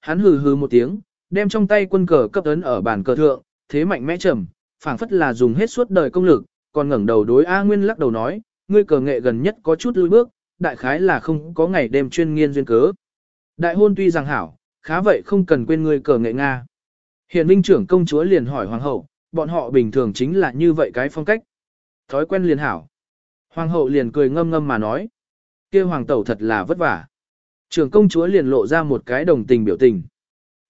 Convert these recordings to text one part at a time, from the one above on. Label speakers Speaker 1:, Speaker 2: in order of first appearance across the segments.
Speaker 1: Hắn hừ hừ một tiếng, đem trong tay quân cờ cấp ấn ở bàn cờ thượng, thế mạnh mẽ trầm, phảng phất là dùng hết suốt đời công lực, còn ngẩng đầu đối A Nguyên lắc đầu nói, ngươi cờ nghệ gần nhất có chút lùi bước, đại khái là không có ngày đêm chuyên nghiên duyên cớ. Đại hôn tuy rằng hảo, khá vậy không cần quên ngươi cờ nghệ Nga. Hiện Vinh trưởng công chúa liền hỏi hoàng hậu, bọn họ bình thường chính là như vậy cái phong cách. Thói quen liền hảo. Hoàng hậu liền cười ngâm ngâm mà nói. kia hoàng tẩu thật là vất vả. Trưởng công chúa liền lộ ra một cái đồng tình biểu tình.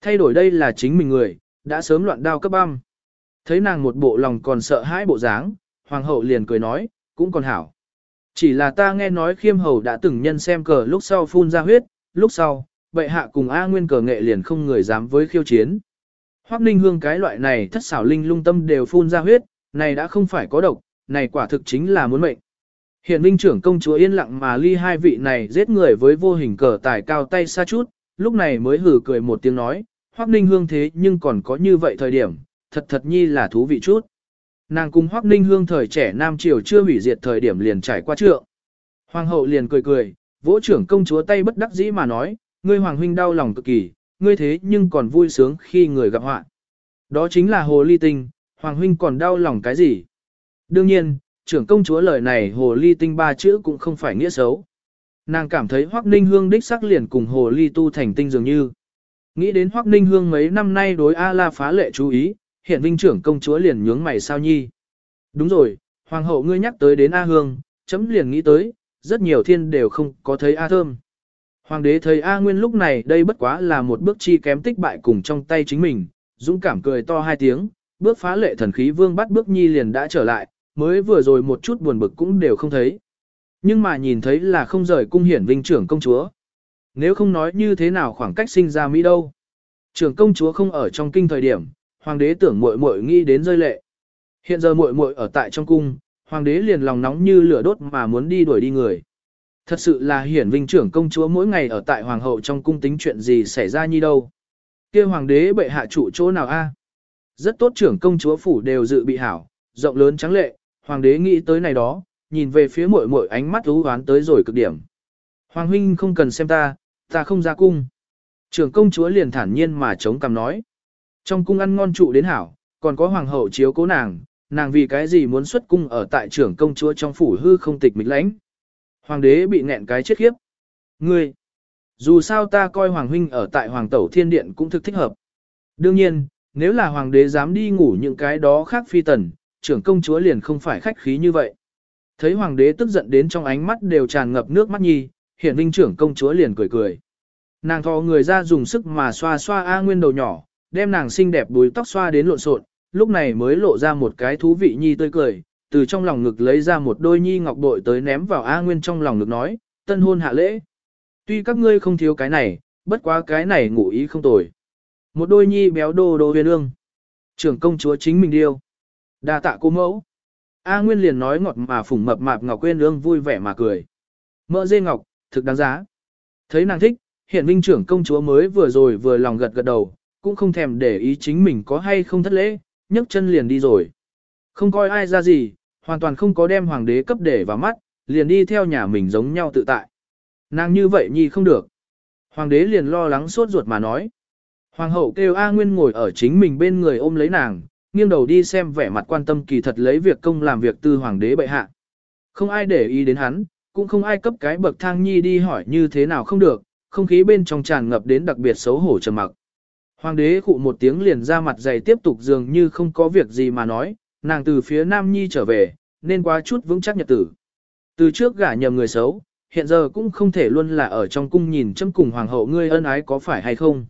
Speaker 1: Thay đổi đây là chính mình người, đã sớm loạn đao cấp băm. Thấy nàng một bộ lòng còn sợ hãi bộ dáng, hoàng hậu liền cười nói, cũng còn hảo. Chỉ là ta nghe nói khiêm hầu đã từng nhân xem cờ lúc sau phun ra huyết, lúc sau, bệ hạ cùng A Nguyên cờ nghệ liền không người dám với khiêu chiến. Hoắc Ninh Hương cái loại này thất xảo linh lung tâm đều phun ra huyết, này đã không phải có độc, này quả thực chính là muốn mệnh. Hiện Vinh trưởng công chúa yên lặng mà ly hai vị này giết người với vô hình cờ tài cao tay xa chút, lúc này mới hử cười một tiếng nói, Hoắc Ninh Hương thế nhưng còn có như vậy thời điểm, thật thật nhi là thú vị chút. Nàng cùng Hoắc Ninh Hương thời trẻ Nam Triều chưa hủy diệt thời điểm liền trải qua trượng. Hoàng hậu liền cười cười, vỗ trưởng công chúa tay bất đắc dĩ mà nói, ngươi hoàng huynh đau lòng cực kỳ, ngươi thế nhưng còn vui sướng khi người gặp họa. Đó chính là hồ ly tinh, hoàng huynh còn đau lòng cái gì? Đương nhiên, trưởng công chúa lời này hồ ly tinh ba chữ cũng không phải nghĩa xấu. Nàng cảm thấy Hoắc Ninh Hương đích sắc liền cùng hồ ly tu thành tinh dường như. Nghĩ đến Hoắc Ninh Hương mấy năm nay đối A La phá lệ chú ý, hiện vinh trưởng công chúa liền nhướng mày sao nhi. Đúng rồi, hoàng hậu ngươi nhắc tới đến A Hương, chấm liền nghĩ tới, rất nhiều thiên đều không có thấy A Thơm. Hoàng đế thấy A Nguyên lúc này đây bất quá là một bước chi kém tích bại cùng trong tay chính mình, dũng cảm cười to hai tiếng, bước phá lệ thần khí vương bắt bước nhi liền đã trở lại, mới vừa rồi một chút buồn bực cũng đều không thấy. Nhưng mà nhìn thấy là không rời cung hiển vinh trưởng công chúa. Nếu không nói như thế nào khoảng cách sinh ra Mỹ đâu. Trưởng công chúa không ở trong kinh thời điểm, hoàng đế tưởng muội muội nghĩ đến rơi lệ. Hiện giờ muội muội ở tại trong cung, hoàng đế liền lòng nóng như lửa đốt mà muốn đi đuổi đi người. Thật sự là hiển vinh trưởng công chúa mỗi ngày ở tại hoàng hậu trong cung tính chuyện gì xảy ra như đâu. kia hoàng đế bệ hạ chủ chỗ nào a? Rất tốt trưởng công chúa phủ đều dự bị hảo, rộng lớn trắng lệ, hoàng đế nghĩ tới này đó, nhìn về phía muội muội ánh mắt thú hoán tới rồi cực điểm. Hoàng huynh không cần xem ta, ta không ra cung. Trưởng công chúa liền thản nhiên mà chống cằm nói. Trong cung ăn ngon trụ đến hảo, còn có hoàng hậu chiếu cố nàng, nàng vì cái gì muốn xuất cung ở tại trưởng công chúa trong phủ hư không tịch mịch lãnh. Hoàng đế bị nghẹn cái chết khiếp. Ngươi, dù sao ta coi hoàng huynh ở tại hoàng tẩu thiên điện cũng thực thích hợp. Đương nhiên, nếu là hoàng đế dám đi ngủ những cái đó khác phi tần, trưởng công chúa liền không phải khách khí như vậy. Thấy hoàng đế tức giận đến trong ánh mắt đều tràn ngập nước mắt nhi, hiện vinh trưởng công chúa liền cười cười. Nàng thò người ra dùng sức mà xoa xoa A Nguyên đầu nhỏ, đem nàng xinh đẹp đuôi tóc xoa đến lộn xộn, lúc này mới lộ ra một cái thú vị nhi tươi cười, từ trong lòng ngực lấy ra một đôi nhi ngọc bội tới ném vào A Nguyên trong lòng ngực nói, tân hôn hạ lễ. Tuy các ngươi không thiếu cái này, bất quá cái này ngủ ý không tồi. Một đôi nhi béo đô đô huyền ương. Trưởng công chúa chính mình điêu đa tạ cô mẫu. A Nguyên liền nói ngọt mà phủng mập mạp Ngọc Quyên ương vui vẻ mà cười. Mỡ dê ngọc, thực đáng giá. Thấy nàng thích, hiện vinh trưởng công chúa mới vừa rồi vừa lòng gật gật đầu, cũng không thèm để ý chính mình có hay không thất lễ, nhấc chân liền đi rồi. Không coi ai ra gì, hoàn toàn không có đem hoàng đế cấp để vào mắt, liền đi theo nhà mình giống nhau tự tại. Nàng như vậy nhi không được. Hoàng đế liền lo lắng sốt ruột mà nói. Hoàng hậu kêu A Nguyên ngồi ở chính mình bên người ôm lấy nàng, nghiêng đầu đi xem vẻ mặt quan tâm kỳ thật lấy việc công làm việc tư hoàng đế bệ hạ. Không ai để ý đến hắn, cũng không ai cấp cái bậc thang nhi đi hỏi như thế nào không được, không khí bên trong tràn ngập đến đặc biệt xấu hổ trầm mặc. Hoàng đế khụ một tiếng liền ra mặt dày tiếp tục dường như không có việc gì mà nói, nàng từ phía Nam Nhi trở về, nên quá chút vững chắc nhật tử. Từ trước gả nhầm người xấu, hiện giờ cũng không thể luôn là ở trong cung nhìn châm cùng hoàng hậu ngươi ân ái có phải hay không.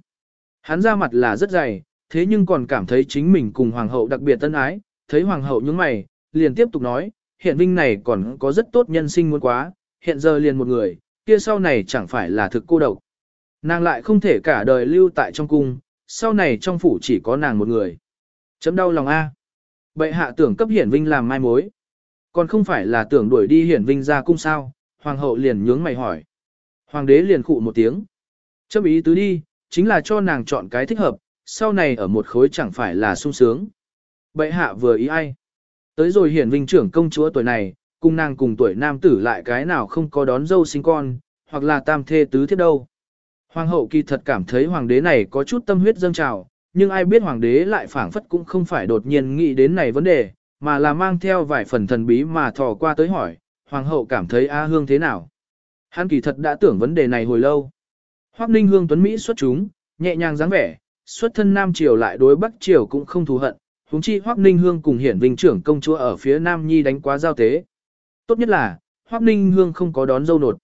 Speaker 1: Hắn ra mặt là rất dày, thế nhưng còn cảm thấy chính mình cùng hoàng hậu đặc biệt tân ái, thấy hoàng hậu nhướng mày, liền tiếp tục nói, hiện vinh này còn có rất tốt nhân sinh muốn quá, hiện giờ liền một người, kia sau này chẳng phải là thực cô độc. Nàng lại không thể cả đời lưu tại trong cung, sau này trong phủ chỉ có nàng một người. Chấm đau lòng A. Bệ hạ tưởng cấp hiển vinh làm mai mối. Còn không phải là tưởng đuổi đi hiển vinh ra cung sao, hoàng hậu liền nhướng mày hỏi. Hoàng đế liền khụ một tiếng. Chấm ý tứ đi, chính là cho nàng chọn cái thích hợp, sau này ở một khối chẳng phải là sung sướng. Bệ hạ vừa ý ai. Tới rồi hiển vinh trưởng công chúa tuổi này, cùng nàng cùng tuổi nam tử lại cái nào không có đón dâu sinh con, hoặc là tam thê tứ thiết đâu. Hoàng hậu kỳ thật cảm thấy hoàng đế này có chút tâm huyết dâng trào, nhưng ai biết hoàng đế lại phảng phất cũng không phải đột nhiên nghĩ đến này vấn đề, mà là mang theo vài phần thần bí mà thò qua tới hỏi, hoàng hậu cảm thấy A Hương thế nào. Hắn kỳ thật đã tưởng vấn đề này hồi lâu. Hoắc Ninh Hương Tuấn Mỹ xuất chúng, nhẹ nhàng dáng vẻ, xuất thân Nam Triều lại đối Bắc Triều cũng không thù hận, huống chi Hoắc Ninh Hương cùng hiển vinh trưởng công chúa ở phía Nam Nhi đánh quá giao tế. Tốt nhất là, Hoắc Ninh Hương không có đón dâu nột.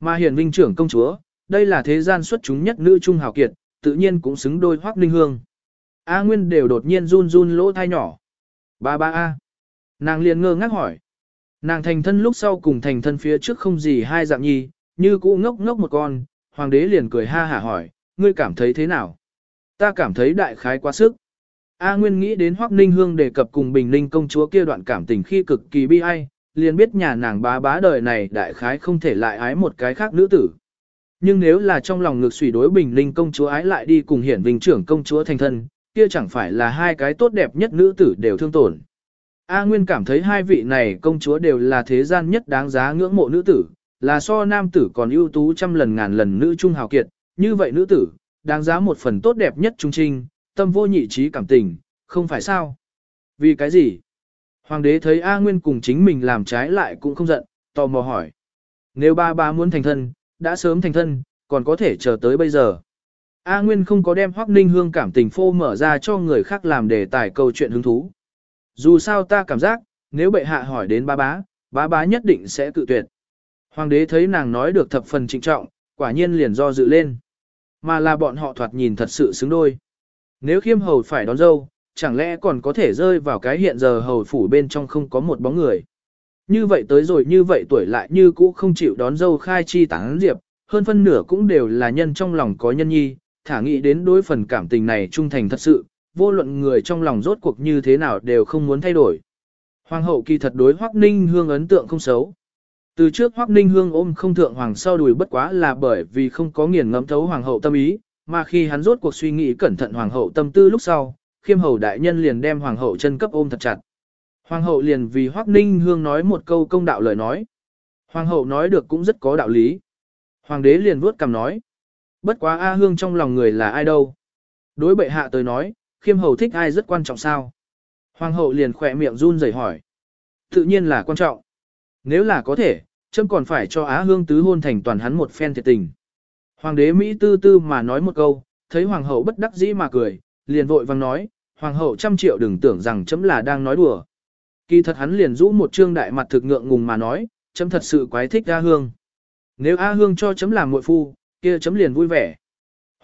Speaker 1: Mà hiển vinh trưởng công chúa, đây là thế gian xuất chúng nhất nữ trung hào kiệt, tự nhiên cũng xứng đôi Hoắc Ninh Hương. A Nguyên đều đột nhiên run run lỗ thai nhỏ. Ba ba A. Nàng liền ngơ ngác hỏi. Nàng thành thân lúc sau cùng thành thân phía trước không gì hai dạng nhi, như cũ ngốc ngốc một con, hoàng đế liền cười ha hả hỏi, ngươi cảm thấy thế nào? Ta cảm thấy đại khái quá sức. A Nguyên nghĩ đến Hoắc Ninh Hương đề cập cùng Bình Ninh công chúa kia đoạn cảm tình khi cực kỳ bi ai, liền biết nhà nàng bá bá đời này đại khái không thể lại ái một cái khác nữ tử. Nhưng nếu là trong lòng ngược suy đối Bình Ninh công chúa ái lại đi cùng hiển vinh trưởng công chúa thành thân, kia chẳng phải là hai cái tốt đẹp nhất nữ tử đều thương tổn. A Nguyên cảm thấy hai vị này công chúa đều là thế gian nhất đáng giá ngưỡng mộ nữ tử, là so nam tử còn ưu tú trăm lần ngàn lần nữ trung hào kiệt, như vậy nữ tử, đáng giá một phần tốt đẹp nhất trung trinh, tâm vô nhị trí cảm tình, không phải sao? Vì cái gì? Hoàng đế thấy A Nguyên cùng chính mình làm trái lại cũng không giận, tò mò hỏi. Nếu ba ba muốn thành thân, đã sớm thành thân, còn có thể chờ tới bây giờ. A Nguyên không có đem Hoắc Ninh Hương cảm tình phô mở ra cho người khác làm đề tài câu chuyện hứng thú. Dù sao ta cảm giác, nếu bệ hạ hỏi đến ba bá, ba bá nhất định sẽ tự tuyệt. Hoàng đế thấy nàng nói được thập phần trịnh trọng, quả nhiên liền do dự lên. Mà là bọn họ thoạt nhìn thật sự xứng đôi. Nếu khiêm hầu phải đón dâu, chẳng lẽ còn có thể rơi vào cái hiện giờ hầu phủ bên trong không có một bóng người. Như vậy tới rồi như vậy tuổi lại như cũ không chịu đón dâu khai chi tán diệp, hơn phân nửa cũng đều là nhân trong lòng có nhân nhi, thả nghĩ đến đối phần cảm tình này trung thành thật sự, vô luận người trong lòng rốt cuộc như thế nào đều không muốn thay đổi. Hoàng hậu kỳ thật đối Hoắc Ninh Hương ấn tượng không xấu. Từ trước Hoắc Ninh Hương ôm không thượng hoàng sau đùi bất quá là bởi vì không có nghiền ngẫm thấu hoàng hậu tâm ý, mà khi hắn rốt cuộc suy nghĩ cẩn thận hoàng hậu tâm tư lúc sau, khiêm hầu đại nhân liền đem hoàng hậu chân cấp ôm thật chặt. Hoàng hậu liền vì Hoắc Ninh Hương nói một câu công đạo lời nói. Hoàng hậu nói được cũng rất có đạo lý. Hoàng đế liền vuốt cằm nói. Bất quá A Hương trong lòng người là ai đâu. Đối bệ hạ tới nói, khiêm hầu thích ai rất quan trọng sao. Hoàng hậu liền khỏe miệng run rẩy hỏi. Tự nhiên là quan trọng. Nếu là có thể, chấm còn phải cho Á Hương tứ hôn thành toàn hắn một phen thiệt tình. Hoàng đế Mỹ tư tư mà nói một câu, thấy hoàng hậu bất đắc dĩ mà cười, liền vội vang nói, hoàng hậu trăm triệu đừng tưởng rằng chấm là đang nói đùa. Kỳ thật hắn liền rũ một trương đại mặt thực ngượng ngùng mà nói, chấm thật sự quái thích A Hương. Nếu A Hương cho chấm làm muội phu, kia chấm liền vui vẻ.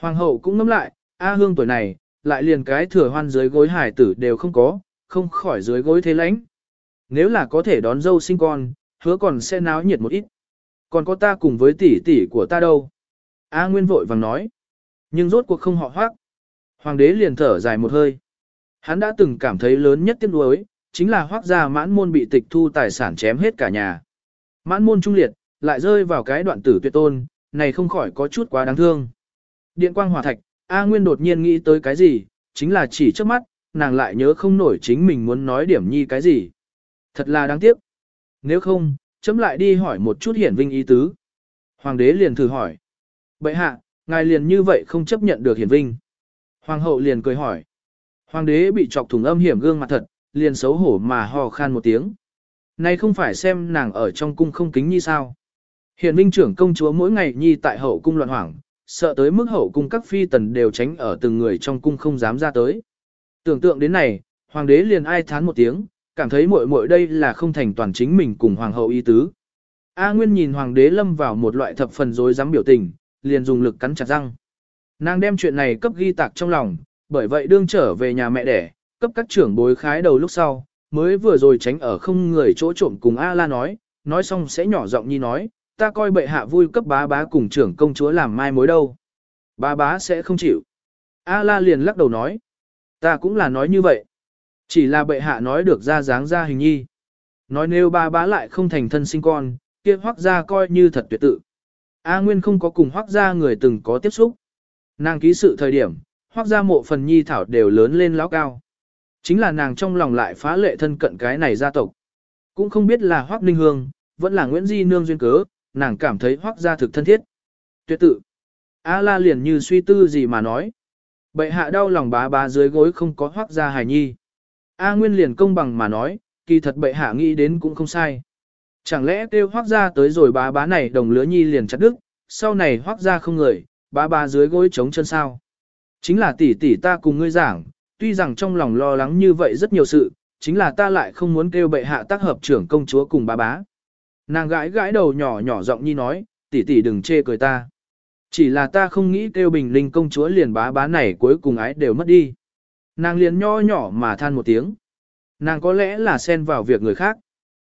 Speaker 1: Hoàng hậu cũng ngẫm lại, A Hương tuổi này, lại liền cái thừa hoan dưới gối hải tử đều không có, không khỏi dưới gối thế lãnh. Nếu là có thể đón dâu sinh con, hứa còn sẽ náo nhiệt một ít. Còn có ta cùng với tỷ tỷ của ta đâu? A Nguyên vội vàng nói. Nhưng rốt cuộc không họ hoác. Hoàng đế liền thở dài một hơi. Hắn đã từng cảm thấy lớn nhất tiếc nuối, chính là hoác gia mãn môn bị tịch thu tài sản chém hết cả nhà. Mãn môn trung liệt, lại rơi vào cái đoạn tử tuyệt tôn, này không khỏi có chút quá đáng thương. Điện quang hỏa thạch, A Nguyên đột nhiên nghĩ tới cái gì, chính là chỉ trước mắt, nàng lại nhớ không nổi chính mình muốn nói điểm nhi cái gì. Thật là đáng tiếc. Nếu không, chấm lại đi hỏi một chút hiển vinh ý tứ. Hoàng đế liền thử hỏi. Bệ hạ, ngài liền như vậy không chấp nhận được hiển vinh. Hoàng hậu liền cười hỏi. Hoàng đế bị chọc thủng âm hiểm gương mặt thật, liền xấu hổ mà hò khan một tiếng. Này không phải xem nàng ở trong cung không kính như sao. Hiển vinh trưởng công chúa mỗi ngày nhi tại hậu cung loạn hoảng, sợ tới mức hậu cung các phi tần đều tránh ở từng người trong cung không dám ra tới. Tưởng tượng đến này, hoàng đế liền ai thán một tiếng, cảm thấy muội muội đây là không thành toàn chính mình cùng hoàng hậu ý tứ. A Nguyên nhìn hoàng đế lâm vào một loại thập phần rối rắm biểu tình, liền dùng lực cắn chặt răng. Nàng đem chuyện này cấp ghi tạc trong lòng, bởi vậy đương trở về nhà mẹ đẻ, cấp các trưởng bối khái đầu lúc sau, mới vừa rồi tránh ở không người chỗ trộm cùng A La nói, nói xong sẽ nhỏ giọng nhi nói, ta coi bệ hạ vui cấp bá bá cùng trưởng công chúa làm mai mối đâu. Bá bá sẽ không chịu. A la liền lắc đầu nói. Ta cũng là nói như vậy. Chỉ là bệ hạ nói được ra dáng ra hình nhi. Nói nếu ba bá lại không thành thân sinh con, kia hoác gia coi như thật tuyệt tự. A Nguyên không có cùng hoác gia người từng có tiếp xúc. Nàng ký sự thời điểm, hoác gia mộ phần nhi thảo đều lớn lên lão cao. Chính là nàng trong lòng lại phá lệ thân cận cái này gia tộc. Cũng không biết là hoác ninh hương, vẫn là Nguyễn Di Nương duyên cớ, nàng cảm thấy hoác gia thực thân thiết. Tuyệt tự. A la liền như suy tư gì mà nói. Bệ hạ đau lòng bá bá dưới gối không có hoác gia hài nhi. A Nguyên liền công bằng mà nói, kỳ thật bệ hạ nghĩ đến cũng không sai. Chẳng lẽ kêu hoác ra tới rồi bá bá này đồng lứa nhi liền chặt đức, sau này hoác ra không người, bá bá dưới gối chống chân sao. Chính là tỷ tỷ ta cùng ngươi giảng, tuy rằng trong lòng lo lắng như vậy rất nhiều sự, chính là ta lại không muốn kêu bệ hạ tác hợp trưởng công chúa cùng bá bá. Nàng gãi gãi đầu nhỏ nhỏ giọng nhi nói, tỷ tỷ đừng chê cười ta. Chỉ là ta không nghĩ kêu bình linh công chúa liền bá bá này cuối cùng ái đều mất đi. Nàng liền nho nhỏ mà than một tiếng. Nàng có lẽ là xen vào việc người khác.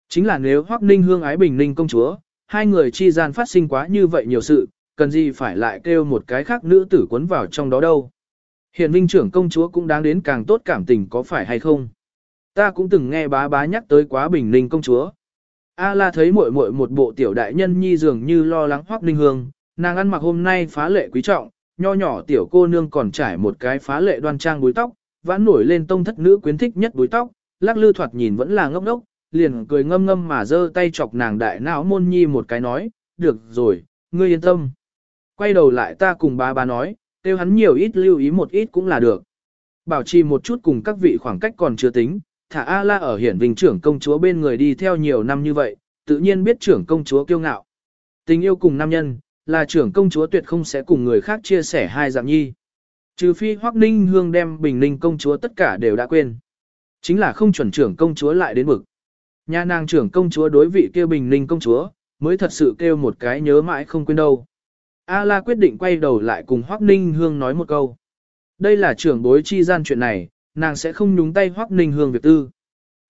Speaker 1: Chính là nếu Hoắc Ninh Hương ái bình ninh công chúa, hai người chi gian phát sinh quá như vậy nhiều sự, cần gì phải lại kêu một cái khác nữ tử cuốn vào trong đó đâu. Hiện vinh trưởng công chúa cũng đáng đến càng tốt cảm tình có phải hay không. Ta cũng từng nghe bá bá nhắc tới quá bình ninh công chúa. A la thấy muội muội một bộ tiểu đại nhân nhi dường như lo lắng Hoắc Ninh Hương, nàng ăn mặc hôm nay phá lệ quý trọng, nho nhỏ tiểu cô nương còn trải một cái phá lệ đoan trang búi tóc, vãn nổi lên tông thất nữ quyến thích nhất búi tóc, lắc lư thoạt nhìn vẫn là ngốc ngốc, liền cười ngâm ngâm mà giơ tay chọc nàng đại não môn nhi một cái nói, được rồi, ngươi yên tâm. Quay đầu lại ta cùng ba ba nói, tiêu hắn nhiều ít lưu ý một ít cũng là được. Bảo trì một chút cùng các vị khoảng cách còn chưa tính, thả A-la ở hiển vinh trưởng công chúa bên người đi theo nhiều năm như vậy, tự nhiên biết trưởng công chúa kiêu ngạo. Tình yêu cùng nam nhân, là trưởng công chúa tuyệt không sẽ cùng người khác chia sẻ hai dạng nhi. Trừ phi Hoắc Ninh Hương đem Bình Ninh công chúa tất cả đều đã quên. Chính là không chuẩn trưởng công chúa lại đến bực. Nhà nàng trưởng công chúa đối vị kêu Bình Ninh công chúa, mới thật sự kêu một cái nhớ mãi không quên đâu. A La quyết định quay đầu lại cùng Hoắc Ninh Hương nói một câu. Đây là trưởng bối chi gian chuyện này, nàng sẽ không nhúng tay Hoắc Ninh Hương việc tư.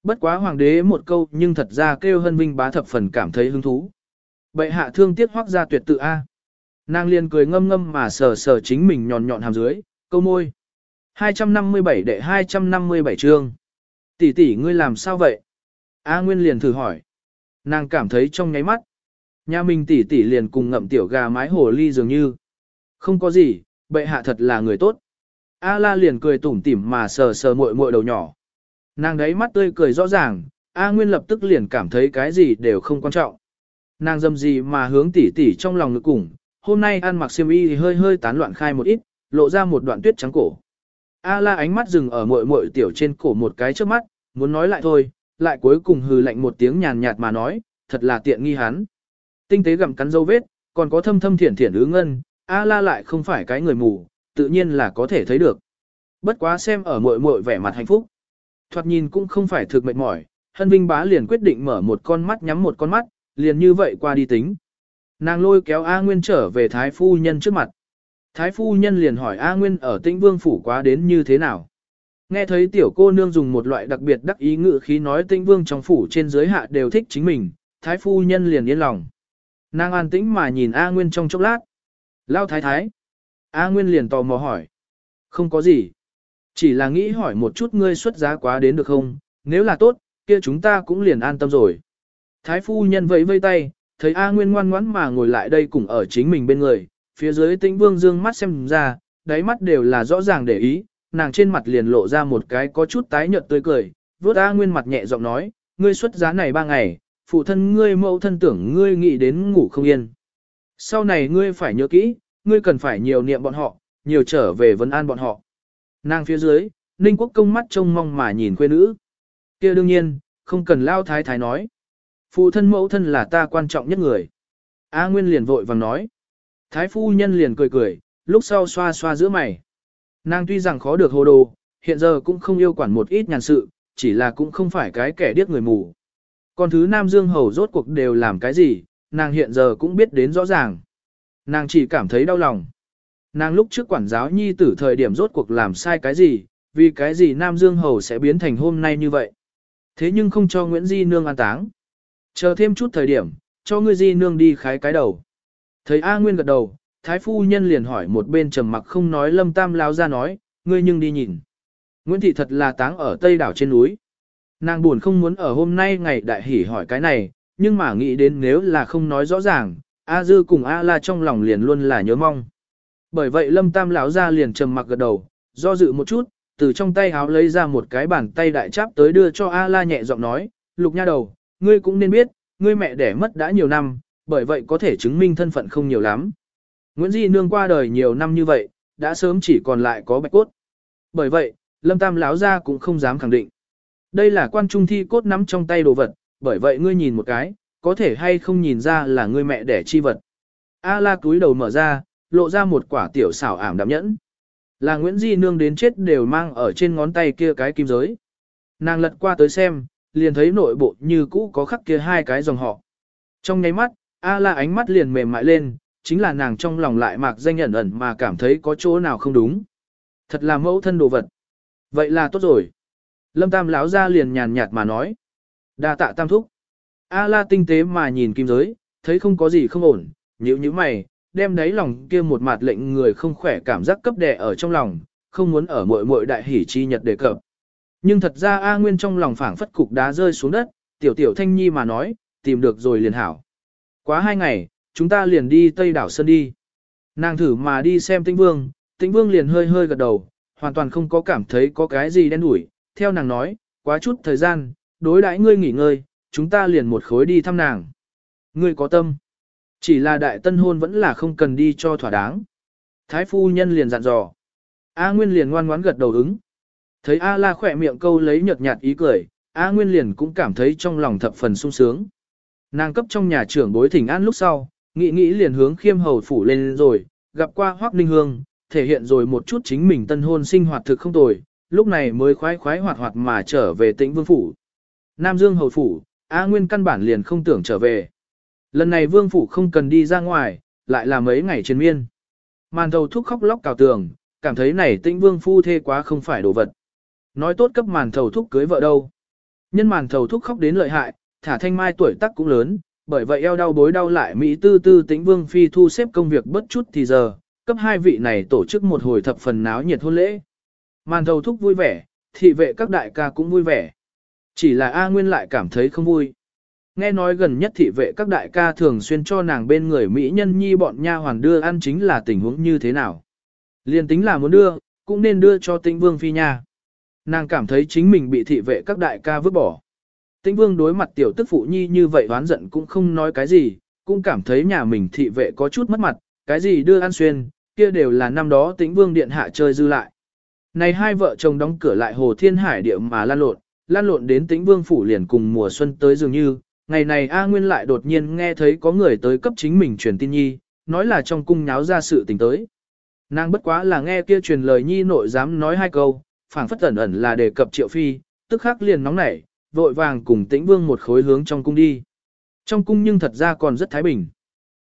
Speaker 1: Bất quá hoàng đế một câu nhưng thật ra kêu hân vinh bá thập phần cảm thấy hứng thú. Bệ hạ thương tiếc Hoắc gia tuyệt tự A. Nàng liền cười ngâm ngâm mà sờ sờ chính mình nhọn nhọn hàm dưới, câu môi. 257 đệ 257 chương. Tỷ tỷ ngươi làm sao vậy? A Nguyên liền thử hỏi. Nàng cảm thấy trong nháy mắt. Nhà mình tỷ tỷ liền cùng ngậm tiểu gà mái hồ ly dường như. Không có gì, bệ hạ thật là người tốt. A la liền cười tủm tỉm mà sờ sờ muội muội đầu nhỏ. Nàng đấy mắt tươi cười rõ ràng, A Nguyên lập tức liền cảm thấy cái gì đều không quan trọng. Nàng dâm gì mà hướng tỷ tỷ trong lòng ngực cùng, hôm nay ăn mặc xiêm y thì hơi hơi tán loạn khai một ít, lộ ra một đoạn tuyết trắng cổ. A la ánh mắt dừng ở muội muội tiểu trên cổ một cái trước mắt, muốn nói lại thôi, lại cuối cùng hừ lạnh một tiếng nhàn nhạt mà nói, thật là tiện nghi hắn. Tinh tế gặm cắn dấu vết, còn có thâm thâm thiển thiển ứ ngân, A la lại không phải cái người mù, tự nhiên là có thể thấy được. Bất quá xem ở muội muội vẻ mặt hạnh phúc. Thoạt nhìn cũng không phải thực mệt mỏi, hân vinh bá liền quyết định mở một con mắt nhắm một con mắt, liền như vậy qua đi tính. Nàng lôi kéo A Nguyên trở về Thái Phu Nhân trước mặt. Thái Phu Nhân liền hỏi A Nguyên ở tĩnh vương phủ quá đến như thế nào. Nghe thấy tiểu cô nương dùng một loại đặc biệt đắc ý ngữ khí nói tĩnh vương trong phủ trên dưới hạ đều thích chính mình, Thái Phu Nhân liền yên lòng. Nàng an tĩnh mà nhìn A Nguyên trong chốc lát. Lao thái thái. A Nguyên liền tò mò hỏi. Không có gì. Chỉ là nghĩ hỏi một chút ngươi xuất giá quá đến được không, nếu là tốt, kia chúng ta cũng liền an tâm rồi. Thái phu nhân vẫy vây tay, thấy A Nguyên ngoan ngoãn mà ngồi lại đây cùng ở chính mình bên người, phía dưới tĩnh vương dương mắt xem ra, đáy mắt đều là rõ ràng để ý, nàng trên mặt liền lộ ra một cái có chút tái nhợt tươi cười, vốt A Nguyên mặt nhẹ giọng nói, ngươi xuất giá này ba ngày, phụ thân ngươi mẫu thân tưởng ngươi nghĩ đến ngủ không yên. Sau này ngươi phải nhớ kỹ, ngươi cần phải nhiều niệm bọn họ, nhiều trở về vấn an bọn họ. Nàng phía dưới, Ninh Quốc công mắt trông mong mà nhìn quê nữ. kia đương nhiên, không cần lao thái thái nói. Phụ thân mẫu thân là ta quan trọng nhất người. A Nguyên liền vội vàng nói. Thái phu nhân liền cười cười, lúc sau xoa xoa giữa mày. Nàng tuy rằng khó được hồ đồ, hiện giờ cũng không yêu quản một ít nhàn sự, chỉ là cũng không phải cái kẻ điếc người mù. Còn thứ Nam Dương Hầu rốt cuộc đều làm cái gì, nàng hiện giờ cũng biết đến rõ ràng. Nàng chỉ cảm thấy đau lòng. Nàng lúc trước quản giáo nhi tử thời điểm rốt cuộc làm sai cái gì, vì cái gì Nam Dương Hầu sẽ biến thành hôm nay như vậy. Thế nhưng không cho Nguyễn Di Nương an táng. Chờ thêm chút thời điểm, cho ngươi Di Nương đi khái cái đầu. Thấy A Nguyên gật đầu, Thái Phu Nhân liền hỏi một bên trầm mặc không nói Lâm Tam lao ra nói, ngươi nhưng đi nhìn. Nguyễn Thị thật là táng ở Tây đảo trên núi. Nàng buồn không muốn ở hôm nay ngày đại hỉ hỏi cái này, nhưng mà nghĩ đến nếu là không nói rõ ràng, A Dư cùng A La trong lòng liền luôn là nhớ mong. Bởi vậy Lâm Tam lão ra liền trầm mặc gật đầu, do dự một chút, từ trong tay áo lấy ra một cái bàn tay đại cháp tới đưa cho A La nhẹ giọng nói, lục nha đầu, ngươi cũng nên biết, ngươi mẹ đẻ mất đã nhiều năm, bởi vậy có thể chứng minh thân phận không nhiều lắm. Nguyễn Di Nương qua đời nhiều năm như vậy, đã sớm chỉ còn lại có bạch cốt. Bởi vậy, Lâm Tam lão gia cũng không dám khẳng định. Đây là quan trung thi cốt nắm trong tay đồ vật, bởi vậy ngươi nhìn một cái, có thể hay không nhìn ra là ngươi mẹ đẻ chi vật. A la túi đầu mở ra, lộ ra một quả tiểu xảo ảm đạm nhẫn. Là Nguyễn Di Nương đến chết đều mang ở trên ngón tay kia cái kim giới. Nàng lật qua tới xem, liền thấy nội bộ như cũ có khắc kia hai cái dòng họ. Trong nháy mắt, A la ánh mắt liền mềm mại lên, chính là nàng trong lòng lại mạc danh ẩn ẩn mà cảm thấy có chỗ nào không đúng. Thật là mẫu thân đồ vật. Vậy là tốt rồi. Lâm Tam lão ra liền nhàn nhạt mà nói. đa tạ Tam thúc. A la tinh tế mà nhìn kim giới, thấy không có gì không ổn, nhíu nhíu mày, đem đáy lòng kia một mặt lệnh người không khỏe cảm giác cấp đè ở trong lòng, không muốn ở muội muội đại hỉ chi nhật đề cập. Nhưng thật ra A Nguyên trong lòng phảng phất cục đá rơi xuống đất, tiểu tiểu thanh nhi mà nói, tìm được rồi liền hảo. Quá hai ngày, chúng ta liền đi Tây đảo Sơn đi. Nàng thử mà đi xem Tĩnh Vương, Tĩnh Vương liền hơi hơi gật đầu, hoàn toàn không có cảm thấy có cái gì đen đủi. Theo nàng nói, quá chút thời gian, đối đãi ngươi nghỉ ngơi, chúng ta liền một khối đi thăm nàng. Ngươi có tâm. Chỉ là đại tân hôn vẫn là không cần đi cho thỏa đáng. Thái phu nhân liền dặn dò. A Nguyên liền ngoan ngoãn gật đầu ứng. Thấy A La khỏe miệng câu lấy nhợt nhạt ý cười, A Nguyên liền cũng cảm thấy trong lòng thập phần sung sướng. Nàng cấp trong nhà trưởng bối thỉnh an lúc sau, nghĩ nghĩ liền hướng khiêm hầu phủ lên rồi, gặp qua Hoác Ninh Hương, thể hiện rồi một chút chính mình tân hôn sinh hoạt thực không tồi, lúc này mới khoái khoái hoạt hoạt mà trở về tĩnh vương phủ. Nam Dương hầu phủ, A Nguyên căn bản liền không tưởng trở về. Lần này vương phủ không cần đi ra ngoài, lại là mấy ngày trên miên. Màn thầu thúc khóc lóc cào tường, cảm thấy này tĩnh vương phu thê quá không phải đồ vật. Nói tốt cấp màn thầu thúc cưới vợ đâu. Nhân màn thầu thúc khóc đến lợi hại, thả thanh mai tuổi tác cũng lớn, bởi vậy eo đau bối đau lại Mỹ tư tư tĩnh vương phi thu xếp công việc bất chút thì giờ, cấp hai vị này tổ chức một hồi thập phần náo nhiệt hôn lễ. Màn thầu thúc vui vẻ, thị vệ các đại ca cũng vui vẻ. Chỉ là A Nguyên lại cảm thấy không vui. Nghe nói gần nhất thị vệ các đại ca thường xuyên cho nàng bên người Mỹ nhân nhi bọn nha hoàn đưa ăn chính là tình huống như thế nào. Liên tính là muốn đưa, cũng nên đưa cho tĩnh vương phi nha. Nàng cảm thấy chính mình bị thị vệ các đại ca vứt bỏ. Tĩnh vương đối mặt tiểu tức phụ nhi như vậy oán giận cũng không nói cái gì, cũng cảm thấy nhà mình thị vệ có chút mất mặt, cái gì đưa ăn xuyên, kia đều là năm đó tĩnh vương điện hạ chơi dư lại. Này hai vợ chồng đóng cửa lại hồ thiên hải địa mà lan lộn, lan lộn đến tĩnh vương phủ liền cùng mùa xuân tới dường như, ngày này A Nguyên lại đột nhiên nghe thấy có người tới cấp chính mình truyền tin nhi, nói là trong cung nháo ra sự tình tới. Nàng bất quá là nghe kia truyền lời nhi nội dám nói hai câu, phảng phất ẩn ẩn là đề cập triệu phi, tức khắc liền nóng nảy, vội vàng cùng tĩnh vương một khối hướng trong cung đi. Trong cung nhưng thật ra còn rất thái bình.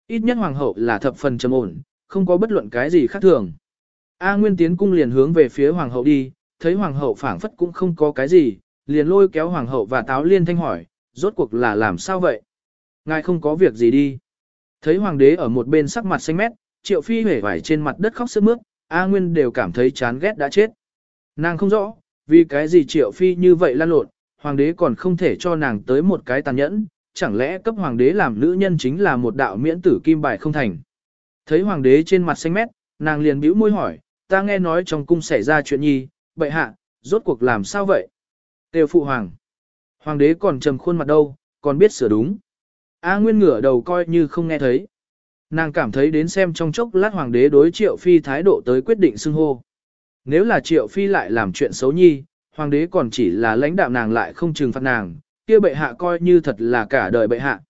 Speaker 1: Ít nhất hoàng hậu là thập phần trầm ổn, không có bất luận cái gì khác thường. A Nguyên tiến cung liền hướng về phía hoàng hậu đi, thấy hoàng hậu phảng phất cũng không có cái gì, liền lôi kéo hoàng hậu và táo liên thanh hỏi, rốt cuộc là làm sao vậy? Ngài không có việc gì đi. Thấy hoàng đế ở một bên sắc mặt xanh mét, triệu phi hể vải trên mặt đất khóc sướt mướt, A Nguyên đều cảm thấy chán ghét đã chết. Nàng không rõ, vì cái gì triệu phi như vậy lan lộn, hoàng đế còn không thể cho nàng tới một cái tàn nhẫn, chẳng lẽ cấp hoàng đế làm nữ nhân chính là một đạo miễn tử kim bài không thành. Thấy hoàng đế trên mặt xanh mét, nàng liền bĩu môi hỏi, ta nghe nói trong cung xảy ra chuyện nhi, bệ hạ, rốt cuộc làm sao vậy? Tiêu phụ hoàng. Hoàng đế còn trầm khuôn mặt đâu, còn biết sửa đúng. A Nguyên ngửa đầu coi như không nghe thấy. Nàng cảm thấy đến xem trong chốc lát hoàng đế đối triệu phi thái độ tới quyết định xưng hô. Nếu là triệu phi lại làm chuyện xấu nhi, hoàng đế còn chỉ là lãnh đạo nàng lại không trừng phạt nàng, kia bệ hạ coi như thật là cả đời bệ hạ.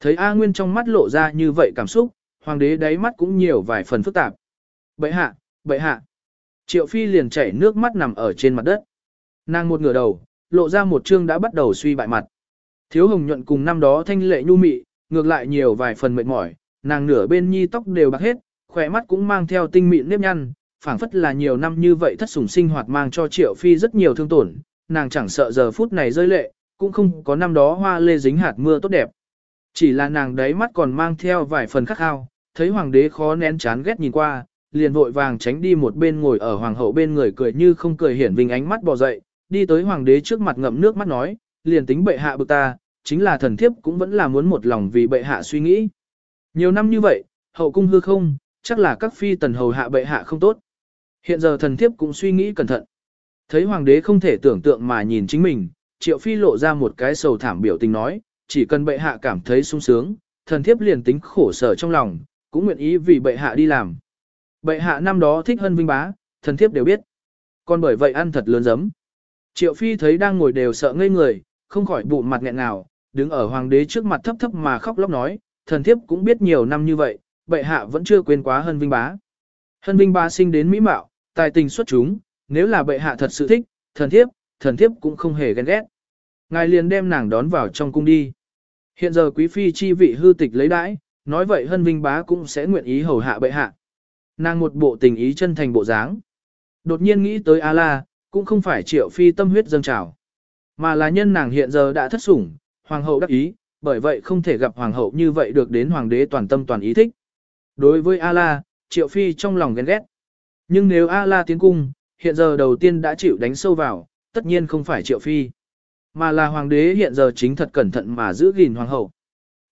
Speaker 1: Thấy A Nguyên trong mắt lộ ra như vậy cảm xúc, hoàng đế đáy mắt cũng nhiều vài phần phức tạp. Bệ hạ, bệ hạ. Triệu phi liền chảy nước mắt nằm ở trên mặt đất. Nàng một ngửa đầu, lộ ra một chương đã bắt đầu suy bại mặt. Thiếu hồng nhuận cùng năm đó thanh lệ nhu mị, ngược lại nhiều vài phần mệt mỏi, nàng nửa bên nhi tóc đều bạc hết, khỏe mắt cũng mang theo tinh mịn nếp nhăn, phảng phất là nhiều năm như vậy thất sủng sinh hoạt mang cho triệu phi rất nhiều thương tổn, nàng chẳng sợ giờ phút này rơi lệ, cũng không có năm đó hoa lê dính hạt mưa tốt đẹp. Chỉ là nàng đấy mắt còn mang theo vài phần khắc khao, thấy hoàng đế khó nén chán ghét nhìn qua, liền vội vàng tránh đi một bên ngồi ở hoàng hậu bên người cười như không cười hiển vinh ánh mắt bò dậy, đi tới hoàng đế trước mặt ngậm nước mắt nói, liền tính bệ hạ bực ta, chính là thần thiếp cũng vẫn là muốn một lòng vì bệ hạ suy nghĩ. Nhiều năm như vậy, hậu cung hư không, chắc là các phi tần hầu hạ bệ hạ không tốt. Hiện giờ thần thiếp cũng suy nghĩ cẩn thận. Thấy hoàng đế không thể tưởng tượng mà nhìn chính mình, triệu phi lộ ra một cái sầu thảm biểu tình nói, chỉ cần bệ hạ cảm thấy sung sướng, thần thiếp liền tính khổ sở trong lòng, cũng nguyện ý vì bệ hạ đi làm. Bệ hạ năm đó thích hân vinh bá, thần thiếp đều biết. Còn bởi vậy ăn thật lớn giấm. Triệu phi thấy đang ngồi đều sợ ngây người, không khỏi bụng mặt nghẹn nào, đứng ở hoàng đế trước mặt thấp thấp mà khóc lóc nói, thần thiếp cũng biết nhiều năm như vậy, bệ hạ vẫn chưa quên quá hân vinh bá. Hân vinh bá sinh đến mỹ mạo, tài tình xuất chúng, nếu là bệ hạ thật sự thích, thần thiếp, thần thiếp cũng không hề ghen ghét. Ngài liền đem nàng đón vào trong cung đi. Hiện giờ quý phi chi vị hư tịch lấy đãi, nói vậy hân vinh bá cũng sẽ nguyện ý hầu hạ bệ hạ. Nàng một bộ tình ý chân thành bộ dáng. Đột nhiên nghĩ tới A-la, cũng không phải triệu phi tâm huyết dâng trào. Mà là nhân nàng hiện giờ đã thất sủng, hoàng hậu đắc ý, bởi vậy không thể gặp hoàng hậu như vậy được đến hoàng đế toàn tâm toàn ý thích. Đối với A-la, triệu phi trong lòng ghen ghét. Nhưng nếu A-la tiến cung, hiện giờ đầu tiên đã chịu đánh sâu vào, tất nhiên không phải triệu phi. Mà là hoàng đế hiện giờ chính thật cẩn thận mà giữ gìn hoàng hậu.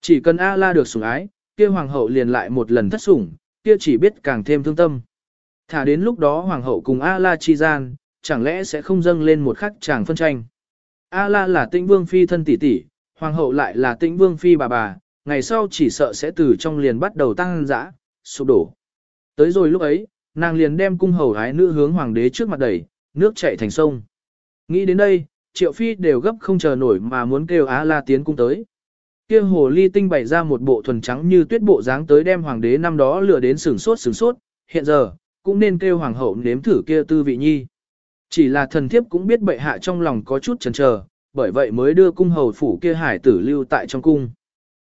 Speaker 1: Chỉ cần A-la được sủng ái, kia hoàng hậu liền lại một lần thất sủng, kia chỉ biết càng thêm thương tâm. Thả đến lúc đó hoàng hậu cùng A-la chi gian, chẳng lẽ sẽ không dâng lên một khắc chàng phân tranh. A-la là tĩnh vương phi thân tỷ tỷ, hoàng hậu lại là tĩnh vương phi bà bà, ngày sau chỉ sợ sẽ từ trong liền bắt đầu tăng dã, sụp đổ. Tới rồi lúc ấy, nàng liền đem cung hầu gái nữ hướng hoàng đế trước mặt đẩy, nước chảy thành sông. Nghĩ đến đây, triệu phi đều gấp không chờ nổi mà muốn kêu Á La tiến cung tới. Kia hồ ly tinh bày ra một bộ thuần trắng như tuyết bộ dáng tới đem hoàng đế năm đó lừa đến sừng sốt sừng sốt, hiện giờ, cũng nên kêu hoàng hậu nếm thử kia tư vị nhi. Chỉ là thần thiếp cũng biết bệ hạ trong lòng có chút chần chờ, bởi vậy mới đưa cung hầu phủ kia hải tử lưu tại trong cung.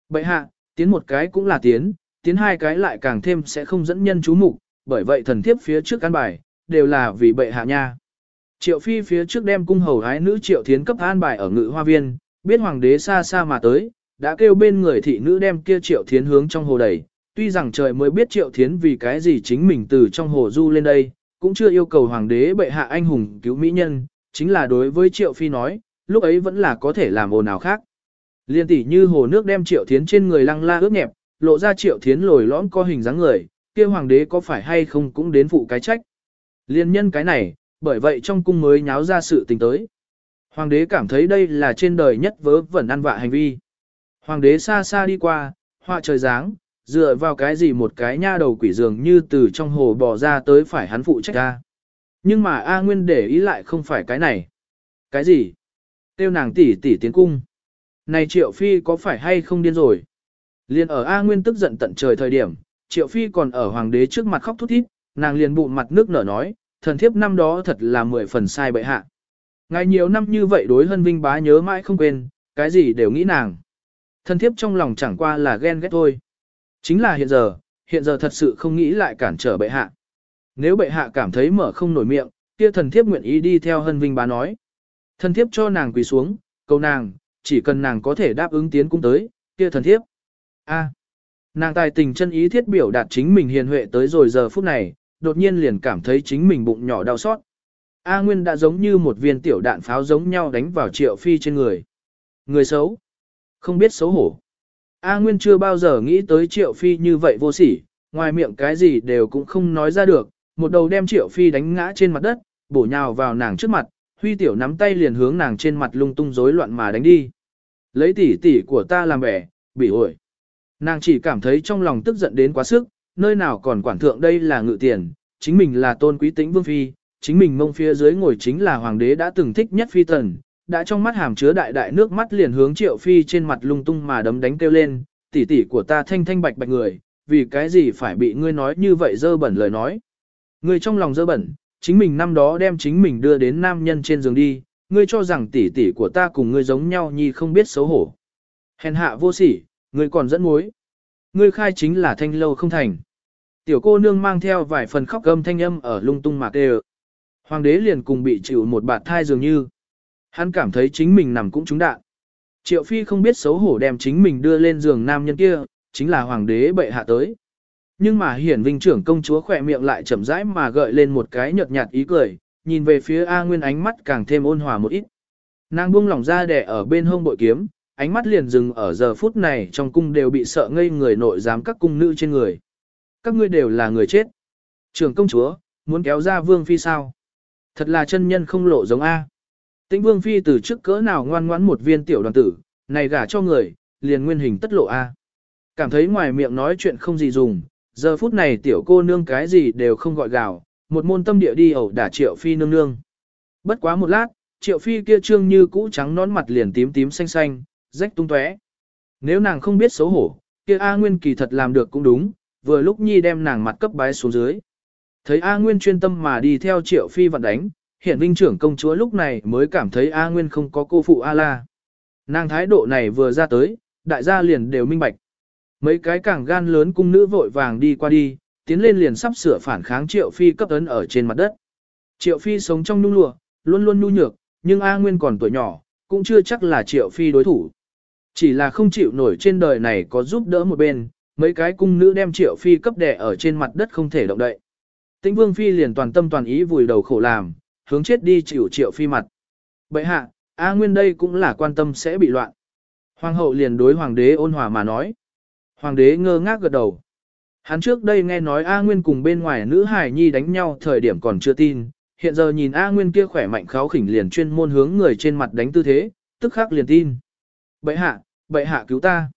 Speaker 1: Bệ hạ, tiến một cái cũng là tiến, tiến hai cái lại càng thêm sẽ không dẫn nhân chú mục, bởi vậy thần thiếp phía trước an bài, đều là vì bệ hạ nha. Triệu phi phía trước đem cung hầu hái nữ triệu thiến cấp an bài ở ngự hoa viên, biết hoàng đế xa xa mà tới, đã kêu bên người thị nữ đem kia triệu thiến hướng trong hồ đẩy. Tuy rằng trời mới biết triệu thiến vì cái gì chính mình từ trong hồ du lên đây, cũng chưa yêu cầu hoàng đế bệ hạ anh hùng cứu mỹ nhân, chính là đối với triệu phi nói, lúc ấy vẫn là có thể làm ồn nào khác. Liên tỷ như hồ nước đem triệu thiến trên người lăng la ướt nhẹp, lộ ra triệu thiến lồi lõm co hình dáng người, kia hoàng đế có phải hay không cũng đến phụ cái trách. Liên nhân cái này, bởi vậy trong cung mới nháo ra sự tình tới. Hoàng đế cảm thấy đây là trên đời nhất vớ vẩn ăn vạ hành vi. Hoàng đế xa xa đi qua, họa trời dáng, dựa vào cái gì một cái nha đầu quỷ dường như từ trong hồ bò ra tới phải hắn phụ trách ra. Nhưng mà A Nguyên để ý lại không phải cái này. Cái gì? Tiêu nàng tỷ tỷ tiến cung. Này Triệu Phi có phải hay không điên rồi? Liên ở A Nguyên tức giận tận trời thời điểm, Triệu Phi còn ở hoàng đế trước mặt khóc thút thít, nàng liền bụng mặt nước nở nói, thần thiếp năm đó thật là mười phần sai bệ hạ. Ngài nhiều năm như vậy đối hân vinh bá nhớ mãi không quên, cái gì đều nghĩ nàng. Thần thiếp trong lòng chẳng qua là ghen ghét thôi. Chính là hiện giờ, hiện giờ thật sự không nghĩ lại cản trở bệ hạ. Nếu bệ hạ cảm thấy mở không nổi miệng, kia thần thiếp nguyện ý đi theo hân vinh bá nói. Thần thiếp cho nàng quỳ xuống, cầu nàng, chỉ cần nàng có thể đáp ứng tiến cung tới, kia thần thiếp. A nàng tài tình chân ý thiết biểu đạt chính mình hiền huệ tới rồi giờ phút này, đột nhiên liền cảm thấy chính mình bụng nhỏ đau xót. A Nguyên đã giống như một viên tiểu đạn pháo giống nhau đánh vào Triệu Phi trên người. Người xấu, không biết xấu hổ. A Nguyên chưa bao giờ nghĩ tới Triệu Phi như vậy vô sỉ, ngoài miệng cái gì đều cũng không nói ra được, một đầu đem Triệu Phi đánh ngã trên mặt đất, bổ nhào vào nàng trước mặt, huy tiểu nắm tay liền hướng nàng trên mặt lung tung rối loạn mà đánh đi. Lấy tỉ tỉ của ta làm bẻ, bị ổi. Nàng chỉ cảm thấy trong lòng tức giận đến quá sức, nơi nào còn quản thượng đây là ngự tiền, chính mình là tôn quý tĩnh vương phi, chính mình mông phía dưới ngồi chính là hoàng đế đã từng thích nhất phi tần, đã trong mắt hàm chứa đại đại nước mắt liền hướng triệu phi trên mặt lung tung mà đấm đánh kêu lên, tỷ tỷ của ta thanh thanh bạch bạch người, vì cái gì phải bị ngươi nói như vậy dơ bẩn lời nói. Ngươi trong lòng dơ bẩn, chính mình năm đó đem chính mình đưa đến nam nhân trên giường đi, ngươi cho rằng tỷ tỷ của ta cùng ngươi giống nhau nhi không biết xấu hổ. Hèn hạ vô sỉ, ngươi còn dẫn mối. Ngươi khai chính là thanh lâu không thành. Tiểu cô nương mang theo vài phần khóc gâm thanh âm ở lung tung mạc đều. Hoàng đế liền cùng bị chịu một bạt thai dường như. Hắn cảm thấy chính mình nằm cũng trúng đạn. Triệu phi không biết xấu hổ đem chính mình đưa lên giường nam nhân kia, chính là hoàng đế bệ hạ tới. Nhưng mà hiển vinh trưởng công chúa khỏe miệng lại chậm rãi mà gợi lên một cái nhợt nhạt ý cười, nhìn về phía A Nguyên ánh mắt càng thêm ôn hòa một ít. Nàng buông lỏng ra đẻ ở bên hông bội kiếm, ánh mắt liền dừng ở giờ phút này trong cung đều bị sợ ngây người nội giám các cung nữ trên người. Các ngươi đều là người chết. Trường công chúa, muốn kéo ra vương phi sao? Thật là chân nhân không lộ giống A. Tĩnh vương phi từ trước cỡ nào ngoan ngoãn một viên tiểu đoàn tử, này gả cho người, liền nguyên hình tất lộ A. Cảm thấy ngoài miệng nói chuyện không gì dùng, giờ phút này tiểu cô nương cái gì đều không gọi gào, một môn tâm địa đi ẩu đả triệu phi nương nương. Bất quá một lát, triệu phi kia trương như cũ trắng nón mặt liền tím tím xanh xanh, rách tung tóe. Nếu nàng không biết xấu hổ, kia A Nguyên kỳ thật làm được cũng đúng, vừa lúc nhi đem nàng mặt cấp bái xuống dưới. Thấy A Nguyên chuyên tâm mà đi theo triệu phi vận đánh, hiện vinh trưởng công chúa lúc này mới cảm thấy A Nguyên không có cô phụ A La. Nàng thái độ này vừa ra tới, đại gia liền đều minh bạch. Mấy cái càng gan lớn cung nữ vội vàng đi qua đi, tiến lên liền sắp sửa phản kháng triệu phi cấp ấn ở trên mặt đất. Triệu phi sống trong nhung lụa, luôn luôn nhu nhược, nhưng A Nguyên còn tuổi nhỏ, cũng chưa chắc là triệu phi đối thủ. Chỉ là không chịu nổi trên đời này có giúp đỡ một bên, mấy cái cung nữ đem triệu phi cấp đẻ ở trên mặt đất không thể động đậy. Tĩnh vương phi liền toàn tâm toàn ý vùi đầu khổ làm, hướng chết đi chịu triệu phi mặt. Bệ hạ, A Nguyên đây cũng là quan tâm sẽ bị loạn. Hoàng hậu liền đối hoàng đế ôn hòa mà nói. Hoàng đế ngơ ngác gật đầu. Hắn trước đây nghe nói A Nguyên cùng bên ngoài nữ hải nhi đánh nhau thời điểm còn chưa tin, hiện giờ nhìn A Nguyên kia khỏe mạnh kháo khỉnh liền chuyên môn hướng người trên mặt đánh tư thế, tức khắc liền tin. Bệ hạ, bệ hạ cứu ta.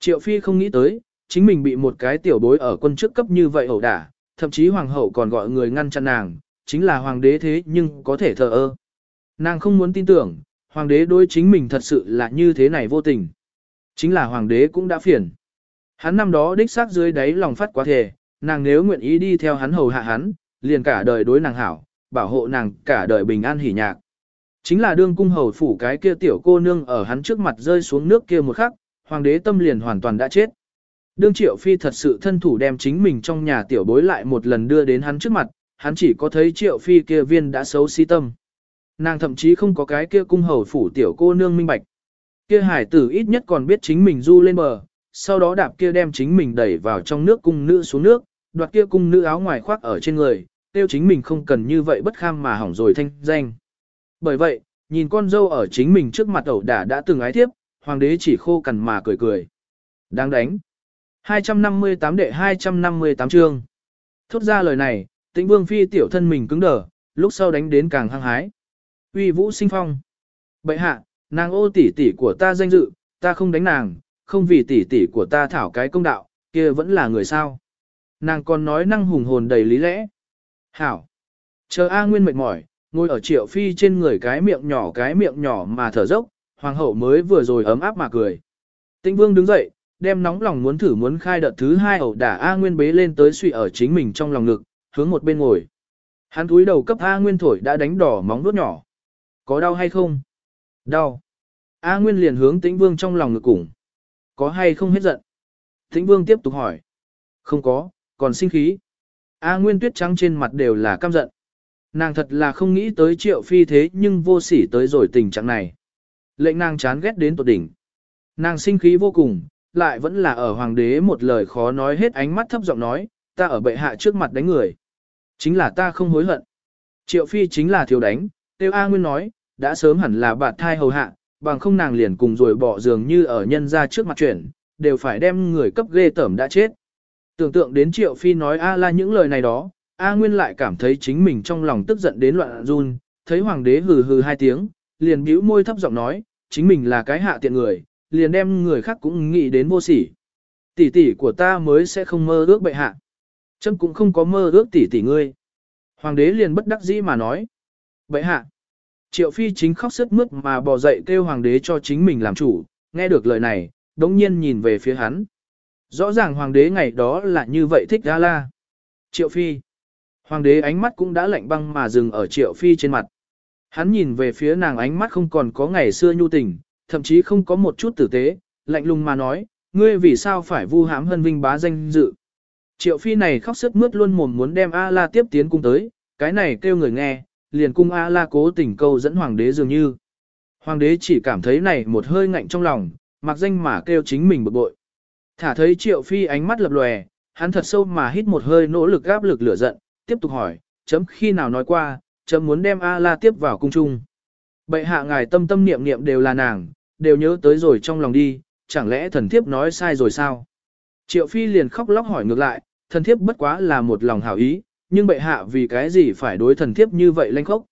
Speaker 1: Triệu Phi không nghĩ tới, chính mình bị một cái tiểu bối ở quân chức cấp như vậy ẩu đả, thậm chí hoàng hậu còn gọi người ngăn chặn nàng, chính là hoàng đế thế nhưng có thể thờ ơ. Nàng không muốn tin tưởng, hoàng đế đối chính mình thật sự là như thế này vô tình. Chính là hoàng đế cũng đã phiền. Hắn năm đó đích xác dưới đáy lòng phát quá thể, nàng nếu nguyện ý đi theo hắn hầu hạ hắn, liền cả đời đối nàng hảo, bảo hộ nàng cả đời bình an hỉ nhạc. Chính là đương cung hầu phủ cái kia tiểu cô nương ở hắn trước mặt rơi xuống nước kia một khắc, hoàng đế tâm liền hoàn toàn đã chết. Đương triệu phi thật sự thân thủ đem chính mình trong nhà tiểu bối lại một lần đưa đến hắn trước mặt, hắn chỉ có thấy triệu phi kia viên đã xấu si tâm. Nàng thậm chí không có cái kia cung hầu phủ tiểu cô nương minh bạch. Kia hải tử ít nhất còn biết chính mình du lên bờ, sau đó đạp kia đem chính mình đẩy vào trong nước cung nữ xuống nước, đoạt kia cung nữ áo ngoài khoác ở trên người, tiêu chính mình không cần như vậy bất kham mà hỏng rồi thanh danh. Bởi vậy, nhìn con dâu ở chính mình trước mặt ẩu đả đã từng ái thiếp, hoàng đế chỉ khô cằn mà cười cười. Đáng đánh. 258 đệ 258 chương. Thốt ra lời này, tĩnh vương phi tiểu thân mình cứng đờ, lúc sau đánh đến càng hăng hái. Uy vũ sinh phong. Bệ hạ, nàng ô tỷ tỷ của ta danh dự, ta không đánh nàng, không vì tỷ tỷ của ta thảo cái công đạo, kia vẫn là người sao. Nàng còn nói năng hùng hồn đầy lý lẽ. Hảo. Chờ A Nguyên mệt mỏi, ngồi ở triệu phi trên người cái miệng nhỏ cái miệng nhỏ mà thở dốc, hoàng hậu mới vừa rồi ấm áp mà cười. Tĩnh vương đứng dậy, đem nóng lòng muốn thử muốn khai đợt thứ hai ẩu đả A Nguyên bế lên tới suy ở chính mình trong lòng ngực, hướng một bên ngồi. Hắn túi đầu cấp A Nguyên thổi đã đánh đỏ móng vuốt nhỏ. Có đau hay không? Đau. A Nguyên liền hướng Tĩnh Vương trong lòng ngực củng. Có hay không hết giận? Tĩnh Vương tiếp tục hỏi. Không có, còn sinh khí. A Nguyên tuyết trắng trên mặt đều là căm giận. Nàng thật là không nghĩ tới triệu phi thế nhưng vô sỉ tới rồi tình trạng này. Lệnh nàng chán ghét đến tột đỉnh. Nàng sinh khí vô cùng, lại vẫn là ở hoàng đế một lời khó nói hết ánh mắt thấp giọng nói, ta ở bệ hạ trước mặt đánh người. Chính là ta không hối hận. Triệu phi chính là thiếu đánh, tiêu A Nguyên nói, đã sớm hẳn là bạt thai hầu hạ, bằng không nàng liền cùng rồi bỏ giường như ở nhân ra trước mặt chuyển, đều phải đem người cấp ghê tởm đã chết. Tưởng tượng đến Triệu Phi nói A la những lời này đó, A Nguyên lại cảm thấy chính mình trong lòng tức giận đến loạn run, thấy hoàng đế hừ hừ hai tiếng, liền bĩu môi thấp giọng nói, chính mình là cái hạ tiện người, liền đem người khác cũng nghĩ đến vô sỉ. Tỷ tỷ của ta mới sẽ không mơ ước bệ hạ. Chấm cũng không có mơ ước tỷ tỷ ngươi. Hoàng đế liền bất đắc dĩ mà nói. Bệ hạ. Triệu phi chính khóc sức mướt mà bò dậy kêu hoàng đế cho chính mình làm chủ, nghe được lời này, đống nhiên nhìn về phía hắn. Rõ ràng hoàng đế ngày đó là như vậy thích ra la. Triệu phi. Hoàng đế ánh mắt cũng đã lạnh băng mà dừng ở triệu phi trên mặt. Hắn nhìn về phía nàng ánh mắt không còn có ngày xưa nhu tình, thậm chí không có một chút tử tế, lạnh lùng mà nói, ngươi vì sao phải vu hãm hân vinh bá danh dự. Triệu phi này khóc sức mướt luôn mồm muốn đem A-la tiếp tiến cung tới, cái này kêu người nghe, liền cung A-la cố tình câu dẫn hoàng đế dường như. Hoàng đế chỉ cảm thấy này một hơi ngạnh trong lòng, mặc danh mà kêu chính mình bực bội. Thả thấy triệu phi ánh mắt lập lòe, hắn thật sâu mà hít một hơi nỗ lực gáp lực lửa giận, tiếp tục hỏi, chấm khi nào nói qua, chấm muốn đem A-la tiếp vào cung trung. Bệ hạ ngài tâm tâm niệm niệm đều là nàng, đều nhớ tới rồi trong lòng đi, chẳng lẽ thần thiếp nói sai rồi sao? Triệu phi liền khóc lóc hỏi ngược lại, thần thiếp bất quá là một lòng hảo ý, nhưng bệ hạ vì cái gì phải đối thần thiếp như vậy lanh khốc?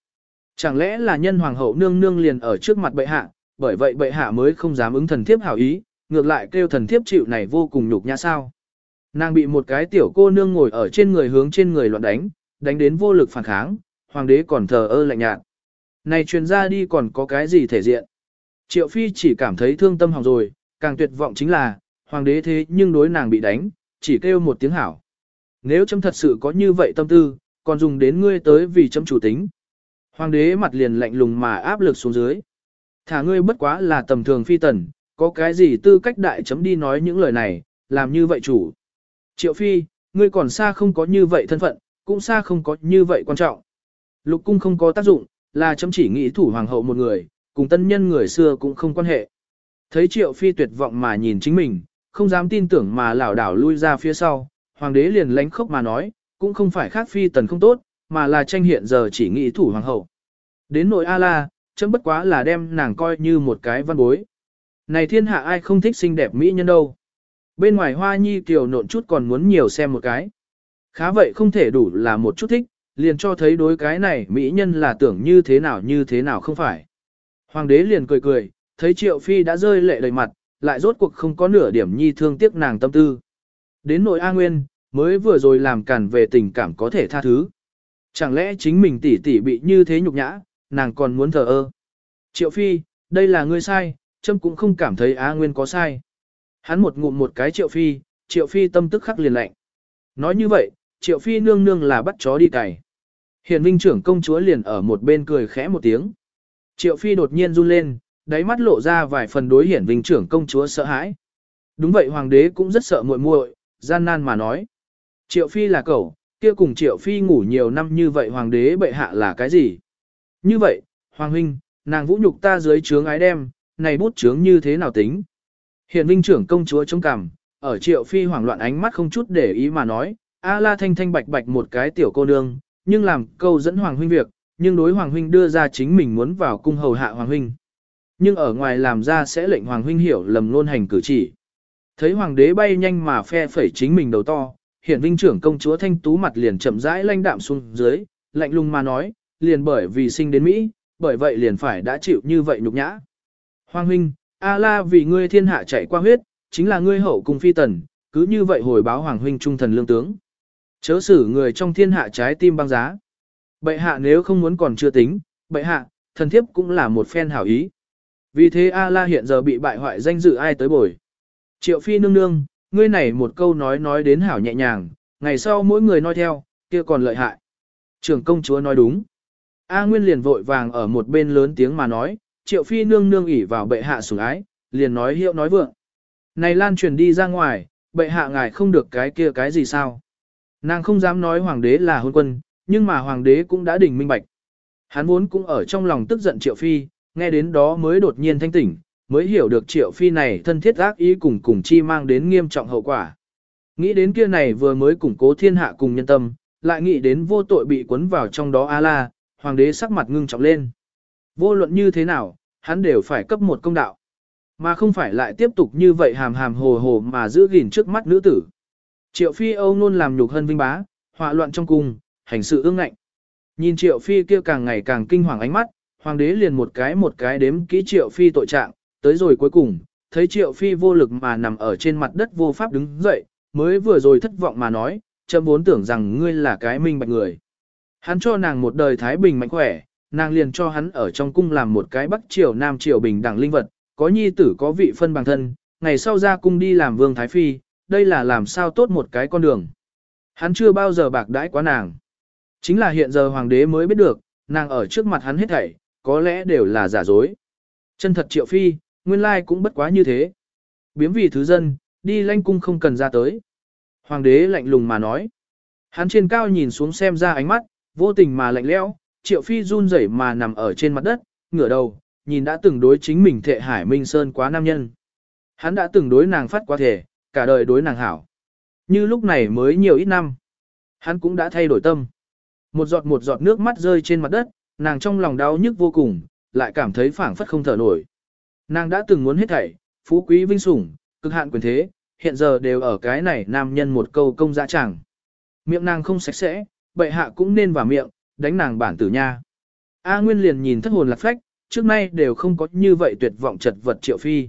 Speaker 1: Chẳng lẽ là nhân hoàng hậu nương nương liền ở trước mặt bệ hạ, bởi vậy bệ hạ mới không dám ứng thần thiếp hảo ý, ngược lại kêu thần thiếp chịu này vô cùng nhục nhã sao? Nàng bị một cái tiểu cô nương ngồi ở trên người hướng trên người loạn đánh, đánh đến vô lực phản kháng, hoàng đế còn thờ ơ lạnh nhạt. Này truyền ra đi còn có cái gì thể diện. Triệu Phi chỉ cảm thấy thương tâm hỏng rồi, càng tuyệt vọng chính là, hoàng đế thế nhưng đối nàng bị đánh, chỉ kêu một tiếng hảo. Nếu chấm thật sự có như vậy tâm tư, còn dùng đến ngươi tới vì chấm chủ tính. Hoàng đế mặt liền lạnh lùng mà áp lực xuống dưới. Thả ngươi bất quá là tầm thường phi tần, có cái gì tư cách đại chấm đi nói những lời này, làm như vậy chủ. Triệu phi, ngươi còn xa không có như vậy thân phận, cũng xa không có như vậy quan trọng. Lục cung không có tác dụng, là chấm chỉ nghĩ thủ hoàng hậu một người, cùng tân nhân người xưa cũng không quan hệ. Thấy triệu phi tuyệt vọng mà nhìn chính mình, không dám tin tưởng mà lảo đảo lui ra phía sau, hoàng đế liền lánh khóc mà nói, cũng không phải khác phi tần không tốt, mà là tranh hiện giờ chỉ nghĩ thủ hoàng hậu. Đến nội A-la, chấm bất quá là đem nàng coi như một cái văn bối. Này thiên hạ ai không thích xinh đẹp mỹ nhân đâu. Bên ngoài hoa nhi kiều nộn chút còn muốn nhiều xem một cái. Khá vậy không thể đủ là một chút thích, liền cho thấy đối cái này mỹ nhân là tưởng như thế nào như thế nào không phải. Hoàng đế liền cười cười, thấy triệu phi đã rơi lệ đầy mặt, lại rốt cuộc không có nửa điểm nhi thương tiếc nàng tâm tư. Đến nội A Nguyên, mới vừa rồi làm cản về tình cảm có thể tha thứ. Chẳng lẽ chính mình tỷ tỷ bị như thế nhục nhã, nàng còn muốn thờ ơ. Triệu Phi, đây là ngươi sai, châm cũng không cảm thấy A Nguyên có sai. Hắn một ngụm một cái Triệu Phi, Triệu Phi tâm tức khắc liền lạnh. Nói như vậy, Triệu Phi nương nương là bắt chó đi cày. Hiền Vinh trưởng công chúa liền ở một bên cười khẽ một tiếng. Triệu Phi đột nhiên run lên, đáy mắt lộ ra vài phần đối hiển Vinh trưởng công chúa sợ hãi. Đúng vậy hoàng đế cũng rất sợ muội muội, gian nan mà nói. Triệu Phi là cậu, kia cùng Triệu Phi ngủ nhiều năm như vậy hoàng đế bệ hạ là cái gì? Như vậy, hoàng huynh, nàng vũ nhục ta dưới trướng ái đem, này bút trướng như thế nào tính? Hiện Vinh trưởng công chúa trông cằm, ở Triệu Phi hoảng loạn ánh mắt không chút để ý mà nói, A la thanh thanh bạch bạch một cái tiểu cô nương, nhưng làm câu dẫn hoàng huynh việc, nhưng đối hoàng huynh đưa ra chính mình muốn vào cung hầu hạ hoàng huynh. Nhưng ở ngoài làm ra sẽ lệnh hoàng huynh hiểu lầm luôn hành cử chỉ. Thấy hoàng đế bay nhanh mà phe phẩy chính mình đầu to, hiện vinh trưởng công chúa thanh tú mặt liền chậm rãi lanh đạm xuống dưới, lạnh lùng mà nói, liền bởi vì sinh đến Mỹ, bởi vậy liền phải đã chịu như vậy nhục nhã. Hoàng huynh, A la vì ngươi thiên hạ chạy qua huyết, chính là ngươi hậu cung phi tần, cứ như vậy hồi báo hoàng huynh trung thần lương tướng. Chớ xử người trong thiên hạ trái tim băng giá. Bệ hạ nếu không muốn còn chưa tính, bệ hạ, thần thiếp cũng là một phen hảo ý. Vì thế A la hiện giờ bị bại hoại danh dự ai tới bồi. Triệu phi nương nương, ngươi này một câu nói nói đến hảo nhẹ nhàng, ngày sau mỗi người nói theo, kia còn lợi hại. Trưởng công chúa nói đúng. A Nguyên liền vội vàng ở một bên lớn tiếng mà nói, triệu phi nương nương ỉ vào bệ hạ sủng ái, liền nói hiệu nói vượng. Này lan truyền đi ra ngoài, bệ hạ ngài không được cái kia cái gì sao. Nàng không dám nói hoàng đế là hôn quân, nhưng mà hoàng đế cũng đã đỉnh minh bạch. Hắn vốn cũng ở trong lòng tức giận triệu phi, nghe đến đó mới đột nhiên thanh tỉnh, mới hiểu được triệu phi này thân thiết ác ý cùng cùng chi mang đến nghiêm trọng hậu quả. Nghĩ đến kia này vừa mới củng cố thiên hạ cùng nhân tâm, lại nghĩ đến vô tội bị cuốn vào trong đó A-la, hoàng đế sắc mặt ngưng trọng lên. Vô luận như thế nào, hắn đều phải cấp một công đạo. Mà không phải lại tiếp tục như vậy hàm hàm hồ hồ mà giữ gìn trước mắt nữ tử. Triệu phi âu luôn làm nhục hân vinh bá, họa loạn trong cung, hành sự ương ngạnh. Nhìn triệu phi kia càng ngày càng kinh hoàng ánh mắt, hoàng đế liền một cái một cái đếm kỹ triệu phi tội trạng, tới rồi cuối cùng, thấy triệu phi vô lực mà nằm ở trên mặt đất vô pháp đứng dậy, mới vừa rồi thất vọng mà nói, chậm vốn tưởng rằng ngươi là cái minh bạch người. Hắn cho nàng một đời thái bình mạnh khỏe, nàng liền cho hắn ở trong cung làm một cái bắc triều nam triều bình đẳng linh vật, có nhi tử có vị phân bằng thân, ngày sau ra cung đi làm vương thái phi, đây là làm sao tốt một cái con đường. Hắn chưa bao giờ bạc đãi quá nàng. Chính là hiện giờ hoàng đế mới biết được, nàng ở trước mặt hắn hết thảy, có lẽ đều là giả dối. Chân thật triệu phi, nguyên lai cũng bất quá như thế. Biếm vì thứ dân, đi lanh cung không cần ra tới. Hoàng đế lạnh lùng mà nói. Hắn trên cao nhìn xuống xem ra ánh mắt, vô tình mà lạnh lẽo, triệu phi run rẩy mà nằm ở trên mặt đất, ngửa đầu, nhìn đã từng đối chính mình thệ hải minh sơn quá nam nhân. Hắn đã từng đối nàng phát quá thể, cả đời đối nàng hảo. Như lúc này mới nhiều ít năm. Hắn cũng đã thay đổi tâm. Một giọt một giọt nước mắt rơi trên mặt đất, nàng trong lòng đau nhức vô cùng, lại cảm thấy phảng phất không thở nổi. Nàng đã từng muốn hết thảy, phú quý vinh sủng, cực hạn quyền thế, hiện giờ đều ở cái này nam nhân một câu công dã chẳng. Miệng nàng không sạch sẽ, bệ hạ cũng nên vào miệng, đánh nàng bản tử nha. A Nguyên liền nhìn thất hồn lạc phách, trước nay đều không có như vậy tuyệt vọng chật vật triệu phi.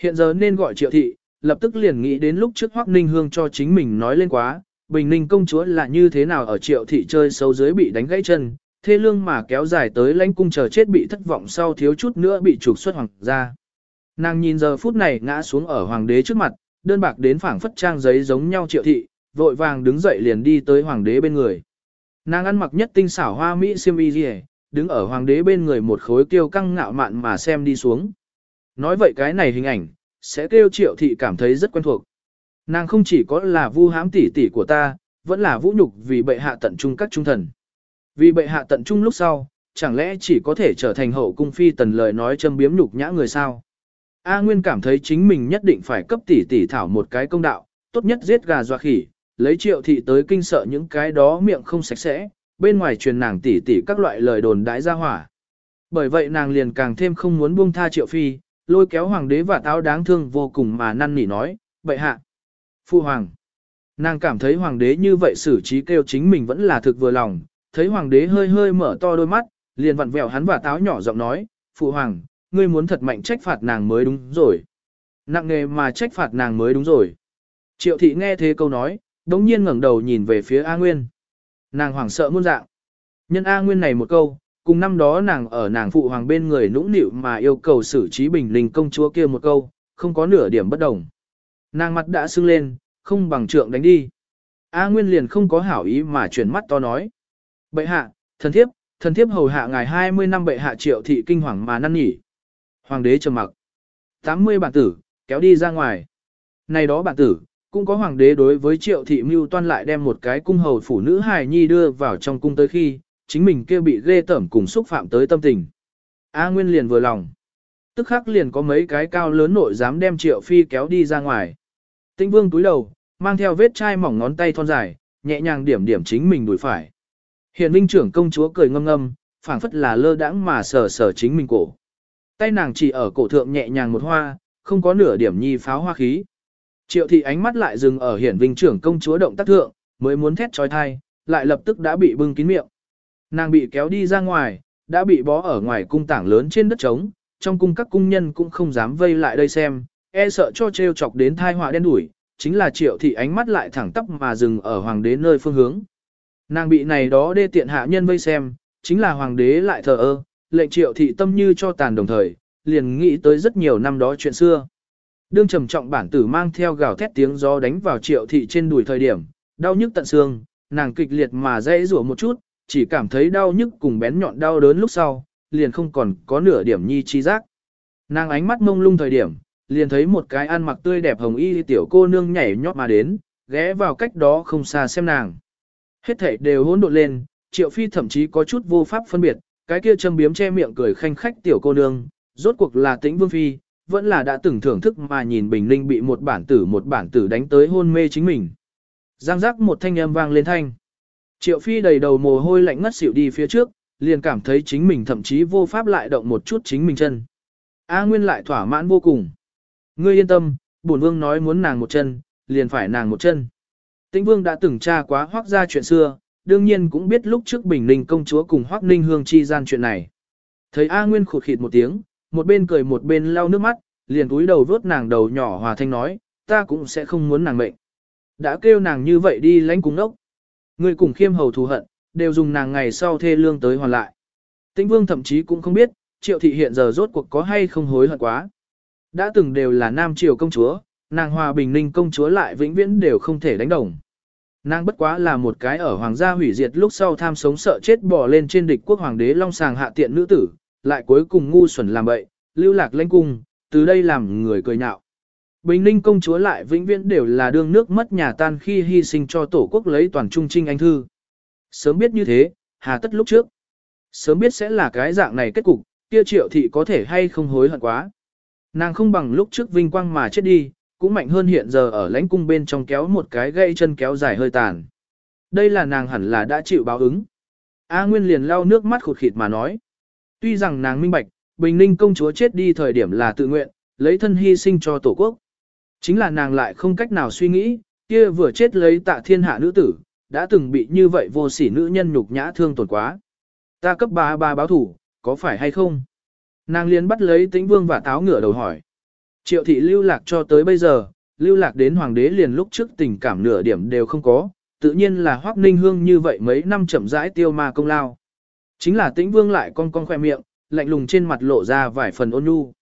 Speaker 1: Hiện giờ nên gọi triệu thị, lập tức liền nghĩ đến lúc trước Hoắc Ninh Hương cho chính mình nói lên quá, Bình Ninh công chúa là như thế nào ở triệu thị chơi xấu dưới bị đánh gãy chân, thê lương mà kéo dài tới lãnh cung chờ chết bị thất vọng sau thiếu chút nữa bị trục xuất hoàng gia. Nàng nhìn giờ phút này ngã xuống ở hoàng đế trước mặt, đơn bạc đến phảng phất trang giấy giống nhau triệu thị, vội vàng đứng dậy liền đi tới hoàng đế bên người. Nàng ăn mặc nhất tinh xảo hoa mỹ xiêm y gì, đứng ở hoàng đế bên người một khối kiêu căng ngạo mạn mà xem đi xuống. Nói vậy cái này hình ảnh, sẽ kêu triệu thị cảm thấy rất quen thuộc. Nàng không chỉ có là vu hãm tỷ tỷ của ta, vẫn là vũ nhục vì bệ hạ tận trung các trung thần. Vì bệ hạ tận trung lúc sau, chẳng lẽ chỉ có thể trở thành hậu cung phi tần lời nói châm biếm nhục nhã người sao? A Nguyên cảm thấy chính mình nhất định phải cấp tỷ tỷ thảo một cái công đạo, tốt nhất giết gà dọa khỉ, lấy triệu thị tới kinh sợ những cái đó miệng không sạch sẽ, bên ngoài truyền nàng tỷ tỷ các loại lời đồn đãi ra hỏa. Bởi vậy nàng liền càng thêm không muốn buông tha triệu phi, lôi kéo hoàng đế và táo đáng thương vô cùng mà năn nỉ nói, vậy hạ. Phu hoàng. Nàng cảm thấy hoàng đế như vậy xử trí kêu chính mình vẫn là thực vừa lòng, thấy hoàng đế hơi hơi mở to đôi mắt, liền vặn vẹo hắn và táo nhỏ giọng nói, phụ hoàng, ngươi muốn thật mạnh trách phạt nàng mới đúng rồi. Nặng nghề mà trách phạt nàng mới đúng rồi. Triệu thị nghe thế câu nói, đống nhiên ngẩng đầu nhìn về phía A Nguyên. Nàng hoảng sợ muôn dạng. Nhân A Nguyên này một câu, cùng năm đó nàng ở nàng phụ hoàng bên người nũng nịu mà yêu cầu xử trí bình linh công chúa kia một câu, không có nửa điểm bất đồng. Nàng mặt đã sưng lên, không bằng trượng đánh đi. A Nguyên liền không có hảo ý mà chuyển mắt to nói. Bệ hạ, thần thiếp, thần thiếp hầu hạ ngài 20 năm bệ hạ triệu thị kinh hoàng mà năn nhỉ. Hoàng đế trầm mặc. 80 bản tử, kéo đi ra ngoài. Này đó bản tử, cũng có hoàng đế đối với triệu thị mưu toan lại đem một cái cung hầu phụ nữ hài nhi đưa vào trong cung tới khi, chính mình kia bị ghê tởm cùng xúc phạm tới tâm tình. A Nguyên liền vừa lòng. Tức khắc liền có mấy cái cao lớn nội dám đem triệu phi kéo đi ra ngoài. Tĩnh vương túi đầu, mang theo vết chai mỏng ngón tay thon dài, nhẹ nhàng điểm điểm chính mình đùi phải. Hiện vinh trưởng công chúa cười ngâm ngâm, phảng phất là lơ đãng mà sờ sờ chính mình cổ. Tay nàng chỉ ở cổ thượng nhẹ nhàng một hoa, không có nửa điểm nhi pháo hoa khí. Triệu thị ánh mắt lại dừng ở hiển vinh trưởng công chúa động tác thượng, mới muốn thét trói thai, lại lập tức đã bị bưng kín miệng. Nàng bị kéo đi ra ngoài, đã bị bó ở ngoài cung tảng lớn trên đất trống, trong cung các cung nhân cũng không dám vây lại đây xem, e sợ cho trêu chọc đến thai họa đen đủi, chính là triệu thị ánh mắt lại thẳng tắp mà dừng ở hoàng đế nơi phương hướng. Nàng bị này đó đê tiện hạ nhân vây xem, chính là hoàng đế lại thờ ơ, lệnh triệu thị tâm như cho tàn đồng thời, liền nghĩ tới rất nhiều năm đó chuyện xưa. Đương trầm trọng bản tử mang theo gào thét tiếng gió đánh vào triệu thị trên đùi thời điểm, đau nhức tận xương, nàng kịch liệt mà dãy rủa một chút, chỉ cảm thấy đau nhức cùng bén nhọn đau đớn lúc sau, liền không còn có nửa điểm nhi chi giác. Nàng ánh mắt mông lung thời điểm, liền thấy một cái ăn mặc tươi đẹp hồng y tiểu cô nương nhảy nhót mà đến, ghé vào cách đó không xa xem nàng. Hết thảy đều hỗn độn lên, triệu phi thậm chí có chút vô pháp phân biệt, cái kia châm biếm che miệng cười khanh khách tiểu cô nương, rốt cuộc là tĩnh vương phi, vẫn là đã từng thưởng thức mà nhìn bình ninh bị một bản tử một bản tử đánh tới hôn mê chính mình. Giang giác một thanh âm vang lên thanh. Triệu phi đầy đầu mồ hôi lạnh ngất xỉu đi phía trước, liền cảm thấy chính mình thậm chí vô pháp lại động một chút chính mình chân. A Nguyên lại thỏa mãn vô cùng. Ngươi yên tâm, bổn vương nói muốn nàng một chân, liền phải nàng một chân. Tĩnh vương đã từng tra quá hoác ra chuyện xưa, đương nhiên cũng biết lúc trước Bình Ninh công chúa cùng hoác ninh hương chi gian chuyện này. Thấy A Nguyên khụt khịt một tiếng, một bên cười một bên lau nước mắt, liền túi đầu vớt nàng đầu nhỏ hòa thanh nói, ta cũng sẽ không muốn nàng mệnh. Đã kêu nàng như vậy đi lãnh cung đốc. Người cùng khiêm hầu thù hận, đều dùng nàng ngày sau thê lương tới hoàn lại. Tĩnh vương thậm chí cũng không biết, triệu thị hiện giờ rốt cuộc có hay không hối hận quá. Đã từng đều là nam triều công chúa, nàng hòa bình ninh công chúa lại vĩnh viễn đều không thể đánh đồng. Nàng bất quá là một cái ở hoàng gia hủy diệt lúc sau tham sống sợ chết bỏ lên trên địch quốc hoàng đế long sàng hạ tiện nữ tử, lại cuối cùng ngu xuẩn làm bậy, lưu lạc lãnh cung, từ đây làm người cười nhạo. Bình ninh công chúa lại vĩnh viễn đều là đương nước mất nhà tan khi hy sinh cho tổ quốc lấy toàn trung trinh anh thư. Sớm biết như thế, hà tất lúc trước. Sớm biết sẽ là cái dạng này kết cục, kia triệu thị có thể hay không hối hận quá. Nàng không bằng lúc trước vinh quang mà chết đi, cũng mạnh hơn hiện giờ ở lãnh cung bên trong kéo một cái gây chân kéo dài hơi tàn. Đây là nàng hẳn là đã chịu báo ứng. A Nguyên liền lau nước mắt khụt khịt mà nói. Tuy rằng nàng minh bạch, Bình Ninh công chúa chết đi thời điểm là tự nguyện, lấy thân hy sinh cho tổ quốc. Chính là nàng lại không cách nào suy nghĩ, kia vừa chết lấy tạ thiên hạ nữ tử, đã từng bị như vậy vô sỉ nữ nhân nhục nhã thương tổn quá. Ta cấp ba ba báo thủ, có phải hay không? Nàng liền bắt lấy tĩnh vương và táo ngửa đầu hỏi. Triệu thị lưu lạc cho tới bây giờ, lưu lạc đến hoàng đế liền lúc trước tình cảm nửa điểm đều không có, tự nhiên là Hoắc Ninh Hương như vậy mấy năm chậm rãi tiêu ma công lao. Chính là Tĩnh Vương lại con con khoe miệng, lạnh lùng trên mặt lộ ra vài phần ôn nhu.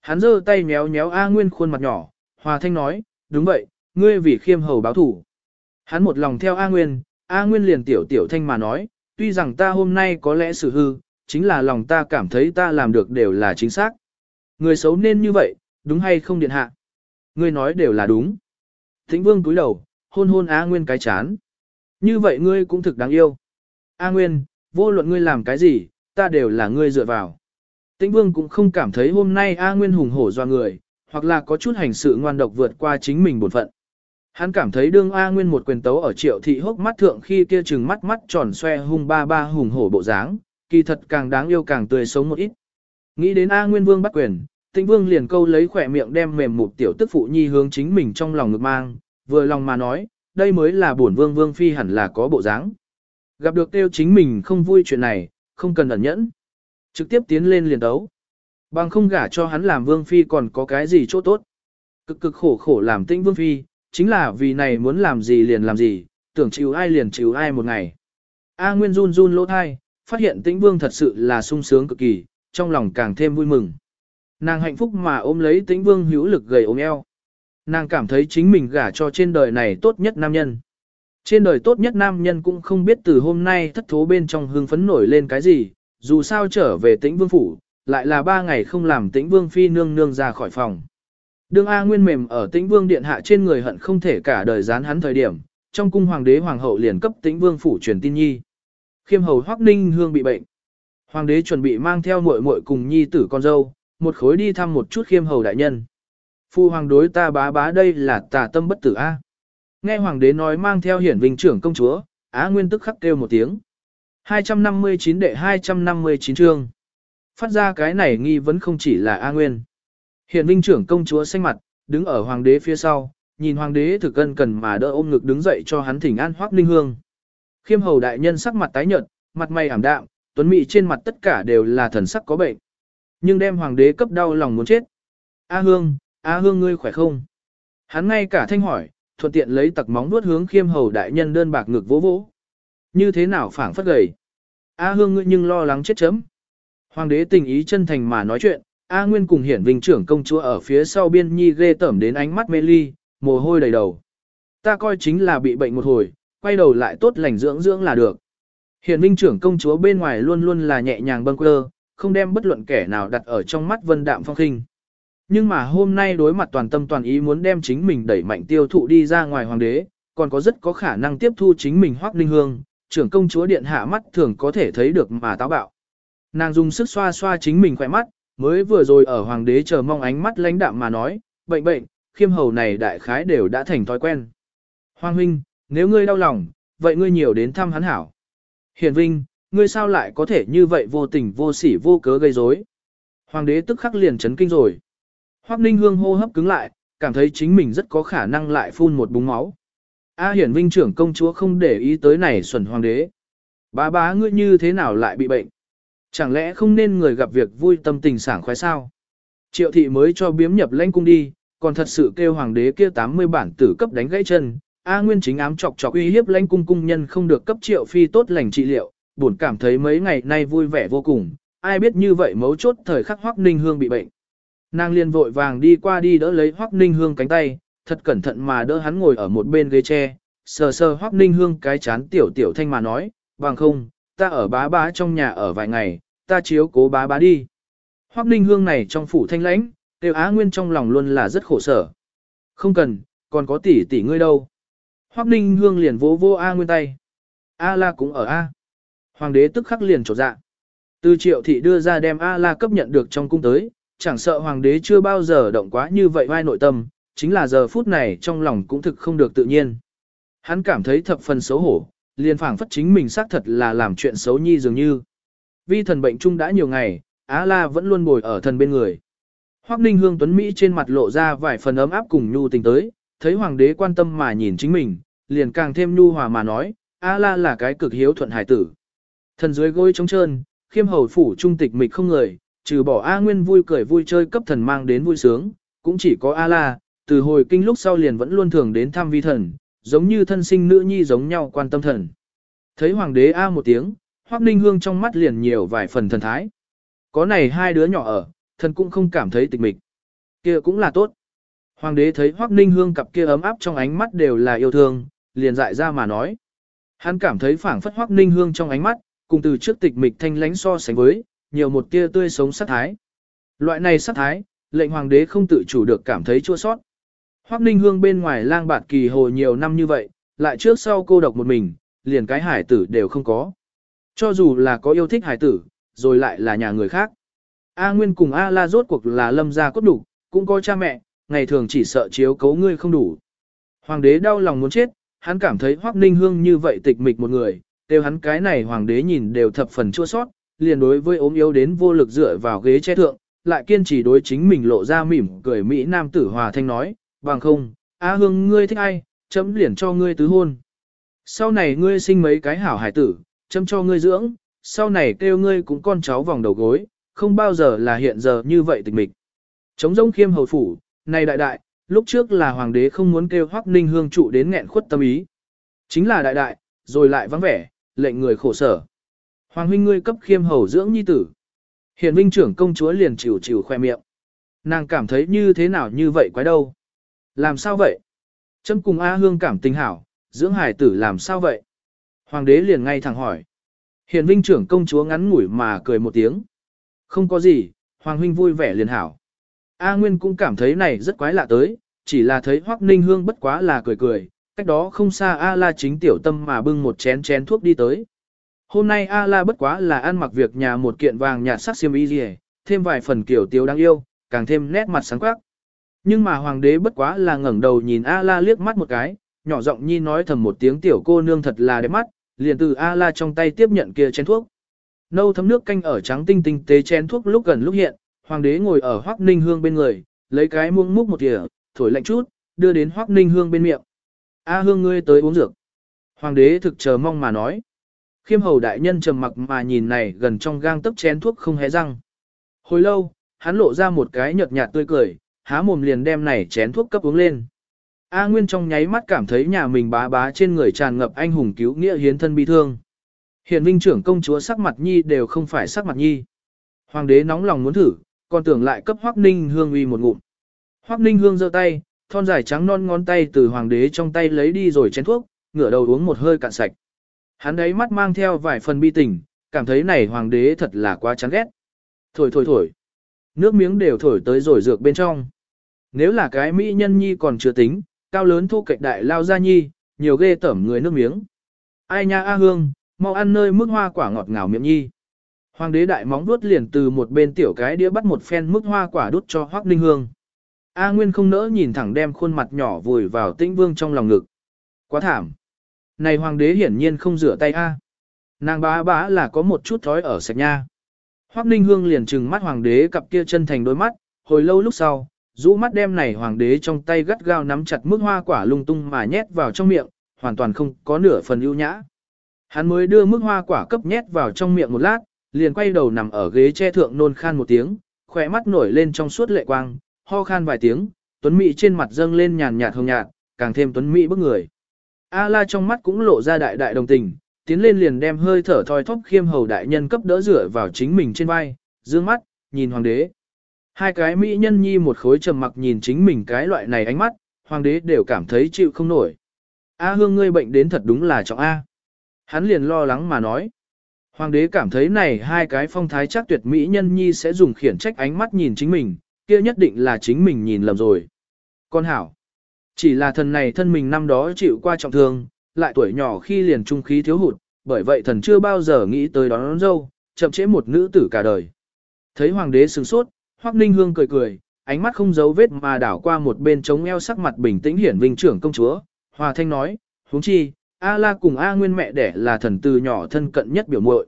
Speaker 1: Hắn giơ tay méo méo A Nguyên khuôn mặt nhỏ, hòa thanh nói, đúng vậy, ngươi vì khiêm hầu báo thủ. Hắn một lòng theo A Nguyên, A Nguyên liền tiểu tiểu thanh mà nói, tuy rằng ta hôm nay có lẽ sự hư, chính là lòng ta cảm thấy ta làm được đều là chính xác. Người xấu nên như vậy, đúng hay không điện hạ? Ngươi nói đều là đúng. Thịnh vương cúi đầu, hôn hôn A Nguyên cái chán. Như vậy ngươi cũng thực đáng yêu. A Nguyên, vô luận ngươi làm cái gì, ta đều là ngươi dựa vào. Tĩnh vương cũng không cảm thấy hôm nay A Nguyên hùng hổ do người, hoặc là có chút hành sự ngoan độc vượt qua chính mình bổn phận. Hắn cảm thấy đương A Nguyên một quyền tấu ở triệu thị hốc mắt thượng khi kia trừng mắt mắt tròn xoe hung ba ba hùng hổ bộ dáng, kỳ thật càng đáng yêu càng tươi sống một ít. Nghĩ đến A Nguyên Vương bắt quyền, Tĩnh Vương liền câu lấy khỏe miệng đem mềm mục tiểu tức phụ nhi hướng chính mình trong lòng ngực mang, vừa lòng mà nói, đây mới là bổn vương vương phi hẳn là có bộ dáng. Gặp được tiêu chính mình không vui chuyện này, không cần ẩn nhẫn. Trực tiếp tiến lên liền đấu. Bằng không gả cho hắn làm vương phi còn có cái gì chỗ tốt. Cực cực khổ khổ làm tĩnh vương phi, chính là vì này muốn làm gì liền làm gì, tưởng chịu ai liền chịu ai một ngày. A Nguyên run run lỗ thai, phát hiện tĩnh vương thật sự là sung sướng cực kỳ, trong lòng càng thêm vui mừng. Nàng hạnh phúc mà ôm lấy tĩnh vương hữu lực gầy ôm eo. Nàng cảm thấy chính mình gả cho trên đời này tốt nhất nam nhân. Trên đời tốt nhất nam nhân cũng không biết từ hôm nay thất thố bên trong hương phấn nổi lên cái gì, dù sao trở về tĩnh vương phủ, lại là ba ngày không làm tĩnh vương phi nương nương ra khỏi phòng. Đương A Nguyên mềm ở tĩnh vương điện hạ trên người hận không thể cả đời dán hắn thời điểm, trong cung hoàng đế hoàng hậu liền cấp tĩnh vương phủ truyền tin nhi. Khiêm hầu Hoắc Ninh Hương bị bệnh. Hoàng đế chuẩn bị mang theo muội muội cùng nhi tử con dâu, một khối đi thăm một chút khiêm hầu đại nhân. Phu hoàng đối ta bá bá đây là tà tâm bất tử a. Nghe hoàng đế nói mang theo hiển vinh trưởng công chúa, Á Nguyên tức khắc kêu một tiếng. 259 đệ 259 chương. Phát ra cái này nghi vấn không chỉ là A Nguyên. Hiển vinh trưởng công chúa xanh mặt, đứng ở hoàng đế phía sau, nhìn hoàng đế thực cân cần mà đỡ ôm ngực đứng dậy cho hắn thỉnh an hoác ninh hương. Khiêm hầu đại nhân sắc mặt tái nhợt, mặt mày ảm đạm, tuấn mị trên mặt tất cả đều là thần sắc có bệnh. Nhưng đem hoàng đế cấp đau lòng muốn chết. A hương, A hương ngươi khỏe không? Hắn ngay cả thanh hỏi, thuận tiện lấy tặc móng nuốt hướng khiêm hầu đại nhân đơn bạc ngực vỗ vỗ. Như thế nào phảng phất gầy? A hương ngươi nhưng lo lắng chết chấm. Hoàng đế tình ý chân thành mà nói chuyện, A Nguyên cùng hiển vinh trưởng công chúa ở phía sau biên nhi ghê tẩm đến ánh mắt mê ly, mồ hôi đầy đầu. Ta coi chính là bị bệnh một hồi, quay đầu lại tốt lành dưỡng dưỡng là được. Hiển vinh trưởng công chúa bên ngoài luôn luôn là nhẹ nhàng bâng quơ, không đem bất luận kẻ nào đặt ở trong mắt vân đạm phong khinh. Nhưng mà hôm nay đối mặt toàn tâm toàn ý muốn đem chính mình đẩy mạnh tiêu thụ đi ra ngoài hoàng đế, còn có rất có khả năng tiếp thu chính mình hoắc ninh hương, trưởng công chúa điện hạ mắt thường có thể thấy được mà táo bạo. Nàng dùng sức xoa xoa chính mình khỏe mắt, mới vừa rồi ở hoàng đế chờ mong ánh mắt lãnh đạm mà nói, bệnh bệnh, khiêm hầu này đại khái đều đã thành thói quen. Hoàng huynh, nếu ngươi đau lòng, vậy ngươi nhiều đến thăm hắn hảo. Hiền vinh, ngươi sao lại có thể như vậy vô tình vô sỉ vô cớ gây rối? Hoàng đế tức khắc liền chấn kinh rồi. Hoắc Ninh Hương hô hấp cứng lại, cảm thấy chính mình rất có khả năng lại phun một búng máu. A Hiển Vinh trưởng công chúa không để ý tới này xuẩn hoàng đế. Bá bá ngươi như thế nào lại bị bệnh? Chẳng lẽ không nên người gặp việc vui tâm tình sảng khoái sao? Triệu thị mới cho biếm nhập lãnh cung đi, còn thật sự kêu hoàng đế kia 80 bản tử cấp đánh gãy chân. A Nguyên chính ám chọc chọc uy hiếp lãnh cung cung nhân không được cấp triệu phi tốt lành trị liệu, buồn cảm thấy mấy ngày nay vui vẻ vô cùng, ai biết như vậy mấu chốt thời khắc Hoắc Ninh Hương bị bệnh. Nàng liền vội vàng đi qua đi đỡ lấy Hoắc Ninh Hương cánh tay, thật cẩn thận mà đỡ hắn ngồi ở một bên ghế tre, sờ sờ Hoắc Ninh Hương cái chán tiểu tiểu thanh mà nói, bằng không, ta ở bá bá trong nhà ở vài ngày, ta chiếu cố bá bá đi. Hoắc Ninh Hương này trong phủ thanh lãnh, Tiêu Á Nguyên trong lòng luôn là rất khổ sở. Không cần, còn có tỷ tỷ ngươi đâu. Hoắc Ninh Hương liền vỗ vô A Nguyên tay. A La cũng ở A. Hoàng đế tức khắc liền trột dạ. Từ triệu thị đưa ra đem A La cấp nhận được trong cung tới, chẳng sợ hoàng đế chưa bao giờ động quá như vậy vai nội tâm, chính là giờ phút này trong lòng cũng thực không được tự nhiên. Hắn cảm thấy thập phần xấu hổ, liền phảng phất chính mình xác thật là làm chuyện xấu nhi dường như. Vi thần bệnh chung đã nhiều ngày, Á La vẫn luôn bồi ở thần bên người. Hoắc Ninh Hương Tuấn Mỹ trên mặt lộ ra vài phần ấm áp cùng nhu tình tới, thấy hoàng đế quan tâm mà nhìn chính mình, liền càng thêm nhu hòa mà nói, Á La là cái cực hiếu thuận hải tử. Thần dưới gối trống trơn, khiêm hầu phủ trung tịch mịch không người, trừ bỏ A Nguyên vui cười vui chơi cấp thần mang đến vui sướng, cũng chỉ có A La, từ hồi kinh lúc sau liền vẫn luôn thường đến thăm vi thần, giống như thân sinh nữ nhi giống nhau quan tâm thần. Thấy hoàng đế a một tiếng, Hoắc Ninh Hương trong mắt liền nhiều vài phần thần thái. Có này hai đứa nhỏ ở, thần cũng không cảm thấy tịch mịch. Kia cũng là tốt. Hoàng đế thấy Hoắc Ninh Hương cặp kia ấm áp trong ánh mắt đều là yêu thương, liền dại ra mà nói. Hắn cảm thấy phảng phất Hoắc Ninh Hương trong ánh mắt, cùng từ trước tịch mịch thanh lánh so sánh với, nhiều một tia tươi sống sát thái. Loại này sát thái, lệnh hoàng đế không tự chủ được cảm thấy chua sót. Hoắc Ninh Hương bên ngoài lang bạt kỳ hồ nhiều năm như vậy, lại trước sau cô độc một mình, liền cái hải tử đều không có. Cho dù là có yêu thích hải tử, rồi lại là nhà người khác. A Nguyên cùng A La rốt cuộc là lâm gia cốt đủ, cũng có cha mẹ, ngày thường chỉ sợ chiếu cấu ngươi không đủ. Hoàng đế đau lòng muốn chết, hắn cảm thấy Hoắc Ninh Hương như vậy tịch mịch một người, đều hắn cái này hoàng đế nhìn đều thập phần chua sót, liền đối với ốm yếu đến vô lực dựa vào ghế che thượng, lại kiên trì đối chính mình lộ ra mỉm cười Mỹ Nam tử hòa thanh nói, bằng không, A Hương ngươi thích ai, chấm liền cho ngươi tứ hôn. Sau này ngươi sinh mấy cái hảo hải tử, chấm cho ngươi dưỡng, sau này kêu ngươi cũng con cháu vòng đầu gối, không bao giờ là hiện giờ như vậy tịch mịch. Chống rông khiêm hầu phủ, này đại đại, lúc trước là hoàng đế không muốn kêu Hoắc Ninh Hương trụ đến nghẹn khuất tâm ý. Chính là đại đại, rồi lại vắng vẻ, lệnh người khổ sở. Hoàng huynh ngươi cấp khiêm hầu dưỡng nhi tử. Hiện vinh trưởng công chúa liền chịu chịu khoe miệng. Nàng cảm thấy như thế nào như vậy quái đâu. Làm sao vậy? Trâm cùng A Hương cảm tình hảo, dưỡng hải tử làm sao vậy? Hoàng đế liền ngay thẳng hỏi. Hiện vinh trưởng công chúa ngắn ngủi mà cười một tiếng. Không có gì, Hoàng huynh vui vẻ liền hảo. A Nguyên cũng cảm thấy này rất quái lạ tới, chỉ là thấy Hoắc Ninh Hương bất quá là cười cười, cách đó không xa A La chính tiểu tâm mà bưng một chén chén thuốc đi tới. Hôm nay A La bất quá là ăn mặc việc nhà một kiện vàng nhạt sắc xiêm y rìa, thêm vài phần kiểu tiểu đáng yêu, càng thêm nét mặt sáng quắc. Nhưng mà hoàng đế bất quá là ngẩng đầu nhìn A La liếc mắt một cái, nhỏ giọng nhi nói thầm một tiếng tiểu cô nương thật là đẹp mắt, liền từ A La trong tay tiếp nhận kia chén thuốc. Nâu thấm nước canh ở trắng tinh tinh tế chén thuốc lúc gần lúc hiện, hoàng đế ngồi ở Hoắc Ninh Hương bên người, lấy cái muỗng múc một thìa, thổi lạnh chút, đưa đến Hoắc Ninh Hương bên miệng. A Hương ngươi tới uống dược. Hoàng đế thực chờ mong mà nói. Khiêm hầu đại nhân trầm mặc mà nhìn này gần trong gang tấc chén thuốc không hé răng. Hồi lâu, hắn lộ ra một cái nhợt nhạt tươi cười, há mồm liền đem này chén thuốc cấp uống lên. A Nguyên trong nháy mắt cảm thấy nhà mình bá bá trên người tràn ngập anh hùng cứu nghĩa hiến thân bi thương. Hiện vinh trưởng công chúa sắc mặt nhi đều không phải sắc mặt nhi. Hoàng đế nóng lòng muốn thử, còn tưởng lại cấp Hoắc Ninh Hương uy một ngụm. Hoắc Ninh Hương giơ tay, thon dài trắng non ngón tay từ hoàng đế trong tay lấy đi rồi chén thuốc, ngửa đầu uống một hơi cạn sạch. Hắn đấy mắt mang theo vài phần bi tình, cảm thấy này hoàng đế thật là quá chán ghét. Thổi thổi thổi. Nước miếng đều thổi tới rồi dược bên trong. Nếu là cái mỹ nhân nhi còn chưa tính, cao lớn thu cạnh đại lao ra nhi, nhiều ghê tẩm người nước miếng. Ai nha A Hương, mau ăn nơi mức hoa quả ngọt ngào miệng nhi. Hoàng đế đại móng vuốt liền từ một bên tiểu cái đĩa bắt một phen mức hoa quả đút cho Hoắc Ninh Hương. A Nguyên không nỡ nhìn thẳng đem khuôn mặt nhỏ vùi vào Tĩnh Vương trong lòng ngực. Quá thảm. Này hoàng đế hiển nhiên không rửa tay a. Nàng bá bá là có một chút thói ở sạch nha. Hoắc Ninh Hương liền trừng mắt hoàng đế cặp kia chân thành đôi mắt, hồi lâu lúc sau, rũ mắt đem này hoàng đế trong tay gắt gao nắm chặt mức hoa quả lung tung mà nhét vào trong miệng, hoàn toàn không có nửa phần ưu nhã. Hắn mới đưa mức hoa quả cấp nhét vào trong miệng một lát, liền quay đầu nằm ở ghế che thượng nôn khan một tiếng, khỏe mắt nổi lên trong suốt lệ quang, ho khan vài tiếng, tuấn mỹ trên mặt dâng lên nhàn nhạt hồng nhạt, càng thêm tuấn mỹ bức người. A la trong mắt cũng lộ ra đại đại đồng tình, tiến lên liền đem hơi thở thoi thóp khiêm hầu đại nhân cấp đỡ rửa vào chính mình trên vai, dương mắt, nhìn hoàng đế. Hai cái mỹ nhân nhi một khối trầm mặc nhìn chính mình cái loại này ánh mắt, hoàng đế đều cảm thấy chịu không nổi. A hương ngươi bệnh đến thật đúng là trọng A. Hắn liền lo lắng mà nói. Hoàng đế cảm thấy này hai cái phong thái chắc tuyệt mỹ nhân nhi sẽ dùng khiển trách ánh mắt nhìn chính mình, kia nhất định là chính mình nhìn lầm rồi. Con hảo, chỉ là thần này thân mình năm đó chịu qua trọng thương, lại tuổi nhỏ khi liền trung khí thiếu hụt, bởi vậy thần chưa bao giờ nghĩ tới đón, đón dâu, chậm chế một nữ tử cả đời. Thấy hoàng đế sửng sốt, Hoắc Ninh Hương cười cười, ánh mắt không giấu vết mà đảo qua một bên trống eo sắc mặt bình tĩnh hiển vinh trưởng công chúa, Hòa Thanh nói, huống chi, A La cùng A Nguyên mẹ đẻ là thần từ nhỏ thân cận nhất biểu muội.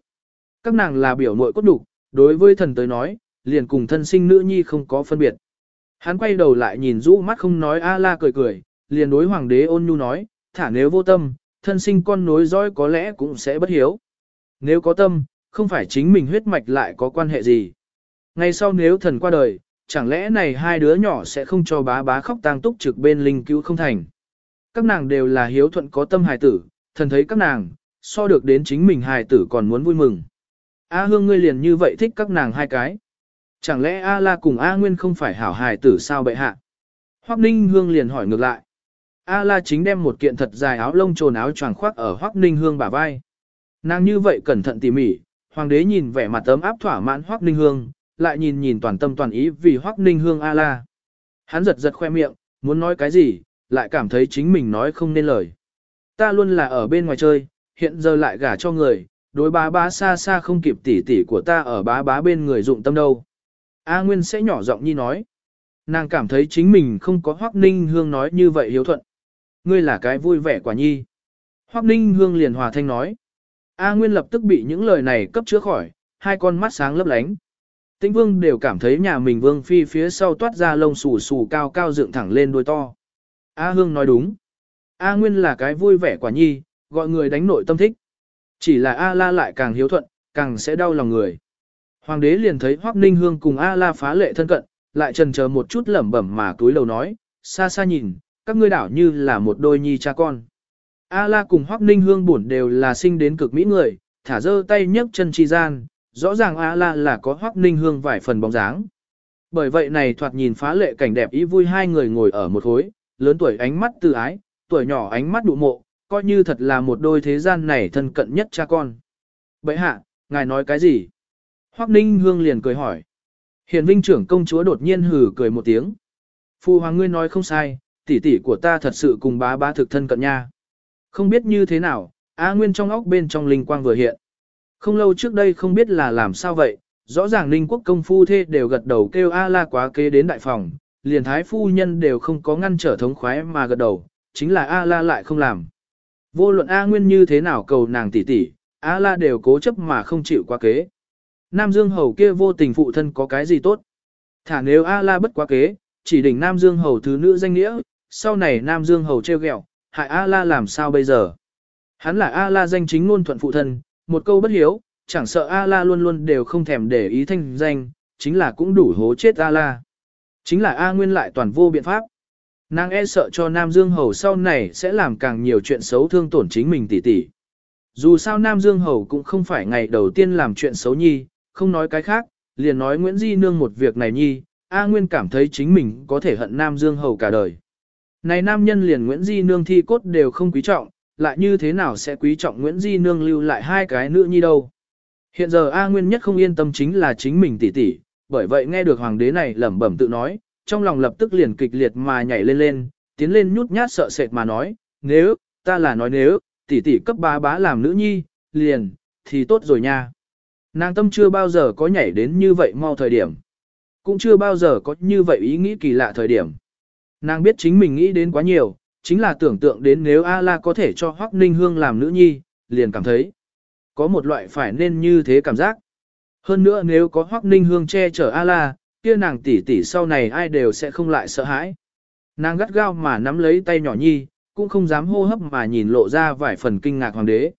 Speaker 1: Các nàng là biểu muội cốt đủ, đối với thần tới nói, liền cùng thân sinh nữ nhi không có phân biệt. Hắn quay đầu lại nhìn rũ mắt không nói A la cười cười, liền đối hoàng đế ôn nhu nói, thả nếu vô tâm, thân sinh con nối dõi có lẽ cũng sẽ bất hiếu. Nếu có tâm, không phải chính mình huyết mạch lại có quan hệ gì. Ngay sau nếu thần qua đời, chẳng lẽ này hai đứa nhỏ sẽ không cho bá bá khóc tang túc trực bên linh cứu không thành. Các nàng đều là hiếu thuận có tâm hài tử, thần thấy các nàng, so được đến chính mình hài tử còn muốn vui mừng. A hương ngươi liền như vậy thích các nàng hai cái. Chẳng lẽ A la cùng A nguyên không phải hảo hài tử sao bệ hạ? Hoắc ninh hương liền hỏi ngược lại. A la chính đem một kiện thật dài áo lông trồn áo choàng khoác ở Hoắc ninh hương bả vai. Nàng như vậy cẩn thận tỉ mỉ, hoàng đế nhìn vẻ mặt ấm áp thỏa mãn Hoắc ninh hương, lại nhìn nhìn toàn tâm toàn ý vì Hoắc ninh hương A la. Hắn giật giật khoe miệng, muốn nói cái gì, lại cảm thấy chính mình nói không nên lời. Ta luôn là ở bên ngoài chơi, hiện giờ lại gả cho người, đối bá bá xa xa không kịp tỉ tỉ của ta ở bá bá bên người dụng tâm đâu. A Nguyên sẽ nhỏ giọng nhi nói. Nàng cảm thấy chính mình không có Hoắc Ninh Hương nói như vậy hiếu thuận. Ngươi là cái vui vẻ quả nhi. Hoắc Ninh Hương liền hòa thanh nói. A Nguyên lập tức bị những lời này cấp chữa khỏi, hai con mắt sáng lấp lánh. Tĩnh Vương đều cảm thấy nhà mình Vương Phi phía sau toát ra lông xù xù cao cao dựng thẳng lên đôi to. A Hương nói đúng. A Nguyên là cái vui vẻ quả nhi, gọi người đánh nội tâm thích. Chỉ là A La lại càng hiếu thuận, càng sẽ đau lòng người. Hoàng đế liền thấy Hoắc Ninh Hương cùng A La phá lệ thân cận, lại trần chờ một chút lẩm bẩm mà túi lầu nói, xa xa nhìn, các ngươi đảo như là một đôi nhi cha con. A La cùng Hoắc Ninh Hương buồn đều là sinh đến cực mỹ người, thả dơ tay nhấc chân chi gian, rõ ràng A La là có Hoắc Ninh Hương vài phần bóng dáng. Bởi vậy này thoạt nhìn phá lệ cảnh đẹp ý vui hai người ngồi ở một khối, lớn tuổi ánh mắt từ ái, tuổi nhỏ ánh mắt đụ mộ, coi như thật là một đôi thế gian này thân cận nhất cha con. Bệ hạ, ngài nói cái gì? Hoắc Ninh Hương liền cười hỏi. Hiền vinh trưởng công chúa đột nhiên hừ cười một tiếng. Phu hoàng ngươi nói không sai, tỷ tỷ của ta thật sự cùng bá bá thực thân cận nha. Không biết như thế nào, A Nguyên trong óc bên trong linh quang vừa hiện. Không lâu trước đây không biết là làm sao vậy, rõ ràng Ninh quốc công phu thê đều gật đầu kêu A la quá kế đến đại phòng, liền thái phu nhân đều không có ngăn trở thống khoái mà gật đầu, chính là A la lại không làm. Vô luận A Nguyên như thế nào cầu nàng tỷ tỷ, A la đều cố chấp mà không chịu quá kế. Nam Dương Hầu kia vô tình phụ thân có cái gì tốt? Thả nếu A la bất quá kế, chỉ đỉnh Nam Dương Hầu thứ nữ danh nghĩa, sau này Nam Dương Hầu treo gẹo hại A la làm sao bây giờ? Hắn là A la danh chính ngôn thuận phụ thân, một câu bất hiếu, chẳng sợ A la luôn luôn đều không thèm để ý thanh danh, chính là cũng đủ hố chết A la. Chính là A Nguyên lại toàn vô biện pháp. Nàng e sợ cho Nam Dương Hầu sau này sẽ làm càng nhiều chuyện xấu thương tổn chính mình tỷ tỷ. Dù sao Nam Dương Hầu cũng không phải ngày đầu tiên làm chuyện xấu nhi, không nói cái khác, liền nói Nguyễn Di Nương một việc này nhi, A Nguyên cảm thấy chính mình có thể hận Nam Dương Hầu cả đời. Này nam nhân liền Nguyễn Di Nương thi cốt đều không quý trọng, lại như thế nào sẽ quý trọng Nguyễn Di Nương lưu lại hai cái nữ nhi đâu. Hiện giờ A Nguyên nhất không yên tâm chính là chính mình tỷ tỷ, bởi vậy nghe được hoàng đế này lẩm bẩm tự nói, trong lòng lập tức liền kịch liệt mà nhảy lên lên, tiến lên nhút nhát sợ sệt mà nói, nếu, ta là nói nếu, tỷ tỷ cấp bá bá làm nữ nhi, liền, thì tốt rồi nha. Nàng tâm chưa bao giờ có nhảy đến như vậy mau thời điểm. Cũng chưa bao giờ có như vậy ý nghĩ kỳ lạ thời điểm. Nàng biết chính mình nghĩ đến quá nhiều, chính là tưởng tượng đến nếu A-la có thể cho Hoắc Ninh Hương làm nữ nhi, liền cảm thấy có một loại phải nên như thế cảm giác. Hơn nữa nếu có Hoắc Ninh Hương che chở A-la, kia nàng tỷ tỷ sau này ai đều sẽ không lại sợ hãi. Nàng gắt gao mà nắm lấy tay nhỏ nhi, cũng không dám hô hấp mà nhìn lộ ra vài phần kinh ngạc hoàng đế.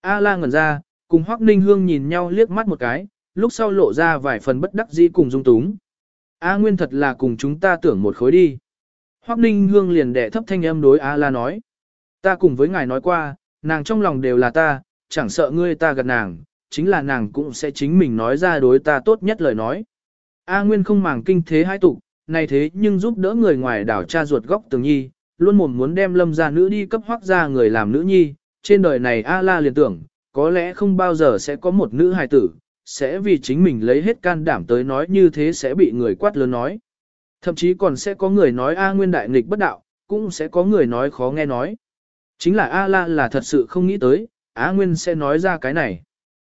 Speaker 1: A-la ngẩn ra, cùng Hoắc Ninh Hương nhìn nhau liếc mắt một cái, lúc sau lộ ra vài phần bất đắc dĩ cùng dung túng. A Nguyên thật là cùng chúng ta tưởng một khối đi. Hoắc Ninh Hương liền đẻ thấp thanh âm đối A La nói. Ta cùng với ngài nói qua, nàng trong lòng đều là ta, chẳng sợ ngươi ta gạt nàng, chính là nàng cũng sẽ chính mình nói ra đối ta tốt nhất lời nói. A Nguyên không màng kinh thế hai tục, này thế nhưng giúp đỡ người ngoài đảo cha ruột góc tường nhi, luôn mồm muốn đem lâm gia nữ đi cấp hoắc ra người làm nữ nhi, trên đời này A La liền tưởng, có lẽ không bao giờ sẽ có một nữ hài tử, sẽ vì chính mình lấy hết can đảm tới nói như thế sẽ bị người quát lớn nói. Thậm chí còn sẽ có người nói A Nguyên đại nghịch bất đạo, cũng sẽ có người nói khó nghe nói. Chính là A La là thật sự không nghĩ tới, A Nguyên sẽ nói ra cái này.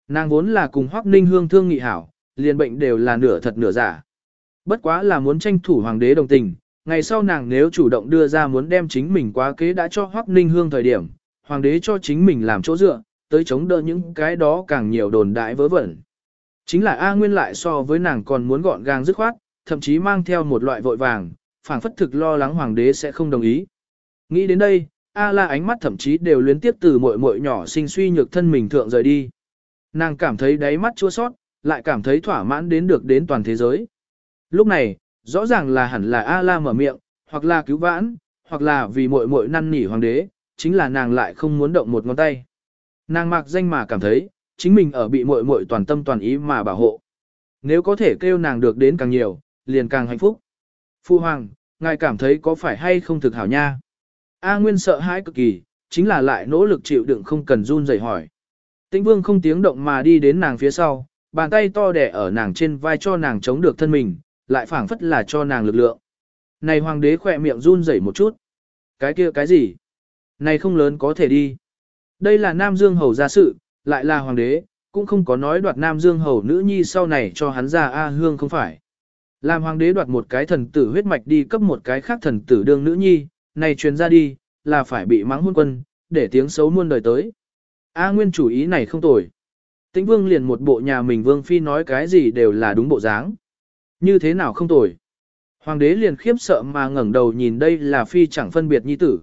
Speaker 1: Nàng vốn là cùng Hoắc Ninh Hương thương nghị hảo, liền bệnh đều là nửa thật nửa giả. Bất quá là muốn tranh thủ hoàng đế đồng tình, ngày sau nàng nếu chủ động đưa ra muốn đem chính mình quá kế đã cho Hoắc Ninh Hương thời điểm, hoàng đế cho chính mình làm chỗ dựa, tới chống đỡ những cái đó càng nhiều đồn đại vớ vẩn. Chính là A Nguyên lại so với nàng còn muốn gọn gàng dứt khoát, thậm chí mang theo một loại vội vàng, phảng phất thực lo lắng hoàng đế sẽ không đồng ý. Nghĩ đến đây, A La ánh mắt thậm chí đều luyến tiếp từ muội muội nhỏ sinh suy nhược thân mình thượng rời đi. Nàng cảm thấy đáy mắt chua sót, lại cảm thấy thỏa mãn đến được đến toàn thế giới. Lúc này, Rõ ràng là hẳn là A-la mở miệng, hoặc là cứu vãn, hoặc là vì muội muội năn nỉ hoàng đế, chính là nàng lại không muốn động một ngón tay. Nàng mặc danh mà cảm thấy, chính mình ở bị muội muội toàn tâm toàn ý mà bảo hộ. Nếu có thể kêu nàng được đến càng nhiều, liền càng hạnh phúc. Phu hoàng, ngài cảm thấy có phải hay không thực hảo nha? A Nguyên sợ hãi cực kỳ, chính là lại nỗ lực chịu đựng không cần run rẩy hỏi. Tĩnh Vương không tiếng động mà đi đến nàng phía sau, bàn tay to đẻ ở nàng trên vai cho nàng chống được thân mình, lại phảng phất là cho nàng lực lượng. Này hoàng đế khỏe miệng run rẩy một chút. Cái kia cái gì? Này không lớn có thể đi. Đây là Nam Dương Hầu gia sự, lại là hoàng đế, cũng không có nói đoạt Nam Dương Hầu nữ nhi sau này cho hắn ra A Hương không phải. Làm hoàng đế đoạt một cái thần tử huyết mạch đi cấp một cái khác thần tử đương nữ nhi, này truyền ra đi, là phải bị mắng hôn quân, để tiếng xấu muôn đời tới. A nguyên chủ ý này không tồi. Tĩnh vương liền một bộ nhà mình vương phi nói cái gì đều là đúng bộ dáng. Như thế nào không tồi. Hoàng đế liền khiếp sợ mà ngẩng đầu nhìn đây là phi chẳng phân biệt nhi tử.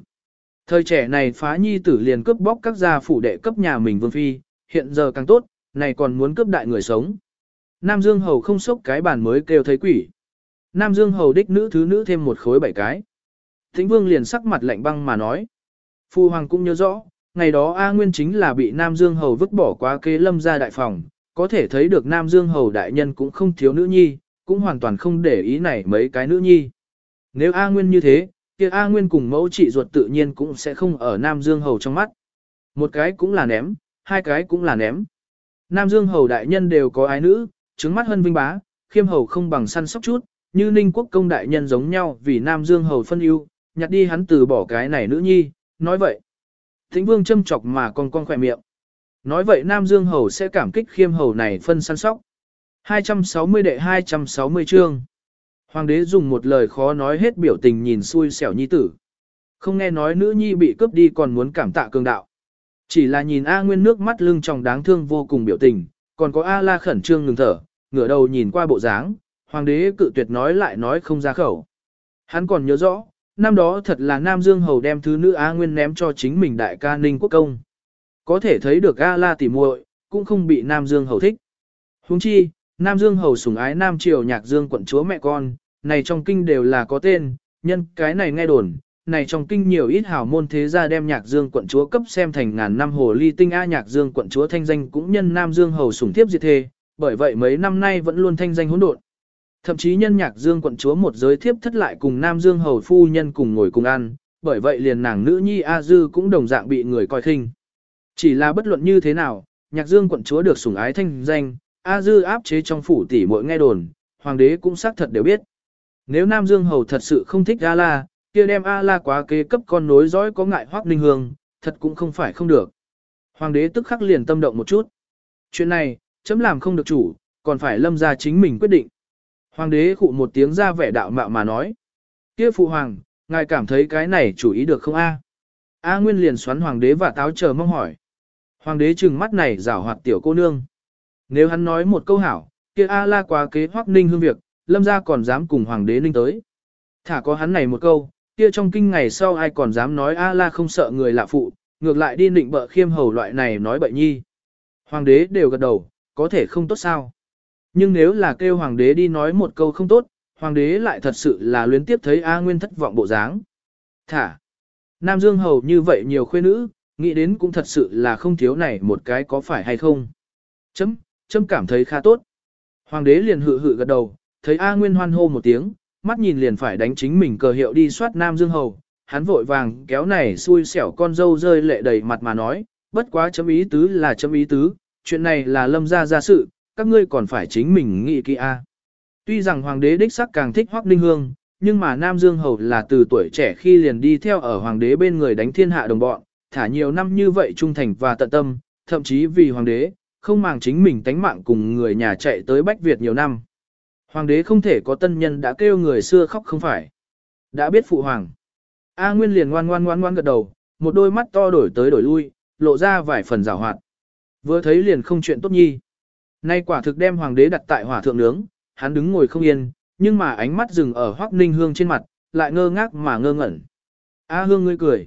Speaker 1: Thời trẻ này phá nhi tử liền cướp bóc các gia phủ đệ cấp nhà mình vương phi, hiện giờ càng tốt, này còn muốn cướp đại người sống. Nam Dương Hầu không sốc cái bàn mới kêu thấy quỷ. Nam Dương Hầu đích nữ thứ nữ thêm một khối bảy cái. Thính Vương liền sắc mặt lạnh băng mà nói. Phu Hoàng cũng nhớ rõ, ngày đó A Nguyên chính là bị Nam Dương Hầu vứt bỏ qua kế lâm ra đại phòng, có thể thấy được Nam Dương Hầu đại nhân cũng không thiếu nữ nhi, cũng hoàn toàn không để ý này mấy cái nữ nhi. Nếu A Nguyên như thế, kia A Nguyên cùng mẫu trị ruột tự nhiên cũng sẽ không ở Nam Dương Hầu trong mắt. Một cái cũng là ném, hai cái cũng là ném. Nam Dương Hầu đại nhân đều có ái nữ, trứng mắt hân vinh bá, khiêm hầu không bằng săn sóc chút, như ninh quốc công đại nhân giống nhau vì Nam Dương Hầu phân ưu, nhặt đi hắn từ bỏ cái này nữ nhi, nói vậy. Thính vương châm chọc mà con con khỏe miệng. Nói vậy Nam Dương Hầu sẽ cảm kích khiêm hầu này phân săn sóc. 260 đệ 260 chương. Hoàng đế dùng một lời khó nói hết biểu tình nhìn xui xẻo nhi tử. Không nghe nói nữ nhi bị cướp đi còn muốn cảm tạ cường đạo. Chỉ là nhìn A Nguyên nước mắt lưng tròng đáng thương vô cùng biểu tình, còn có A La khẩn trương ngừng thở, ngửa đầu nhìn qua bộ dáng, hoàng đế cự tuyệt nói lại nói không ra khẩu. Hắn còn nhớ rõ, năm đó thật là Nam Dương Hầu đem thứ nữ A Nguyên ném cho chính mình đại ca Ninh Quốc Công. Có thể thấy được A La tỉ muội cũng không bị Nam Dương Hầu thích. Huống chi, Nam Dương Hầu sủng ái Nam Triều Nhạc Dương quận chúa mẹ con, này trong kinh đều là có tên, nhân cái này nghe đồn, này trong kinh nhiều ít hào môn thế gia đem Nhạc Dương quận chúa cấp xem thành ngàn năm hồ ly tinh A Nhạc Dương quận chúa thanh danh cũng nhân Nam Dương Hầu sủng tiếp diệt thề, bởi vậy mấy năm nay vẫn luôn thanh danh hỗn độn. Thậm chí nhân Nhạc Dương quận chúa một giới thiếp thất lại cùng Nam Dương Hầu phu nhân cùng ngồi cùng ăn, bởi vậy liền nàng nữ nhi A Dư cũng đồng dạng bị người coi khinh. Chỉ là bất luận như thế nào, Nhạc Dương quận chúa được sủng ái thanh danh, A Dư áp chế trong phủ tỷ mỗi nghe đồn, hoàng đế cũng xác thật đều biết. Nếu Nam Dương Hầu thật sự không thích A La, kia đem A La quá kế cấp con nối dõi có ngại hoác ninh hương, thật cũng không phải không được. Hoàng đế tức khắc liền tâm động một chút. Chuyện này, chấm làm không được chủ, còn phải lâm ra chính mình quyết định. Hoàng đế khụ một tiếng ra vẻ đạo mạo mà nói. Kia phụ hoàng, ngài cảm thấy cái này chủ ý được không a? A Nguyên liền xoắn hoàng đế và táo chờ mong hỏi. Hoàng đế trừng mắt này rảo hoạt tiểu cô nương. Nếu hắn nói một câu hảo, kia A la quá kế hoắc ninh hương việc, lâm gia còn dám cùng hoàng đế ninh tới. Thả có hắn này một câu, kia trong kinh ngày sau ai còn dám nói A la không sợ người lạ phụ, ngược lại đi định bợ khiêm hầu loại này nói bậy nhi. Hoàng đế đều gật đầu, có thể không tốt sao. Nhưng nếu là kêu hoàng đế đi nói một câu không tốt, hoàng đế lại thật sự là luyến tiếp thấy A Nguyên thất vọng bộ dáng. Thả, Nam Dương hầu như vậy nhiều khuê nữ, nghĩ đến cũng thật sự là không thiếu này một cái có phải hay không. Chấm, chấm cảm thấy khá tốt. Hoàng đế liền hự hự gật đầu, thấy A Nguyên hoan hô một tiếng, mắt nhìn liền phải đánh chính mình cờ hiệu đi soát Nam Dương hầu, hắn vội vàng kéo này xui xẻo con dâu rơi lệ đầy mặt mà nói, bất quá chấm ý tứ là chấm ý tứ, chuyện này là lâm gia gia sự, các ngươi còn phải chính mình nghĩ kỹ a. Tuy rằng hoàng đế đích sắc càng thích Hoắc Ninh Hương, nhưng mà Nam Dương Hầu là từ tuổi trẻ khi liền đi theo ở hoàng đế bên người đánh thiên hạ đồng bọn, thả nhiều năm như vậy trung thành và tận tâm, thậm chí vì hoàng đế, không màng chính mình tánh mạng cùng người nhà chạy tới Bách Việt nhiều năm. Hoàng đế không thể có tân nhân đã kêu người xưa khóc không phải. Đã biết phụ hoàng. A Nguyên liền ngoan ngoan ngoan ngoan gật đầu, một đôi mắt to đổi tới đổi lui, lộ ra vài phần rào hoạt. Vừa thấy liền không chuyện tốt nhi. Nay quả thực đem hoàng đế đặt tại hỏa thượng nướng, hắn đứng ngồi không yên, nhưng mà ánh mắt dừng ở Hoắc Ninh Hương trên mặt, lại ngơ ngác mà ngơ ngẩn. A Hương ngươi cười.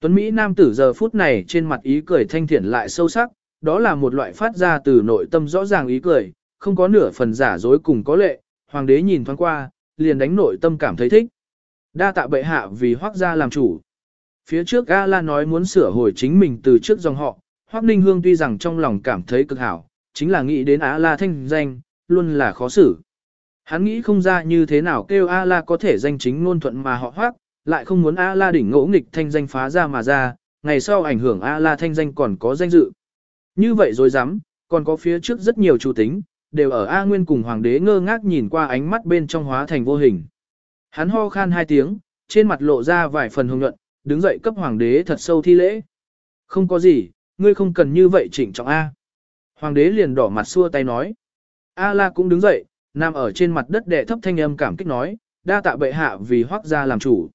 Speaker 1: Tuấn Mỹ nam tử giờ phút này trên mặt ý cười thanh thiện lại sâu sắc, đó là một loại phát ra từ nội tâm rõ ràng ý cười, không có nửa phần giả dối cùng có lệ. Hoàng đế nhìn thoáng qua, liền đánh nội tâm cảm thấy thích. Đa tạ bệ hạ vì hoác gia làm chủ. Phía trước A La nói muốn sửa hồi chính mình từ trước dòng họ, Hoắc Ninh Hương tuy rằng trong lòng cảm thấy cực hảo, chính là nghĩ đến A La thanh danh, luôn là khó xử. Hắn nghĩ không ra như thế nào kêu A La có thể danh chính ngôn thuận mà họ Hoắc, lại không muốn A La đỉnh ngỗ nghịch thanh danh phá ra mà ra, ngày sau ảnh hưởng A La thanh danh còn có danh dự. Như vậy rồi dám, còn có phía trước rất nhiều chủ tính, đều ở A Nguyên cùng Hoàng đế ngơ ngác nhìn qua ánh mắt bên trong hóa thành vô hình. Hắn ho khan hai tiếng, trên mặt lộ ra vài phần hồng nhuận, đứng dậy cấp Hoàng đế thật sâu thi lễ. Không có gì, ngươi không cần như vậy chỉnh trọng A. Hoàng đế liền đỏ mặt xua tay nói. A la cũng đứng dậy, nằm ở trên mặt đất đệ thấp thanh âm cảm kích nói, đa tạ bệ hạ vì hoác gia làm chủ.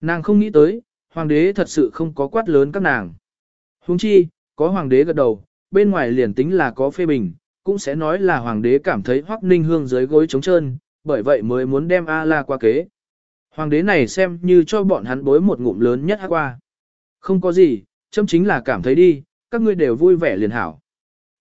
Speaker 1: Nàng không nghĩ tới, hoàng đế thật sự không có quát lớn các nàng. Huống chi, có hoàng đế gật đầu, bên ngoài liền tính là có phê bình, cũng sẽ nói là hoàng đế cảm thấy hoắc ninh hương dưới gối trống trơn, bởi vậy mới muốn đem A la qua kế. Hoàng đế này xem như cho bọn hắn bối một ngụm lớn nhất qua. Không có gì, châm chính là cảm thấy đi, các ngươi đều vui vẻ liền hảo.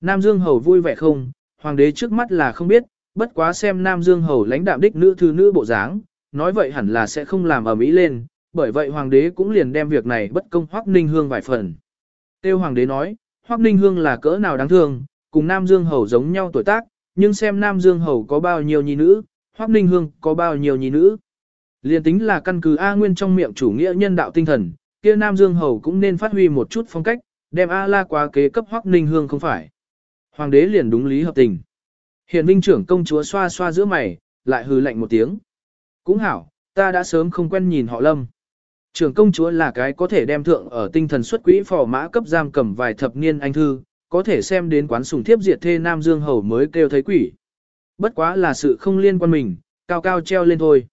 Speaker 1: Nam Dương Hầu vui vẻ không, hoàng đế trước mắt là không biết, bất quá xem Nam Dương Hầu lãnh đạm đích nữ thư nữ bộ dáng, nói vậy hẳn là sẽ không làm ở mỹ lên, bởi vậy hoàng đế cũng liền đem việc này bất công Hoắc Ninh Hương vài phần. Tiêu hoàng đế nói, Hoắc Ninh Hương là cỡ nào đáng thương, cùng Nam Dương Hầu giống nhau tuổi tác, nhưng xem Nam Dương Hầu có bao nhiêu nhi nữ, Hoắc Ninh Hương có bao nhiêu nhi nữ. Liên tính là căn cứ A Nguyên trong miệng chủ nghĩa nhân đạo tinh thần, kia Nam Dương Hầu cũng nên phát huy một chút phong cách, đem A La quá kế cấp Hoắc Ninh Hương không phải. Hoàng đế liền đúng lý hợp tình. hiền vinh trưởng công chúa xoa xoa giữa mày, lại hừ lạnh một tiếng. Cũng hảo, ta đã sớm không quen nhìn họ lâm. Trưởng công chúa là cái có thể đem thượng ở tinh thần xuất quỹ phò mã cấp giam cầm vài thập niên anh thư, có thể xem đến quán sùng thiếp diệt thê Nam Dương Hầu mới kêu thấy quỷ. Bất quá là sự không liên quan mình, cao cao treo lên thôi.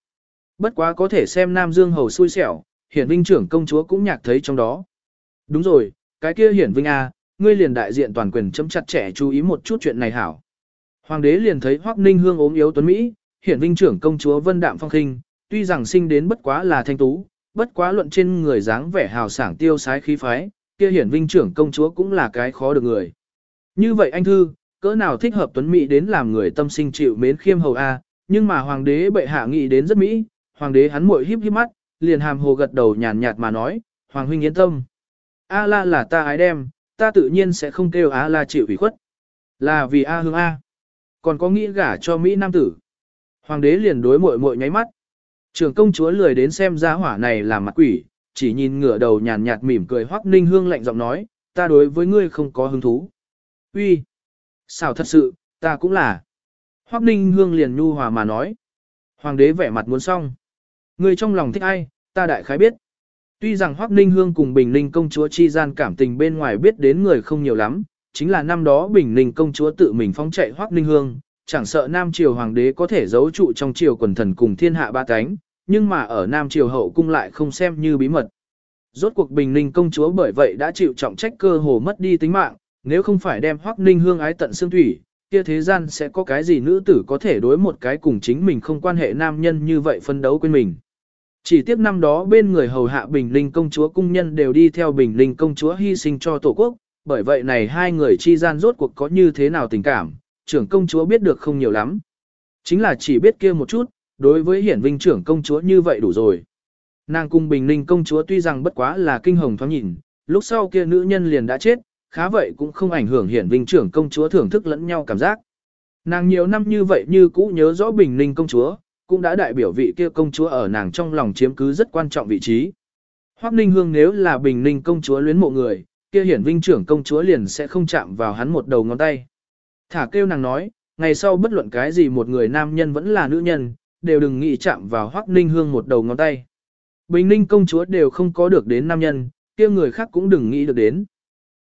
Speaker 1: Bất quá có thể xem Nam Dương Hầu xui xẻo, hiển vinh trưởng công chúa cũng nhạc thấy trong đó. Đúng rồi, cái kia hiển vinh A, ngươi liền đại diện toàn quyền chấm chặt trẻ chú ý một chút chuyện này hảo. Hoàng đế liền thấy Hoắc Ninh Hương ốm yếu tuấn Mỹ, hiển vinh trưởng công chúa Vân Đạm Phong Kinh, tuy rằng sinh đến bất quá là thanh tú, bất quá luận trên người dáng vẻ hào sảng tiêu sái khí phái, kia hiển vinh trưởng công chúa cũng là cái khó được người. Như vậy anh thư, cỡ nào thích hợp tuấn Mỹ đến làm người tâm sinh chịu mến khiêm hầu A, nhưng mà hoàng đế bệ hạ nghĩ đến rất Mỹ, hoàng đế hắn muội híp híp mắt, liền hàm hồ gật đầu nhàn nhạt mà nói, hoàng huynh yên tâm. A la là ta ái đem, ta tự nhiên sẽ không kêu A la chịu ủy khuất. Là vì A hương A. Còn có nghĩ gả cho Mỹ Nam tử. Hoàng đế liền đối mội mội nháy mắt. Trường công chúa lười đến xem ra hỏa này là mặt quỷ, chỉ nhìn ngửa đầu nhàn nhạt mỉm cười hoắc ninh hương lạnh giọng nói, ta đối với ngươi không có hứng thú. Uy, Sao thật sự, ta cũng là. Hoắc ninh hương liền nhu hòa mà nói. Hoàng đế vẻ mặt muốn xong. Ngươi trong lòng thích ai, ta đại khái biết. Tuy rằng Hoắc Ninh Hương cùng Bình Ninh công chúa chi gian cảm tình bên ngoài biết đến người không nhiều lắm, chính là năm đó Bình Ninh công chúa tự mình phóng chạy Hoắc Ninh Hương, chẳng sợ Nam Triều Hoàng đế có thể giấu trụ trong triều quần thần cùng thiên hạ ba cánh, nhưng mà ở Nam Triều hậu cung lại không xem như bí mật. Rốt cuộc Bình Ninh công chúa bởi vậy đã chịu trọng trách cơ hồ mất đi tính mạng, nếu không phải đem Hoắc Ninh Hương ái tận xương thủy, kia thế gian sẽ có cái gì nữ tử có thể đối một cái cùng chính mình không quan hệ nam nhân như vậy phân đấu quên mình. Chỉ tiếc năm đó bên người hầu hạ Bình Linh công chúa cung nhân đều đi theo Bình Linh công chúa hy sinh cho tổ quốc, bởi vậy này hai người chi gian rốt cuộc có như thế nào tình cảm, trưởng công chúa biết được không nhiều lắm. Chính là chỉ biết kia một chút, đối với hiển vinh trưởng công chúa như vậy đủ rồi. Nàng cung Bình ninh công chúa tuy rằng bất quá là kinh hồng thoáng nhìn, lúc sau kia nữ nhân liền đã chết, khá vậy cũng không ảnh hưởng hiển vinh trưởng công chúa thưởng thức lẫn nhau cảm giác. Nàng nhiều năm như vậy như cũ nhớ rõ Bình ninh công chúa, cũng đã đại biểu vị kia công chúa ở nàng trong lòng chiếm cứ rất quan trọng vị trí. Hoắc Ninh Hương nếu là Bình Ninh công chúa luyến mộ người, kia hiển vinh trưởng công chúa liền sẽ không chạm vào hắn một đầu ngón tay. Thả kêu nàng nói, ngày sau bất luận cái gì một người nam nhân vẫn là nữ nhân, đều đừng nghĩ chạm vào Hoắc Ninh Hương một đầu ngón tay. Bình Ninh công chúa đều không có được đến nam nhân, kia người khác cũng đừng nghĩ được đến.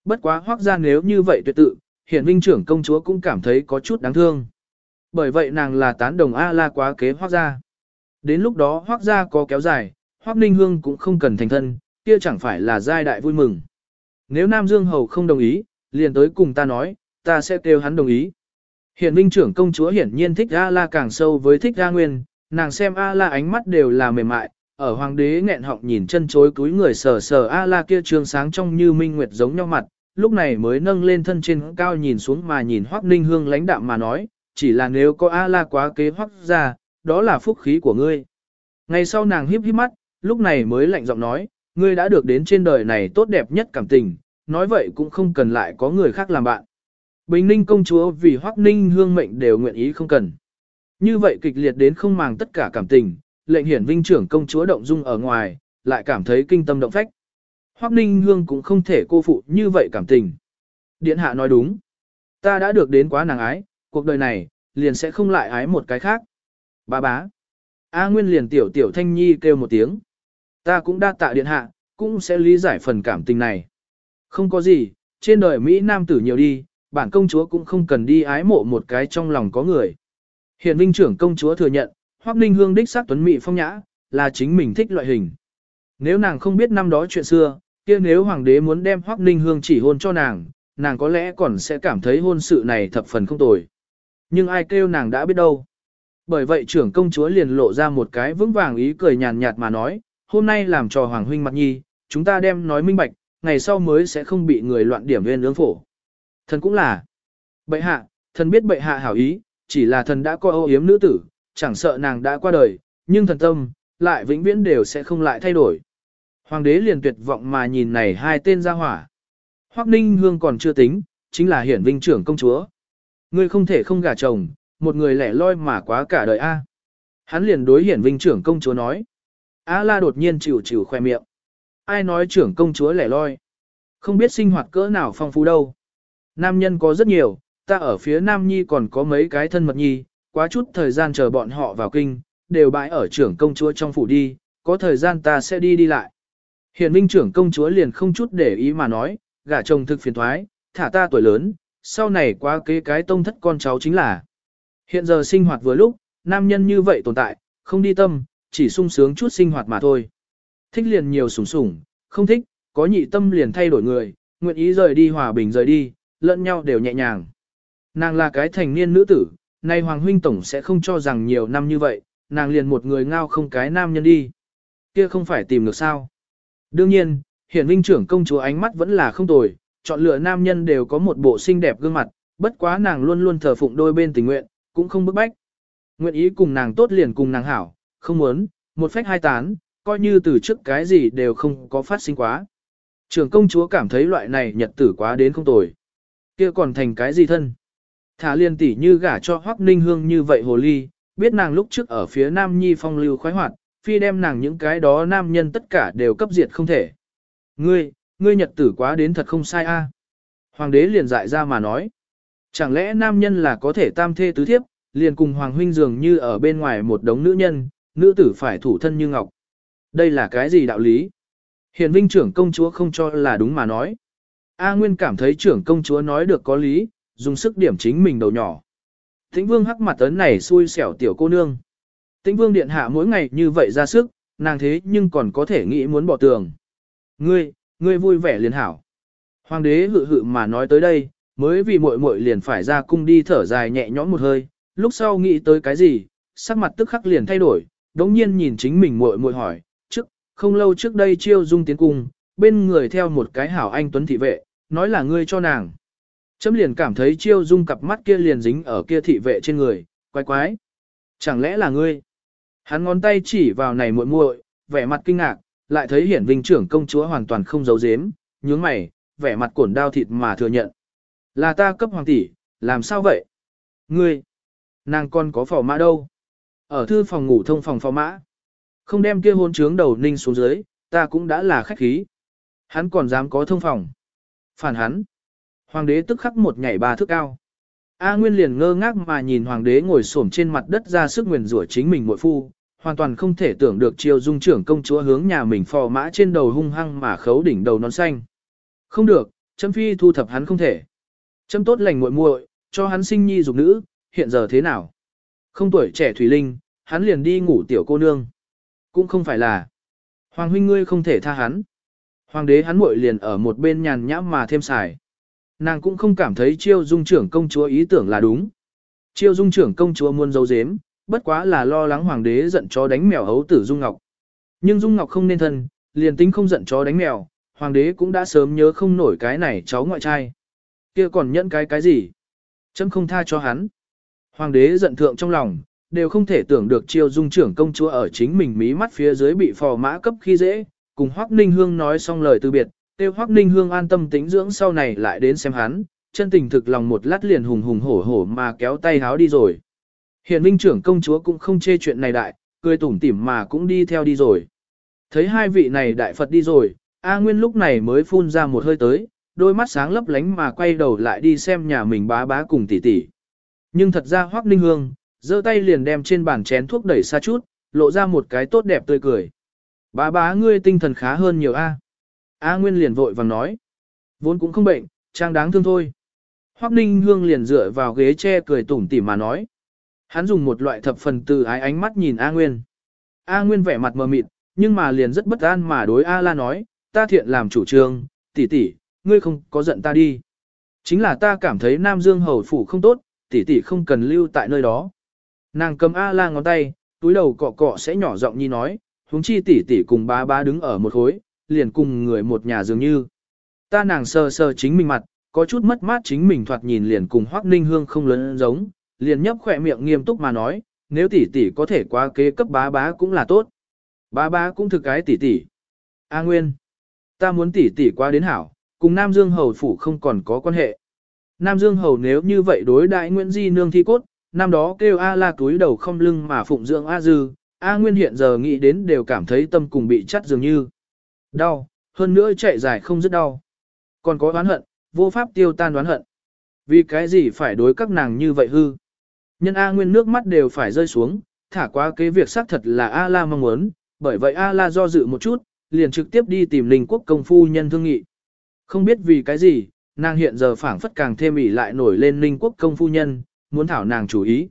Speaker 1: Bất quá Hoắc gia nếu như vậy tuyệt tự, hiển vinh trưởng công chúa cũng cảm thấy có chút đáng thương. Bởi vậy nàng là tán đồng A-la quá kế hoác gia. Đến lúc đó hoác gia có kéo dài, hoác ninh hương cũng không cần thành thân, kia chẳng phải là giai đại vui mừng. Nếu Nam Dương Hầu không đồng ý, liền tới cùng ta nói, ta sẽ kêu hắn đồng ý. Hiển Minh trưởng công chúa hiển nhiên thích A-la càng sâu với thích A Nguyên, nàng xem A-la ánh mắt đều là mềm mại, ở hoàng đế nghẹn họng nhìn chân chối túi người sờ sờ A-la kia trường sáng trong như minh nguyệt giống nhau mặt, lúc này mới nâng lên thân trên cao nhìn xuống mà nhìn Hoắc Ninh Hương lãnh đạm mà nói, chỉ là nếu có A-la quá kế hoắc ra, đó là phúc khí của ngươi. Ngày sau nàng híp híp mắt, lúc này mới lạnh giọng nói, ngươi đã được đến trên đời này tốt đẹp nhất cảm tình, nói vậy cũng không cần lại có người khác làm bạn. Bình ninh công chúa vì hoắc ninh hương mệnh đều nguyện ý không cần. Như vậy kịch liệt đến không màng tất cả cảm tình, lệnh hiển vinh trưởng công chúa động dung ở ngoài, lại cảm thấy kinh tâm động phách. Hoắc ninh hương cũng không thể cô phụ như vậy cảm tình. Điện hạ nói đúng. Ta đã được đến quá nàng ái, cuộc đời này, liền sẽ không lại ái một cái khác. Bá bá. A Nguyên liền tiểu tiểu thanh nhi kêu một tiếng. Ta cũng đa tạ điện hạ, cũng sẽ lý giải phần cảm tình này. Không có gì, trên đời Mỹ Nam tử nhiều đi, bản công chúa cũng không cần đi ái mộ một cái trong lòng có người. Hiện vinh trưởng công chúa thừa nhận, Hoắc Ninh Hương đích xác tuấn mỹ phong nhã, là chính mình thích loại hình. Nếu nàng không biết năm đó chuyện xưa, kia nếu hoàng đế muốn đem Hoắc Ninh Hương chỉ hôn cho nàng, nàng có lẽ còn sẽ cảm thấy hôn sự này thập phần không tồi. Nhưng ai kêu nàng đã biết đâu. Bởi vậy trưởng công chúa liền lộ ra một cái vững vàng ý cười nhàn nhạt mà nói, hôm nay làm trò hoàng huynh mặt nhi, chúng ta đem nói minh bạch, ngày sau mới sẽ không bị người loạn điểm viên ướng phổ. Thần cũng là. Bệ hạ, thần biết bệ hạ hảo ý, chỉ là thần đã coi ô yếm nữ tử, chẳng sợ nàng đã qua đời, nhưng thần tâm, lại vĩnh viễn đều sẽ không lại thay đổi. Hoàng đế liền tuyệt vọng mà nhìn này hai tên ra hỏa. Hoắc Ninh Hương còn chưa tính, chính là hiển vinh trưởng công chúa. Ngươi không thể không gả chồng, một người lẻ loi mà quá cả đời A. Hắn liền đối hiển vinh trưởng công chúa nói. A la đột nhiên chịu chịu khoe miệng. Ai nói trưởng công chúa lẻ loi. Không biết sinh hoạt cỡ nào phong phú đâu. Nam nhân có rất nhiều, ta ở phía Nam Nhi còn có mấy cái thân mật nhi, quá chút thời gian chờ bọn họ vào kinh, đều bãi ở trưởng công chúa trong phủ đi, có thời gian ta sẽ đi đi lại. Hiện vinh trưởng công chúa liền không chút để ý mà nói, gả chồng thực phiền thoái, thả ta tuổi lớn, sau này quá kế cái tông thất con cháu chính là. Hiện giờ sinh hoạt vừa lúc, nam nhân như vậy tồn tại, không đi tâm, chỉ sung sướng chút sinh hoạt mà thôi. Thích liền nhiều sủng sủng, không thích, có nhị tâm liền thay đổi người, nguyện ý rời đi hòa bình rời đi, lẫn nhau đều nhẹ nhàng. Nàng là cái thành niên nữ tử, nay Hoàng Huynh Tổng sẽ không cho rằng nhiều năm như vậy, nàng liền một người ngao không cái nam nhân đi. Kia không phải tìm được sao. Đương nhiên, hiện vinh trưởng công chúa ánh mắt vẫn là không tồi, chọn lựa nam nhân đều có một bộ xinh đẹp gương mặt, bất quá nàng luôn luôn thờ phụng đôi bên tình nguyện, cũng không bức bách. Nguyện ý cùng nàng tốt liền cùng nàng hảo, không muốn, một phách hai tán, coi như từ trước cái gì đều không có phát sinh quá. Trưởng công chúa cảm thấy loại này nhật tử quá đến không tồi kia còn thành cái gì thân? Thả liên tỷ như gả cho Hoắc Ninh Hương như vậy hồ ly, biết nàng lúc trước ở phía Nam Nhi phong lưu khoái hoạt, phi đem nàng những cái đó nam nhân tất cả đều cấp diệt không thể. Ngươi, ngươi nhật tử quá đến thật không sai a. À? Hoàng đế liền dại ra mà nói. Chẳng lẽ nam nhân là có thể tam thê tứ thiếp, liền cùng Hoàng huynh dường như ở bên ngoài một đống nữ nhân, nữ tử phải thủ thân như ngọc. Đây là cái gì đạo lý? hiền vinh trưởng công chúa không cho là đúng mà nói. A Nguyên cảm thấy trưởng công chúa nói được có lý, dùng sức điểm chính mình đầu nhỏ. Tĩnh vương hắc mặt ấn này xui xẻo tiểu cô nương. Tĩnh vương điện hạ mỗi ngày như vậy ra sức, nàng thế nhưng còn có thể nghĩ muốn bỏ tường. Ngươi, ngươi vui vẻ liền hảo. Hoàng đế hự hự mà nói tới đây, mới vì muội muội liền phải ra cung đi thở dài nhẹ nhõm một hơi, lúc sau nghĩ tới cái gì, sắc mặt tức khắc liền thay đổi, đống nhiên nhìn chính mình muội muội hỏi, trước, không lâu trước đây chiêu dung tiến cung, bên người theo một cái hảo anh tuấn thị vệ, nói là ngươi cho nàng. Chấm liền cảm thấy chiêu dung cặp mắt kia liền dính ở kia thị vệ trên người, quái quái. Chẳng lẽ là ngươi? Hắn ngón tay chỉ vào này muội muội, vẻ mặt kinh ngạc, lại thấy hiển vinh trưởng công chúa hoàn toàn không giấu giếm, nhướng mày, vẻ mặt cổn đao thịt mà thừa nhận. Là ta cấp hoàng tỷ, làm sao vậy? Ngươi, nàng con có phò mã đâu? Ở thư phòng ngủ thông phòng phò mã. Không đem kia hôn trướng đầu ninh xuống dưới, ta cũng đã là khách khí. Hắn còn dám có thông phòng. Phản hắn. Hoàng đế tức khắc một nhảy ba thước cao. A Nguyên liền ngơ ngác mà nhìn hoàng đế ngồi xổm trên mặt đất ra sức nguyền rủa chính mình muội phu, hoàn toàn không thể tưởng được chiêu dung trưởng công chúa hướng nhà mình phò mã trên đầu hung hăng mà khấu đỉnh đầu nón xanh. Không được, chấm phi thu thập hắn không thể. Chấm tốt lành muội muội, cho hắn sinh nhi dục nữ, hiện giờ thế nào? Không tuổi trẻ thủy linh, hắn liền đi ngủ tiểu cô nương. Cũng không phải là. Hoàng huynh ngươi không thể tha hắn. Hoàng đế hắn muội liền ở một bên nhàn nhãm mà thêm xài. Nàng cũng không cảm thấy chiêu dung trưởng công chúa ý tưởng là đúng. Chiêu dung trưởng công chúa muốn giấu giếm, bất quá là lo lắng hoàng đế giận chó đánh mèo hấu tử Dung Ngọc. Nhưng Dung Ngọc không nên thân, liền tính không giận chó đánh mèo, hoàng đế cũng đã sớm nhớ không nổi cái này cháu ngoại trai. kia còn nhận cái cái gì? Chấm không tha cho hắn. Hoàng đế giận thượng trong lòng, đều không thể tưởng được chiêu dung trưởng công chúa ở chính mình mí mắt phía dưới bị phò mã cấp khi dễ, cùng Hoắc Ninh Hương nói xong lời từ biệt, tiêu Hoắc Ninh Hương an tâm tĩnh dưỡng sau này lại đến xem hắn, chân tình thực lòng một lát liền hùng hùng hổ hổ mà kéo tay háo đi rồi. Hiện Vinh trưởng công chúa cũng không chê chuyện này đại, cười tủm tỉm mà cũng đi theo đi rồi. Thấy hai vị này đại Phật đi rồi, A Nguyên lúc này mới phun ra một hơi tới, đôi mắt sáng lấp lánh mà quay đầu lại đi xem nhà mình bá bá cùng tỷ tỷ. Nhưng thật ra Hoắc Ninh Hương, giơ tay liền đem trên bàn chén thuốc đẩy xa chút, lộ ra một cái tốt đẹp tươi cười. Bá bá ngươi tinh thần khá hơn nhiều a. A Nguyên liền vội vàng nói. Vốn cũng không bệnh, trang đáng thương thôi. Hoắc Ninh Hương liền dựa vào ghế che cười tủm tỉm mà nói. Hắn dùng một loại thập phần từ ái ánh mắt nhìn A Nguyên. A Nguyên vẻ mặt mờ mịt, nhưng mà liền rất bất an mà đối A La nói, ta thiện làm chủ trương, tỷ tỷ, ngươi không có giận ta đi. Chính là ta cảm thấy Nam Dương hầu phủ không tốt, tỷ tỷ không cần lưu tại nơi đó. Nàng cầm A La ngón tay, túi đầu cọ cọ sẽ nhỏ giọng nhi nói, huống chi tỷ tỷ cùng bá bá đứng ở một khối, liền cùng người một nhà dường như. Ta nàng sờ sờ chính mình mặt, có chút mất mát chính mình thoạt nhìn liền cùng Hoắc Ninh Hương không lớn giống, liền nhấp khỏe miệng nghiêm túc mà nói, nếu tỷ tỷ có thể qua kế cấp bá bá cũng là tốt. Bá bá cũng thực cái tỷ tỷ. A Nguyên, ta muốn tỷ tỷ qua đến hảo, cùng Nam Dương Hầu phủ không còn có quan hệ. Nam Dương Hầu nếu như vậy đối đại Nguyễn Di nương thi cốt, năm đó kêu A la túi đầu không lưng mà phụng dưỡng A dư, A Nguyên hiện giờ nghĩ đến đều cảm thấy tâm cùng bị chắt dường như. Đau, hơn nữa chạy dài không rất đau. Còn có oán hận, vô pháp tiêu tan oán hận. Vì cái gì phải đối các nàng như vậy hư? Nhân A Nguyên nước mắt đều phải rơi xuống, thả qua cái việc xác thật là A La mong muốn, bởi vậy A La do dự một chút, liền trực tiếp đi tìm Linh Quốc công phu nhân thương nghị. Không biết vì cái gì, nàng hiện giờ phảng phất càng thêm ỉ lại nổi lên Linh Quốc công phu nhân, muốn thảo nàng chủ ý.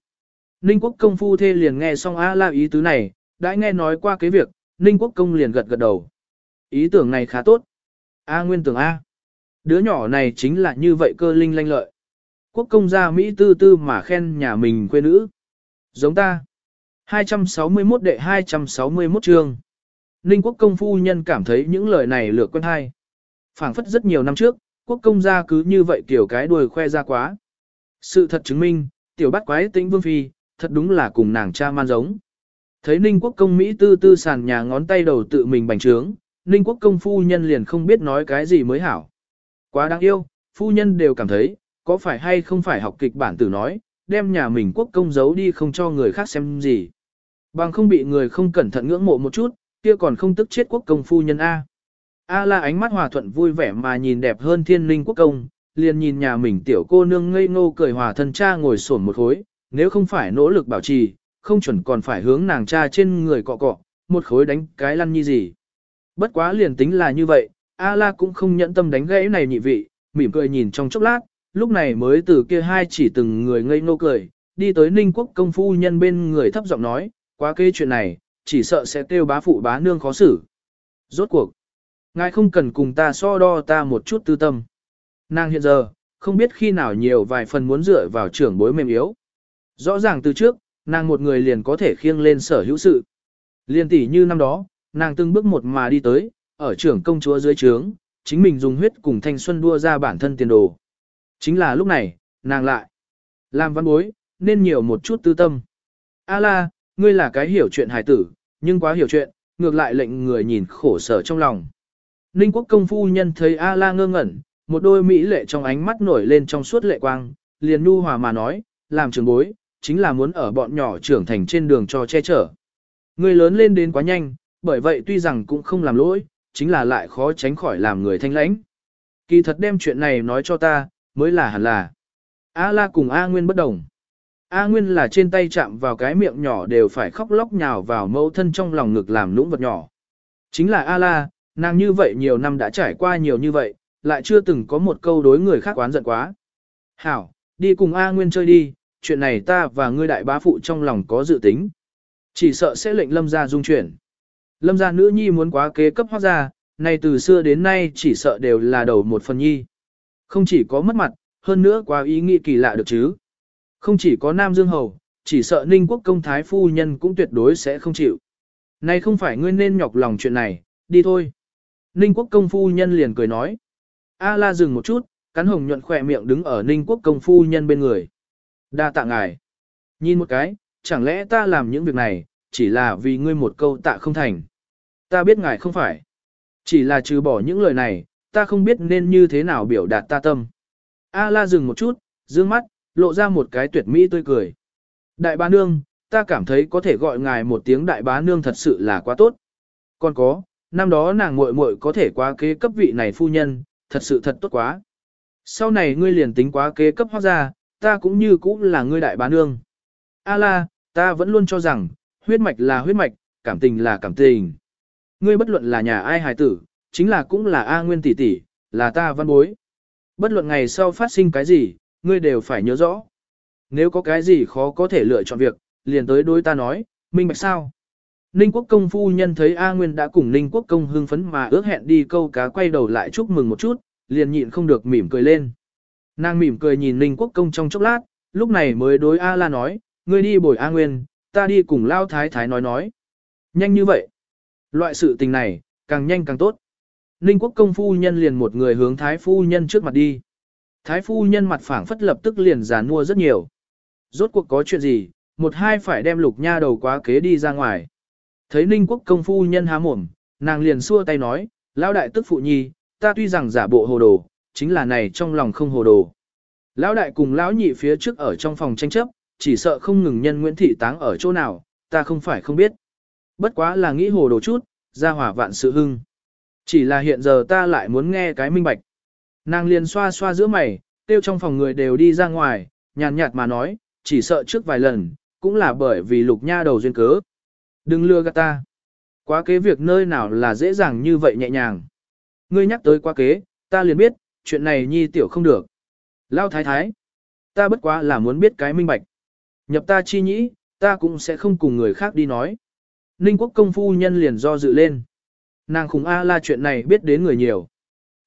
Speaker 1: Ninh quốc công phu thê liền nghe xong A la ý tứ này, đã nghe nói qua cái việc, Ninh quốc công liền gật gật đầu. Ý tưởng này khá tốt. A nguyên tưởng A. Đứa nhỏ này chính là như vậy cơ linh lanh lợi. Quốc công gia Mỹ tư tư mà khen nhà mình quê nữ. Giống ta. 261 đệ 261 chương. Ninh quốc công phu nhân cảm thấy những lời này lược quen hay. phảng phất rất nhiều năm trước, quốc công gia cứ như vậy kiểu cái đuôi khoe ra quá. Sự thật chứng minh, tiểu bát quái tính vương phi, thật đúng là cùng nàng cha man giống. Thấy Ninh quốc công Mỹ tư tư sàn nhà ngón tay đầu tự mình bành trướng, Ninh quốc công phu nhân liền không biết nói cái gì mới hảo. Quá đáng yêu, phu nhân đều cảm thấy, có phải hay không phải học kịch bản tử nói, đem nhà mình quốc công giấu đi không cho người khác xem gì. Bằng không bị người không cẩn thận ngưỡng mộ một chút, kia còn không tức chết quốc công phu nhân A. A la ánh mắt hòa thuận vui vẻ mà nhìn đẹp hơn thiên linh quốc công, liền nhìn nhà mình tiểu cô nương ngây ngô cười hòa thân cha ngồi sổn một khối, nếu không phải nỗ lực bảo trì, không chuẩn còn phải hướng nàng cha trên người cọ cọ, một khối đánh cái lăn như gì. Bất quá liền tính là như vậy, A La cũng không nhẫn tâm đánh gãy này nhị vị, mỉm cười nhìn trong chốc lát, lúc này mới từ kia hai chỉ từng người ngây ngô cười, đi tới Ninh Quốc công phu nhân bên người thấp giọng nói, quá kê chuyện này, chỉ sợ sẽ kêu bá phụ bá nương khó xử. Rốt cuộc, ngài không cần cùng ta so đo ta một chút tư tâm. Nàng hiện giờ, không biết khi nào nhiều vài phần muốn dựa vào trưởng bối mềm yếu. Rõ ràng từ trước, nàng một người liền có thể khiêng lên sở hữu sự. Liên tỷ như năm đó, nàng từng bước một mà đi tới, ở trưởng công chúa dưới trướng, chính mình dùng huyết cùng thanh xuân đua ra bản thân tiền đồ. Chính là lúc này, nàng lại làm văn bối, nên nhiều một chút tư tâm. A la, ngươi là cái hiểu chuyện hài tử, nhưng quá hiểu chuyện, ngược lại lệnh người nhìn khổ sở trong lòng. Ninh quốc công phu nhân thấy A la ngơ ngẩn, một đôi mỹ lệ trong ánh mắt nổi lên trong suốt lệ quang, liền nu hòa mà nói, làm trường bối, chính là muốn ở bọn nhỏ trưởng thành trên đường cho che chở. Người lớn lên đến quá nhanh, bởi vậy tuy rằng cũng không làm lỗi, chính là lại khó tránh khỏi làm người thanh lãnh. Kỳ thật đem chuyện này nói cho ta, mới là hẳn là. A la cùng A Nguyên bất đồng. A Nguyên là trên tay chạm vào cái miệng nhỏ đều phải khóc lóc nhào vào mẫu thân trong lòng ngực làm lũng vật nhỏ. Chính là A la, nàng như vậy nhiều năm đã trải qua nhiều như vậy, lại chưa từng có một câu đối người khác oán giận quá. Hảo, đi cùng A Nguyên chơi đi, chuyện này ta và ngươi đại bá phụ trong lòng có dự tính. Chỉ sợ sẽ lệnh lâm gia dung chuyển. Lâm gia nữ nhi muốn quá kế cấp hóa ra, này từ xưa đến nay chỉ sợ đều là đầu một phần nhi. Không chỉ có mất mặt, hơn nữa quá ý nghĩ kỳ lạ được chứ. Không chỉ có Nam Dương Hầu, chỉ sợ Ninh Quốc công thái phu nhân cũng tuyệt đối sẽ không chịu. Này không phải ngươi nên nhọc lòng chuyện này, đi thôi. Ninh Quốc công phu nhân liền cười nói. A la dừng một chút, cắn hồng nhuận khỏe miệng đứng ở ninh quốc công phu nhân bên người. Đa tạ ngài. Nhìn một cái, chẳng lẽ ta làm những việc này, chỉ là vì ngươi một câu tạ không thành. Ta biết ngài không phải. Chỉ là trừ bỏ những lời này, ta không biết nên như thế nào biểu đạt ta tâm. A la dừng một chút, dương mắt, lộ ra một cái tuyệt mỹ tươi cười. Đại bá nương, ta cảm thấy có thể gọi ngài một tiếng đại bá nương thật sự là quá tốt. Còn có, năm đó nàng muội muội có thể quá kế cấp vị này phu nhân, thật sự thật tốt quá. Sau này ngươi liền tính quá kế cấp hóa ra, ta cũng như cũng là ngươi đại bá nương. A la, ta vẫn luôn cho rằng, huyết mạch là huyết mạch, cảm tình là cảm tình. Ngươi bất luận là nhà ai hài tử, chính là cũng là A Nguyên tỷ tỷ, là ta văn bối. Bất luận ngày sau phát sinh cái gì, ngươi đều phải nhớ rõ. Nếu có cái gì khó có thể lựa chọn việc, liền tới đối ta nói, minh bạch sao? Ninh quốc công phu nhân thấy A Nguyên đã cùng Ninh quốc công hưng phấn mà ước hẹn đi câu cá quay đầu lại chúc mừng một chút, liền nhịn không được mỉm cười lên. Nàng mỉm cười nhìn Ninh quốc công trong chốc lát, lúc này mới đối A la nói, ngươi đi bồi A Nguyên, ta đi cùng Lao Thái Thái nói nói. Nhanh như vậy. Loại sự tình này, càng nhanh càng tốt. Ninh quốc công phu nhân liền một người hướng Thái phu nhân trước mặt đi. Thái phu nhân mặt phẳng phất lập tức liền giàn mua rất nhiều. Rốt cuộc có chuyện gì, một hai phải đem lục nha đầu quá kế đi ra ngoài. Thấy Ninh quốc công phu nhân há mồm, nàng liền xua tay nói, lão đại tức phụ nhi, ta tuy rằng giả bộ hồ đồ, chính là này trong lòng không hồ đồ. Lão đại cùng lão nhị phía trước ở trong phòng tranh chấp, chỉ sợ không ngừng nhân Nguyễn Thị táng ở chỗ nào, ta không phải không biết. Bất quá là nghĩ hồ đồ chút, ra hỏa vạn sự hưng. Chỉ là hiện giờ ta lại muốn nghe cái minh bạch. Nàng liền xoa xoa giữa mày, tiêu trong phòng người đều đi ra ngoài, nhàn nhạt mà nói, chỉ sợ trước vài lần, cũng là bởi vì lục nha đầu duyên cớ. Đừng lừa gạt ta. Quá kế việc nơi nào là dễ dàng như vậy nhẹ nhàng. Ngươi nhắc tới quá kế, ta liền biết, chuyện này nhi tiểu không được. Lao thái thái. Ta bất quá là muốn biết cái minh bạch. Nhập ta chi nhĩ, ta cũng sẽ không cùng người khác đi nói. Ninh quốc công phu nhân liền do dự lên. Nàng khủng A la chuyện này biết đến người nhiều.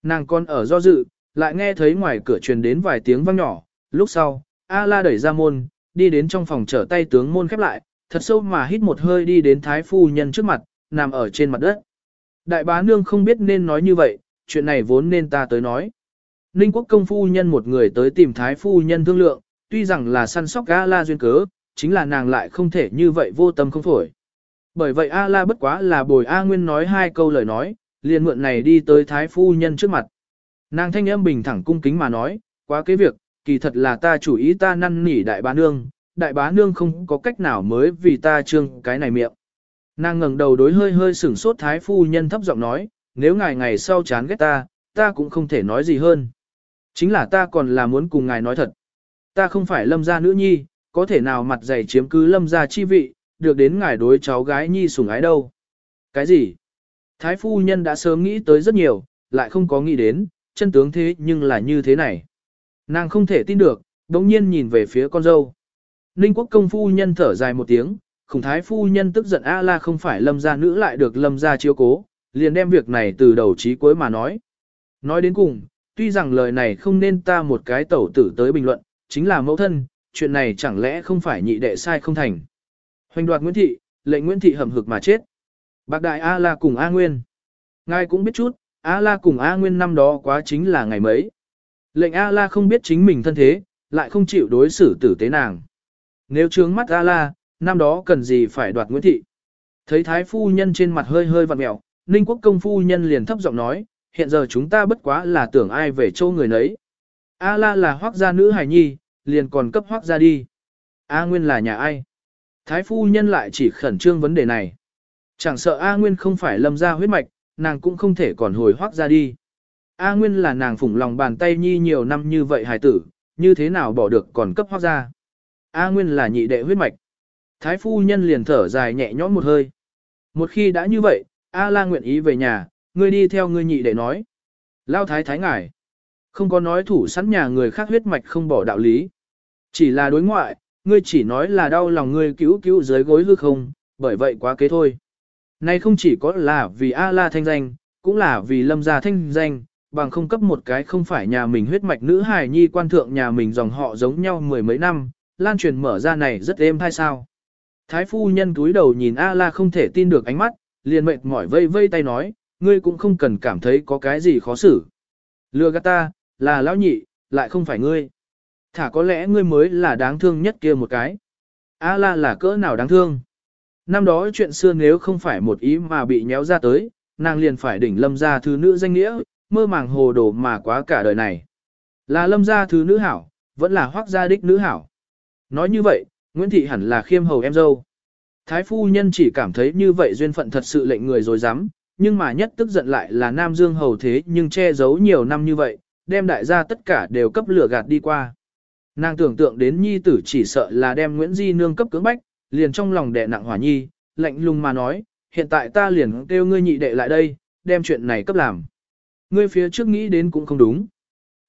Speaker 1: Nàng còn ở do dự, lại nghe thấy ngoài cửa truyền đến vài tiếng vang nhỏ, lúc sau, A la đẩy ra môn, đi đến trong phòng trở tay tướng môn khép lại, thật sâu mà hít một hơi đi đến thái phu nhân trước mặt, nằm ở trên mặt đất. Đại bá nương không biết nên nói như vậy, chuyện này vốn nên ta tới nói. Ninh quốc công phu nhân một người tới tìm thái phu nhân thương lượng, tuy rằng là săn sóc A la duyên cớ, chính là nàng lại không thể như vậy vô tâm không phổi. Bởi vậy A la bất quá là bồi A Nguyên nói hai câu lời nói, liền mượn này đi tới thái phu nhân trước mặt. Nàng thanh âm bình thẳng cung kính mà nói, quá cái việc, kỳ thật là ta chủ ý ta năn nỉ đại bá nương, đại bá nương không có cách nào mới vì ta trương cái này miệng. Nàng ngẩng đầu đối hơi hơi sửng sốt thái phu nhân thấp giọng nói, nếu ngài ngày sau chán ghét ta, ta cũng không thể nói gì hơn. Chính là ta còn là muốn cùng ngài nói thật. Ta không phải lâm gia nữ nhi, có thể nào mặt dày chiếm cứ lâm gia chi vị, được đến ngài đối cháu gái nhi sủng ái đâu. Cái gì? Thái phu nhân đã sớm nghĩ tới rất nhiều, lại không có nghĩ đến, chân tướng thế nhưng là như thế này. Nàng không thể tin được, đống nhiên nhìn về phía con dâu. Ninh quốc công phu nhân thở dài một tiếng, khủng thái phu nhân tức giận A la không phải lâm gia nữ lại được lâm gia chiếu cố, liền đem việc này từ đầu chí cuối mà nói. Nói đến cùng, tuy rằng lời này không nên ta một cái tẩu tử tới bình luận, chính là mẫu thân, chuyện này chẳng lẽ không phải nhị đệ sai không thành. Hoành đoạt Nguyễn Thị, lệnh Nguyễn Thị hầm hực mà chết. Bạc đại A la cùng A Nguyên. Ngài cũng biết chút, A la cùng A Nguyên năm đó quá chính là ngày mấy. Lệnh A la không biết chính mình thân thế, lại không chịu đối xử tử tế nàng. Nếu trướng mắt A la, năm đó cần gì phải đoạt Nguyễn Thị. Thấy thái phu nhân trên mặt hơi hơi vặn mẹo, Ninh quốc công phu nhân liền thấp giọng nói, hiện giờ chúng ta bất quá là tưởng ai về châu người nấy. A la là hoác gia nữ hài nhi, liền còn cấp hoác gia đi. A nguyên là nhà ai? Thái phu nhân lại chỉ khẩn trương vấn đề này. Chẳng sợ A nguyên không phải lâm gia huyết mạch, nàng cũng không thể còn hồi hoác ra đi. A nguyên là nàng phủng lòng bàn tay nhi nhiều năm như vậy hài tử, như thế nào bỏ được còn cấp hoác ra. A nguyên là nhị đệ huyết mạch. Thái phu nhân liền thở dài nhẹ nhõm một hơi. Một khi đã như vậy, A la nguyện ý về nhà, ngươi đi theo ngươi nhị đệ nói. Lao thái thái ngải. Không có nói thủ sẵn nhà người khác huyết mạch không bỏ đạo lý. Chỉ là đối ngoại, ngươi chỉ nói là đau lòng ngươi cứu cứu dưới gối hư không, bởi vậy quá kế thôi. Này không chỉ có là vì A-la thanh danh, cũng là vì lâm gia thanh danh, bằng không cấp một cái không phải nhà mình huyết mạch nữ hài nhi quan thượng nhà mình dòng họ giống nhau mười mấy năm, lan truyền mở ra này rất êm hay sao. Thái phu nhân túi đầu nhìn A-la không thể tin được ánh mắt, liền mệt mỏi vây vây tay nói, ngươi cũng không cần cảm thấy có cái gì khó xử. Lừa gạt ta, là lão nhị, lại không phải ngươi. Thả có lẽ ngươi mới là đáng thương nhất kia một cái. A la là cỡ nào đáng thương. Năm đó chuyện xưa nếu không phải một ý mà bị nhéo ra tới, nàng liền phải đỉnh lâm gia thứ nữ danh nghĩa, mơ màng hồ đồ mà quá cả đời này. Là lâm gia thứ nữ hảo, vẫn là hoác gia đích nữ hảo. Nói như vậy, Nguyễn Thị hẳn là khiêm hầu em dâu. Thái phu nhân chỉ cảm thấy như vậy duyên phận thật sự lệnh người dối rắm nhưng mà nhất tức giận lại là Nam Dương hầu thế nhưng che giấu nhiều năm như vậy, đem đại gia tất cả đều cấp lửa gạt đi qua. Nàng tưởng tượng đến nhi tử chỉ sợ là đem Nguyễn Di nương cấp cưỡng bách, liền trong lòng đè nặng hỏa nhi, lạnh lùng mà nói, hiện tại ta liền kêu ngươi nhị đệ lại đây, đem chuyện này cấp làm. Ngươi phía trước nghĩ đến cũng không đúng.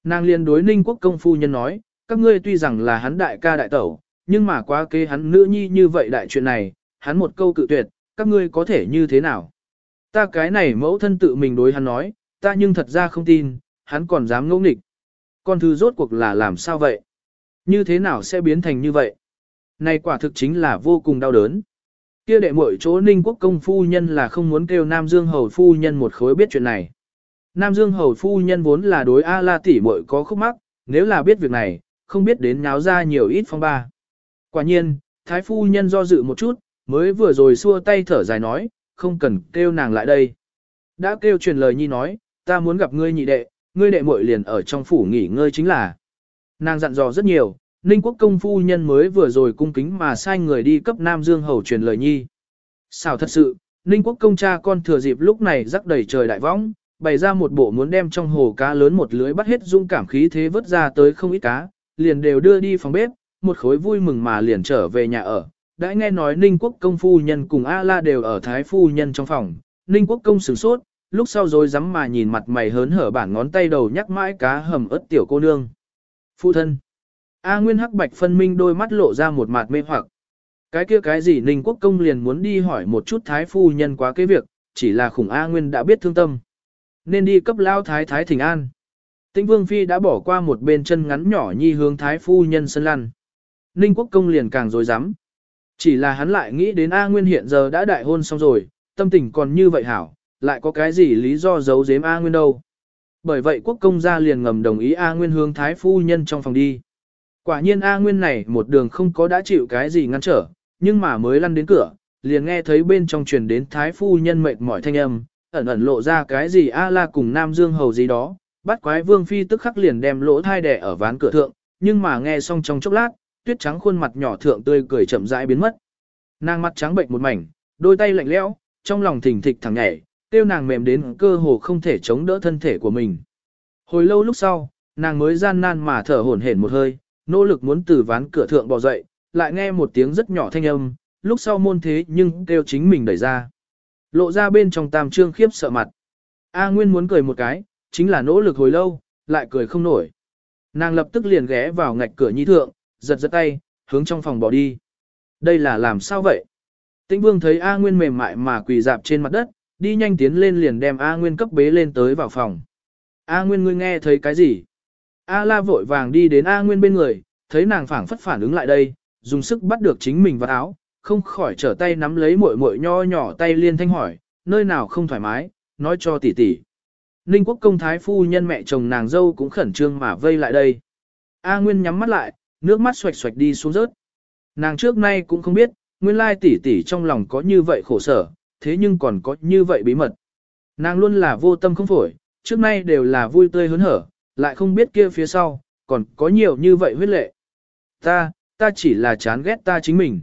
Speaker 1: Nàng liền đối ninh quốc công phu nhân nói, các ngươi tuy rằng là hắn đại ca đại tẩu, nhưng mà quá kế hắn nữ nhi như vậy đại chuyện này, hắn một câu cự tuyệt, các ngươi có thể như thế nào? Ta cái này mẫu thân tự mình đối hắn nói, ta nhưng thật ra không tin, hắn còn dám ngỗ nghịch. Con thứ rốt cuộc là làm sao vậy? Như thế nào sẽ biến thành như vậy? Này quả thực chính là vô cùng đau đớn. Kia đệ muội chỗ ninh quốc công phu nhân là không muốn kêu Nam Dương Hầu phu nhân một khối biết chuyện này. Nam Dương Hầu phu nhân vốn là đối A La tỷ muội có khúc mắc, nếu là biết việc này, không biết đến nháo ra nhiều ít phong ba. Quả nhiên, Thái phu nhân do dự một chút, mới vừa rồi xua tay thở dài nói, không cần kêu nàng lại đây. Đã kêu truyền lời nhi nói, ta muốn gặp ngươi nhị đệ, ngươi đệ muội liền ở trong phủ nghỉ ngơi chính là. Nàng dặn dò rất nhiều, Ninh quốc công phu nhân mới vừa rồi cung kính mà sai người đi cấp Nam Dương hầu truyền lời nhi. Sao thật sự, Ninh quốc công cha con thừa dịp lúc này rắc đầy trời đại võng, bày ra một bộ muốn đem trong hồ cá lớn một lưới bắt hết dung cảm khí thế vớt ra tới không ít cá, liền đều đưa đi phòng bếp, một khối vui mừng mà liền trở về nhà ở. Đã nghe nói Ninh quốc công phu nhân cùng A La đều ở Thái phu nhân trong phòng, Ninh quốc công sửng sốt, lúc sau rồi dám mà nhìn mặt mày hớn hở bản ngón tay đầu nhắc mãi cá hầm ớt tiểu cô nương. Phu thân. A Nguyên hắc bạch phân minh đôi mắt lộ ra một mặt mê hoặc. Cái kia cái gì Ninh Quốc Công liền muốn đi hỏi một chút thái phu nhân quá cái việc, chỉ là khủng A Nguyên đã biết thương tâm. Nên đi cấp lao thái thái thỉnh an. Tĩnh Vương Phi đã bỏ qua một bên chân ngắn nhỏ nhi hướng thái phu nhân sân lăn. Ninh Quốc Công liền càng dối rắm chỉ là hắn lại nghĩ đến A Nguyên hiện giờ đã đại hôn xong rồi, tâm tình còn như vậy hảo, lại có cái gì lý do giấu giếm A Nguyên đâu. Bởi vậy quốc công gia liền ngầm đồng ý A Nguyên hướng thái phu nhân trong phòng đi. Quả nhiên A Nguyên này một đường không có đã chịu cái gì ngăn trở, nhưng mà mới lăn đến cửa, liền nghe thấy bên trong truyền đến thái phu nhân mệt mỏi thanh âm, ẩn ẩn lộ ra cái gì A La cùng Nam Dương hầu gì đó, bắt quái vương phi tức khắc liền đem lỗ thai đẻ ở ván cửa thượng, nhưng mà nghe xong trong chốc lát, tuyết trắng khuôn mặt nhỏ thượng tươi cười chậm rãi biến mất. Nàng mặt trắng bệnh một mảnh, đôi tay lạnh lẽo, trong lòng thình thịch thẳng nhảy, tiêu nàng mềm đến cơ hồ không thể chống đỡ thân thể của mình. Hồi lâu lúc sau, nàng mới gian nan mà thở hổn hển một hơi, nỗ lực muốn từ ván cửa thượng bò dậy, lại nghe một tiếng rất nhỏ thanh âm, lúc sau môn thế nhưng kêu chính mình đẩy ra. Lộ ra bên trong tam trương khiếp sợ mặt. A Nguyên muốn cười một cái, chính là nỗ lực hồi lâu, lại cười không nổi. Nàng lập tức liền ghé vào ngạch cửa nhi thượng, giật giật tay, hướng trong phòng bỏ đi. Đây là làm sao vậy? Tĩnh Vương thấy A Nguyên mềm mại mà quỳ dạp trên mặt đất, đi nhanh tiến lên liền đem A Nguyên cấp bế lên tới vào phòng. A Nguyên ngươi nghe thấy cái gì? A La vội vàng đi đến A Nguyên bên người, thấy nàng phảng phất phản ứng lại đây, dùng sức bắt được chính mình vào áo, không khỏi trở tay nắm lấy muội muội nho nhỏ tay liên thanh hỏi, nơi nào không thoải mái, nói cho tỷ tỷ. Ninh quốc công thái phu nhân mẹ chồng nàng dâu cũng khẩn trương mà vây lại đây. A Nguyên nhắm mắt lại, nước mắt xoạch xoạch đi xuống rớt. Nàng trước nay cũng không biết, nguyên lai tỷ tỷ trong lòng có như vậy khổ sở, thế nhưng còn có như vậy bí mật. Nàng luôn là vô tâm không phổi, trước nay đều là vui tươi hớn hở, lại không biết kia phía sau, còn có nhiều như vậy huyết lệ. Ta, ta chỉ là chán ghét ta chính mình.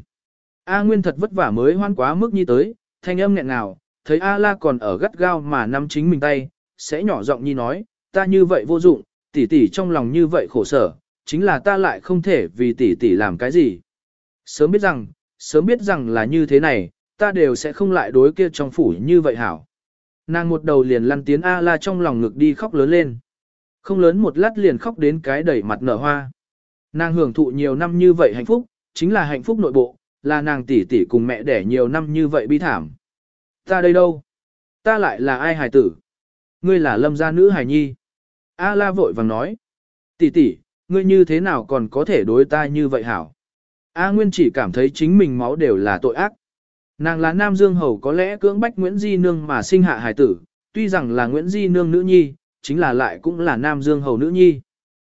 Speaker 1: A Nguyên thật vất vả mới hoan quá mức như tới, thanh âm nghẹn nào, thấy A La còn ở gắt gao mà nắm chính mình tay, sẽ nhỏ giọng nhi nói, ta như vậy vô dụng, tỷ tỷ trong lòng như vậy khổ sở, chính là ta lại không thể vì tỷ tỷ làm cái gì. Sớm biết rằng, sớm biết rằng là như thế này, ta đều sẽ không lại đối kia trong phủ như vậy hảo. Nàng một đầu liền lăn tiến A La trong lòng ngực đi khóc lớn lên. Không lớn một lát liền khóc đến cái đẩy mặt nở hoa. Nàng hưởng thụ nhiều năm như vậy hạnh phúc, chính là hạnh phúc nội bộ, là nàng tỷ tỷ cùng mẹ đẻ nhiều năm như vậy bi thảm. Ta đây đâu? Ta lại là ai hài tử? Ngươi là lâm gia nữ hài nhi. A la vội vàng nói. Tỷ tỷ, ngươi như thế nào còn có thể đối ta như vậy hảo? A Nguyên chỉ cảm thấy chính mình máu đều là tội ác. Nàng là Nam Dương Hầu có lẽ cưỡng bách Nguyễn Di Nương mà sinh hạ hài tử, tuy rằng là Nguyễn Di Nương nữ nhi, chính là lại cũng là Nam Dương Hầu nữ nhi.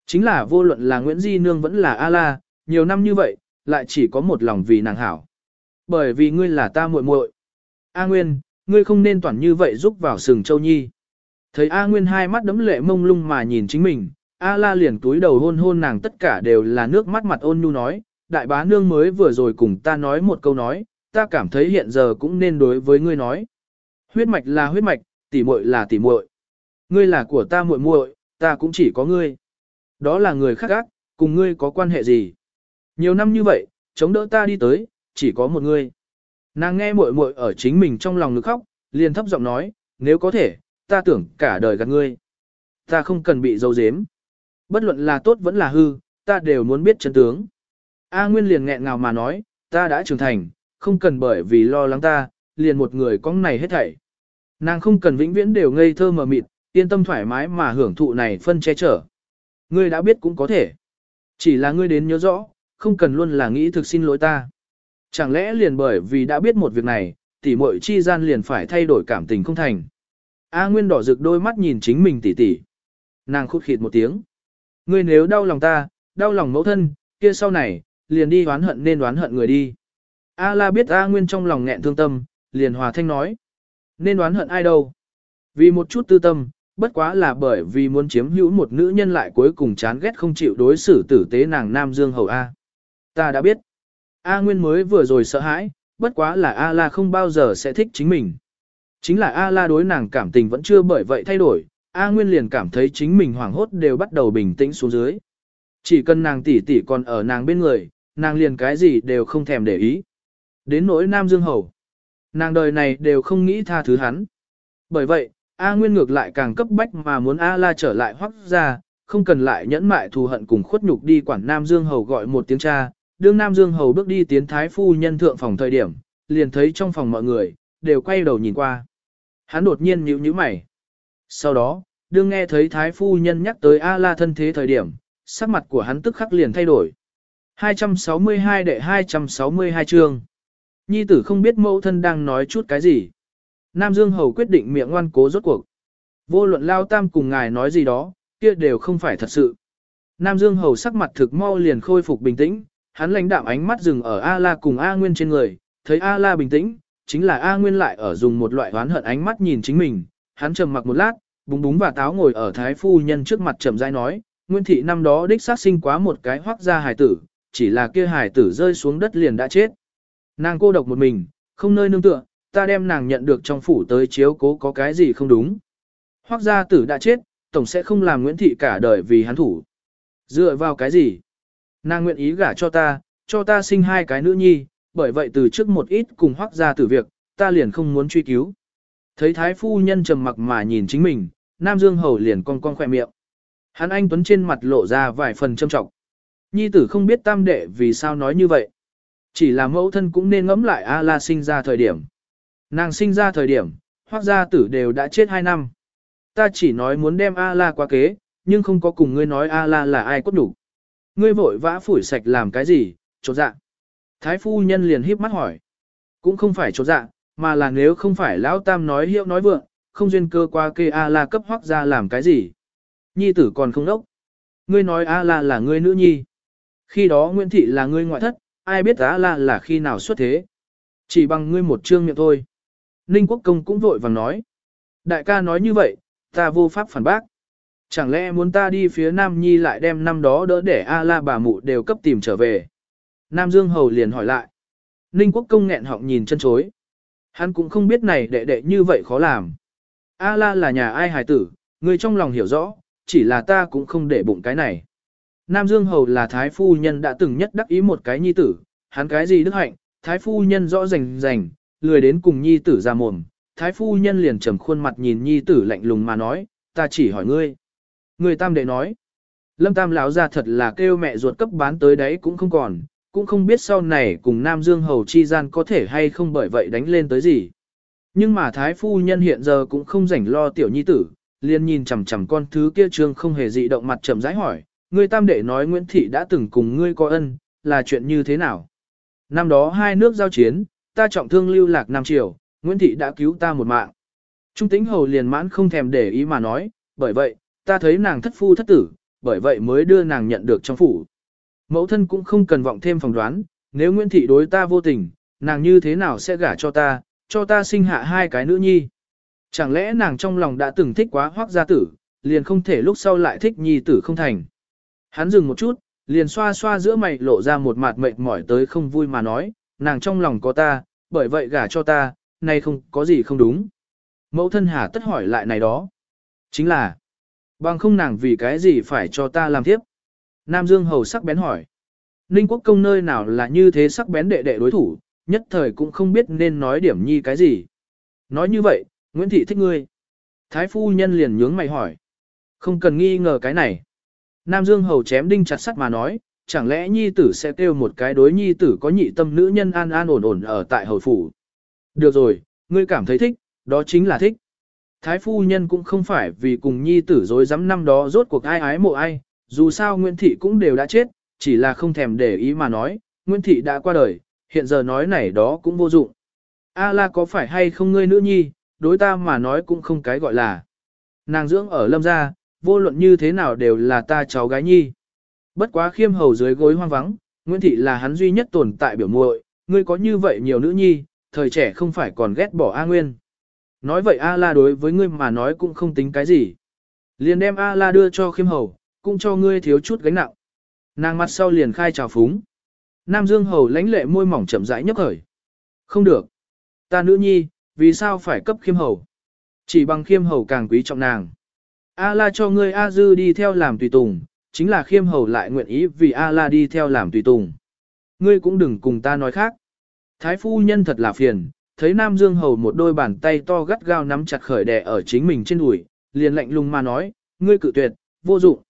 Speaker 1: Chính là vô luận là Nguyễn Di Nương vẫn là A-La, nhiều năm như vậy, lại chỉ có một lòng vì nàng hảo. Bởi vì ngươi là ta muội muội. A Nguyên, ngươi không nên toàn như vậy giúp vào sừng châu nhi. Thấy A Nguyên hai mắt đấm lệ mông lung mà nhìn chính mình, A La liền túi đầu hôn hôn nàng tất cả đều là nước mắt mặt ôn nhu nói, đại bá nương mới vừa rồi cùng ta nói một câu nói, ta cảm thấy hiện giờ cũng nên đối với ngươi nói. Huyết mạch là huyết mạch, tỉ muội là tỉ muội. Ngươi là của ta muội muội, ta cũng chỉ có ngươi. Đó là người khác ác, cùng ngươi có quan hệ gì? Nhiều năm như vậy, chống đỡ ta đi tới, chỉ có một ngươi. Nàng nghe muội muội ở chính mình trong lòng nước khóc, liền thấp giọng nói, nếu có thể, ta tưởng cả đời gạt ngươi. Ta không cần bị dâu dếm. Bất luận là tốt vẫn là hư, ta đều muốn biết chân tướng. A Nguyên liền nghẹn ngào mà nói, ta đã trưởng thành, không cần bởi vì lo lắng ta, liền một người con này hết thảy. Nàng không cần vĩnh viễn đều ngây thơ mờ mịt, yên tâm thoải mái mà hưởng thụ này phân che chở. Ngươi đã biết cũng có thể. Chỉ là ngươi đến nhớ rõ, không cần luôn là nghĩ thực xin lỗi ta. Chẳng lẽ liền bởi vì đã biết một việc này, tỷ muội chi gian liền phải thay đổi cảm tình không thành. A Nguyên đỏ rực đôi mắt nhìn chính mình tỷ tỷ. Nàng khút khịt một tiếng. Ngươi nếu đau lòng ta, đau lòng mẫu thân, kia sau này, liền đi đoán hận nên đoán hận người đi. A La biết A Nguyên trong lòng nghẹn thương tâm, liền hòa thanh nói. Nên đoán hận ai đâu. Vì một chút tư tâm, bất quá là bởi vì muốn chiếm hữu một nữ nhân lại cuối cùng chán ghét không chịu đối xử tử tế nàng Nam Dương Hầu A. Ta đã biết. A Nguyên mới vừa rồi sợ hãi, bất quá là A La không bao giờ sẽ thích chính mình. Chính là A La đối nàng cảm tình vẫn chưa bởi vậy thay đổi, A Nguyên liền cảm thấy chính mình hoảng hốt đều bắt đầu bình tĩnh xuống dưới. Chỉ cần nàng tỷ tỷ còn ở nàng bên người, nàng liền cái gì đều không thèm để ý. Đến nỗi Nam Dương Hầu, nàng đời này đều không nghĩ tha thứ hắn. Bởi vậy, A Nguyên ngược lại càng cấp bách mà muốn A La trở lại hoắc ra, không cần lại nhẫn mại thù hận cùng khuất nhục đi quản Nam Dương Hầu gọi một tiếng cha. Đương Nam Dương Hầu bước đi tiến thái phu nhân thượng phòng thời điểm, liền thấy trong phòng mọi người, đều quay đầu nhìn qua. Hắn đột nhiên nhíu nhíu mày. Sau đó, đương nghe thấy thái phu nhân nhắc tới A La thân thế thời điểm, sắc mặt của hắn tức khắc liền thay đổi. 262 đệ 262 chương. Nhi tử không biết mẫu thân đang nói chút cái gì. Nam Dương Hầu quyết định miệng ngoan cố rốt cuộc. Vô luận lao tam cùng ngài nói gì đó, kia đều không phải thật sự. Nam Dương Hầu sắc mặt thực mau liền khôi phục bình tĩnh, hắn lãnh đạm ánh mắt dừng ở A La cùng A Nguyên trên người, thấy A La bình tĩnh, chính là A Nguyên lại ở dùng một loại oán hận ánh mắt nhìn chính mình, hắn trầm mặc một lát, búng búng và táo ngồi ở thái phu nhân trước mặt trầm rãi nói, Nguyên thị năm đó đích sát sinh quá một cái hoác gia hài tử, chỉ là kia hài tử rơi xuống đất liền đã chết. Nàng cô độc một mình, không nơi nương tựa, ta đem nàng nhận được trong phủ tới chiếu cố có cái gì không đúng. Hoác gia tử đã chết, tổng sẽ không làm Nguyễn Thị cả đời vì hắn thủ. Dựa vào cái gì? Nàng nguyện ý gả cho ta, cho ta sinh hai cái nữ nhi, bởi vậy từ trước một ít cùng hoác gia tử việc, ta liền không muốn truy cứu. Thấy thái phu nhân trầm mặc mà nhìn chính mình, Nam Dương Hầu liền cong cong khỏe miệng. Hắn anh Tuấn trên mặt lộ ra vài phần châm trọng. Nhi tử không biết tam đệ vì sao nói như vậy. Chỉ là mẫu thân cũng nên ngẫm lại A-la sinh ra thời điểm. Nàng sinh ra thời điểm, hoác gia tử đều đã chết 2 năm. Ta chỉ nói muốn đem A-la qua kế, nhưng không có cùng ngươi nói A-la là ai cốt đủ. Ngươi vội vã phủi sạch làm cái gì, chột dạ. Thái phu nhân liền híp mắt hỏi. Cũng không phải chột dạ, mà là nếu không phải lão tam nói hiệu nói vượng, không duyên cơ qua kê A-la cấp hoác ra làm cái gì. Nhi tử còn không đốc. Ngươi nói A-la là ngươi nữ nhi. Khi đó Nguyễn Thị là ngươi ngoại thất, ai biết A-la là khi nào xuất thế. Chỉ bằng ngươi một chương miệng thôi. Ninh Quốc Công cũng vội vàng nói. Đại ca nói như vậy, ta vô pháp phản bác. Chẳng lẽ muốn ta đi phía Nam Nhi lại đem năm đó đỡ để A-la bà mụ đều cấp tìm trở về. Nam Dương Hầu liền hỏi lại. Ninh Quốc Công nghẹn họng nhìn chân chối. Hắn cũng không biết này đệ đệ như vậy khó làm. A-la là nhà ai hài tử, người trong lòng hiểu rõ, chỉ là ta cũng không để bụng cái này. Nam Dương Hầu là thái phu nhân đã từng nhất đắc ý một cái nhi tử, hắn cái gì đức hạnh, thái phu nhân rõ rành rành, lười đến cùng nhi tử ra mồm, thái phu nhân liền trầm khuôn mặt nhìn nhi tử lạnh lùng mà nói, ta chỉ hỏi ngươi. Người tam đệ nói, lâm tam lão ra thật là kêu mẹ ruột cấp bán tới đấy cũng không còn, cũng không biết sau này cùng Nam Dương Hầu chi gian có thể hay không bởi vậy đánh lên tới gì. Nhưng mà thái phu nhân hiện giờ cũng không rảnh lo tiểu nhi tử, liền nhìn chằm chằm con thứ kia trương không hề dị động mặt chậm rãi hỏi, ngươi tam đệ nói Nguyễn Thị đã từng cùng ngươi có ân, là chuyện như thế nào? Năm đó hai nước giao chiến, ta trọng thương lưu lạc Nam Triều, Nguyễn Thị đã cứu ta một mạng. Trung tính hầu liền mãn không thèm để ý mà nói, bởi vậy, ta thấy nàng thất phu thất tử, bởi vậy mới đưa nàng nhận được trong phủ. Mẫu thân cũng không cần vọng thêm phỏng đoán, nếu Nguyễn Thị đối ta vô tình, nàng như thế nào sẽ gả cho ta, cho ta sinh hạ hai cái nữ nhi. Chẳng lẽ nàng trong lòng đã từng thích quá hoác gia tử, liền không thể lúc sau lại thích nhi tử không thành. Hắn dừng một chút, liền xoa xoa giữa mày lộ ra một mặt mệt mỏi tới không vui mà nói, nàng trong lòng có ta, bởi vậy gả cho ta, nay không có gì không đúng. Mẫu thân hà tất hỏi lại này đó. Chính là, bằng không nàng vì cái gì phải cho ta làm tiếp. Nam Dương Hầu sắc bén hỏi. Ninh quốc công nơi nào là như thế sắc bén đệ đệ đối thủ, nhất thời cũng không biết nên nói điểm nhi cái gì. Nói như vậy, Nguyễn Thị thích ngươi. Thái phu nhân liền nhướng mày hỏi. Không cần nghi ngờ cái này. Nam Dương Hầu chém đinh chặt sắt mà nói, chẳng lẽ nhi tử sẽ kêu một cái đối nhi tử có nhị tâm nữ nhân an an ổn ổn ở tại hầu phủ. Được rồi, ngươi cảm thấy thích, đó chính là thích. Thái phu nhân cũng không phải vì cùng nhi tử dối dám năm đó rốt cuộc ai ái mộ ai, dù sao Nguyễn Thị cũng đều đã chết, chỉ là không thèm để ý mà nói, Nguyễn Thị đã qua đời, hiện giờ nói này đó cũng vô dụng. A la có phải hay không ngươi nữ nhi, đối ta mà nói cũng không cái gọi là. Nàng dưỡng ở lâm gia, vô luận như thế nào đều là ta cháu gái nhi. Bất quá khiêm hầu dưới gối hoang vắng, Nguyễn Thị là hắn duy nhất tồn tại biểu muội, ngươi có như vậy nhiều nữ nhi, thời trẻ không phải còn ghét bỏ A Nguyên. Nói vậy A La đối với ngươi mà nói cũng không tính cái gì. Liền đem A La đưa cho khiêm hầu, cũng cho ngươi thiếu chút gánh nặng. Nàng mặt sau liền khai trào phúng. Nam Dương hầu lãnh lệ môi mỏng chậm rãi nhấp khởi. Không được. Ta nữ nhi, vì sao phải cấp khiêm hầu? Chỉ bằng khiêm hầu càng quý trọng nàng. A la cho ngươi A dư đi theo làm tùy tùng, chính là khiêm hầu lại nguyện ý vì A la đi theo làm tùy tùng. Ngươi cũng đừng cùng ta nói khác. Thái phu nhân thật là phiền, thấy Nam Dương hầu một đôi bàn tay to gắt gao nắm chặt khởi đè ở chính mình trên đùi, liền lạnh lùng mà nói, ngươi cự tuyệt, vô dụng.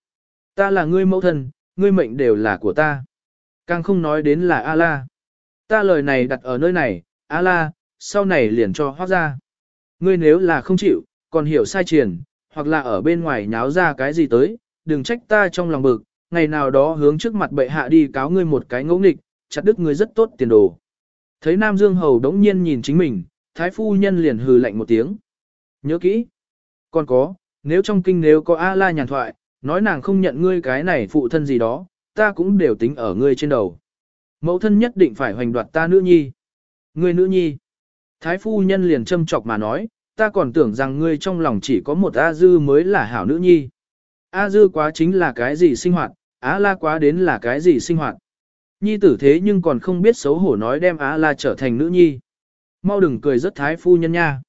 Speaker 1: Ta là ngươi mẫu thân, ngươi mệnh đều là của ta. Càng không nói đến là A la. Ta lời này đặt ở nơi này, A la, sau này liền cho hoác ra. Ngươi nếu là không chịu, còn hiểu sai triển, hoặc là ở bên ngoài nháo ra cái gì tới, đừng trách ta trong lòng bực, ngày nào đó hướng trước mặt bệ hạ đi cáo ngươi một cái ngỗ nghịch, chặt đứt ngươi rất tốt tiền đồ. Thấy Nam Dương Hầu đống nhiên nhìn chính mình, Thái Phu Nhân liền hừ lạnh một tiếng. Nhớ kỹ. Còn có, nếu trong kinh nếu có A-la nhàn thoại, nói nàng không nhận ngươi cái này phụ thân gì đó, ta cũng đều tính ở ngươi trên đầu. Mẫu thân nhất định phải hoành đoạt ta nữ nhi. Ngươi nữ nhi. Thái phu nhân liền châm chọc mà nói, ta còn tưởng rằng ngươi trong lòng chỉ có một A Dư mới là hảo nữ nhi. A Dư quá chính là cái gì sinh hoạt, Á La quá đến là cái gì sinh hoạt. Nhi tử thế nhưng còn không biết xấu hổ nói đem Á La trở thành nữ nhi. Mau đừng cười rất thái phu nhân nha.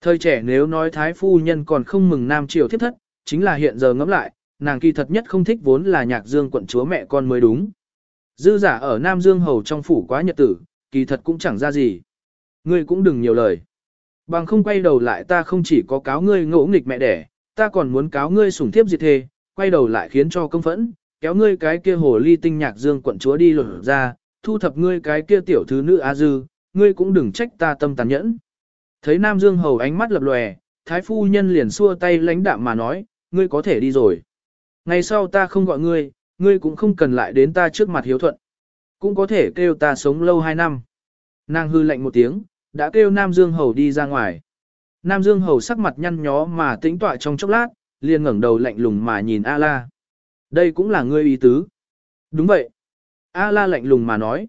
Speaker 1: Thời trẻ nếu nói thái phu nhân còn không mừng nam triều thiết thất, chính là hiện giờ ngẫm lại, nàng kỳ thật nhất không thích vốn là nhạc dương quận chúa mẹ con mới đúng. Dư giả ở Nam Dương Hầu trong phủ quá nhật tử, kỳ thật cũng chẳng ra gì. Ngươi cũng đừng nhiều lời. Bằng không quay đầu lại ta không chỉ có cáo ngươi ngỗ nghịch mẹ đẻ, ta còn muốn cáo ngươi sủng thiếp diệt thê, quay đầu lại khiến cho công phẫn, kéo ngươi cái kia hồ ly tinh nhạc dương quận chúa đi lột ra, thu thập ngươi cái kia tiểu thứ nữ A Dư, ngươi cũng đừng trách ta tâm tàn nhẫn. Thấy Nam Dương Hầu ánh mắt lập lòe, Thái Phu Nhân liền xua tay lãnh đạm mà nói, ngươi có thể đi rồi. Ngày sau ta không gọi ngươi, ngươi cũng không cần lại đến ta trước mặt hiếu thuận. Cũng có thể kêu ta sống lâu hai năm. Nàng hư lạnh một tiếng, đã kêu Nam Dương Hầu đi ra ngoài. Nam Dương Hầu sắc mặt nhăn nhó mà tĩnh tọa trong chốc lát, liền ngẩng đầu lạnh lùng mà nhìn A-la. Đây cũng là ngươi ý tứ. Đúng vậy. A-la lạnh lùng mà nói.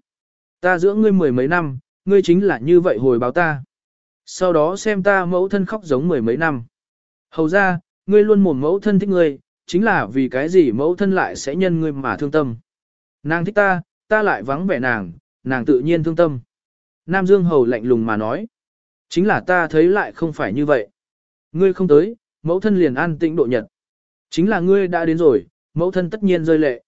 Speaker 1: Ta dưỡng ngươi mười mấy năm, ngươi chính là như vậy hồi báo ta. Sau đó xem ta mẫu thân khóc giống mười mấy năm. Hầu ra, ngươi luôn mồm mẫu thân thích ngươi, chính là vì cái gì mẫu thân lại sẽ nhân ngươi mà thương tâm. Nàng thích ta, ta lại vắng vẻ nàng, nàng tự nhiên thương tâm. Nam Dương Hầu lạnh lùng mà nói. Chính là ta thấy lại không phải như vậy. Ngươi không tới, mẫu thân liền an tĩnh độ nhật. Chính là ngươi đã đến rồi, mẫu thân tất nhiên rơi lệ.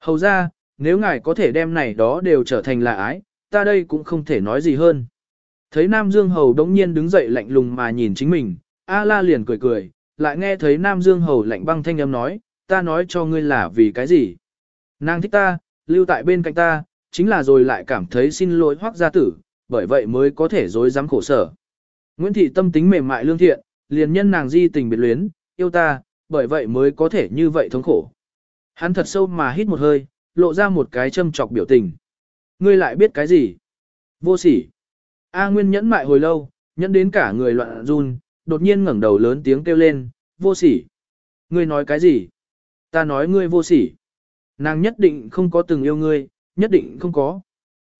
Speaker 1: Hầu ra, nếu ngài có thể đem này đó đều trở thành là ái, ta đây cũng không thể nói gì hơn. Thấy Nam Dương Hầu đống nhiên đứng dậy lạnh lùng mà nhìn chính mình, A La liền cười cười, lại nghe thấy Nam Dương Hầu lạnh băng thanh âm nói, ta nói cho ngươi là vì cái gì. Nàng thích ta, lưu tại bên cạnh ta, chính là rồi lại cảm thấy xin lỗi hoác gia tử, bởi vậy mới có thể dối dám khổ sở. Nguyễn Thị tâm tính mềm mại lương thiện, liền nhân nàng di tình biệt luyến, yêu ta, bởi vậy mới có thể như vậy thống khổ. Hắn thật sâu mà hít một hơi, lộ ra một cái châm chọc biểu tình. Ngươi lại biết cái gì? Vô sỉ. A Nguyên nhẫn mại hồi lâu, nhẫn đến cả người loạn run, đột nhiên ngẩng đầu lớn tiếng kêu lên, vô sỉ. Ngươi nói cái gì? Ta nói ngươi vô sỉ. Nàng nhất định không có từng yêu ngươi, nhất định không có.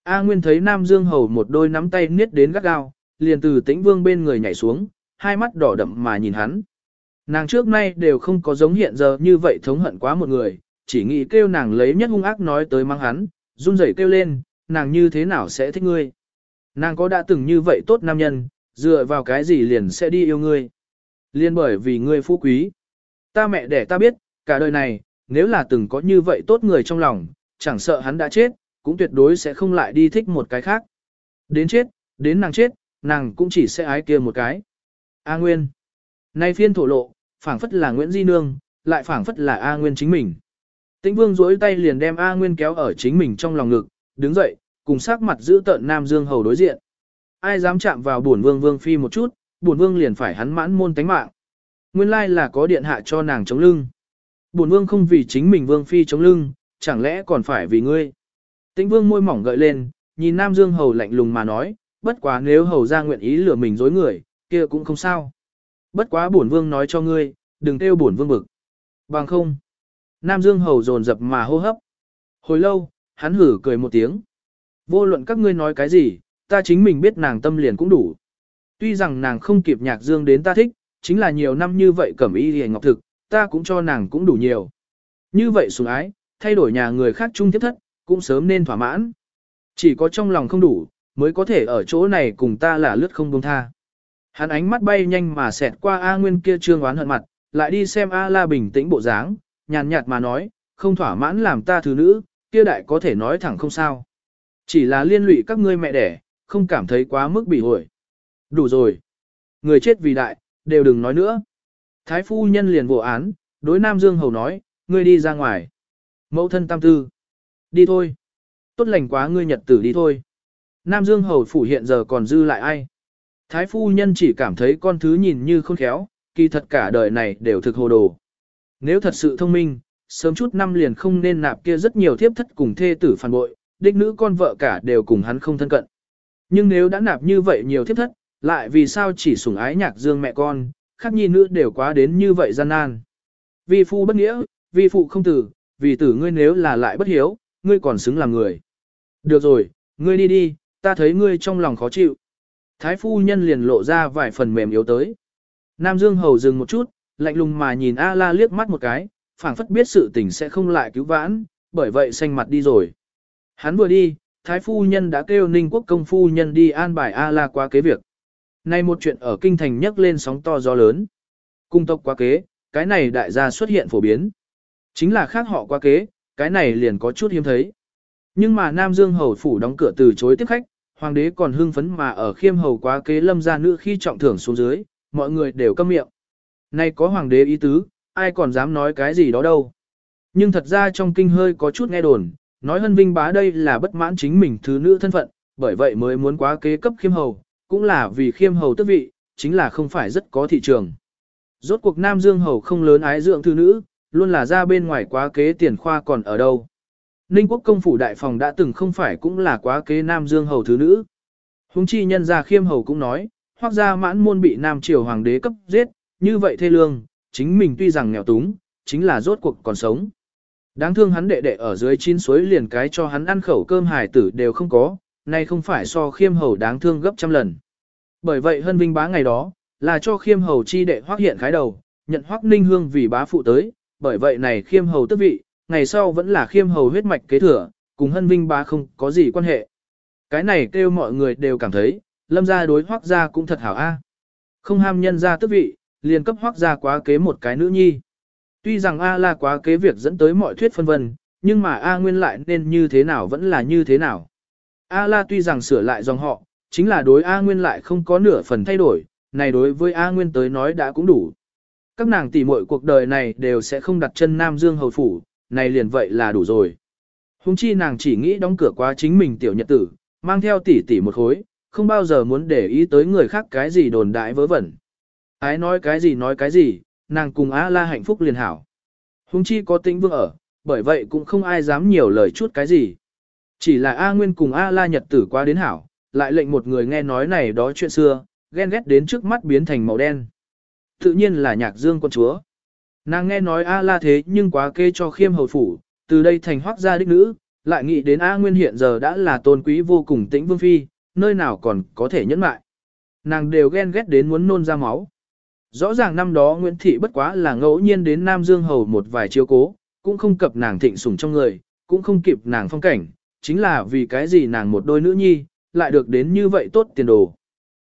Speaker 1: A Nguyên thấy Nam Dương Hầu một đôi nắm tay niết đến gắt gao, liền từ tĩnh vương bên người nhảy xuống, hai mắt đỏ đậm mà nhìn hắn. Nàng trước nay đều không có giống hiện giờ như vậy thống hận quá một người, chỉ nghĩ kêu nàng lấy nhất hung ác nói tới mang hắn, run rẩy kêu lên, nàng như thế nào sẽ thích ngươi. Nàng có đã từng như vậy tốt nam nhân, dựa vào cái gì liền sẽ đi yêu ngươi. Liên bởi vì ngươi phú quý. Ta mẹ để ta biết, cả đời này, nếu là từng có như vậy tốt người trong lòng, chẳng sợ hắn đã chết, cũng tuyệt đối sẽ không lại đi thích một cái khác. Đến chết, đến nàng chết, nàng cũng chỉ sẽ ái kia một cái. A Nguyên. Nay phiên thổ lộ, phảng phất là Nguyễn Di Nương, lại phảng phất là A Nguyên chính mình. Tĩnh Vương duỗi tay liền đem A Nguyên kéo ở chính mình trong lòng ngực, đứng dậy, cùng sắc mặt giữ tợn Nam Dương hầu đối diện. Ai dám chạm vào bổn vương vương phi một chút, bổn vương liền phải hắn mãn môn tánh mạng. Nguyên lai là có điện hạ cho nàng chống lưng. Bổn vương không vì chính mình vương phi chống lưng, chẳng lẽ còn phải vì ngươi. Tĩnh vương môi mỏng gợi lên, nhìn Nam Dương hầu lạnh lùng mà nói, bất quá nếu hầu ra nguyện ý lừa mình dối người, kia cũng không sao. Bất quá bổn vương nói cho ngươi, đừng kêu bổn vương bực. Bằng không. Nam Dương hầu dồn dập mà hô hấp. Hồi lâu, hắn hử cười một tiếng. Vô luận các ngươi nói cái gì, ta chính mình biết nàng tâm liền cũng đủ. Tuy rằng nàng không kịp nhạc dương đến ta thích, chính là nhiều năm như vậy cẩm y hề ngọc thực, ta cũng cho nàng cũng đủ nhiều. Như vậy sủng ái, thay đổi nhà người khác chung tiếp thất, cũng sớm nên thỏa mãn. Chỉ có trong lòng không đủ, mới có thể ở chỗ này cùng ta là lướt không buông tha. Hắn ánh mắt bay nhanh mà xẹt qua A Nguyên kia trương oán hận mặt, lại đi xem A La bình tĩnh bộ dáng, nhàn nhạt mà nói, không thỏa mãn làm ta thứ nữ, kia đại có thể nói thẳng không sao. Chỉ là liên lụy các ngươi mẹ đẻ, không cảm thấy quá mức bị hội. Đủ rồi. Người chết vì đại, đều đừng nói nữa. Thái phu nhân liền vụ án, đối Nam Dương Hầu nói, ngươi đi ra ngoài. Mẫu thân tam tư. Đi thôi. Tốt lành quá ngươi nhật tử đi thôi. Nam Dương Hầu phủ hiện giờ còn dư lại ai? Thái phu nhân chỉ cảm thấy con thứ nhìn như khôn khéo, kỳ thật cả đời này đều thực hồ đồ. Nếu thật sự thông minh, sớm chút năm liền không nên nạp kia rất nhiều thiếp thất cùng thê tử phản bội, đích nữ con vợ cả đều cùng hắn không thân cận. Nhưng nếu đã nạp như vậy nhiều thiếp thất, lại vì sao chỉ sủng ái nhạc dương mẹ con, khác nhi nữ đều quá đến như vậy gian nan. Vi phu bất nghĩa, vi phụ không tử, vì tử ngươi nếu là lại bất hiếu, ngươi còn xứng làm người. Được rồi, ngươi đi đi, ta thấy ngươi trong lòng khó chịu. Thái phu nhân liền lộ ra vài phần mềm yếu tới. Nam Dương Hầu dừng một chút, lạnh lùng mà nhìn A-la liếc mắt một cái, phảng phất biết sự tình sẽ không lại cứu vãn, bởi vậy xanh mặt đi rồi. Hắn vừa đi, Thái phu nhân đã kêu Ninh Quốc công phu nhân đi an bài A-la qua kế việc. Nay một chuyện ở kinh thành nhấc lên sóng to gió lớn. Cung tộc qua kế, cái này đại gia xuất hiện phổ biến. Chính là khác họ qua kế, cái này liền có chút hiếm thấy. Nhưng mà Nam Dương Hầu phủ đóng cửa từ chối tiếp khách, hoàng đế còn hưng phấn mà ở khiêm hầu quá kế lâm gia nữ khi trọng thưởng xuống dưới, mọi người đều câm miệng. Nay có hoàng đế ý tứ, ai còn dám nói cái gì đó đâu. Nhưng thật ra trong kinh hơi có chút nghe đồn, nói hân vinh bá đây là bất mãn chính mình thứ nữ thân phận, bởi vậy mới muốn quá kế cấp khiêm hầu, cũng là vì khiêm hầu tước vị, chính là không phải rất có thị trường. Rốt cuộc Nam Dương hầu không lớn ái dưỡng thứ nữ, luôn là ra bên ngoài quá kế tiền khoa còn ở đâu. Ninh quốc công phủ đại phòng đã từng không phải cũng là quá kế Nam Dương hầu thứ nữ. Hùng chi nhân gia khiêm hầu cũng nói, hoặc ra mãn môn bị Nam triều hoàng đế cấp giết, như vậy thê lương, chính mình tuy rằng nghèo túng, chính là rốt cuộc còn sống. Đáng thương hắn đệ đệ ở dưới chín suối liền cái cho hắn ăn khẩu cơm hài tử đều không có, nay không phải so khiêm hầu đáng thương gấp trăm lần. Bởi vậy hân vinh bá ngày đó, là cho khiêm hầu chi đệ hoác hiện khái đầu, nhận hoác ninh hương vì bá phụ tới, bởi vậy này khiêm hầu tức vị, ngày sau vẫn là khiêm hầu huyết mạch kế thừa, cùng hân vinh bá không có gì quan hệ. Cái này kêu mọi người đều cảm thấy, lâm gia đối hoác gia cũng thật hảo a. Không ham nhân gia tức vị, liền cấp hoác gia quá kế một cái nữ nhi. Tuy rằng A la quá kế việc dẫn tới mọi thuyết phân vân, nhưng mà A nguyên lại nên như thế nào vẫn là như thế nào. A la tuy rằng sửa lại dòng họ, chính là đối A nguyên lại không có nửa phần thay đổi, này đối với A nguyên tới nói đã cũng đủ. Các nàng tỷ muội cuộc đời này đều sẽ không đặt chân Nam Dương hầu phủ, này liền vậy là đủ rồi. Hùng chi nàng chỉ nghĩ đóng cửa quá chính mình tiểu nhật tử, mang theo tỷ tỷ một khối, không bao giờ muốn để ý tới người khác cái gì đồn đại vớ vẩn. Ái nói cái gì nói cái gì, nàng cùng A la hạnh phúc liền hảo. Hùng chi có tĩnh vương ở, bởi vậy cũng không ai dám nhiều lời chút cái gì. Chỉ là A Nguyên cùng A la nhật tử qua đến hảo, lại lệnh một người nghe nói này đó chuyện xưa, ghen ghét đến trước mắt biến thành màu đen. Tự nhiên là nhạc dương con chúa. Nàng nghe nói A la thế nhưng quá kê cho khiêm hầu phủ, từ đây thành hoác gia đích nữ, lại nghĩ đến A Nguyên hiện giờ đã là tôn quý vô cùng tĩnh vương phi, nơi nào còn có thể nhẫn mại. Nàng đều ghen ghét đến muốn nôn ra máu. Rõ ràng năm đó Nguyễn Thị bất quá là ngẫu nhiên đến Nam Dương Hầu một vài chiếu cố, cũng không cập nàng thịnh sủng trong người, cũng không kịp nàng phong cảnh, chính là vì cái gì nàng một đôi nữ nhi, lại được đến như vậy tốt tiền đồ.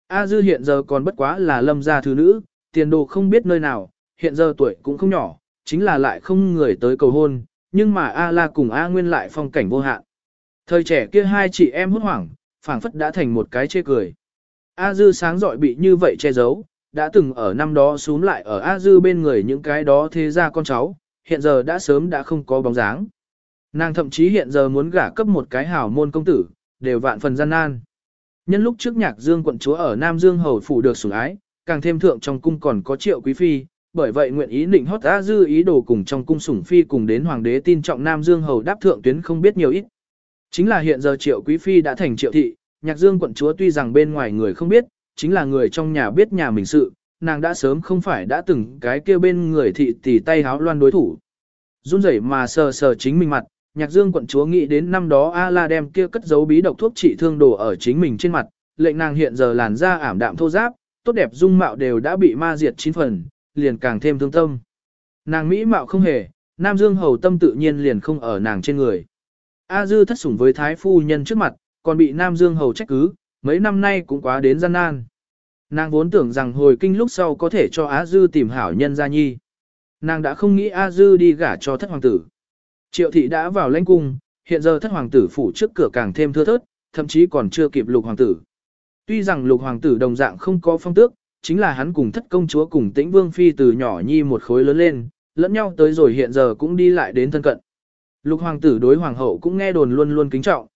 Speaker 1: A Dư hiện giờ còn bất quá là lâm gia thứ nữ, tiền đồ không biết nơi nào, hiện giờ tuổi cũng không nhỏ, chính là lại không người tới cầu hôn, nhưng mà A La cùng A Nguyên lại phong cảnh vô hạn. Thời trẻ kia hai chị em hốt hoảng, phảng phất đã thành một cái chê cười. A Dư sáng dọi bị như vậy che giấu, đã từng ở năm đó xuống lại ở A Dư bên người những cái đó thế ra con cháu, hiện giờ đã sớm đã không có bóng dáng. Nàng thậm chí hiện giờ muốn gả cấp một cái hảo môn công tử, đều vạn phần gian nan. Nhân lúc trước nhạc dương quận chúa ở Nam Dương Hầu phủ được sủng ái, càng thêm thượng trong cung còn có triệu quý phi, bởi vậy nguyện ý định hót A Dư ý đồ cùng trong cung sủng phi cùng đến hoàng đế tin trọng Nam Dương Hầu đáp thượng tuyến không biết nhiều ít. Chính là hiện giờ triệu quý phi đã thành triệu thị, nhạc dương quận chúa tuy rằng bên ngoài người không biết, chính là người trong nhà biết nhà mình sự, nàng đã sớm không phải đã từng cái kia bên người thị tỷ tay háo loan đối thủ. Run rẩy mà sờ sờ chính mình mặt, nhạc dương quận chúa nghĩ đến năm đó A-la đem kia cất giấu bí độc thuốc trị thương đổ ở chính mình trên mặt, lệnh nàng hiện giờ làn da ảm đạm thô giáp, tốt đẹp dung mạo đều đã bị ma diệt chín phần, liền càng thêm thương tâm. Nàng mỹ mạo không hề, nam dương hầu tâm tự nhiên liền không ở nàng trên người. A dư thất sủng với thái phu nhân trước mặt, còn bị nam dương hầu trách cứ, mấy năm nay cũng quá đến gian nan. Nàng vốn tưởng rằng hồi kinh lúc sau có thể cho Á Dư tìm hảo nhân gia nhi. Nàng đã không nghĩ A Dư đi gả cho thất hoàng tử. Triệu thị đã vào lãnh cung, hiện giờ thất hoàng tử phủ trước cửa càng thêm thưa thớt, thậm chí còn chưa kịp lục hoàng tử. Tuy rằng lục hoàng tử đồng dạng không có phong tước, chính là hắn cùng thất công chúa cùng tĩnh vương phi từ nhỏ nhi một khối lớn lên, lẫn nhau tới rồi hiện giờ cũng đi lại đến thân cận. Lục hoàng tử đối hoàng hậu cũng nghe đồn luôn luôn kính trọng.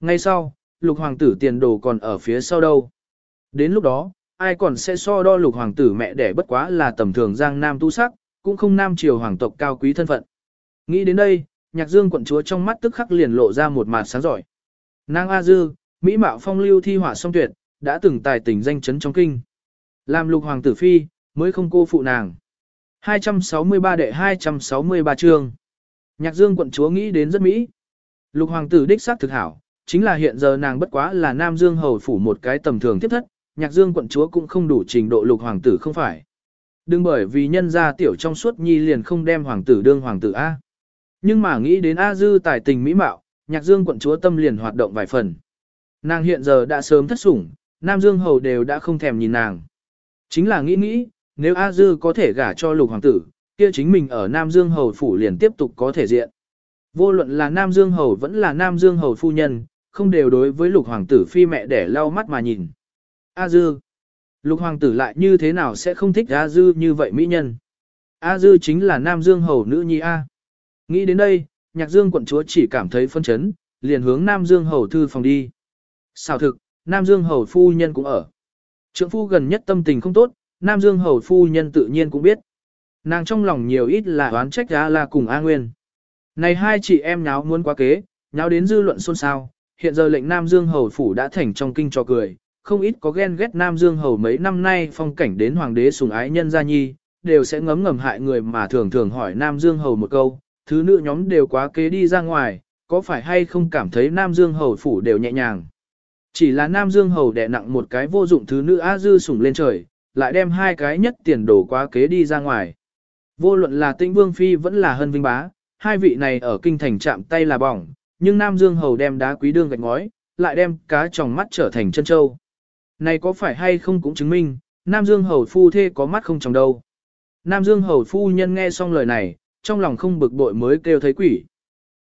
Speaker 1: Ngay sau, lục hoàng tử tiền đồ còn ở phía sau đâu. Đến lúc đó, ai còn sẽ so đo lục hoàng tử mẹ đẻ bất quá là tầm thường giang nam tu sắc, cũng không nam triều hoàng tộc cao quý thân phận. Nghĩ đến đây, nhạc dương quận chúa trong mắt tức khắc liền lộ ra một mặt sáng giỏi. Nàng A Dư, Mỹ mạo phong lưu thi hỏa song tuyệt, đã từng tài tình danh chấn trong kinh. Làm lục hoàng tử phi, mới không cô phụ nàng. 263 đệ 263 chương. Nhạc dương quận chúa nghĩ đến rất Mỹ. Lục hoàng tử đích xác thực hảo, chính là hiện giờ nàng bất quá là Nam Dương hầu phủ một cái tầm thường tiếp thất, nhạc dương quận chúa cũng không đủ trình độ lục hoàng tử không phải. Đừng bởi vì nhân gia tiểu trong suốt nhi liền không đem hoàng tử đương hoàng tử A. Nhưng mà nghĩ đến A dư tài tình mỹ mạo, nhạc dương quận chúa tâm liền hoạt động vài phần. Nàng hiện giờ đã sớm thất sủng, Nam Dương hầu đều đã không thèm nhìn nàng. Chính là nghĩ nghĩ, nếu A dư có thể gả cho lục hoàng tử, kia chính mình ở Nam Dương hầu phủ liền tiếp tục có thể diện. Vô luận là Nam Dương hầu vẫn là Nam Dương hầu phu nhân, không đều đối với lục hoàng tử phi mẹ để lau mắt mà nhìn. A Dư. Lục hoàng tử lại như thế nào sẽ không thích A Dư như vậy mỹ nhân. A Dư chính là Nam Dương hầu nữ nhi A. Nghĩ đến đây, nhạc dương quận chúa chỉ cảm thấy phân chấn, liền hướng Nam Dương hầu thư phòng đi. Sao thực, Nam Dương hầu phu nhân cũng ở. Trượng phu gần nhất tâm tình không tốt, Nam Dương hầu phu nhân tự nhiên cũng biết. Nàng trong lòng nhiều ít là oán trách A La cùng A Nguyên. Này hai chị em nháo muốn quá kế, nháo đến dư luận xôn xao, hiện giờ lệnh Nam Dương hầu phủ đã thành trong kinh cho cười, không ít có ghen ghét Nam Dương hầu mấy năm nay phong cảnh đến hoàng đế sùng ái nhân gia nhi, đều sẽ ngấm ngầm hại người mà thường thường hỏi Nam Dương hầu một câu, thứ nữ nhóm đều quá kế đi ra ngoài, có phải hay không cảm thấy Nam Dương hầu phủ đều nhẹ nhàng. Chỉ là Nam Dương hầu đè nặng một cái vô dụng thứ nữ A dư sủng lên trời, lại đem hai cái nhất tiền đổ quá kế đi ra ngoài. Vô luận là Tĩnh Vương Phi vẫn là Hân Vinh Bá, hai vị này ở kinh thành chạm tay là bỏng, nhưng Nam Dương hầu đem đá quý đương gạch ngói, lại đem cá tròng mắt trở thành chân châu. Này có phải hay không cũng chứng minh, Nam Dương Hầu Phu thê có mắt không trong đâu. Nam Dương Hầu Phu nhân nghe xong lời này, trong lòng không bực bội mới kêu thấy quỷ.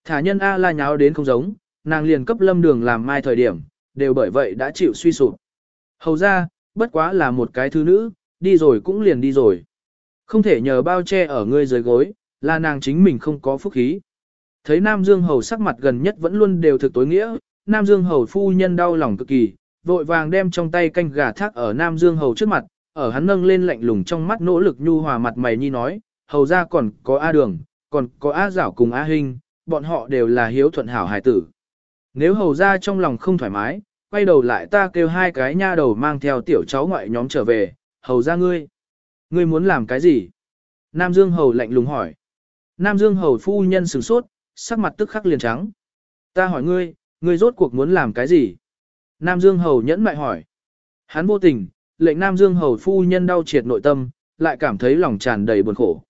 Speaker 1: Thả nhân A la nháo đến không giống, nàng liền cấp lâm đường làm mai thời điểm, đều bởi vậy đã chịu suy sụp. Hầu ra, bất quá là một cái thứ nữ, đi rồi cũng liền đi rồi. Không thể nhờ bao che ở ngươi dưới gối, là nàng chính mình không có phúc khí. Thấy Nam Dương Hầu sắc mặt gần nhất vẫn luôn đều thực tối nghĩa, Nam Dương Hầu phu nhân đau lòng cực kỳ, vội vàng đem trong tay canh gà thác ở Nam Dương Hầu trước mặt, ở hắn nâng lên lạnh lùng trong mắt nỗ lực nhu hòa mặt mày nhi nói, hầu ra còn có A Đường, còn có A Giảo cùng A Hinh, bọn họ đều là hiếu thuận hảo hài tử. Nếu hầu ra trong lòng không thoải mái, quay đầu lại ta kêu hai cái nha đầu mang theo tiểu cháu ngoại nhóm trở về, hầu ra ngươi. Ngươi muốn làm cái gì? Nam Dương Hầu lạnh lùng hỏi. Nam Dương Hầu phu nhân sửng sốt, sắc mặt tức khắc liền trắng. Ta hỏi ngươi, ngươi rốt cuộc muốn làm cái gì? Nam Dương Hầu nhẫn mại hỏi. Hắn vô tình, lệnh Nam Dương Hầu phu nhân đau triệt nội tâm, lại cảm thấy lòng tràn đầy buồn khổ.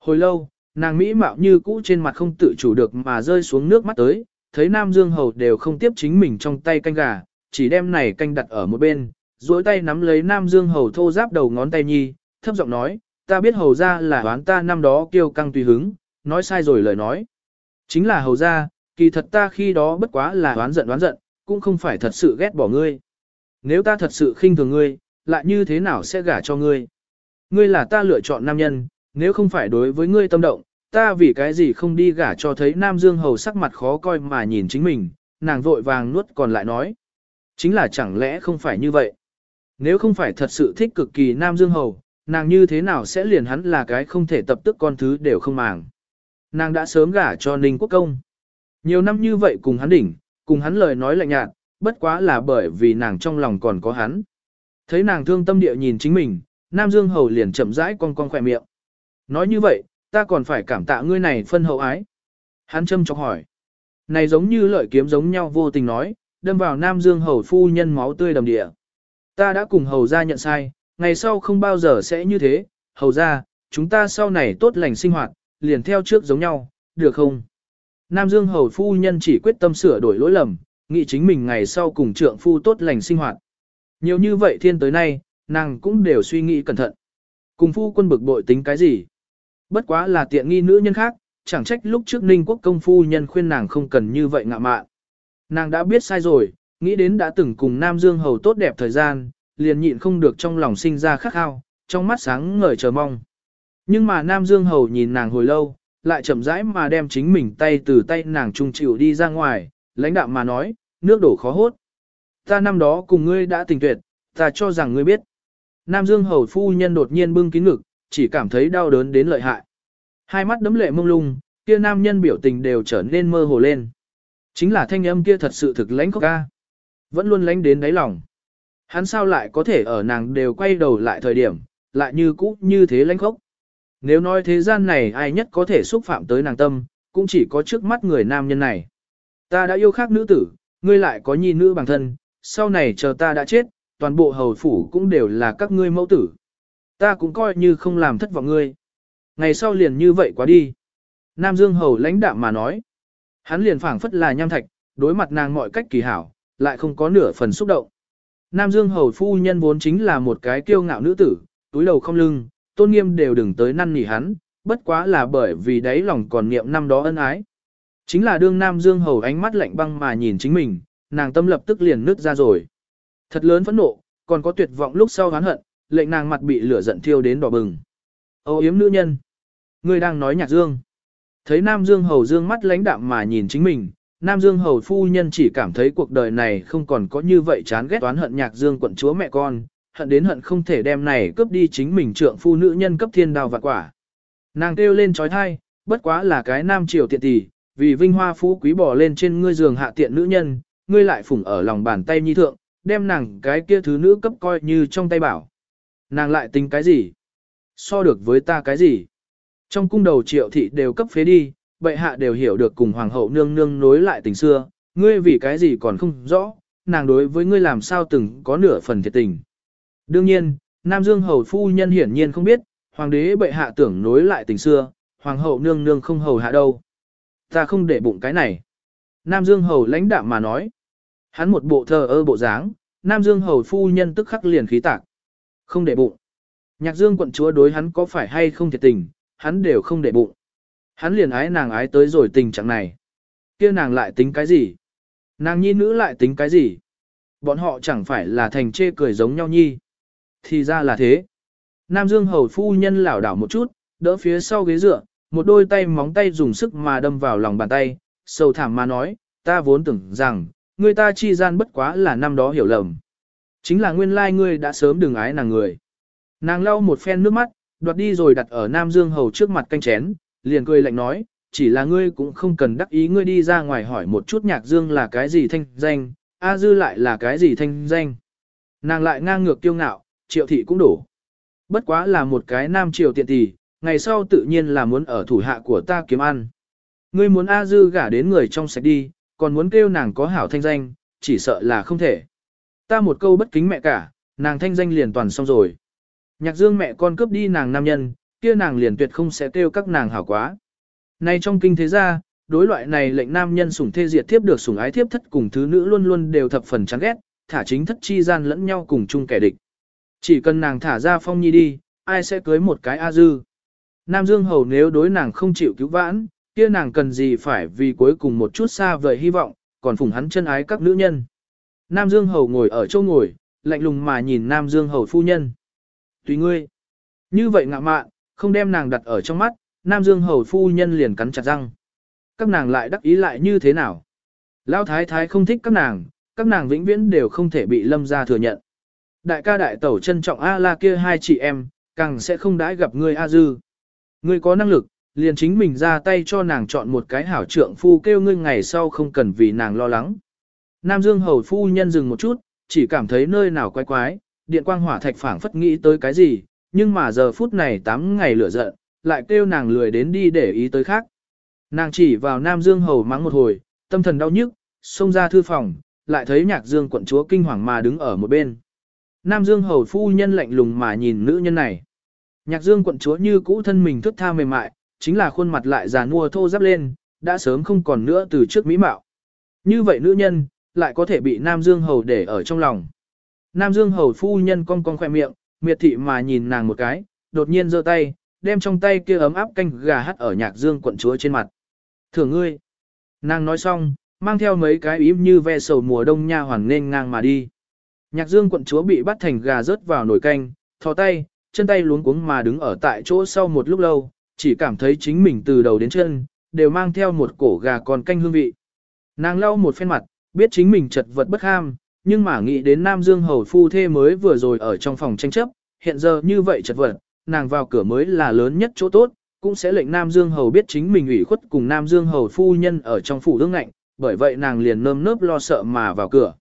Speaker 1: Hồi lâu, nàng Mỹ mạo như cũ trên mặt không tự chủ được mà rơi xuống nước mắt tới, thấy Nam Dương Hầu đều không tiếp chính mình trong tay canh gà, chỉ đem này canh đặt ở một bên, duỗi tay nắm lấy Nam Dương Hầu thô giáp đầu ngón tay nhi, thấp giọng nói, ta biết Hầu ra là đoán ta năm đó kêu căng tùy hứng, nói sai rồi lời nói. Chính là Hầu ra, kỳ thật ta khi đó bất quá là đoán giận đoán giận, cũng không phải thật sự ghét bỏ ngươi. Nếu ta thật sự khinh thường ngươi, lại như thế nào sẽ gả cho ngươi? Ngươi là ta lựa chọn nam nhân, nếu không phải đối với ngươi tâm động, ta vì cái gì không đi gả cho thấy Nam Dương Hầu sắc mặt khó coi mà nhìn chính mình, nàng vội vàng nuốt còn lại nói. Chính là chẳng lẽ không phải như vậy? Nếu không phải thật sự thích cực kỳ Nam Dương Hầu, nàng như thế nào sẽ liền hắn là cái không thể tập tức con thứ đều không màng. Nàng đã sớm gả cho Ninh Quốc Công. Nhiều năm như vậy cùng hắn đỉnh, cùng hắn lời nói lạnh nhạt, bất quá là bởi vì nàng trong lòng còn có hắn. Thấy nàng thương tâm địa nhìn chính mình, Nam Dương Hầu liền chậm rãi con con khỏe miệng. Nói như vậy, ta còn phải cảm tạ ngươi này phân hậu ái. Hắn châm chọc hỏi. Này giống như lợi kiếm giống nhau vô tình nói, đâm vào Nam Dương Hầu phu nhân máu tươi đầm địa. Ta đã cùng Hầu ra nhận sai, ngày sau không bao giờ sẽ như thế, Hầu ra, chúng ta sau này tốt lành sinh hoạt, liền theo trước giống nhau, được không? Nam Dương Hầu phu nhân chỉ quyết tâm sửa đổi lỗi lầm, nghĩ chính mình ngày sau cùng trượng phu tốt lành sinh hoạt. Nhiều như vậy thiên tới nay, nàng cũng đều suy nghĩ cẩn thận. Cùng phu quân bực bội tính cái gì? Bất quá là tiện nghi nữ nhân khác, chẳng trách lúc trước ninh quốc công phu nhân khuyên nàng không cần như vậy ngạ mạn. Nàng đã biết sai rồi, nghĩ đến đã từng cùng Nam Dương Hầu tốt đẹp thời gian, liền nhịn không được trong lòng sinh ra khắc khao, trong mắt sáng ngời chờ mong. Nhưng mà Nam Dương Hầu nhìn nàng hồi lâu, lại chậm rãi mà đem chính mình tay từ tay nàng trung chịu đi ra ngoài, lãnh đạm mà nói, nước đổ khó hốt. Ta năm đó cùng ngươi đã tình tuyệt, ta cho rằng ngươi biết. Nam Dương Hầu phu nhân đột nhiên bưng kín ngực, chỉ cảm thấy đau đớn đến lợi hại. Hai mắt đấm lệ mông lung, kia nam nhân biểu tình đều trở nên mơ hồ lên. Chính là thanh âm kia thật sự thực lãnh khốc ca. Vẫn luôn lãnh đến đáy lòng. Hắn sao lại có thể ở nàng đều quay đầu lại thời điểm, lại như cũ như thế lãnh khốc. Nếu nói thế gian này ai nhất có thể xúc phạm tới nàng tâm, cũng chỉ có trước mắt người nam nhân này. Ta đã yêu khác nữ tử, ngươi lại có nhi nữ bằng thân, sau này chờ ta đã chết, toàn bộ hầu phủ cũng đều là các ngươi mẫu tử. Ta cũng coi như không làm thất vọng ngươi. Ngày sau liền như vậy quá đi. Nam Dương hầu lãnh đạm mà nói. Hắn liền phảng phất là nham thạch, đối mặt nàng mọi cách kỳ hảo, lại không có nửa phần xúc động. Nam Dương hầu phu nhân vốn chính là một cái kiêu ngạo nữ tử, túi đầu không lưng, tôn nghiêm đều đừng tới năn nỉ hắn, bất quá là bởi vì đáy lòng còn niệm năm đó ân ái. Chính là đương Nam Dương hầu ánh mắt lạnh băng mà nhìn chính mình, nàng tâm lập tức liền nứt ra rồi. Thật lớn phẫn nộ, còn có tuyệt vọng lúc sau oán hận, lệnh nàng mặt bị lửa giận thiêu đến đỏ bừng. Âu yếm nữ nhân. Ngươi đang nói nhạc dương. Thấy Nam Dương Hầu Dương mắt lãnh đạm mà nhìn chính mình, Nam Dương Hầu phu nhân chỉ cảm thấy cuộc đời này không còn có như vậy chán ghét toán hận nhạc dương quận chúa mẹ con, hận đến hận không thể đem này cướp đi chính mình trượng phu nữ nhân cấp thiên đào và quả. Nàng kêu lên trói thai, bất quá là cái nam triều tiện tỷ, vì vinh hoa phú quý bỏ lên trên ngươi giường hạ tiện nữ nhân, ngươi lại phủng ở lòng bàn tay nhi thượng, đem nàng cái kia thứ nữ cấp coi như trong tay bảo. Nàng lại tính cái gì? So được với ta cái gì? Trong cung đầu triệu thị đều cấp phế đi, bệ hạ đều hiểu được cùng hoàng hậu nương nương nối lại tình xưa, ngươi vì cái gì còn không rõ, nàng đối với ngươi làm sao từng có nửa phần thiệt tình. Đương nhiên, Nam Dương hầu phu nhân hiển nhiên không biết, hoàng đế bệ hạ tưởng nối lại tình xưa, hoàng hậu nương nương không hầu hạ đâu. Ta không để bụng cái này. Nam Dương hầu lãnh đạm mà nói. Hắn một bộ thờ ơ bộ dáng, Nam Dương hầu phu nhân tức khắc liền khí tạc. Không để bụng. Nhạc Dương quận chúa đối hắn có phải hay không thiệt tình, hắn đều không để bụng. Hắn liền ái nàng ái tới rồi tình trạng này. kia nàng lại tính cái gì? Nàng nhi nữ lại tính cái gì? Bọn họ chẳng phải là thành chê cười giống nhau nhi. Thì ra là thế. Nam Dương hầu phu nhân lảo đảo một chút, đỡ phía sau ghế dựa, một đôi tay móng tay dùng sức mà đâm vào lòng bàn tay, sâu thảm mà nói, ta vốn tưởng rằng, người ta chi gian bất quá là năm đó hiểu lầm. Chính là nguyên lai ngươi đã sớm đừng ái nàng người. Nàng lau một phen nước mắt, đoạt đi rồi đặt ở Nam Dương Hầu trước mặt canh chén, liền cười lạnh nói, chỉ là ngươi cũng không cần đắc ý ngươi đi ra ngoài hỏi một chút nhạc dương là cái gì thanh danh, A Dư lại là cái gì thanh danh. Nàng lại ngang ngược tiêu ngạo, triệu thị cũng đổ. Bất quá là một cái nam triều tiện tỷ, ngày sau tự nhiên là muốn ở thủ hạ của ta kiếm ăn. Ngươi muốn A Dư gả đến người trong sạch đi, còn muốn kêu nàng có hảo thanh danh, chỉ sợ là không thể. Ta một câu bất kính mẹ cả, nàng thanh danh liền toàn xong rồi. Nhạc dương mẹ con cướp đi nàng nam nhân, kia nàng liền tuyệt không sẽ kêu các nàng hảo quá. Nay trong kinh thế gia, đối loại này lệnh nam nhân sủng thê diệt thiếp được sủng ái thiếp thất cùng thứ nữ luôn luôn đều thập phần chán ghét, thả chính thất chi gian lẫn nhau cùng chung kẻ địch. Chỉ cần nàng thả ra phong nhi đi, ai sẽ cưới một cái A dư. Nam Dương Hầu nếu đối nàng không chịu cứu vãn, kia nàng cần gì phải vì cuối cùng một chút xa vời hy vọng, còn phụng hắn chân ái các nữ nhân. Nam Dương Hầu ngồi ở chỗ ngồi, lạnh lùng mà nhìn Nam Dương Hầu phu nhân. Tùy ngươi. Như vậy ngạ mạn, không đem nàng đặt ở trong mắt, Nam Dương Hầu phu nhân liền cắn chặt răng. Các nàng lại đắc ý lại như thế nào? Lão Thái Thái không thích các nàng, các nàng vĩnh viễn đều không thể bị lâm gia thừa nhận. Đại ca đại tẩu trân trọng A la kia hai chị em, càng sẽ không đãi gặp ngươi A dư. Ngươi có năng lực, liền chính mình ra tay cho nàng chọn một cái hảo trượng phu kêu ngươi ngày sau không cần vì nàng lo lắng. Nam Dương hầu phu nhân dừng một chút, chỉ cảm thấy nơi nào quái quái, điện quang hỏa thạch phảng phất nghĩ tới cái gì, nhưng mà giờ phút này tám ngày lửa giận, lại kêu nàng lười đến đi để ý tới khác. Nàng chỉ vào Nam Dương hầu mắng một hồi, tâm thần đau nhức, xông ra thư phòng, lại thấy nhạc dương quận chúa kinh hoàng mà đứng ở một bên. Nam Dương hầu phu nhân lạnh lùng mà nhìn nữ nhân này. Nhạc dương quận chúa như cũ thân mình thức tha mềm mại, chính là khuôn mặt lại già nua thô ráp lên, đã sớm không còn nữa từ trước mỹ mạo. Như vậy nữ nhân, lại có thể bị Nam Dương hầu để ở trong lòng. Nam Dương hầu phu nhân cong cong khoe miệng, miệt thị mà nhìn nàng một cái, đột nhiên giơ tay, đem trong tay kia ấm áp canh gà hắt ở nhạc dương quận chúa trên mặt. Thưởng ngươi. Nàng nói xong, mang theo mấy cái yếm như ve sầu mùa đông nha hoàn nên ngang mà đi. Nhạc dương quận chúa bị bắt thành gà rớt vào nồi canh, thò tay, chân tay luống cuống mà đứng ở tại chỗ sau một lúc lâu, chỉ cảm thấy chính mình từ đầu đến chân, đều mang theo một cổ gà còn canh hương vị. Nàng lau một phen mặt, biết chính mình chật vật bất ham, nhưng mà nghĩ đến Nam Dương Hầu Phu Thê mới vừa rồi ở trong phòng tranh chấp, hiện giờ như vậy chật vật, nàng vào cửa mới là lớn nhất chỗ tốt, cũng sẽ lệnh Nam Dương Hầu biết chính mình ủy khuất cùng Nam Dương Hầu Phu Nhân ở trong phủ đương ngạnh, bởi vậy nàng liền nơm nớp lo sợ mà vào cửa.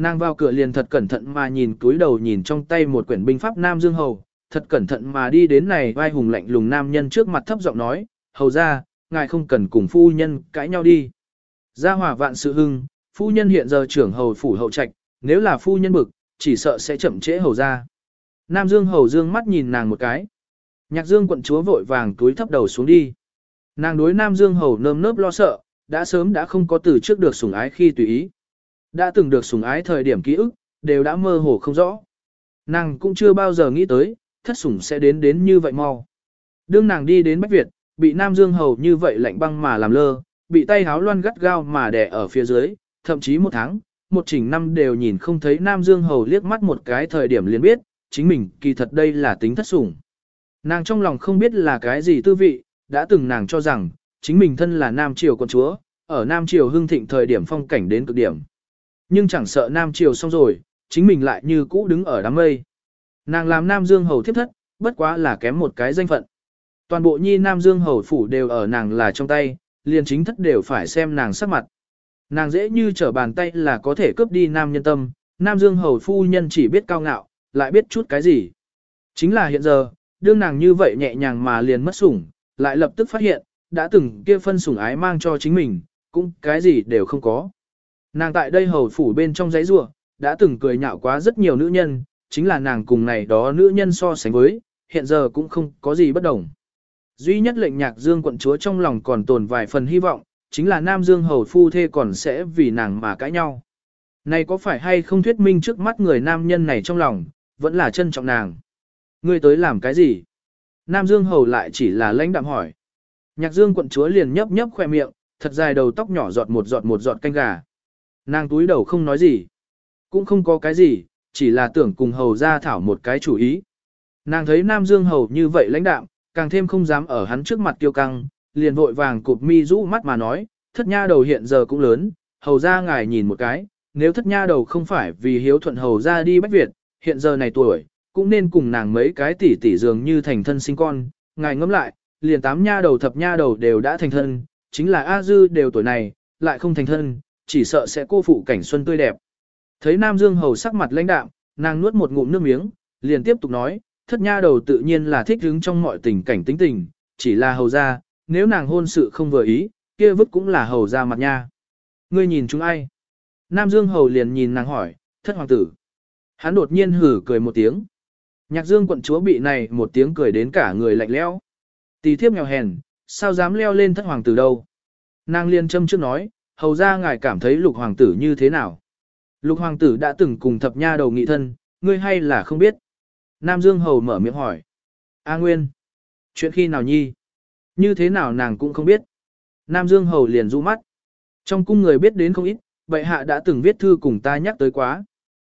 Speaker 1: Nàng vào cửa liền thật cẩn thận mà nhìn túi đầu nhìn trong tay một quyển binh pháp Nam Dương Hầu, thật cẩn thận mà đi đến này vai hùng lạnh lùng nam nhân trước mặt thấp giọng nói, hầu ra, ngài không cần cùng phu nhân cãi nhau đi. Gia hòa vạn sự hưng, phu nhân hiện giờ trưởng hầu phủ hậu trạch, nếu là phu nhân bực, chỉ sợ sẽ chậm trễ hầu ra. Nam Dương hầu dương mắt nhìn nàng một cái. Nhạc Dương quận chúa vội vàng túi thấp đầu xuống đi. Nàng đối Nam Dương hầu nơm nớp lo sợ, đã sớm đã không có từ trước được sủng ái khi tùy ý. Đã từng được sủng ái thời điểm ký ức, đều đã mơ hồ không rõ. Nàng cũng chưa bao giờ nghĩ tới, thất sủng sẽ đến đến như vậy mau. Đương nàng đi đến Bách Việt, bị Nam Dương hầu như vậy lạnh băng mà làm lơ, bị tay háo loan gắt gao mà đè ở phía dưới, thậm chí một tháng, một chỉnh năm đều nhìn không thấy Nam Dương hầu liếc mắt một cái thời điểm liền biết, chính mình kỳ thật đây là tính thất sủng. Nàng trong lòng không biết là cái gì tư vị, đã từng nàng cho rằng, chính mình thân là Nam Triều con chúa, ở Nam Triều hưng thịnh thời điểm phong cảnh đến cực điểm. Nhưng chẳng sợ Nam Triều xong rồi, chính mình lại như cũ đứng ở đám mây. Nàng làm Nam Dương Hầu thiếp thất, bất quá là kém một cái danh phận. Toàn bộ nhi Nam Dương Hầu phủ đều ở nàng là trong tay, liền chính thất đều phải xem nàng sắc mặt. Nàng dễ như trở bàn tay là có thể cướp đi Nam nhân tâm, Nam Dương Hầu phu nhân chỉ biết cao ngạo, lại biết chút cái gì. Chính là hiện giờ, đương nàng như vậy nhẹ nhàng mà liền mất sủng, lại lập tức phát hiện, đã từng kia phân sủng ái mang cho chính mình, cũng cái gì đều không có. Nàng tại đây hầu phủ bên trong giấy rua, đã từng cười nhạo quá rất nhiều nữ nhân, chính là nàng cùng này đó nữ nhân so sánh với, hiện giờ cũng không có gì bất đồng. Duy nhất lệnh nhạc dương quận chúa trong lòng còn tồn vài phần hy vọng, chính là Nam Dương hầu phu thê còn sẽ vì nàng mà cãi nhau. Này có phải hay không thuyết minh trước mắt người nam nhân này trong lòng, vẫn là trân trọng nàng. Ngươi tới làm cái gì? Nam Dương hầu lại chỉ là lãnh đạm hỏi. Nhạc Dương quận chúa liền nhấp nhấp khoe miệng, thật dài đầu tóc nhỏ giọt một giọt một giọt canh gà. Nàng túi đầu không nói gì. Cũng không có cái gì, chỉ là tưởng cùng hầu ra thảo một cái chủ ý. Nàng thấy Nam Dương hầu như vậy lãnh đạm, càng thêm không dám ở hắn trước mặt kiêu căng, liền vội vàng cụp mi rũ mắt mà nói, thất nha đầu hiện giờ cũng lớn, hầu ra ngài nhìn một cái, nếu thất nha đầu không phải vì hiếu thuận hầu ra đi bách Việt, hiện giờ này tuổi, cũng nên cùng nàng mấy cái tỷ tỷ dường như thành thân sinh con, ngài ngẫm lại, liền tám nha đầu thập nha đầu đều đã thành thân, chính là A Dư đều tuổi này, lại không thành thân, chỉ sợ sẽ cô phụ cảnh xuân tươi đẹp. Thấy Nam Dương Hầu sắc mặt lãnh đạm, nàng nuốt một ngụm nước miếng, liền tiếp tục nói, thất nha đầu tự nhiên là thích hứng trong mọi tình cảnh tính tình, chỉ là hầu ra, nếu nàng hôn sự không vừa ý, kia vứt cũng là hầu ra mặt nha. Ngươi nhìn chúng ai? Nam Dương Hầu liền nhìn nàng hỏi, thất hoàng tử. Hắn đột nhiên hử cười một tiếng. Nhạc Dương quận chúa bị này một tiếng cười đến cả người lạnh lẽo. Tỳ thiếp nghèo hèn, sao dám leo lên thất hoàng tử đâu? Nàng liền châm trước nói, hầu ra ngài cảm thấy lục hoàng tử như thế nào? Lục hoàng tử đã từng cùng thập nha đầu nghị thân, ngươi hay là không biết? Nam Dương hầu mở miệng hỏi. A Nguyên, chuyện khi nào nhi? Như thế nào nàng cũng không biết. Nam Dương hầu liền rũ mắt. Trong cung người biết đến không ít, bệ hạ đã từng viết thư cùng ta nhắc tới quá.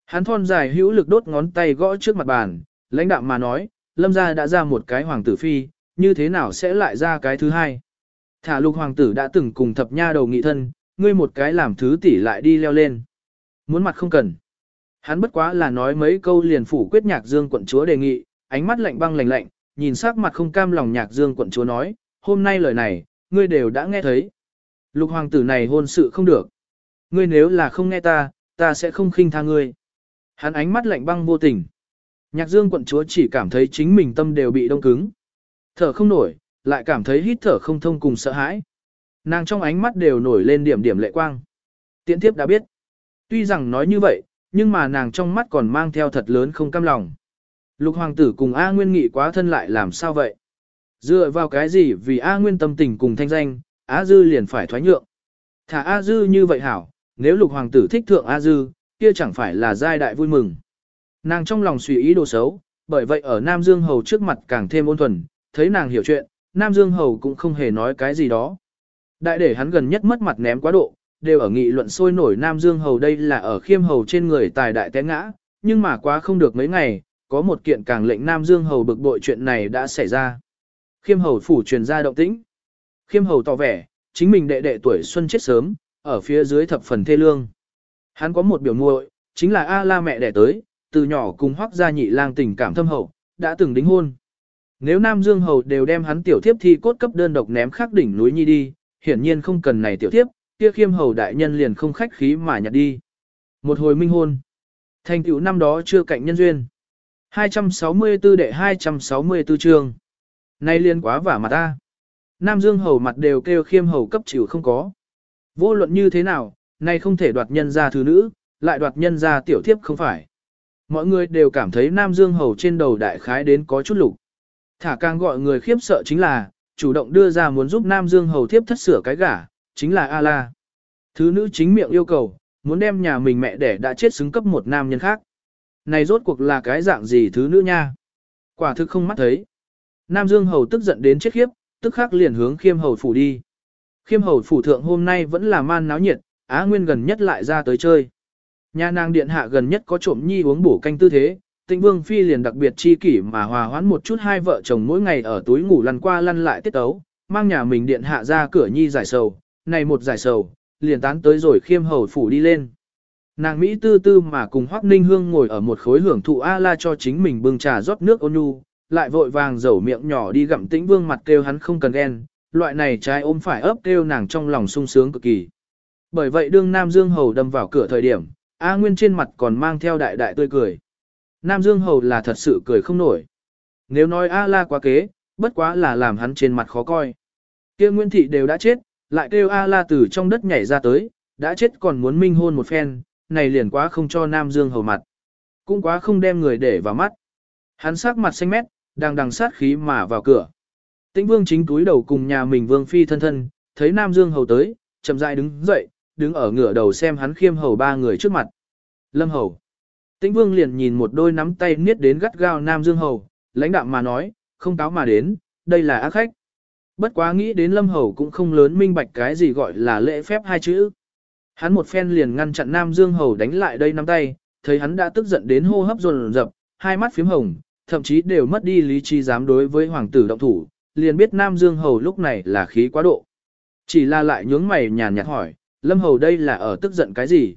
Speaker 1: Hắn thon dài hữu lực đốt ngón tay gõ trước mặt bàn, lãnh đạm mà nói, lâm gia đã ra một cái hoàng tử phi, như thế nào sẽ lại ra cái thứ hai? Thả lục hoàng tử đã từng cùng thập nha đầu nghị thân, ngươi một cái làm thứ tỷ lại đi leo lên. Muốn mặt không cần. Hắn bất quá là nói mấy câu liền phủ quyết nhạc dương quận chúa đề nghị, ánh mắt lạnh băng lạnh lạnh, nhìn sắc mặt không cam lòng nhạc dương quận chúa nói, hôm nay lời này, ngươi đều đã nghe thấy. Lục hoàng tử này hôn sự không được. Ngươi nếu là không nghe ta, ta sẽ không khinh tha ngươi. Hắn ánh mắt lạnh băng vô tình. Nhạc dương quận chúa chỉ cảm thấy chính mình tâm đều bị đông cứng. Thở không nổi, lại cảm thấy hít thở không thông cùng sợ hãi. Nàng trong ánh mắt đều nổi lên điểm điểm lệ quang. Tiễn thiếp đã biết. Tuy rằng nói như vậy, nhưng mà nàng trong mắt còn mang theo thật lớn không cam lòng. Lục hoàng tử cùng A Nguyên nghị quá thân lại làm sao vậy? Dựa vào cái gì vì A Nguyên tâm tình cùng thanh danh, A Dư liền phải thoái nhượng. Thả A Dư như vậy hảo, nếu lục hoàng tử thích thượng A Dư, kia chẳng phải là giai đại vui mừng. Nàng trong lòng suy ý đồ xấu, bởi vậy ở Nam Dương Hầu trước mặt càng thêm ôn thuần, thấy nàng hiểu chuyện, Nam Dương Hầu cũng không hề nói cái gì đó. Đại để hắn gần nhất mất mặt ném quá độ, đều ở nghị luận sôi nổi Nam Dương Hầu đây là ở khiêm hầu trên người tài đại té ngã, nhưng mà quá không được mấy ngày, có một kiện càng lệnh Nam Dương Hầu bực bội chuyện này đã xảy ra. Khiêm hầu phủ truyền ra động tĩnh. Khiêm hầu tỏ vẻ, chính mình đệ đệ tuổi xuân chết sớm, ở phía dưới thập phần thê lương. Hắn có một biểu muội, chính là A La mẹ đẻ tới, từ nhỏ cùng hoác gia nhị lang tình cảm thâm hậu, đã từng đính hôn. Nếu Nam Dương Hầu đều đem hắn tiểu thiếp thi cốt cấp đơn độc ném khắc đỉnh núi nhi đi, hiển nhiên không cần này tiểu tiếp kia khiêm hầu đại nhân liền không khách khí mà nhặt đi. Một hồi minh hôn. Thành tựu năm đó chưa cạnh nhân duyên. 264 đệ 264 chương. Nay liên quá vả mặt ta. Nam Dương hầu mặt đều kêu khiêm hầu cấp chịu không có. Vô luận như thế nào, nay không thể đoạt nhân ra thứ nữ, lại đoạt nhân ra tiểu thiếp không phải. Mọi người đều cảm thấy Nam Dương hầu trên đầu đại khái đến có chút lục. Thả càng gọi người khiếp sợ chính là, chủ động đưa ra muốn giúp Nam Dương hầu thiếp thất sửa cái gả, chính là A-la. Thứ nữ chính miệng yêu cầu, muốn đem nhà mình mẹ đẻ đã chết xứng cấp một nam nhân khác. Này rốt cuộc là cái dạng gì thứ nữ nha? Quả thực không mắt thấy. Nam Dương hầu tức giận đến chết khiếp, tức khắc liền hướng khiêm hầu phủ đi. Khiêm hầu phủ thượng hôm nay vẫn là man náo nhiệt, Á Nguyên gần nhất lại ra tới chơi. Nhà nàng điện hạ gần nhất có trộm nhi uống bổ canh tư thế, Tĩnh Vương Phi liền đặc biệt chi kỷ mà hòa hoãn một chút hai vợ chồng mỗi ngày ở túi ngủ lăn qua lăn lại tiết tấu, mang nhà mình điện hạ ra cửa nhi giải sầu, này một giải sầu, liền tán tới rồi khiêm hầu phủ đi lên. Nàng Mỹ tư tư mà cùng Hoắc Ninh Hương ngồi ở một khối hưởng thụ A-la cho chính mình bưng trà rót nước ôn nhu, lại vội vàng dầu miệng nhỏ đi gặm tĩnh vương mặt kêu hắn không cần ghen, loại này trái ôm phải ấp kêu nàng trong lòng sung sướng cực kỳ. Bởi vậy đương Nam Dương Hầu đâm vào cửa thời điểm, A Nguyên trên mặt còn mang theo đại đại tươi cười. Nam Dương Hầu là thật sự cười không nổi. Nếu nói A la quá kế, bất quá là làm hắn trên mặt khó coi. kia Nguyên Thị đều đã chết, lại kêu A la từ trong đất nhảy ra tới, đã chết còn muốn minh hôn một phen, này liền quá không cho Nam Dương Hầu mặt. Cũng quá không đem người để vào mắt. Hắn sắc mặt xanh mét, đang đằng sát khí mà vào cửa. Tĩnh Vương chính túi đầu cùng nhà mình Vương Phi thân thân, thấy Nam Dương Hầu tới, chậm rãi đứng dậy, đứng ở ngửa đầu xem hắn khiêm hầu ba người trước mặt. Lâm Hầu. Tĩnh Vương liền nhìn một đôi nắm tay niết đến gắt gao Nam Dương Hầu, lãnh đạm mà nói, không cáo mà đến, đây là ác khách. Bất quá nghĩ đến Lâm Hầu cũng không lớn minh bạch cái gì gọi là lễ phép hai chữ. Hắn một phen liền ngăn chặn Nam Dương Hầu đánh lại đây nắm tay, thấy hắn đã tức giận đến hô hấp dồn dập, hai mắt phím hồng, thậm chí đều mất đi lý trí dám đối với hoàng tử động thủ, liền biết Nam Dương Hầu lúc này là khí quá độ. Chỉ là lại nhướng mày nhàn nhạt hỏi, Lâm Hầu đây là ở tức giận cái gì?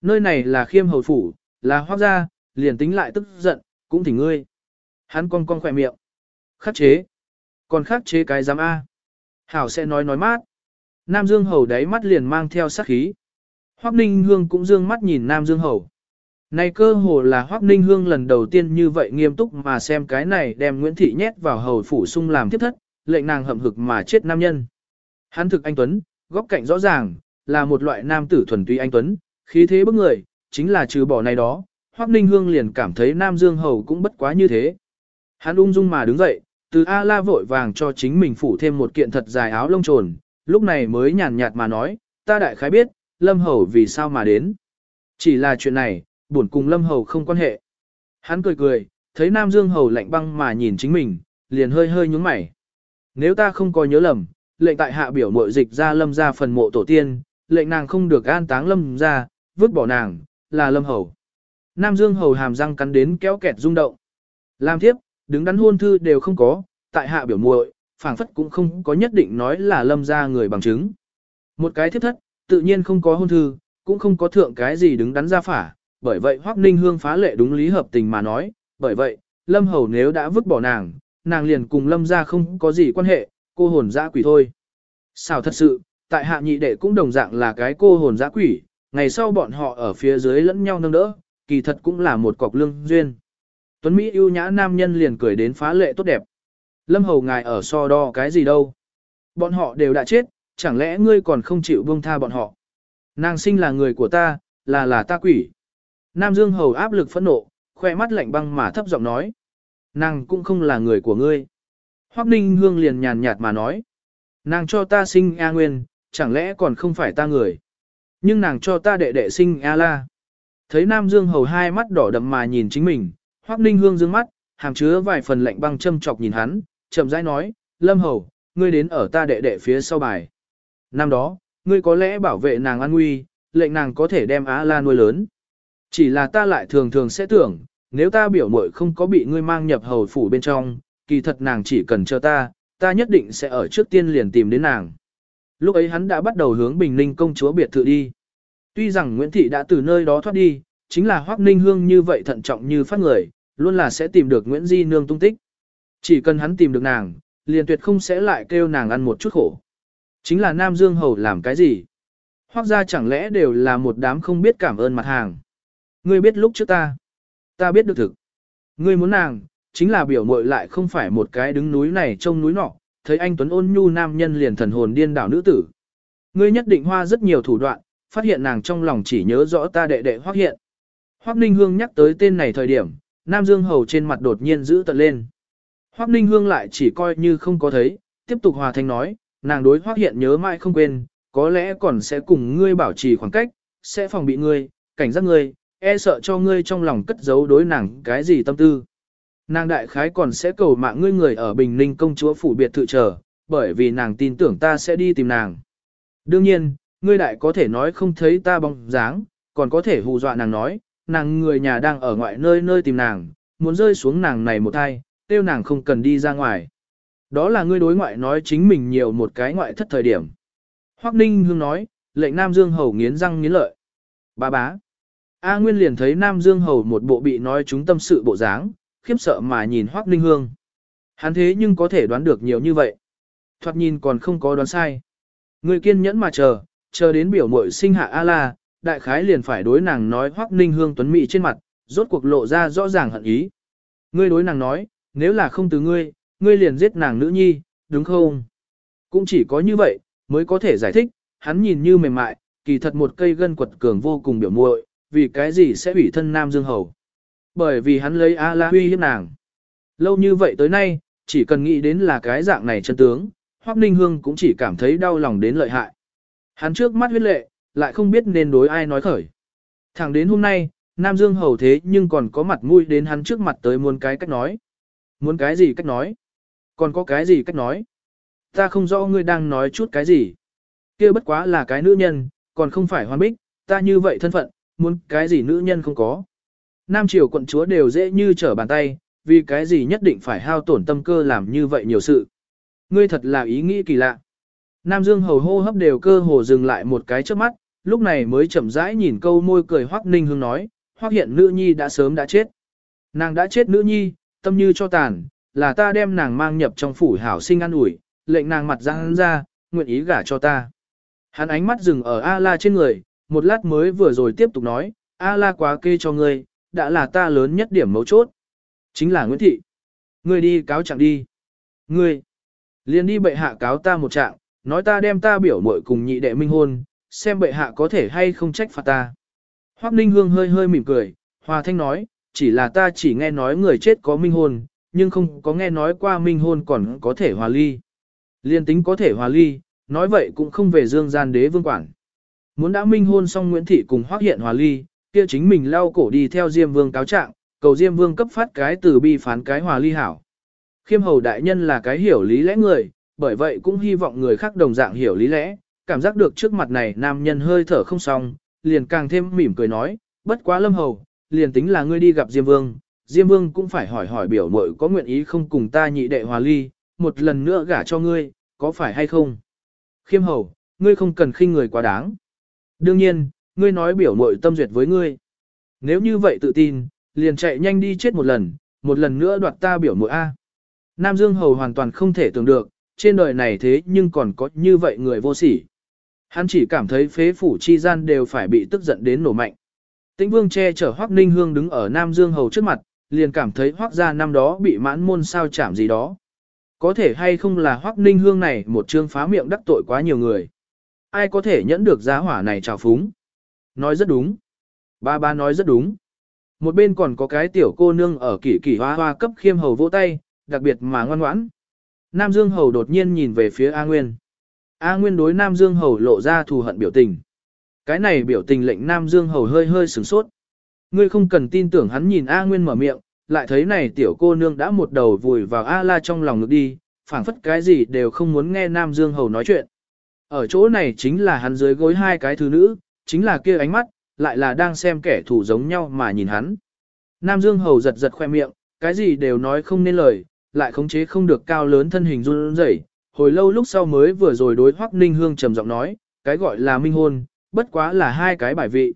Speaker 1: Nơi này là khiêm hầu phủ, là hoác gia, liền tính lại tức giận, cũng thỉnh ngươi. Hắn con con khỏe miệng. Khắc chế. Còn khắc chế cái giám A. Hảo sẽ nói nói mát. Nam Dương Hầu đáy mắt liền mang theo sát khí. Hoắc Ninh Hương cũng dương mắt nhìn Nam Dương Hầu. Này cơ hồ là Hoắc Ninh Hương lần đầu tiên như vậy nghiêm túc mà xem cái này đem Nguyễn Thị nhét vào hầu phủ sung làm tiếp thất, lệnh nàng hậm hực mà chết nam nhân. Hắn thực anh Tuấn, góc cạnh rõ ràng, là một loại nam tử thuần túy anh tuấn, khí thế bức người, chính là trừ bỏ này đó, Hoắc Ninh Hương liền cảm thấy Nam Dương Hầu cũng bất quá như thế. Hắn ung dung mà đứng dậy, từ A La vội vàng cho chính mình phủ thêm một kiện thật dài áo lông trồn, lúc này mới nhàn nhạt mà nói, ta đại khái biết, Lâm Hầu vì sao mà đến. Chỉ là chuyện này, buồn cùng Lâm Hầu không quan hệ. Hắn cười cười, thấy Nam Dương Hầu lạnh băng mà nhìn chính mình, liền hơi hơi nhúng mày. Nếu ta không có nhớ lầm, lệnh tại hạ biểu mội dịch ra Lâm ra phần mộ tổ tiên, lệnh nàng không được an táng Lâm ra, vứt bỏ nàng, là Lâm Hầu. Nam Dương Hầu hàm răng cắn đến kéo kẹt rung động. Làm Thiếp đứng đắn hôn thư đều không có, tại hạ biểu muội, phảng phất cũng không có nhất định nói là lâm ra người bằng chứng. Một cái thiếp thất, tự nhiên không có hôn thư, cũng không có thượng cái gì đứng đắn ra phả, bởi vậy Hoắc Ninh Hương phá lệ đúng lý hợp tình mà nói, bởi vậy, Lâm Hầu nếu đã vứt bỏ nàng, nàng liền cùng Lâm ra không có gì quan hệ, cô hồn dã quỷ thôi. Sao thật sự, tại hạ nhị đệ cũng đồng dạng là cái cô hồn dã quỷ, ngày sau bọn họ ở phía dưới lẫn nhau nâng đỡ, kỳ thật cũng là một cọc lương duyên. Tuấn Mỹ ưu nhã nam nhân liền cười đến phá lệ tốt đẹp. Lâm Hầu ngài ở so đo cái gì đâu. Bọn họ đều đã chết, chẳng lẽ ngươi còn không chịu buông tha bọn họ. Nàng sinh là người của ta, là là ta quỷ. Nam Dương Hầu áp lực phẫn nộ, khoe mắt lạnh băng mà thấp giọng nói. Nàng cũng không là người của ngươi. Hoắc Ninh Hương liền nhàn nhạt mà nói. Nàng cho ta sinh A Nguyên, chẳng lẽ còn không phải ta người. Nhưng nàng cho ta đệ đệ sinh A La. Thấy Nam Dương Hầu hai mắt đỏ đậm mà nhìn chính mình, Hoắc Ninh Hương dương mắt, hàm chứa vài phần lạnh băng châm chọc nhìn hắn, chậm rãi nói, Lâm Hầu, ngươi đến ở ta đệ đệ phía sau bài. Năm đó, ngươi có lẽ bảo vệ nàng an nguy, lệnh nàng có thể đem Á La nuôi lớn. Chỉ là ta lại thường thường sẽ tưởng, nếu ta biểu muội không có bị ngươi mang nhập hầu phủ bên trong, kỳ thật nàng chỉ cần chờ ta, ta nhất định sẽ ở trước tiên liền tìm đến nàng. Lúc ấy hắn đã bắt đầu hướng Bình Ninh công chúa biệt thự đi. Tuy rằng Nguyễn Thị đã từ nơi đó thoát đi, chính là Hoắc Ninh Hương như vậy thận trọng như phát người, luôn là sẽ tìm được Nguyễn Di Nương tung tích. Chỉ cần hắn tìm được nàng, liền tuyệt không sẽ lại kêu nàng ăn một chút khổ. Chính là Nam Dương Hầu làm cái gì? Hoắc gia chẳng lẽ đều là một đám không biết cảm ơn mặt hàng. Ngươi biết lúc trước ta. Ta biết được thực. Ngươi muốn nàng, chính là biểu muội lại không phải một cái đứng núi này trông núi nọ, thấy anh Tuấn ôn nhu nam nhân liền thần hồn điên đảo nữ tử. Ngươi nhất định hoa rất nhiều thủ đoạn, phát hiện nàng trong lòng chỉ nhớ rõ ta đệ đệ Hoắc hiện. Hoắc Ninh Hương nhắc tới tên này thời điểm, Nam Dương Hầu trên mặt đột nhiên giữ tận lên. Hoắc Ninh Hương lại chỉ coi như không có thấy, tiếp tục hòa thanh nói, nàng đối Hoắc hiện nhớ mãi không quên, có lẽ còn sẽ cùng ngươi bảo trì khoảng cách, sẽ phòng bị ngươi, cảnh giác ngươi, e sợ cho ngươi trong lòng cất giấu đối nàng cái gì tâm tư. Nàng đại khái còn sẽ cầu mạng ngươi người ở Bình Ninh công chúa phủ biệt thự chờ, bởi vì nàng tin tưởng ta sẽ đi tìm nàng. Đương nhiên, ngươi đại có thể nói không thấy ta bóng dáng, còn có thể hù dọa nàng nói, nàng người nhà đang ở ngoại nơi nơi tìm nàng, muốn rơi xuống nàng này một thai, tiêu nàng không cần đi ra ngoài. Đó là ngươi đối ngoại nói chính mình nhiều một cái ngoại thất thời điểm. Hoắc Ninh Hương nói, lệnh Nam Dương Hầu nghiến răng nghiến lợi. Bà bá. A Nguyên liền thấy Nam Dương Hầu một bộ bị nói chúng tâm sự bộ dáng, khiếp sợ mà nhìn Hoắc Ninh Hương. Hắn thế nhưng có thể đoán được nhiều như vậy. Thoạt nhìn còn không có đoán sai. Người kiên nhẫn mà chờ, chờ đến biểu muội sinh hạ A-la, đại khái liền phải đối nàng nói Hoắc Ninh Hương tuấn mỹ trên mặt, rốt cuộc lộ ra rõ ràng hận ý. Ngươi đối nàng nói, nếu là không từ ngươi, ngươi liền giết nàng nữ nhi, đúng không? Cũng chỉ có như vậy, mới có thể giải thích, hắn nhìn như mềm mại, kỳ thật một cây gân quật cường vô cùng biểu muội, vì cái gì sẽ ủy thân Nam Dương Hầu. Bởi vì hắn lấy A-la huy hiếp nàng. Lâu như vậy tới nay, chỉ cần nghĩ đến là cái dạng này chân tướng, Hoắc Ninh Hương cũng chỉ cảm thấy đau lòng đến lợi hại. Hắn trước mắt huyết lệ, lại không biết nên đối ai nói khởi. Thẳng đến hôm nay, Nam Dương hầu thế nhưng còn có mặt mũi đến hắn trước mặt tới muốn cái cách nói. Muốn cái gì cách nói? Còn có cái gì cách nói? Ta không rõ ngươi đang nói chút cái gì. kia bất quá là cái nữ nhân, còn không phải hoan bích, ta như vậy thân phận, muốn cái gì nữ nhân không có. Nam triều quận chúa đều dễ như trở bàn tay, vì cái gì nhất định phải hao tổn tâm cơ làm như vậy nhiều sự. Ngươi thật là ý nghĩ kỳ lạ. Nam Dương hầu hô hấp đều cơ hồ dừng lại một cái trước mắt, lúc này mới chậm rãi nhìn câu môi cười Hoắc Ninh Hương nói, Hoắc hiện nữ nhi đã sớm đã chết. Nàng đã chết nữ nhi, tâm như cho tàn, là ta đem nàng mang nhập trong phủ hảo sinh ăn ủi, lệnh nàng mặt ra hắn ra, nguyện ý gả cho ta. Hắn ánh mắt dừng ở A-la trên người, một lát mới vừa rồi tiếp tục nói, A-la quá kê cho ngươi, đã là ta lớn nhất điểm mấu chốt. Chính là Nguyễn Thị. Ngươi đi cáo trạng đi. Ngươi, liền đi bệ hạ cáo ta một trạng, nói ta đem ta biểu muội cùng nhị đệ minh hôn, xem bệ hạ có thể hay không trách phạt ta. Hoắc Ninh Hương hơi hơi mỉm cười, hòa thanh nói, chỉ là ta chỉ nghe nói người chết có minh hôn, nhưng không có nghe nói qua minh hôn còn có thể hòa ly. Liên tính có thể hòa ly, nói vậy cũng không về dương gian đế vương quản. Muốn đã minh hôn xong Nguyễn Thị cùng Hoắc Hiện hòa ly, kia chính mình lao cổ đi theo Diêm Vương cáo trạng, cầu Diêm Vương cấp phát cái từ bi phán cái hòa ly hảo. Khiêm hầu đại nhân là cái hiểu lý lẽ người, bởi vậy cũng hy vọng người khác đồng dạng hiểu lý lẽ, cảm giác được trước mặt này nam nhân hơi thở không xong, liền càng thêm mỉm cười nói, bất quá lâm hầu, liền tính là ngươi đi gặp Diêm Vương, Diêm Vương cũng phải hỏi hỏi biểu mội có nguyện ý không cùng ta nhị đệ hòa ly, một lần nữa gả cho ngươi, có phải hay không? Khiêm hầu, ngươi không cần khinh người quá đáng. Đương nhiên, ngươi nói biểu mội tâm duyệt với ngươi. Nếu như vậy tự tin, liền chạy nhanh đi chết một lần, một lần nữa đoạt ta biểu mội A. Nam Dương Hầu hoàn toàn không thể tưởng được, trên đời này thế nhưng còn có như vậy người vô sỉ. Hắn chỉ cảm thấy phế phủ chi gian đều phải bị tức giận đến nổ mạnh. Tĩnh Vương che chở Hoắc Ninh Hương đứng ở Nam Dương Hầu trước mặt, liền cảm thấy Hoắc gia năm đó bị mãn môn sao chạm gì đó. Có thể hay không là Hoắc Ninh Hương này một chương phá miệng đắc tội quá nhiều người. Ai có thể nhẫn được giá hỏa này trào phúng? Nói rất đúng. Ba ba nói rất đúng. Một bên còn có cái tiểu cô nương ở kỷ kỷ hoa hoa cấp khiêm hầu vỗ tay, đặc biệt mà ngoan ngoãn. Nam Dương Hầu đột nhiên nhìn về phía A Nguyên. A Nguyên đối Nam Dương Hầu lộ ra thù hận biểu tình. Cái này biểu tình lệnh Nam Dương Hầu hơi hơi sửng sốt. Ngươi không cần tin tưởng hắn nhìn A Nguyên mở miệng, lại thấy này tiểu cô nương đã một đầu vùi vào A La trong lòng ngực đi, phảng phất cái gì đều không muốn nghe Nam Dương Hầu nói chuyện. Ở chỗ này chính là hắn dưới gối hai cái thứ nữ, chính là kia ánh mắt, lại là đang xem kẻ thù giống nhau mà nhìn hắn. Nam Dương Hầu giật giật khoe miệng, cái gì đều nói không nên lời, lại khống chế không được cao lớn thân hình run rẩy. Hồi lâu lúc sau mới vừa rồi đối Hoắc Ninh Hương trầm giọng nói, cái gọi là minh hôn, bất quá là hai cái bài vị.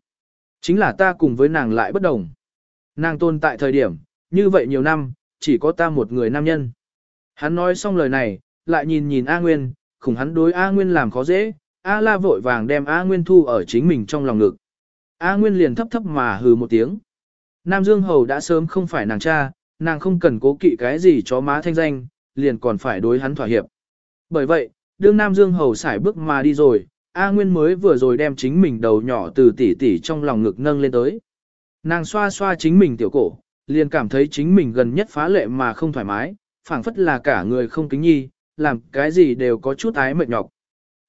Speaker 1: Chính là ta cùng với nàng lại bất đồng. Nàng tồn tại thời điểm, như vậy nhiều năm, chỉ có ta một người nam nhân. Hắn nói xong lời này, lại nhìn nhìn A Nguyên, khủng hắn đối A Nguyên làm khó dễ, A La vội vàng đem A Nguyên thu ở chính mình trong lòng ngực. A Nguyên liền thấp thấp mà hừ một tiếng. Nam Dương Hầu đã sớm không phải nàng cha, nàng không cần cố kỵ cái gì cho má thanh danh, liền còn phải đối hắn thỏa hiệp. Bởi vậy, đương Nam Dương Hầu xải bước mà đi rồi, A Nguyên mới vừa rồi đem chính mình đầu nhỏ từ tỉ tỉ trong lòng ngực nâng lên tới. Nàng xoa xoa chính mình tiểu cổ, liền cảm thấy chính mình gần nhất phá lệ mà không thoải mái, phảng phất là cả người không kính nhi, làm cái gì đều có chút ái mệt nhọc.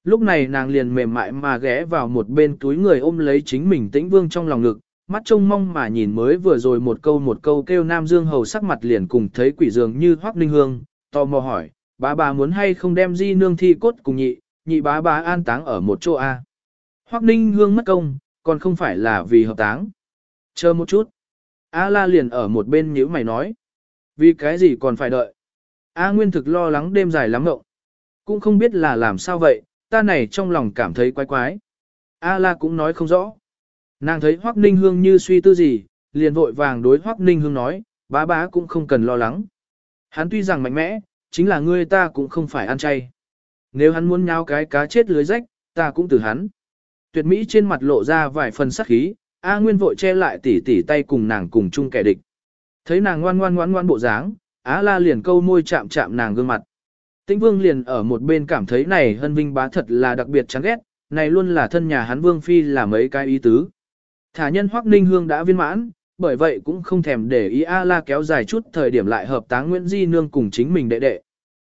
Speaker 1: Lúc này nàng liền mềm mại mà ghé vào một bên túi người ôm lấy chính mình tĩnh vương trong lòng ngực, mắt trông mong mà nhìn mới vừa rồi một câu một câu kêu Nam Dương Hầu sắc mặt liền cùng thấy quỷ dường như hoác ninh hương, tò mò hỏi, bá bà muốn hay không đem di nương thi cốt cùng nhị, nhị bá bá an táng ở một chỗ A. Hoác ninh hương mất công, còn không phải là vì hợp táng. Chờ một chút. A la liền ở một bên nhíu mày nói. Vì cái gì còn phải đợi. A nguyên thực lo lắng đêm dài lắm ngộng. Cũng không biết là làm sao vậy, ta này trong lòng cảm thấy quái quái. A la cũng nói không rõ. Nàng thấy Hoắc Ninh Hương như suy tư gì, liền vội vàng đối Hoắc Ninh Hương nói, bá bá cũng không cần lo lắng. Hắn tuy rằng mạnh mẽ, chính là ngươi ta cũng không phải ăn chay. Nếu hắn muốn nháo cái cá chết lưới rách, ta cũng từ hắn. Tuyệt Mỹ trên mặt lộ ra vài phần sắc khí, A Nguyên vội che lại tỉ tỉ tay cùng nàng cùng chung kẻ địch. Thấy nàng ngoan ngoan ngoan ngoan bộ dáng, Á La liền câu môi chạm chạm nàng gương mặt. Tĩnh Vương liền ở một bên cảm thấy này hân vinh bá thật là đặc biệt chán ghét, này luôn là thân nhà hắn Vương Phi là mấy cái ý tứ. Thả nhân Hoắc Ninh Hương đã viên mãn, bởi vậy cũng không thèm để ý A La kéo dài chút thời điểm lại hợp táng Nguyễn Di Nương cùng chính mình đệ đệ.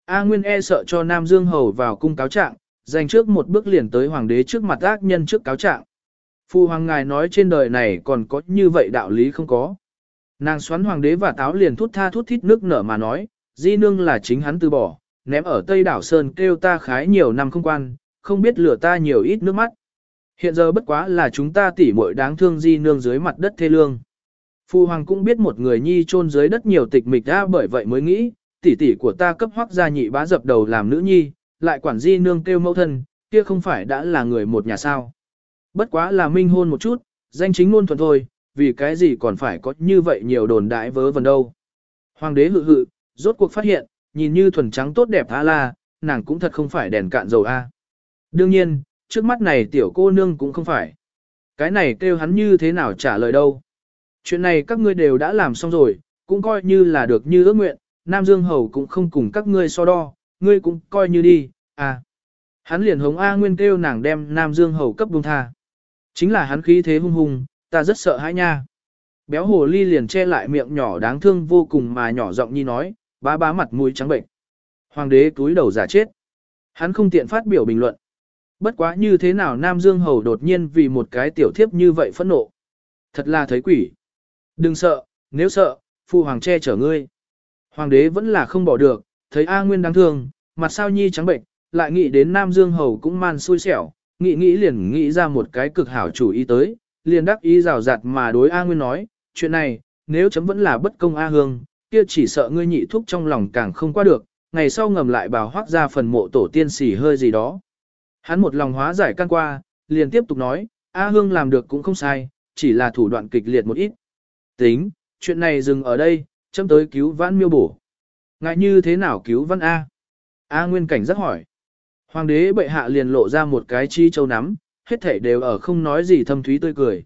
Speaker 1: A Nguyên e sợ cho Nam Dương Hầu vào cung cáo trạng, dành trước một bước liền tới hoàng đế trước mặt ác nhân trước cáo trạng. Phu hoàng ngài nói trên đời này còn có như vậy đạo lý không có. Nàng xoắn hoàng đế và táo liền thút tha thút thít nước nở mà nói, Di Nương là chính hắn từ bỏ, ném ở Tây Đảo Sơn kêu ta khái nhiều năm không quan, không biết lửa ta nhiều ít nước mắt. Hiện giờ bất quá là chúng ta tỉ muội đáng thương di nương dưới mặt đất thê lương. Phu hoàng cũng biết một người nhi chôn dưới đất nhiều tịch mịch ra bởi vậy mới nghĩ, tỷ tỷ của ta cấp hoắc gia nhị bá dập đầu làm nữ nhi, lại quản di nương kêu mẫu thân, kia không phải đã là người một nhà sao. Bất quá là minh hôn một chút, danh chính ngôn thuận thôi, vì cái gì còn phải có như vậy nhiều đồn đại vớ vẩn đâu. Hoàng đế hự hự, rốt cuộc phát hiện, nhìn như thuần trắng tốt đẹp a la, nàng cũng thật không phải đèn cạn dầu a. Đương nhiên, trước mắt này tiểu cô nương cũng không phải. Cái này kêu hắn như thế nào trả lời đâu. Chuyện này các ngươi đều đã làm xong rồi, cũng coi như là được như ước nguyện, Nam Dương Hầu cũng không cùng các ngươi so đo, ngươi cũng coi như đi, à. Hắn liền hống A Nguyên kêu nàng đem Nam Dương hầu cấp buông tha. Chính là hắn khí thế hung hùng, ta rất sợ hãi nha. Béo hồ ly liền che lại miệng nhỏ đáng thương vô cùng mà nhỏ giọng nhi nói, bá bá mặt mũi trắng bệnh. Hoàng đế túi đầu giả chết. Hắn không tiện phát biểu bình luận. Bất quá như thế nào Nam Dương Hầu đột nhiên vì một cái tiểu thiếp như vậy phẫn nộ. Thật là thấy quỷ. Đừng sợ, nếu sợ, phụ hoàng che chở ngươi. Hoàng đế vẫn là không bỏ được, thấy A Nguyên đáng thương, mặt sao nhi trắng bệnh, lại nghĩ đến Nam Dương Hầu cũng man xui xẻo, nghĩ nghĩ liền nghĩ ra một cái cực hảo chủ ý tới, liền đắc ý rào rạt mà đối A Nguyên nói, chuyện này, nếu chấm vẫn là bất công A Hương, kia chỉ sợ ngươi nhị thúc trong lòng càng không qua được, ngày sau ngầm lại bào hoác ra phần mộ tổ tiên xỉ hơi gì đó. Hắn một lòng hóa giải căn qua, liền tiếp tục nói, A Hương làm được cũng không sai, chỉ là thủ đoạn kịch liệt một ít. Tính, chuyện này dừng ở đây, chấm tới cứu vãn miêu bổ. Ngại như thế nào cứu văn A? A Nguyên Cảnh rất hỏi. Hoàng đế bệ hạ liền lộ ra một cái chi châu nắm, hết thể đều ở không nói gì thâm thúy tươi cười.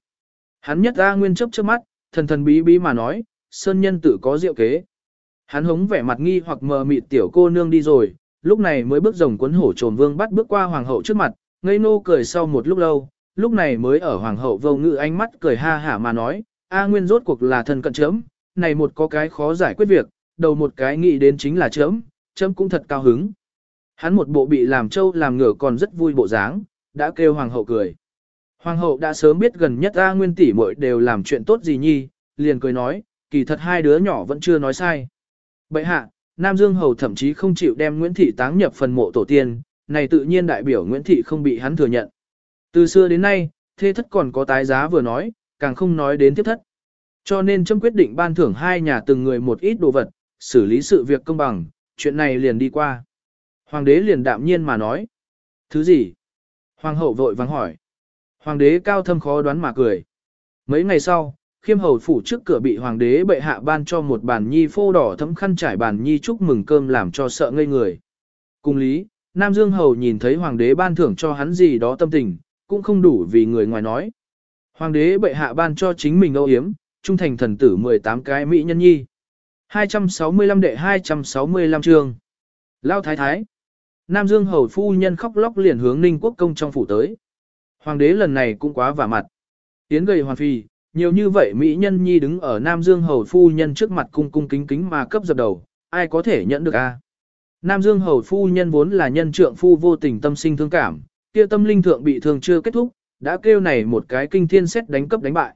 Speaker 1: Hắn nhất A Nguyên chấp trước mắt, thần thần bí bí mà nói, sơn nhân tự có diệu kế. Hắn hống vẻ mặt nghi hoặc mờ mịt tiểu cô nương đi rồi, lúc này mới bước rồng cuốn hổ trồn vương bắt bước qua hoàng hậu trước mặt, ngây nô cười sau một lúc lâu, lúc này mới ở hoàng hậu vô ngự ánh mắt cười ha hả mà nói, A Nguyên rốt cuộc là thần cận chấm, này một có cái khó giải quyết việc, đầu một cái nghĩ đến chính là chấm, chấm cũng thật cao hứng. Hắn một bộ bị làm trâu làm ngựa còn rất vui bộ dáng, đã kêu hoàng hậu cười. Hoàng hậu đã sớm biết gần nhất A Nguyên tỷ muội đều làm chuyện tốt gì nhi, liền cười nói, kỳ thật hai đứa nhỏ vẫn chưa nói sai. Bậy hạ, Nam Dương Hầu thậm chí không chịu đem Nguyễn Thị táng nhập phần mộ tổ tiên, này tự nhiên đại biểu Nguyễn Thị không bị hắn thừa nhận. Từ xưa đến nay, thế thất còn có tái giá vừa nói, càng không nói đến tiếp thất. Cho nên châm quyết định ban thưởng hai nhà từng người một ít đồ vật, xử lý sự việc công bằng, chuyện này liền đi qua. Hoàng đế liền đạm nhiên mà nói. Thứ gì? Hoàng hậu vội vắng hỏi. Hoàng đế cao thâm khó đoán mà cười. Mấy ngày sau, khiêm hầu phủ trước cửa bị hoàng đế bệ hạ ban cho một bàn nhi phô đỏ thấm khăn trải bàn nhi chúc mừng cơm làm cho sợ ngây người. Cùng lý, Nam Dương hầu nhìn thấy hoàng đế ban thưởng cho hắn gì đó tâm tình, cũng không đủ vì người ngoài nói. Hoàng đế bệ hạ ban cho chính mình âu yếm, trung thành thần tử 18 cái mỹ nhân nhi. 265 đệ 265 chương. Lao thái thái. Nam Dương hầu phu nhân khóc lóc liền hướng Ninh Quốc công trong phủ tới. Hoàng đế lần này cũng quá vả mặt. Tiến gầy hoàn phi, nhiều như vậy mỹ nhân nhi đứng ở Nam Dương hầu phu nhân trước mặt cung cung kính kính mà cấp dập đầu, ai có thể nhận được a? Nam Dương hầu phu nhân vốn là nhân trượng phu vô tình tâm sinh thương cảm, kia tâm linh thượng bị thương chưa kết thúc, đã kêu này một cái kinh thiên xét đánh cấp đánh bại.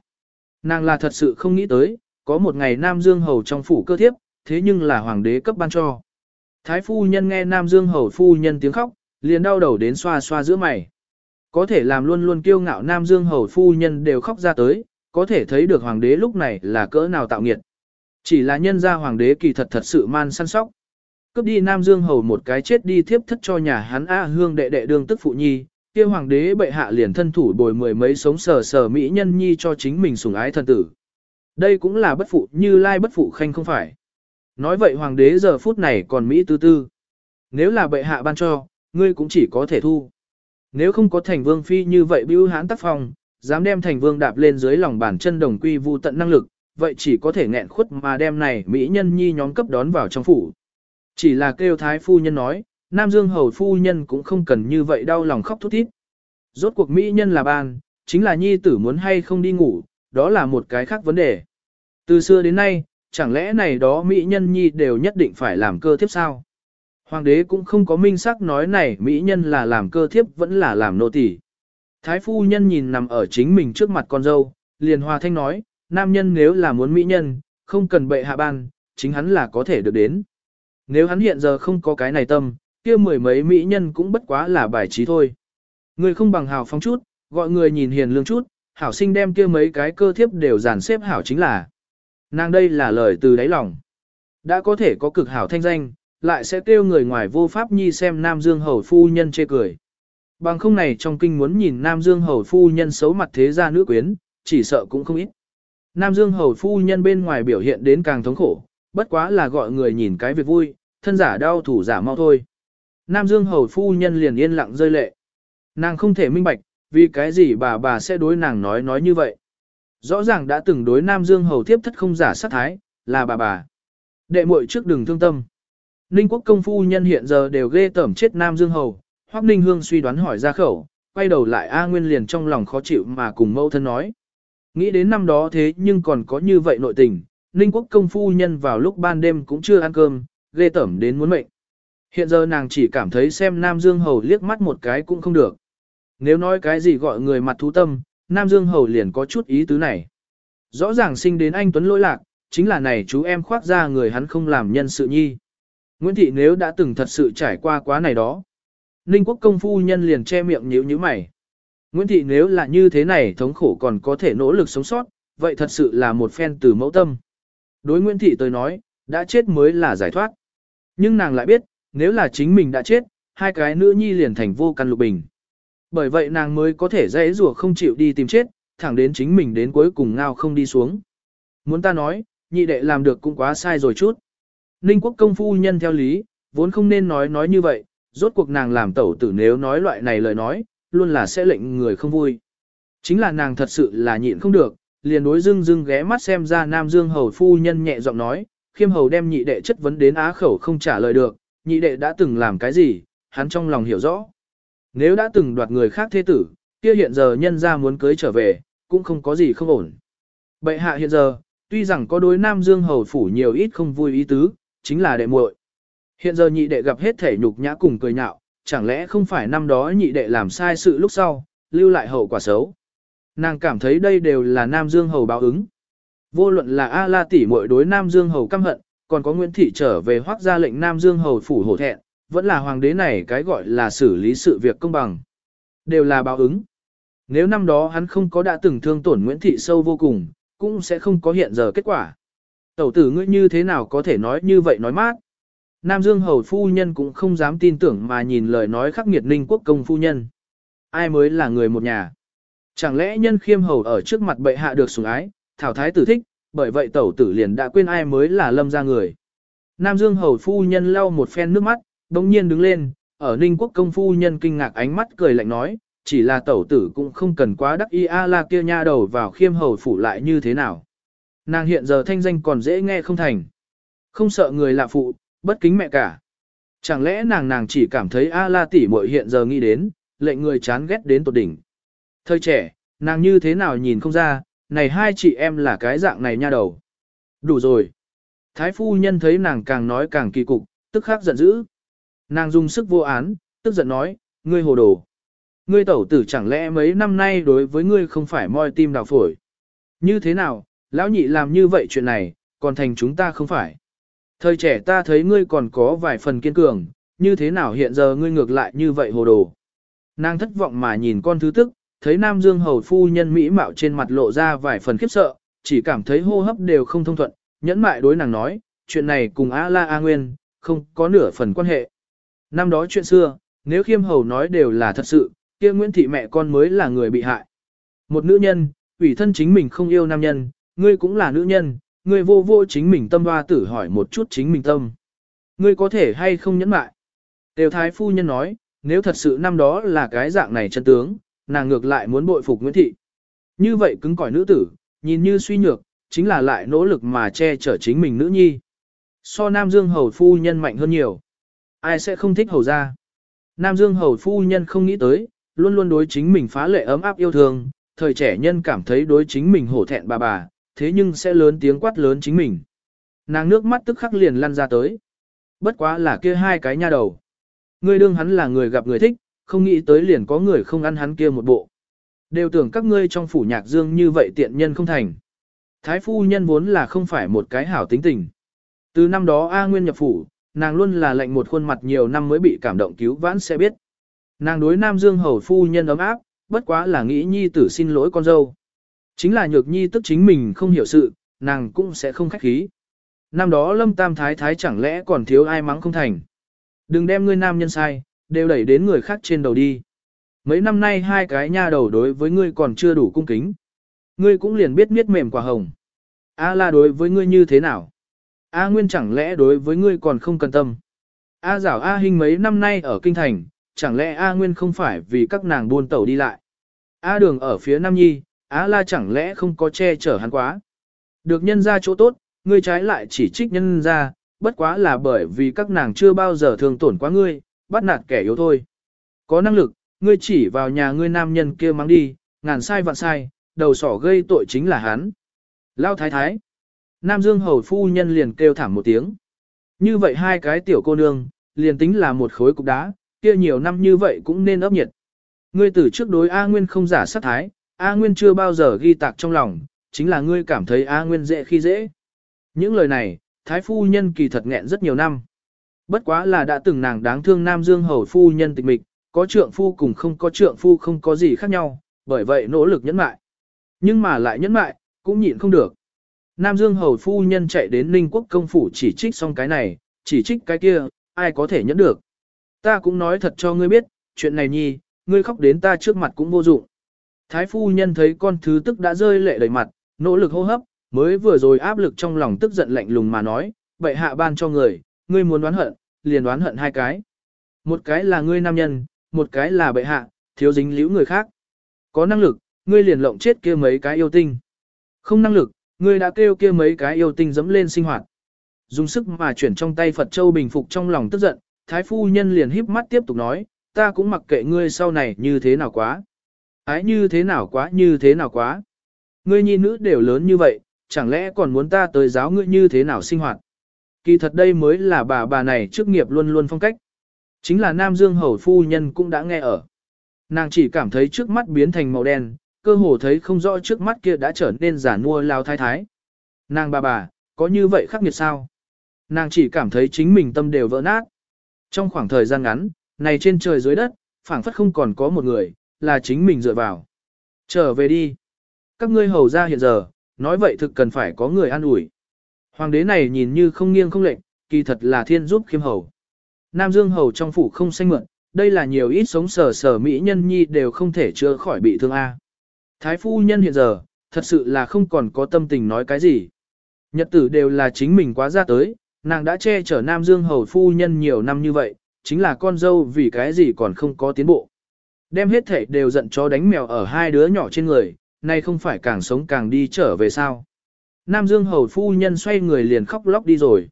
Speaker 1: Nàng là thật sự không nghĩ tới, có một ngày Nam Dương hầu trong phủ cơ thiếp, thế nhưng là hoàng đế cấp ban cho. Thái phu nhân nghe Nam Dương hầu phu nhân tiếng khóc, liền đau đầu đến xoa xoa giữa mày. Có thể làm luôn luôn kiêu ngạo Nam Dương hầu phu nhân đều khóc ra tới, có thể thấy được hoàng đế lúc này là cỡ nào tạo nghiệt. Chỉ là nhân ra hoàng đế kỳ thật thật sự man săn sóc. Cướp đi Nam Dương hầu một cái chết đi thiếp thất cho nhà hắn A hương đệ đệ đương tức phụ nhi, kia hoàng đế bệ hạ liền thân thủ bồi mười mấy sống sờ sờ mỹ nhân nhi cho chính mình sủng ái thân tử. Đây cũng là bất phụ như lai bất phụ khanh không phải. Nói vậy hoàng đế giờ phút này còn Mỹ tư tư. Nếu là bệ hạ ban cho, ngươi cũng chỉ có thể thu. Nếu không có thành vương phi như vậy bưu hãn tác phong, dám đem thành vương đạp lên dưới lòng bàn chân đồng quy vu tận năng lực, vậy chỉ có thể nghẹn khuất mà đem này Mỹ nhân nhi nhóm cấp đón vào trong phủ. Chỉ là kêu thái phu nhân nói, Nam Dương hầu phu nhân cũng không cần như vậy đau lòng khóc thút thít. Rốt cuộc Mỹ nhân là ban, chính là nhi tử muốn hay không đi ngủ, đó là một cái khác vấn đề. Từ xưa đến nay, chẳng lẽ này đó Mỹ nhân nhi đều nhất định phải làm cơ thiếp sao? Hoàng đế cũng không có minh xác nói này Mỹ nhân là làm cơ thiếp vẫn là làm nô tỳ. Thái phu nhân nhìn nằm ở chính mình trước mặt con dâu, liền hòa thanh nói, nam nhân nếu là muốn Mỹ nhân, không cần bệ hạ ban, chính hắn là có thể được đến. Nếu hắn hiện giờ không có cái này tâm, kia mười mấy Mỹ nhân cũng bất quá là bài trí thôi. Người không bằng hào phóng chút, gọi người nhìn hiền lương chút, hảo sinh đem kia mấy cái cơ thiếp đều dàn xếp hảo chính là. Nàng đây là lời từ đáy lòng. Đã có thể có cực hảo thanh danh, lại sẽ kêu người ngoài vô pháp nhi xem Nam Dương Hầu Phu Nhân chê cười. Bằng không này trong kinh muốn nhìn Nam Dương Hầu Phu Nhân xấu mặt thế gia nữ quyến, chỉ sợ cũng không ít. Nam Dương Hầu Phu Nhân bên ngoài biểu hiện đến càng thống khổ, bất quá là gọi người nhìn cái việc vui, thân giả đau thủ giả mau thôi. Nam Dương Hầu Phu Nhân liền yên lặng rơi lệ. Nàng không thể minh bạch, vì cái gì bà bà sẽ đối nàng nói nói như vậy. Rõ ràng đã từng đối Nam Dương hầu thiếp thất không giả sát thái, là bà bà. Đệ muội trước đừng thương tâm. Ninh quốc công phu nhân hiện giờ đều ghê tẩm chết Nam Dương hầu, Hoắc Ninh Hương suy đoán hỏi ra khẩu, quay đầu lại A Nguyên liền trong lòng khó chịu mà cùng mẫu thân nói. Nghĩ đến năm đó thế nhưng còn có như vậy nội tình, Ninh Quốc công phu nhân vào lúc ban đêm cũng chưa ăn cơm, ghê tẩm đến muốn mệnh. Hiện giờ nàng chỉ cảm thấy xem Nam Dương Hầu liếc mắt một cái cũng không được. Nếu nói cái gì gọi người mặt thú tâm, Nam Dương Hầu liền có chút ý tứ này. Rõ ràng sinh đến anh Tuấn lỗi lạc, chính là này chú em khoác ra người hắn không làm nhân sự nhi. Nguyễn Thị nếu đã từng thật sự trải qua quá này đó. Ninh quốc công phu nhân liền che miệng nhíu nhíu mày. Nguyễn Thị nếu là như thế này thống khổ còn có thể nỗ lực sống sót, vậy thật sự là một phen từ mẫu tâm. Đối Nguyễn Thị tôi nói, đã chết mới là giải thoát. Nhưng nàng lại biết, nếu là chính mình đã chết, hai cái nữ nhi liền thành vô căn lục bình. Bởi vậy nàng mới có thể dễ rùa không chịu đi tìm chết, thẳng đến chính mình đến cuối cùng ngao không đi xuống. Muốn ta nói, nhị đệ làm được cũng quá sai rồi chút. Ninh quốc công phu nhân theo lý, vốn không nên nói nói như vậy, rốt cuộc nàng làm tẩu tử nếu nói loại này lời nói, luôn là sẽ lệnh người không vui. Chính là nàng thật sự là nhịn không được, liền đối dưng dưng ghé mắt xem ra Nam Dương hầu phu nhân nhẹ giọng nói, khiêm hầu đem nhị đệ chất vấn đến á khẩu không trả lời được, nhị đệ đã từng làm cái gì, hắn trong lòng hiểu rõ. Nếu đã từng đoạt người khác thế tử, kia hiện giờ nhân ra muốn cưới trở về, cũng không có gì không ổn. Bệ hạ hiện giờ, tuy rằng có đối Nam Dương hầu phủ nhiều ít không vui ý tứ, chính là đệ muội. Hiện giờ nhị đệ gặp hết thể nhục nhã cùng cười nhạo, chẳng lẽ không phải năm đó nhị đệ làm sai sự lúc sau, lưu lại hậu quả xấu. Nàng cảm thấy đây đều là Nam Dương hầu báo ứng. Vô luận là A La tỷ muội đối Nam Dương hầu căm hận, còn có Nguyễn thị trở về hoác ra lệnh Nam Dương hầu phủ hổ thẹn, vẫn là hoàng đế này cái gọi là xử lý sự việc công bằng. Đều là báo ứng. Nếu năm đó hắn không có đã từng thương tổn Nguyễn thị sâu vô cùng, cũng sẽ không có hiện giờ kết quả. Tẩu tử ngươi như thế nào có thể nói như vậy nói mát. Nam Dương hầu phu nhân cũng không dám tin tưởng mà nhìn lời nói khắc nghiệt ninh quốc công phu nhân. Ai mới là người một nhà. Chẳng lẽ nhân khiêm hầu ở trước mặt bệ hạ được sủng ái, thảo thái tử thích, bởi vậy tẩu tử liền đã quên ai mới là lâm ra người. Nam Dương hầu phu nhân lau một phen nước mắt, đồng nhiên đứng lên, ở ninh quốc công phu nhân kinh ngạc ánh mắt cười lạnh nói, chỉ là tẩu tử cũng không cần quá đắc y a la kia nha đầu vào khiêm hầu phủ lại như thế nào. Nàng hiện giờ thanh danh còn dễ nghe không thành. Không sợ người lạ phụ, bất kính mẹ cả. Chẳng lẽ nàng nàng chỉ cảm thấy A la tỷ muội hiện giờ nghĩ đến, lệnh người chán ghét đến tột đỉnh. Thời trẻ, nàng như thế nào nhìn không ra, này hai chị em là cái dạng này nha đầu. Đủ rồi. Thái phu nhân thấy nàng càng nói càng kỳ cục, tức khắc giận dữ. Nàng dùng sức vô án, tức giận nói, ngươi hồ đồ. Ngươi tẩu tử chẳng lẽ mấy năm nay đối với ngươi không phải moi tim đào phổi. Như thế nào, lão nhị làm như vậy chuyện này, còn thành chúng ta không phải. Thời trẻ ta thấy ngươi còn có vài phần kiên cường, như thế nào hiện giờ ngươi ngược lại như vậy hồ đồ. Nàng thất vọng mà nhìn con thứ tức, thấy Nam Dương hầu phu nhân mỹ mạo trên mặt lộ ra vài phần khiếp sợ, chỉ cảm thấy hô hấp đều không thông thuận, nhẫn mại đối nàng nói, chuyện này cùng A La A Nguyên, không có nửa phần quan hệ. Năm đó chuyện xưa, nếu khiêm hầu nói đều là thật sự, kia Nguyễn Thị mẹ con mới là người bị hại. Một nữ nhân, ủy thân chính mình không yêu nam nhân, ngươi cũng là nữ nhân, ngươi vô vô chính mình tâm hoa tử hỏi một chút chính mình tâm. Ngươi có thể hay không nhẫn mại? Tiêu thái phu nhân nói, nếu thật sự năm đó là cái dạng này chân tướng, nàng ngược lại muốn bội phục Nguyễn Thị. Như vậy cứng cỏi nữ tử, nhìn như suy nhược, chính là lại nỗ lực mà che chở chính mình nữ nhi. So Nam Dương Hầu phu nhân mạnh hơn nhiều. Ai sẽ không thích hầu ra? Nam Dương Hầu phu nhân không nghĩ tới, luôn luôn đối chính mình phá lệ ấm áp yêu thương, thời trẻ nhân cảm thấy đối chính mình hổ thẹn bà bà, thế nhưng sẽ lớn tiếng quát lớn chính mình. Nàng nước mắt tức khắc liền lăn ra tới. Bất quá là kia hai cái nha đầu. Ngươi đương hắn là người gặp người thích, không nghĩ tới liền có người không ăn hắn kia một bộ. Đều tưởng các ngươi trong phủ nhạc dương như vậy tiện nhân không thành. Thái phu nhân vốn là không phải một cái hảo tính tình. Từ năm đó A Nguyên nhập phủ, nàng luôn là lệnh một khuôn mặt nhiều năm mới bị cảm động cứu vãn sẽ biết. Nàng đối Nam Dương hầu phu nhân ấm áp, bất quá là nghĩ nhi tử xin lỗi con dâu. Chính là nhược nhi tức chính mình không hiểu sự, nàng cũng sẽ không khách khí. Năm đó lâm tam thái thái chẳng lẽ còn thiếu ai mắng không thành. Đừng đem ngươi nam nhân sai, đều đẩy đến người khác trên đầu đi. Mấy năm nay hai cái nha đầu đối với ngươi còn chưa đủ cung kính. Ngươi cũng liền biết miết mềm quả hồng. A la đối với ngươi như thế nào? A nguyên chẳng lẽ đối với ngươi còn không cần tâm? A giảo A hình mấy năm nay ở kinh thành, chẳng lẽ A nguyên không phải vì các nàng buôn tàu đi lại? A đường ở phía Nam Nhi, Á la chẳng lẽ không có che chở hắn quá. Được nhân ra chỗ tốt, ngươi trái lại chỉ trích nhân ra, bất quá là bởi vì các nàng chưa bao giờ thường tổn quá ngươi, bắt nạt kẻ yếu thôi. Có năng lực, ngươi chỉ vào nhà ngươi nam nhân kia mang đi, ngàn sai vạn sai, đầu sỏ gây tội chính là hắn. Lao thái thái. Nam Dương hầu phu nhân liền kêu thảm một tiếng. Như vậy hai cái tiểu cô nương, liền tính là một khối cục đá, kia nhiều năm như vậy cũng nên ấp nhiệt. Ngươi từ trước đối A Nguyên không giả sát thái, A Nguyên chưa bao giờ ghi tạc trong lòng, chính là ngươi cảm thấy A Nguyên dễ khi dễ. Những lời này, Thái Phu Nhân kỳ thật nghẹn rất nhiều năm. Bất quá là đã từng nàng đáng thương Nam Dương Hầu Phu Nhân tịch mịch, có trượng phu cùng không có trượng phu không có gì khác nhau, bởi vậy nỗ lực nhẫn mại. Nhưng mà lại nhẫn mại, cũng nhịn không được. Nam Dương Hầu Phu Nhân chạy đến Ninh Quốc công phủ chỉ trích xong cái này, chỉ trích cái kia, ai có thể nhẫn được. Ta cũng nói thật cho ngươi biết, chuyện này nhi, ngươi khóc đến ta trước mặt cũng vô dụng. Thái phu nhân thấy con thứ tức đã rơi lệ đầy mặt, nỗ lực hô hấp, mới vừa rồi áp lực trong lòng tức giận lạnh lùng mà nói, bệ hạ ban cho người, ngươi muốn đoán hận, liền đoán hận hai cái. Một cái là ngươi nam nhân, một cái là bệ hạ, thiếu dính liễu người khác. Có năng lực, ngươi liền lộng chết kia mấy cái yêu tinh. Không năng lực, ngươi đã kêu kia mấy cái yêu tinh dẫm lên sinh hoạt. Dùng sức mà chuyển trong tay Phật Châu bình phục trong lòng tức giận, Thái phu nhân liền híp mắt tiếp tục nói, ta cũng mặc kệ ngươi sau này như thế nào quá. Ái như thế nào quá như thế nào quá. Ngươi nhi nữ đều lớn như vậy, chẳng lẽ còn muốn ta tới giáo ngươi như thế nào sinh hoạt. Kỳ thật đây mới là bà bà này trước nghiệp luôn luôn phong cách. Chính là Nam Dương Hầu Phu Nhân cũng đã nghe ở. Nàng chỉ cảm thấy trước mắt biến thành màu đen, cơ hồ thấy không rõ trước mắt kia đã trở nên giả nua lao thái thái. Nàng bà bà, có như vậy khắc nghiệt sao? Nàng chỉ cảm thấy chính mình tâm đều vỡ nát. Trong khoảng thời gian ngắn, này trên trời dưới đất, phảng phất không còn có một người, là chính mình dựa vào. Trở về đi. Các ngươi hầu ra hiện giờ, nói vậy thực cần phải có người an ủi. Hoàng đế này nhìn như không nghiêng không lệnh, kỳ thật là thiên giúp khiêm hầu. Nam Dương hầu trong phủ không xanh mượn, đây là nhiều ít sống sở sở mỹ nhân nhi đều không thể chữa khỏi bị thương A. Thái phu nhân hiện giờ, thật sự là không còn có tâm tình nói cái gì. Nhật tử đều là chính mình quá ra tới, nàng đã che chở Nam Dương hầu phu nhân nhiều năm như vậy, chính là con dâu vì cái gì còn không có tiến bộ. Đem hết thể đều giận chó đánh mèo ở hai đứa nhỏ trên người, nay không phải càng sống càng đi trở về sao. Nam Dương hầu phu nhân xoay người liền khóc lóc đi rồi.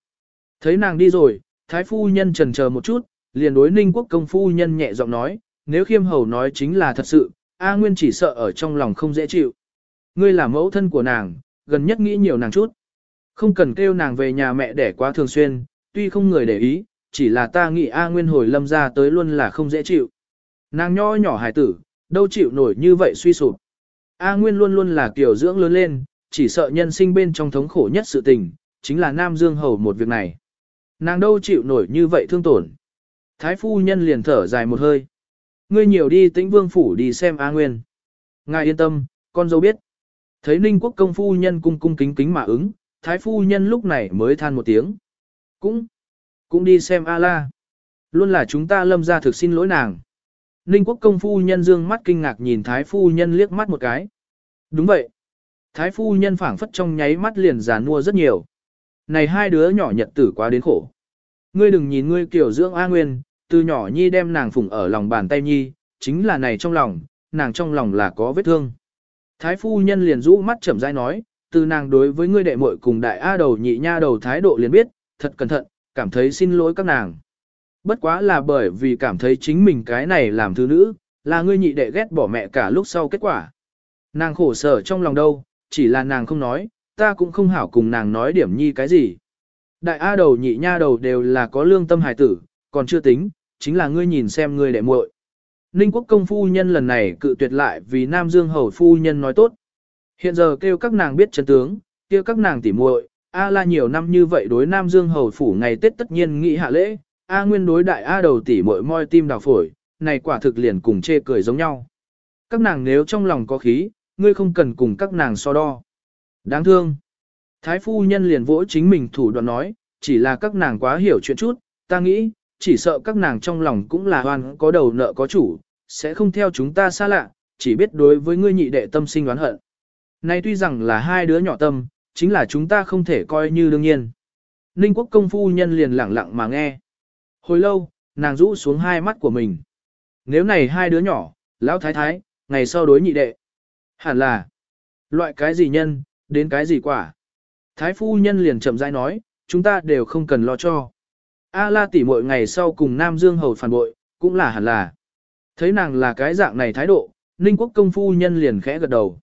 Speaker 1: Thấy nàng đi rồi, thái phu nhân trần chờ một chút, liền đối ninh quốc công phu nhân nhẹ giọng nói, nếu khiêm hầu nói chính là thật sự, A Nguyên chỉ sợ ở trong lòng không dễ chịu. Ngươi là mẫu thân của nàng, gần nhất nghĩ nhiều nàng chút. Không cần kêu nàng về nhà mẹ đẻ quá thường xuyên, tuy không người để ý, chỉ là ta nghĩ A Nguyên hồi lâm ra tới luôn là không dễ chịu. Nàng nho nhỏ hài tử, đâu chịu nổi như vậy suy sụp. A Nguyên luôn luôn là kiểu dưỡng lớn lên, chỉ sợ nhân sinh bên trong thống khổ nhất sự tình, chính là Nam Dương Hầu một việc này. Nàng đâu chịu nổi như vậy thương tổn. Thái phu nhân liền thở dài một hơi. Ngươi nhiều đi tĩnh vương phủ đi xem A Nguyên. Ngài yên tâm, con dâu biết. Thấy Ninh quốc công phu nhân cung cung kính kính mà ứng, thái phu nhân lúc này mới than một tiếng. Cũng, cũng đi xem A la. Luôn là chúng ta lâm ra thực xin lỗi nàng. Ninh quốc công phu nhân dương mắt kinh ngạc nhìn thái phu nhân liếc mắt một cái. Đúng vậy. Thái phu nhân phảng phất trong nháy mắt liền già nua rất nhiều. Này hai đứa nhỏ nhật tử quá đến khổ. Ngươi đừng nhìn ngươi kiểu dưỡng A Nguyên, từ nhỏ nhi đem nàng phụng ở lòng bàn tay nhi, chính là này trong lòng, nàng trong lòng là có vết thương. Thái phu nhân liền rũ mắt chậm rãi nói, từ nàng đối với ngươi đệ muội cùng đại A đầu nhị nha đầu thái độ liền biết, thật cẩn thận, cảm thấy xin lỗi các nàng. Bất quá là bởi vì cảm thấy chính mình cái này làm thứ nữ, là ngươi nhị đệ ghét bỏ mẹ cả lúc sau kết quả. Nàng khổ sở trong lòng đâu, chỉ là nàng không nói, ta cũng không hảo cùng nàng nói điểm nhi cái gì. Đại A đầu nhị nha đầu đều là có lương tâm hài tử, còn chưa tính, chính là ngươi nhìn xem ngươi đệ muội. Ninh quốc công phu nhân lần này cự tuyệt lại vì Nam Dương hầu phu nhân nói tốt. Hiện giờ kêu các nàng biết chân tướng, kêu các nàng tỉ muội, A la nhiều năm như vậy đối Nam Dương hầu phủ ngày Tết tất nhiên nghĩ hạ lễ, A nguyên đối đại A đầu tỉ mội moi tim đào phổi, này quả thực liền cùng chê cười giống nhau. Các nàng nếu trong lòng có khí, ngươi không cần cùng các nàng so đo. Đáng thương. Thái phu nhân liền vỗ chính mình thủ đoạn nói, chỉ là các nàng quá hiểu chuyện chút, ta nghĩ, chỉ sợ các nàng trong lòng cũng là hoan có đầu nợ có chủ, sẽ không theo chúng ta xa lạ, chỉ biết đối với ngươi nhị đệ tâm sinh đoán hận. Nay tuy rằng là hai đứa nhỏ tâm, chính là chúng ta không thể coi như đương nhiên. Ninh quốc công phu nhân liền lặng lặng mà nghe. Hồi lâu, nàng rũ xuống hai mắt của mình. Nếu này hai đứa nhỏ, lão thái thái, ngày sau đối nhị đệ. Hẳn là, loại cái gì nhân, đến cái gì quả. Thái phu nhân liền chậm rãi nói, chúng ta đều không cần lo cho. A la tỷ mỗi ngày sau cùng Nam Dương Hầu phản bội, cũng là hẳn là. Thấy nàng là cái dạng này thái độ, Ninh quốc công phu nhân liền khẽ gật đầu.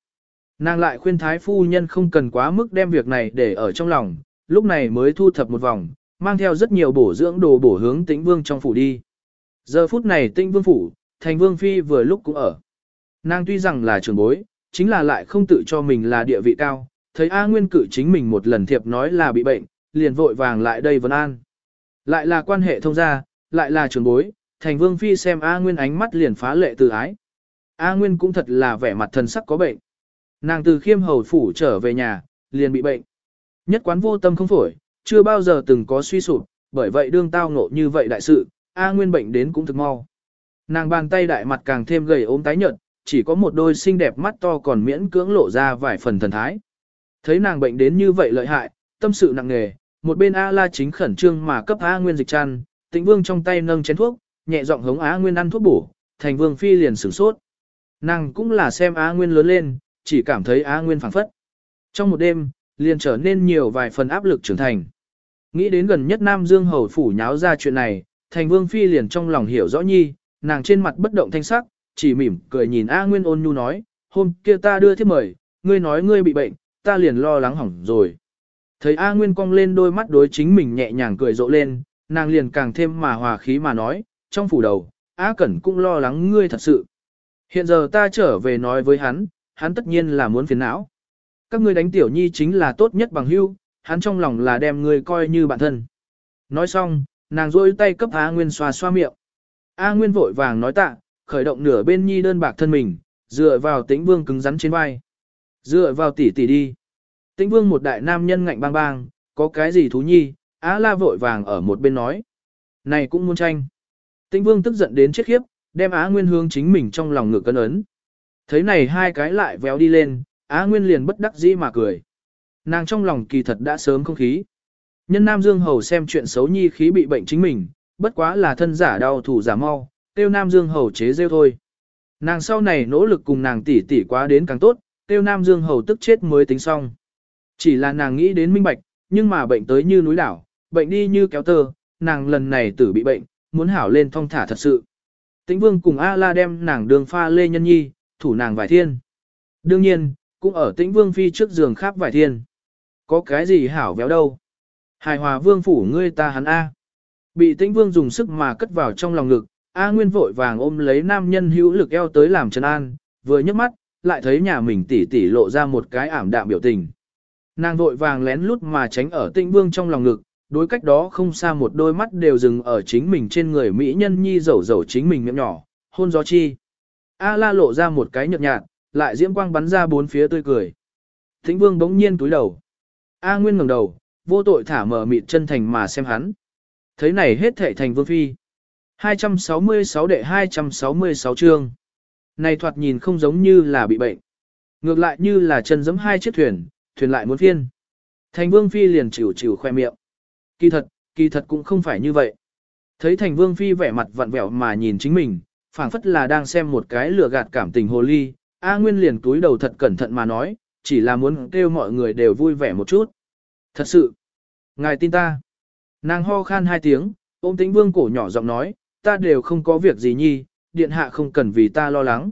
Speaker 1: Nàng lại khuyên thái phu nhân không cần quá mức đem việc này để ở trong lòng, lúc này mới thu thập một vòng, mang theo rất nhiều bổ dưỡng đồ bổ hướng tĩnh vương trong phủ đi. Giờ phút này tĩnh vương phủ, thành vương phi vừa lúc cũng ở. Nàng tuy rằng là trưởng bối, chính là lại không tự cho mình là địa vị cao, thấy A Nguyên cử chính mình một lần thiệp nói là bị bệnh, liền vội vàng lại đây vấn an. Lại là quan hệ thông gia, lại là trưởng bối, thành vương phi xem A Nguyên ánh mắt liền phá lệ từ ái. A Nguyên cũng thật là vẻ mặt thần sắc có bệnh. Nàng từ khiêm hầu phủ trở về nhà, liền bị bệnh. Nhất quán vô tâm không phổi, chưa bao giờ từng có suy sụp, bởi vậy đương tao ngộ như vậy đại sự, A Nguyên bệnh đến cũng thực mau. Nàng bàn tay đại mặt càng thêm gầy ốm tái nhợt, chỉ có một đôi xinh đẹp mắt to còn miễn cưỡng lộ ra vài phần thần thái. Thấy nàng bệnh đến như vậy lợi hại, tâm sự nặng nề, một bên A La chính khẩn trương mà cấp A Nguyên dịch chăn, Tĩnh Vương trong tay nâng chén thuốc, nhẹ giọng hống A Nguyên ăn thuốc bổ, Thành Vương phi liền sửng sốt. Nàng cũng là xem A Nguyên lớn lên, chỉ cảm thấy A Nguyên phảng phất. Trong một đêm, liền trở nên nhiều vài phần áp lực trưởng thành. Nghĩ đến gần nhất Nam Dương hầu phủ nháo ra chuyện này, Thành Vương phi liền trong lòng hiểu rõ nhi, nàng trên mặt bất động thanh sắc, chỉ mỉm cười nhìn A Nguyên ôn nhu nói, hôm kia ta đưa thiếp mời, ngươi nói ngươi bị bệnh, ta liền lo lắng hỏng rồi. Thấy A Nguyên cong lên đôi mắt đối chính mình nhẹ nhàng cười rộ lên, nàng liền càng thêm mà hòa khí mà nói, trong phủ đầu, A Cẩn cũng lo lắng ngươi thật sự. Hiện giờ ta trở về nói với hắn, hắn tất nhiên là muốn phiền não. Các ngươi đánh tiểu nhi chính là tốt nhất bằng hưu, hắn trong lòng là đem ngươi coi như bạn thân. Nói xong, nàng rôi tay cấp A Nguyên xoa xoa miệng. A Nguyên vội vàng nói tạ, khởi động nửa bên nhi đơn bạc thân mình, dựa vào tĩnh vương cứng rắn trên vai. Dựa vào tỷ tỷ đi. Tĩnh vương một đại nam nhân ngạnh bang bang, có cái gì thú nhi, á la vội vàng ở một bên nói. Này cũng muốn tranh. Tĩnh vương tức giận đến chết khiếp, đem á nguyên hướng chính mình trong lòng ngực cân ấn. Thấy này hai cái lại véo đi lên, á nguyên liền bất đắc dĩ mà cười. Nàng trong lòng kỳ thật đã sớm không khí. Nhân Nam Dương Hầu xem chuyện xấu nhi khí bị bệnh chính mình, bất quá là thân giả đau thủ giả mau, tiêu Nam Dương Hầu chế rêu thôi. Nàng sau này nỗ lực cùng nàng tỷ tỷ quá đến càng tốt, tiêu Nam Dương Hầu tức chết mới tính xong. Chỉ là nàng nghĩ đến minh bạch, nhưng mà bệnh tới như núi đảo, bệnh đi như kéo tơ, nàng lần này tử bị bệnh, muốn hảo lên thong thả thật sự. Tĩnh Vương cùng A-La đem nàng đường pha lê nhân nhi, thủ nàng vài thiên. Đương nhiên, cũng ở Tĩnh Vương phi trước giường khắp vài thiên. Có cái gì hảo véo đâu. Hài hòa vương phủ ngươi ta hắn A. Bị Tĩnh Vương dùng sức mà cất vào trong lòng ngực, A Nguyên vội vàng ôm lấy nam nhân hữu lực eo tới làm chân an, vừa nhấc mắt, lại thấy nhà mình tỉ tỉ lộ ra một cái ảm đạm biểu tình. Nàng vội vàng lén lút mà tránh ở tĩnh vương trong lòng ngực, đối cách đó không xa một đôi mắt đều dừng ở chính mình trên người Mỹ nhân nhi dầu dầu chính mình miệng nhỏ, hôn gió chi. A la lộ ra một cái nhợt nhạt, lại diễm quang bắn ra bốn phía tươi cười. Tĩnh vương bỗng nhiên túi đầu. A Nguyên ngẩng đầu, vô tội thả mở mịt chân thành mà xem hắn. Thấy này hết thệ thành vương phi. 266 đệ 266 chương. Này thoạt nhìn không giống như là bị bệnh. Ngược lại như là chân giẫm hai chiếc thuyền, thuyền lại muốn phiên. Thành vương phi liền chịu chịu khoe miệng. Kỳ thật, kỳ thật cũng không phải như vậy. Thấy thành vương phi vẻ mặt vặn vẹo mà nhìn chính mình, phảng phất là đang xem một cái lừa gạt cảm tình hồ ly, A Nguyên liền túi đầu thật cẩn thận mà nói, chỉ là muốn kêu mọi người đều vui vẻ một chút. Thật sự, ngài tin ta. Nàng ho khan hai tiếng, ôm tĩnh vương cổ nhỏ giọng nói, ta đều không có việc gì nhi, điện hạ không cần vì ta lo lắng.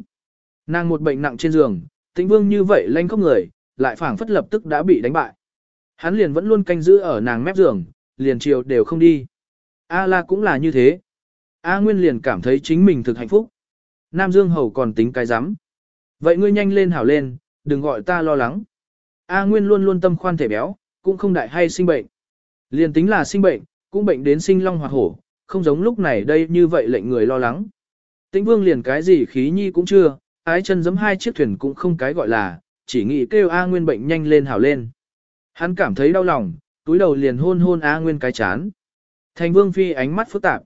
Speaker 1: Nàng một bệnh nặng trên giường, tĩnh vương như vậy lanh khóc người, lại phảng phất lập tức đã bị đánh bại. Hắn liền vẫn luôn canh giữ ở nàng mép giường, liền chiều đều không đi. A la cũng là như thế. A Nguyên liền cảm thấy chính mình thực hạnh phúc. Nam Dương Hầu còn tính cái rắm Vậy ngươi nhanh lên hảo lên, đừng gọi ta lo lắng. A Nguyên luôn luôn tâm khoan thể béo, cũng không đại hay sinh bệnh. Liền tính là sinh bệnh, cũng bệnh đến sinh long hoặc hổ, không giống lúc này đây như vậy lệnh người lo lắng. Tĩnh Vương liền cái gì khí nhi cũng chưa, ái chân giẫm hai chiếc thuyền cũng không cái gọi là, chỉ nghĩ kêu A Nguyên bệnh nhanh lên hảo lên. Hắn cảm thấy đau lòng, túi đầu liền hôn hôn A Nguyên cái chán. Thành Vương Phi ánh mắt phức tạp.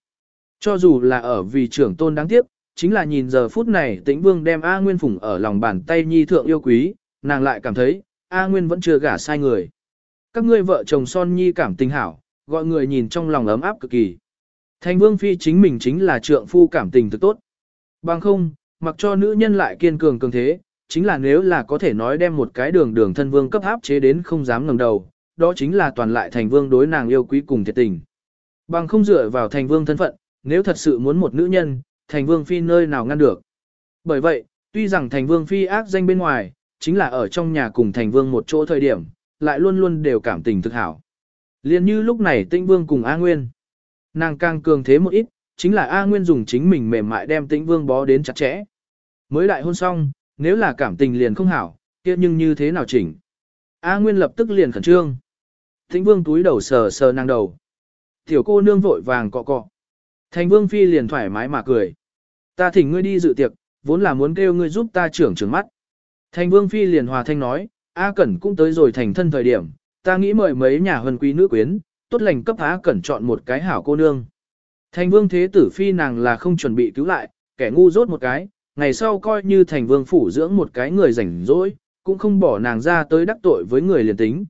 Speaker 1: Cho dù là ở vì trưởng tôn đáng tiếc, chính là nhìn giờ phút này tĩnh Vương đem A Nguyên phủng ở lòng bàn tay nhi thượng yêu quý, nàng lại cảm thấy, A Nguyên vẫn chưa gả sai người. Các ngươi vợ chồng son nhi cảm tình hảo, gọi người nhìn trong lòng ấm áp cực kỳ. Thành Vương Phi chính mình chính là trượng phu cảm tình thực tốt. Bằng không, mặc cho nữ nhân lại kiên cường cường thế, chính là nếu là có thể nói đem một cái đường đường thân vương cấp áp chế đến không dám ngẩng đầu, đó chính là toàn lại thành vương đối nàng yêu quý cùng thiệt tình. Bằng không dựa vào thành vương thân phận, nếu thật sự muốn một nữ nhân, thành vương phi nơi nào ngăn được. Bởi vậy, tuy rằng thành vương phi ác danh bên ngoài, chính là ở trong nhà cùng thành vương một chỗ thời điểm, lại luôn luôn đều cảm tình thực hảo. Liên như lúc này tĩnh vương cùng A Nguyên. Nàng càng cường thế một ít, chính là A Nguyên dùng chính mình mềm mại đem tĩnh vương bó đến chặt chẽ. Mới đại hôn xong, nếu là cảm tình liền không hảo, kia nhưng như thế nào chỉnh. A Nguyên lập tức liền khẩn trương. Tĩnh vương túi đầu sờ sờ nàng đầu. Tiểu cô nương vội vàng cọ cọ. Thành vương phi liền thoải mái mà cười. Ta thỉnh ngươi đi dự tiệc, vốn là muốn kêu ngươi giúp ta trưởng trưởng mắt. Thành vương phi liền hòa thanh nói, A Cẩn cũng tới rồi thành thân thời điểm, ta nghĩ mời mấy nhà huân quý nữ quyến, tốt lành cấp A Cẩn chọn một cái hảo cô nương. Thành vương thế tử phi nàng là không chuẩn bị cứu lại, kẻ ngu rốt một cái, ngày sau coi như thành vương phủ dưỡng một cái người rảnh rỗi, cũng không bỏ nàng ra tới đắc tội với người liền tính.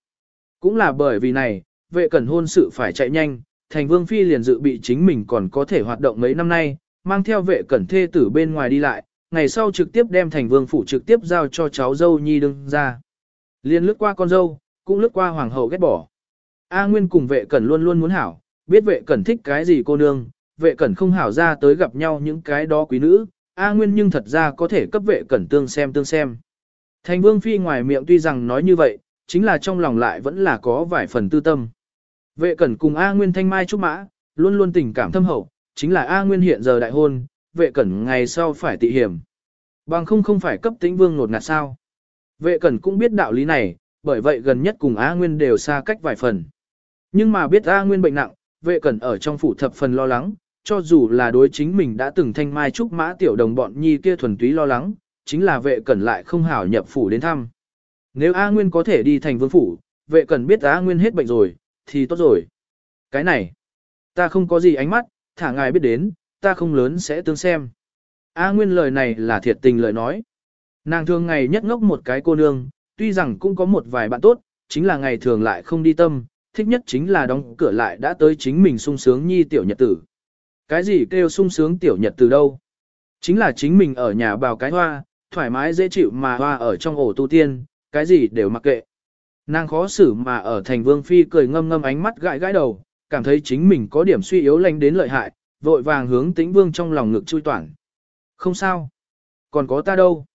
Speaker 1: Cũng là bởi vì này, vệ cẩn hôn sự phải chạy nhanh, thành vương phi liền dự bị chính mình còn có thể hoạt động mấy năm nay, mang theo vệ cẩn thê tử bên ngoài đi lại, ngày sau trực tiếp đem thành vương phủ trực tiếp giao cho cháu dâu nhi đương ra. Liên lướt qua con dâu, cũng lướt qua hoàng hậu ghét bỏ. A Nguyên cùng vệ cẩn luôn luôn muốn hảo, biết vệ cẩn thích cái gì cô nương, vệ cẩn không hảo ra tới gặp nhau những cái đó quý nữ, A Nguyên nhưng thật ra có thể cấp vệ cẩn tương xem tương xem. Thành vương phi ngoài miệng tuy rằng nói như vậy, chính là trong lòng lại vẫn là có vài phần tư tâm. Vệ cẩn cùng A Nguyên thanh mai trúc mã, luôn luôn tình cảm thâm hậu, chính là A Nguyên hiện giờ đại hôn, vệ cẩn ngày sau phải tị hiểm. Bằng không không phải cấp tĩnh vương nột ngạt sao. Vệ cẩn cũng biết đạo lý này, bởi vậy gần nhất cùng A Nguyên đều xa cách vài phần. Nhưng mà biết A Nguyên bệnh nặng, vệ cẩn ở trong phủ thập phần lo lắng, cho dù là đối chính mình đã từng thanh mai trúc mã tiểu đồng bọn nhi kia thuần túy lo lắng, chính là vệ cẩn lại không hảo nhập phủ đến thăm. Nếu A Nguyên có thể đi thành vương phủ, vệ cẩn biết A Nguyên hết bệnh rồi, thì tốt rồi. Cái này, ta không có gì ánh mắt, thả ngài biết đến, ta không lớn sẽ tương xem. A Nguyên lời này là thiệt tình lời nói. Nàng thường ngày nhất ngốc một cái cô nương, tuy rằng cũng có một vài bạn tốt, chính là ngày thường lại không đi tâm, thích nhất chính là đóng cửa lại đã tới chính mình sung sướng nhi tiểu nhật tử. Cái gì kêu sung sướng tiểu nhật từ đâu? Chính là chính mình ở nhà bào cái hoa, thoải mái dễ chịu mà hoa ở trong ổ tu tiên, cái gì đều mặc kệ. Nàng khó xử mà ở thành vương phi cười ngâm ngâm ánh mắt gãi gãi đầu, cảm thấy chính mình có điểm suy yếu lanh đến lợi hại, vội vàng hướng tĩnh vương trong lòng ngực chui toàn. Không sao. Còn có ta đâu.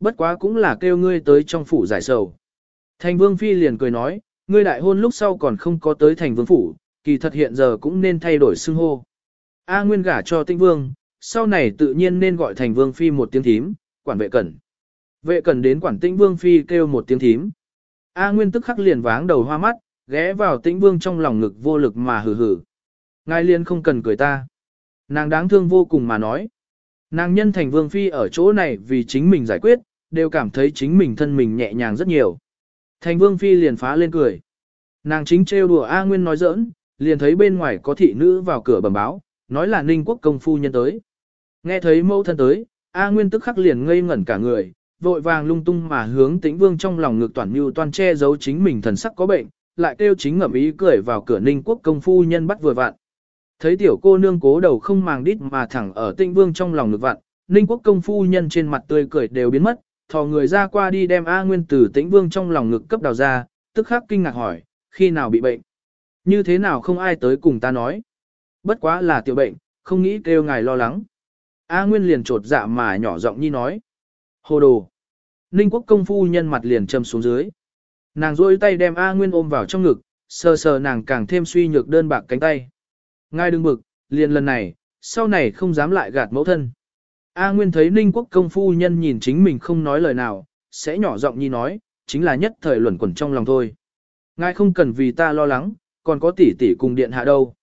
Speaker 1: Bất quá cũng là kêu ngươi tới trong phủ giải sầu. Thành vương phi liền cười nói, ngươi đại hôn lúc sau còn không có tới thành vương phủ, kỳ thật hiện giờ cũng nên thay đổi xưng hô. A nguyên gả cho tĩnh vương, sau này tự nhiên nên gọi thành vương phi một tiếng thím, quản vệ cẩn. Vệ cẩn đến quản tĩnh vương phi kêu một tiếng thím. A nguyên tức khắc liền váng đầu hoa mắt, ghé vào tĩnh vương trong lòng ngực vô lực mà hừ hừ. Ngài liên không cần cười ta. Nàng đáng thương vô cùng mà nói. Nàng nhân thành vương phi ở chỗ này vì chính mình giải quyết, đều cảm thấy chính mình thân mình nhẹ nhàng rất nhiều. Thành vương phi liền phá lên cười. Nàng chính trêu đùa A Nguyên nói giỡn, liền thấy bên ngoài có thị nữ vào cửa bẩm báo, nói là ninh quốc công phu nhân tới. Nghe thấy mẫu thân tới, A Nguyên tức khắc liền ngây ngẩn cả người, vội vàng lung tung mà hướng tĩnh vương trong lòng ngực toàn mưu toàn che giấu chính mình thần sắc có bệnh, lại kêu chính ngậm ý cười vào cửa ninh quốc công phu nhân bắt vừa vặn. Thấy tiểu cô nương cố đầu không màng đít mà thẳng ở tinh vương trong lòng ngực vặn, ninh quốc công phu nhân trên mặt tươi cười đều biến mất, thò người ra qua đi đem A Nguyên từ tĩnh vương trong lòng ngực cấp đào ra, tức khắc kinh ngạc hỏi, khi nào bị bệnh? Như thế nào không ai tới cùng ta nói? Bất quá là tiểu bệnh, không nghĩ kêu ngài lo lắng. A Nguyên liền trột dạ mà nhỏ giọng nhi nói. Hồ đồ. Ninh quốc công phu nhân mặt liền châm xuống dưới. Nàng rôi tay đem A Nguyên ôm vào trong ngực, sờ sờ nàng càng thêm suy nhược đơn bạc cánh tay. Ngài đừng bực, liền lần này, sau này không dám lại gạt mẫu thân. A Nguyên thấy Ninh quốc công phu nhân nhìn chính mình không nói lời nào, sẽ nhỏ giọng nhi nói, chính là nhất thời luẩn quẩn trong lòng thôi. Ngài không cần vì ta lo lắng, còn có tỷ tỷ cùng điện hạ đâu.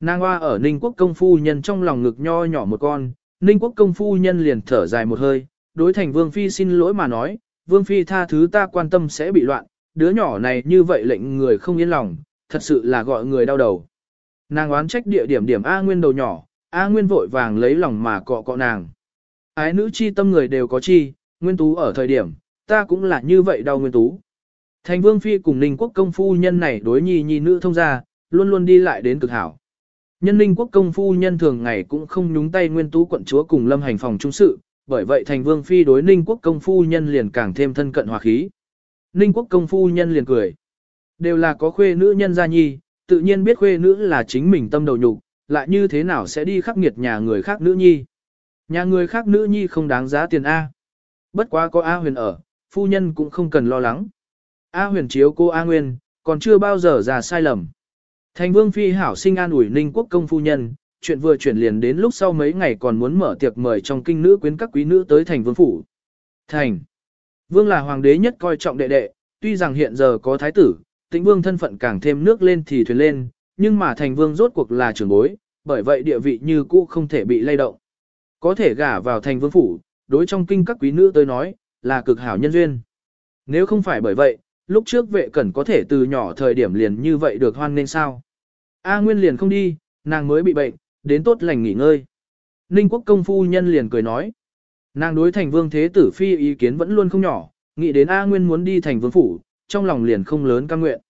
Speaker 1: Nàng hoa ở Ninh quốc công phu nhân trong lòng ngực nho nhỏ một con, Ninh quốc công phu nhân liền thở dài một hơi, đối thành Vương Phi xin lỗi mà nói, Vương Phi tha thứ ta quan tâm sẽ bị loạn, đứa nhỏ này như vậy lệnh người không yên lòng, thật sự là gọi người đau đầu. Nàng oán trách địa điểm điểm A Nguyên đầu nhỏ, A Nguyên vội vàng lấy lòng mà cọ cọ nàng. Ái nữ chi tâm người đều có chi, Nguyên Tú ở thời điểm, ta cũng là như vậy đau Nguyên Tú. Thành Vương Phi cùng Ninh Quốc công phu nhân này đối nhi nhi nữ thông ra, luôn luôn đi lại đến cực hảo. Nhân Ninh Quốc công phu nhân thường ngày cũng không nhúng tay Nguyên Tú quận chúa cùng Lâm hành phòng trung sự, bởi vậy Thành Vương Phi đối Ninh Quốc công phu nhân liền càng thêm thân cận hòa khí. Ninh Quốc công phu nhân liền cười. Đều là có khuê nữ nhân gia nhi, tự nhiên biết khuê nữ là chính mình tâm đầu nhục, lại như thế nào sẽ đi khắc nghiệt nhà người khác nữ nhi. Nhà người khác nữ nhi không đáng giá tiền A. Bất quá có A huyền ở, phu nhân cũng không cần lo lắng. A huyền chiếu cô A Nguyên, còn chưa bao giờ ra sai lầm. Thành vương phi hảo sinh an ủi ninh quốc công phu nhân, chuyện vừa chuyển liền đến lúc sau mấy ngày còn muốn mở tiệc mời trong kinh nữ quyến các quý nữ tới thành vương phủ. Thành. Vương là hoàng đế nhất coi trọng đệ đệ, tuy rằng hiện giờ có thái tử, tĩnh vương thân phận càng thêm nước lên thì thuyền lên, nhưng mà thành vương rốt cuộc là trưởng bối, bởi vậy địa vị như cũ không thể bị lay động. Có thể gả vào thành vương phủ, đối trong kinh các quý nữ tới nói, là cực hảo nhân duyên. Nếu không phải bởi vậy, lúc trước vệ cẩn có thể từ nhỏ thời điểm liền như vậy được hoan nên sao. A Nguyên liền không đi, nàng mới bị bệnh, đến tốt lành nghỉ ngơi. Ninh quốc công phu nhân liền cười nói. Nàng đối thành vương thế tử phi ý kiến vẫn luôn không nhỏ, nghĩ đến A Nguyên muốn đi thành vương phủ, trong lòng liền không lớn cam nguyện.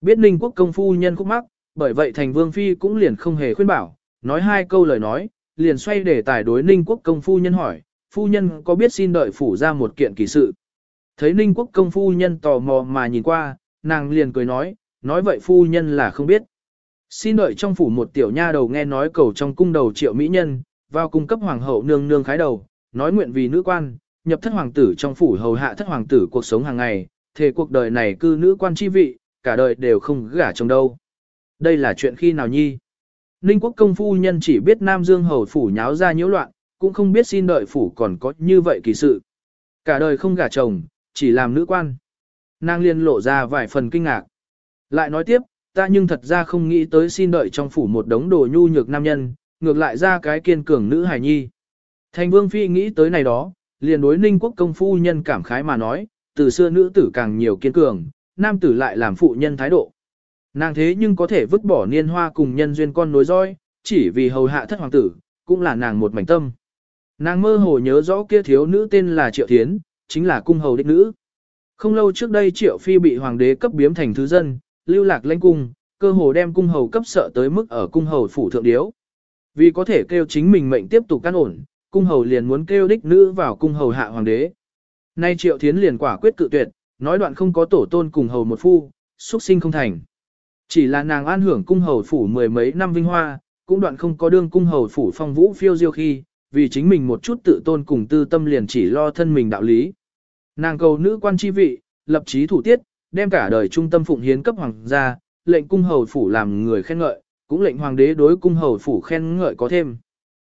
Speaker 1: Biết Ninh quốc công phu nhân khúc mắc, bởi vậy thành vương phi cũng liền không hề khuyên bảo, nói hai câu lời nói, liền xoay để tài đối Ninh quốc công phu nhân hỏi, phu nhân có biết xin đợi phủ ra một kiện kỳ sự. Thấy Ninh quốc công phu nhân tò mò mà nhìn qua, nàng liền cười nói, nói vậy phu nhân là không biết. Xin đợi trong phủ một tiểu nha đầu nghe nói cầu trong cung đầu triệu mỹ nhân, vào cung cấp hoàng hậu nương nương khái đầu, nói nguyện vì nữ quan, nhập thất hoàng tử trong phủ hầu hạ thất hoàng tử cuộc sống hàng ngày, thề cuộc đời này cư nữ quan chi vị, cả đời đều không gả chồng đâu. Đây là chuyện khi nào nhi? Ninh quốc công phu nhân chỉ biết Nam Dương hầu phủ nháo ra nhiễu loạn, cũng không biết xin đợi phủ còn có như vậy kỳ sự. Cả đời không gả chồng, chỉ làm nữ quan. Nàng liên lộ ra vài phần kinh ngạc. Lại nói tiếp, ta nhưng thật ra không nghĩ tới xin đợi trong phủ một đống đồ nhu nhược nam nhân, ngược lại ra cái kiên cường nữ hài nhi. Thành vương phi nghĩ tới này đó, liền đối ninh quốc công phu nhân cảm khái mà nói, từ xưa nữ tử càng nhiều kiên cường, nam tử lại làm phụ nhân thái độ. Nàng thế nhưng có thể vứt bỏ niên hoa cùng nhân duyên con nối roi, chỉ vì hầu hạ thất hoàng tử, cũng là nàng một mảnh tâm. Nàng mơ hồ nhớ rõ kia thiếu nữ tên là Triệu Thiến, chính là cung hầu đích nữ. Không lâu trước đây Triệu Phi bị hoàng đế cấp biếm thành thứ dân, lưu lạc lãnh cung, cơ hồ đem cung hầu cấp sợ tới mức ở cung hầu phủ thượng điếu. Vì có thể kêu chính mình mệnh tiếp tục căn ổn, cung hầu liền muốn kêu đích nữ vào cung hầu hạ hoàng đế. Nay Triệu Thiến liền quả quyết cự tuyệt, nói đoạn không có tổ tôn cùng hầu một phu, xuất sinh không thành. Chỉ là nàng an hưởng cung hầu phủ mười mấy năm vinh hoa, cũng đoạn không có đương cung hầu phủ phong vũ phiêu diêu khi, vì chính mình một chút tự tôn cùng tư tâm liền chỉ lo thân mình đạo lý. Nàng cầu nữ quan chi vị, lập chí thủ tiết, đem cả đời trung tâm phụng hiến cấp hoàng gia, lệnh cung hầu phủ làm người khen ngợi, cũng lệnh hoàng đế đối cung hầu phủ khen ngợi có thêm.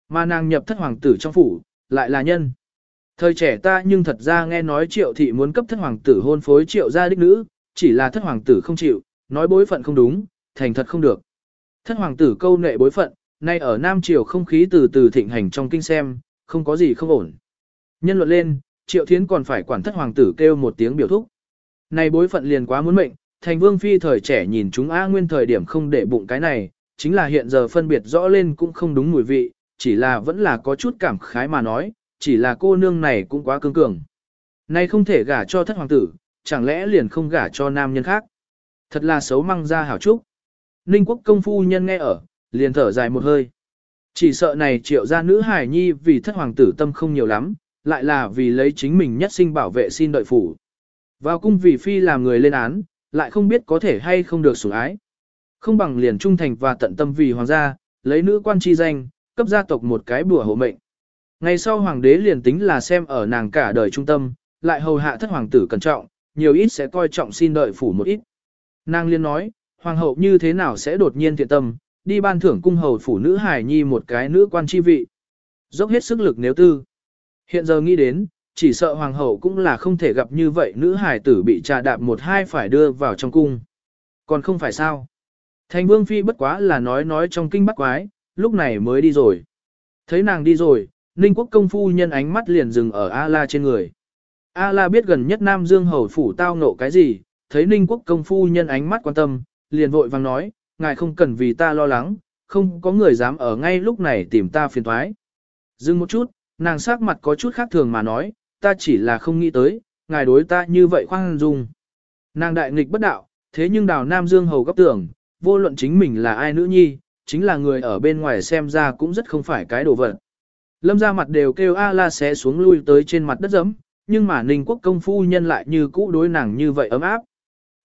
Speaker 1: Mà nàng nhập thất hoàng tử trong phủ, lại là nhân. Thời trẻ ta nhưng thật ra nghe nói triệu thị muốn cấp thất hoàng tử hôn phối triệu gia đích nữ, chỉ là thất hoàng tử không chịu, nói bối phận không đúng, thành thật không được. Thất hoàng tử câu nệ bối phận, nay ở Nam Triều không khí từ từ thịnh hành trong kinh xem, không có gì không ổn. Nhân luận lên, triệu thiến còn phải quản thất hoàng tử kêu một tiếng biểu thúc. Này bối phận liền quá muốn mệnh, thành vương phi thời trẻ nhìn chúng A nguyên thời điểm không để bụng cái này, chính là hiện giờ phân biệt rõ lên cũng không đúng mùi vị, chỉ là vẫn là có chút cảm khái mà nói, chỉ là cô nương này cũng quá cương cường. nay không thể gả cho thất hoàng tử, chẳng lẽ liền không gả cho nam nhân khác. Thật là xấu măng ra hảo trúc. Ninh quốc công phu nhân nghe ở, liền thở dài một hơi. Chỉ sợ này triệu gia nữ hải nhi vì thất hoàng tử tâm không nhiều lắm, lại là vì lấy chính mình nhất sinh bảo vệ xin đợi phủ. Vào cung vì phi làm người lên án, lại không biết có thể hay không được sủng ái. Không bằng liền trung thành và tận tâm vì hoàng gia, lấy nữ quan chi danh, cấp gia tộc một cái bùa hộ mệnh. Ngày sau hoàng đế liền tính là xem ở nàng cả đời trung tâm, lại hầu hạ thất hoàng tử cẩn trọng, nhiều ít sẽ coi trọng xin đợi phủ một ít. Nàng liên nói, hoàng hậu như thế nào sẽ đột nhiên thiện tâm, đi ban thưởng cung hầu phủ nữ hải nhi một cái nữ quan chi vị. Dốc hết sức lực nếu tư. Hiện giờ nghĩ đến, chỉ sợ hoàng hậu cũng là không thể gặp như vậy nữ hải tử bị trà đạp một hai phải đưa vào trong cung. Còn không phải sao. Thành vương phi bất quá là nói nói trong kinh bắt quái, lúc này mới đi rồi. Thấy nàng đi rồi, Ninh quốc công phu nhân ánh mắt liền dừng ở A-la trên người. A-la biết gần nhất Nam Dương hầu phủ tao nộ cái gì, thấy Ninh quốc công phu nhân ánh mắt quan tâm, liền vội vàng nói, ngài không cần vì ta lo lắng, không có người dám ở ngay lúc này tìm ta phiền thoái. Dừng một chút, nàng sắc mặt có chút khác thường mà nói, ta chỉ là không nghĩ tới, ngài đối ta như vậy khoan dung. Nàng đại nghịch bất đạo, thế nhưng đào Nam Dương hầu gấp tưởng, vô luận chính mình là ai nữ nhi, chính là người ở bên ngoài xem ra cũng rất không phải cái đồ vật. Lâm ra mặt đều kêu A la xé xuống lui tới trên mặt đất dẫm, nhưng mà Ninh quốc công phu nhân lại như cũ đối nàng như vậy ấm áp.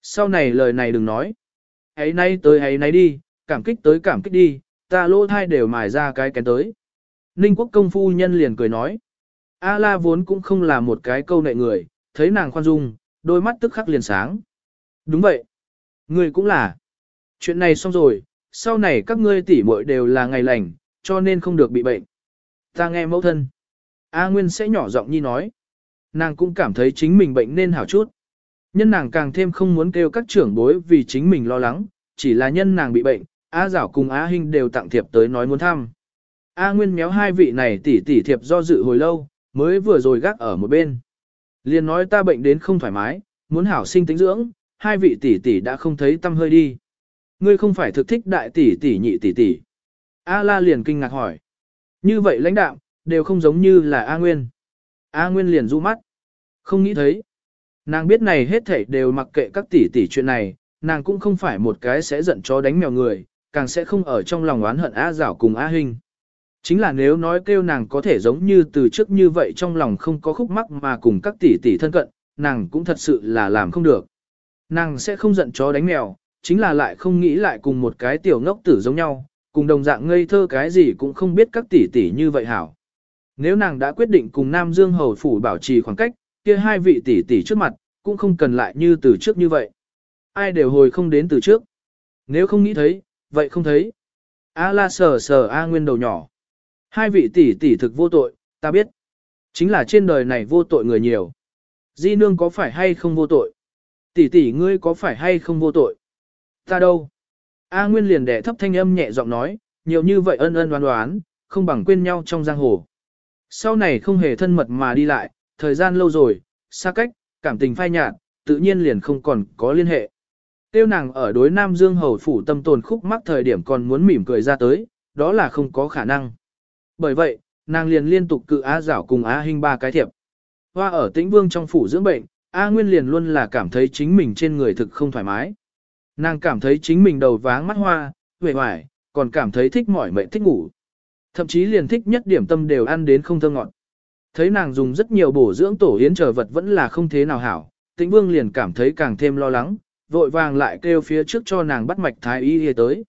Speaker 1: Sau này lời này đừng nói. Hãy nay tới hãy nay đi, cảm kích tới cảm kích đi, ta lỗ thai đều mài ra cái kén tới. Ninh quốc công phu nhân liền cười nói. A la vốn cũng không là một cái câu nệ người, thấy nàng khoan dung, đôi mắt tức khắc liền sáng. Đúng vậy. người cũng là. Chuyện này xong rồi, sau này các ngươi tỉ muội đều là ngày lành, cho nên không được bị bệnh. Ta nghe mẫu thân. A Nguyên sẽ nhỏ giọng nhi nói. Nàng cũng cảm thấy chính mình bệnh nên hảo chút. Nhân nàng càng thêm không muốn kêu các trưởng bối vì chính mình lo lắng, chỉ là nhân nàng bị bệnh, A Giảo cùng A Hinh đều tặng thiệp tới nói muốn thăm. A Nguyên méo hai vị này tỉ tỉ thiệp do dự hồi lâu, mới vừa rồi gác ở một bên. Liền nói ta bệnh đến không thoải mái, muốn hảo sinh tính dưỡng, hai vị tỷ tỷ đã không thấy tâm hơi đi. Ngươi không phải thực thích đại tỷ tỷ nhị tỷ tỷ. A La liền kinh ngạc hỏi. Như vậy lãnh đạo, đều không giống như là A Nguyên. A Nguyên liền du mắt. Không nghĩ thấy. Nàng biết này hết thảy đều mặc kệ các tỷ tỷ chuyện này, nàng cũng không phải một cái sẽ giận chó đánh mèo người, càng sẽ không ở trong lòng oán hận A Giảo cùng A Hinh. Chính là nếu nói kêu nàng có thể giống như từ trước như vậy trong lòng không có khúc mắc mà cùng các tỷ tỷ thân cận, nàng cũng thật sự là làm không được. Nàng sẽ không giận chó đánh mèo, chính là lại không nghĩ lại cùng một cái tiểu ngốc tử giống nhau, cùng đồng dạng ngây thơ cái gì cũng không biết các tỷ tỷ như vậy hảo. Nếu nàng đã quyết định cùng Nam Dương Hầu Phủ bảo trì khoảng cách, kia hai vị tỷ tỷ trước mặt, cũng không cần lại như từ trước như vậy. Ai đều hồi không đến từ trước. Nếu không nghĩ thấy, vậy không thấy. A la sờ sờ A nguyên đầu nhỏ. Hai vị tỷ tỷ thực vô tội, ta biết. Chính là trên đời này vô tội người nhiều. Di nương có phải hay không vô tội? Tỷ tỷ ngươi có phải hay không vô tội? Ta đâu? A Nguyên liền đẻ thấp thanh âm nhẹ giọng nói, nhiều như vậy ân ân đoán đoán, không bằng quên nhau trong giang hồ. Sau này không hề thân mật mà đi lại, thời gian lâu rồi, xa cách, cảm tình phai nhạt, tự nhiên liền không còn có liên hệ. Tiêu nàng ở đối Nam Dương Hầu phủ tâm tồn khúc mắc thời điểm còn muốn mỉm cười ra tới, đó là không có khả năng. Bởi vậy, nàng liền liên tục cự A giảo cùng A Hinh ba cái thiệp. Hoa ở tĩnh vương trong phủ dưỡng bệnh, A Nguyên liền luôn là cảm thấy chính mình trên người thực không thoải mái. Nàng cảm thấy chính mình đầu váng mắt hoa, huệ hoài, còn cảm thấy thích mỏi mệt thích ngủ. Thậm chí liền thích nhất điểm tâm đều ăn đến không thơ ngọt. Thấy nàng dùng rất nhiều bổ dưỡng tổ yến trở vật vẫn là không thế nào hảo, tĩnh vương liền cảm thấy càng thêm lo lắng, vội vàng lại kêu phía trước cho nàng bắt mạch thái y y tới.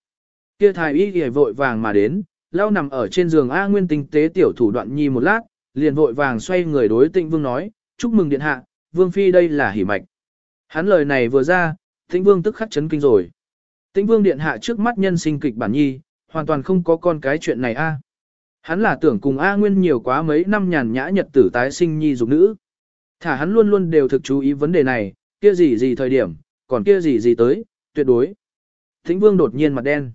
Speaker 1: Kia thái y y vội vàng mà đến, lao nằm ở trên giường A Nguyên tinh tế tiểu thủ đoạn nhi một lát, liền vội vàng xoay người đối tĩnh vương nói, chúc mừng điện hạ, vương phi đây là hỉ mạch. Hắn lời này vừa ra, tĩnh vương tức khắc chấn kinh rồi. Tĩnh vương điện hạ trước mắt nhân sinh kịch bản nhi, hoàn toàn không có con cái chuyện này a. Hắn là tưởng cùng A Nguyên nhiều quá mấy năm nhàn nhã nhật tử tái sinh nhi dục nữ. Thả hắn luôn luôn đều thực chú ý vấn đề này, kia gì gì thời điểm, còn kia gì gì tới, tuyệt đối. Thính vương đột nhiên mặt đen.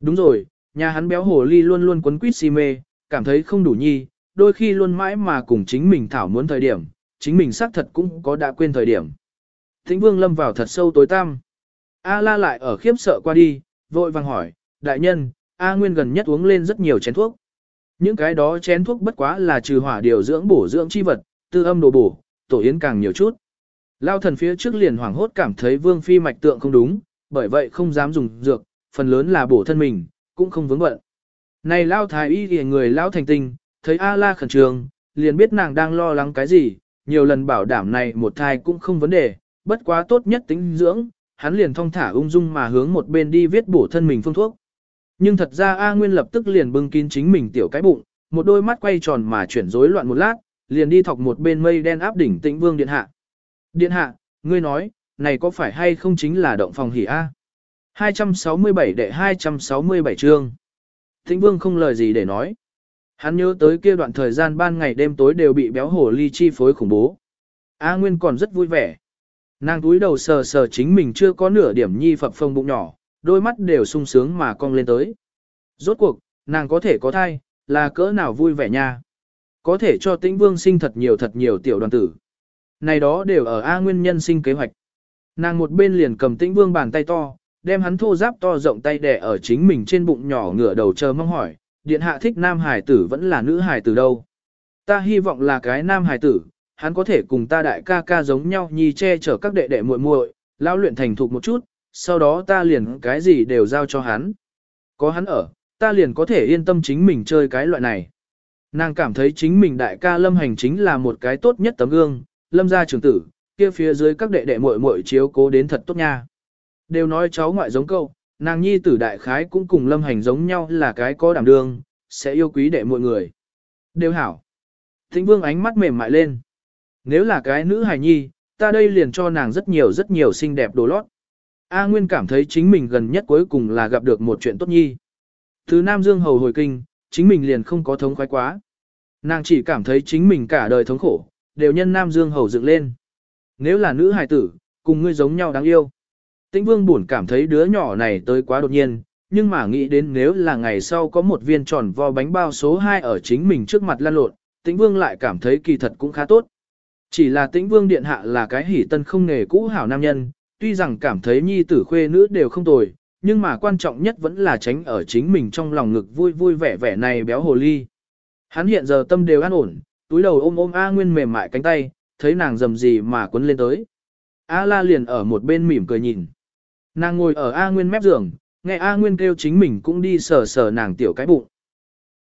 Speaker 1: Đúng rồi, nhà hắn béo hồ ly luôn luôn quấn quýt si mê, cảm thấy không đủ nhi, đôi khi luôn mãi mà cùng chính mình thảo muốn thời điểm, chính mình xác thật cũng có đã quên thời điểm. Thính vương lâm vào thật sâu tối tăm. A la lại ở khiếp sợ qua đi, vội vàng hỏi, đại nhân, A Nguyên gần nhất uống lên rất nhiều chén thuốc. Những cái đó chén thuốc bất quá là trừ hỏa điều dưỡng bổ dưỡng chi vật, tư âm đồ bổ, tổ yến càng nhiều chút. Lao thần phía trước liền hoảng hốt cảm thấy vương phi mạch tượng không đúng, bởi vậy không dám dùng dược, phần lớn là bổ thân mình, cũng không vướng bận. Này Lao thái y thì người Lao thành tinh, thấy A-la khẩn trương, liền biết nàng đang lo lắng cái gì, nhiều lần bảo đảm này một thai cũng không vấn đề, bất quá tốt nhất tính dưỡng, hắn liền thong thả ung dung mà hướng một bên đi viết bổ thân mình phương thuốc. Nhưng thật ra A Nguyên lập tức liền bưng kín chính mình tiểu cái bụng, một đôi mắt quay tròn mà chuyển rối loạn một lát, liền đi thọc một bên mây đen áp đỉnh tĩnh vương điện hạ. Điện hạ, ngươi nói, này có phải hay không chính là động phòng hỉ A? 267 đệ 267 chương. Tĩnh vương không lời gì để nói. Hắn nhớ tới kia đoạn thời gian ban ngày đêm tối đều bị béo hổ ly chi phối khủng bố. A Nguyên còn rất vui vẻ. Nàng túi đầu sờ sờ chính mình chưa có nửa điểm nhi phập phồng bụng nhỏ, đôi mắt đều sung sướng mà cong lên tới. Rốt cuộc, nàng có thể có thai, là cỡ nào vui vẻ nha. Có thể cho tĩnh vương sinh thật nhiều thật nhiều tiểu đoàn tử. Này đó đều ở A nguyên nhân sinh kế hoạch. Nàng một bên liền cầm tĩnh vương bàn tay to, đem hắn thô giáp to rộng tay đẻ ở chính mình trên bụng nhỏ ngửa đầu chờ mong hỏi, điện hạ thích nam hải tử vẫn là nữ hải tử đâu. Ta hy vọng là cái nam hải tử, hắn có thể cùng ta đại ca ca giống nhau nhi che chở các đệ đệ muội muội, lao luyện thành thục một chút, sau đó ta liền cái gì đều giao cho hắn. Có hắn ở, ta liền có thể yên tâm chính mình chơi cái loại này. Nàng cảm thấy chính mình đại ca lâm hành chính là một cái tốt nhất tấm gương, lâm gia trưởng tử, kia phía dưới các đệ đệ muội muội chiếu cố đến thật tốt nha. Đều nói cháu ngoại giống câu, nàng nhi tử đại khái cũng cùng lâm hành giống nhau là cái có đảm đương, sẽ yêu quý đệ muội người. Đều hảo. Thịnh vương ánh mắt mềm mại lên. Nếu là cái nữ hài nhi, ta đây liền cho nàng rất nhiều rất nhiều xinh đẹp đồ lót. A Nguyên cảm thấy chính mình gần nhất cuối cùng là gặp được một chuyện tốt nhi. Từ Nam Dương hầu hồi kinh, chính mình liền không có thống khoái quá. Nàng chỉ cảm thấy chính mình cả đời thống khổ, đều nhân Nam Dương hầu dựng lên. Nếu là nữ hài tử, cùng ngươi giống nhau đáng yêu. Tĩnh Vương buồn cảm thấy đứa nhỏ này tới quá đột nhiên, nhưng mà nghĩ đến nếu là ngày sau có một viên tròn vo bánh bao số 2 ở chính mình trước mặt lan lộn, Tĩnh Vương lại cảm thấy kỳ thật cũng khá tốt. Chỉ là Tĩnh Vương điện hạ là cái hỉ tân không nghề cũ hảo nam nhân, tuy rằng cảm thấy nhi tử khuê nữ đều không tồi, nhưng mà quan trọng nhất vẫn là tránh ở chính mình trong lòng ngực vui vui vẻ vẻ này béo hồ ly. Hắn hiện giờ tâm đều an ổn, túi đầu ôm ôm A Nguyên mềm mại cánh tay, thấy nàng dầm gì mà quấn lên tới. A La liền ở một bên mỉm cười nhìn. Nàng ngồi ở A Nguyên mép giường, nghe A Nguyên kêu chính mình cũng đi sờ sờ nàng tiểu cái bụng.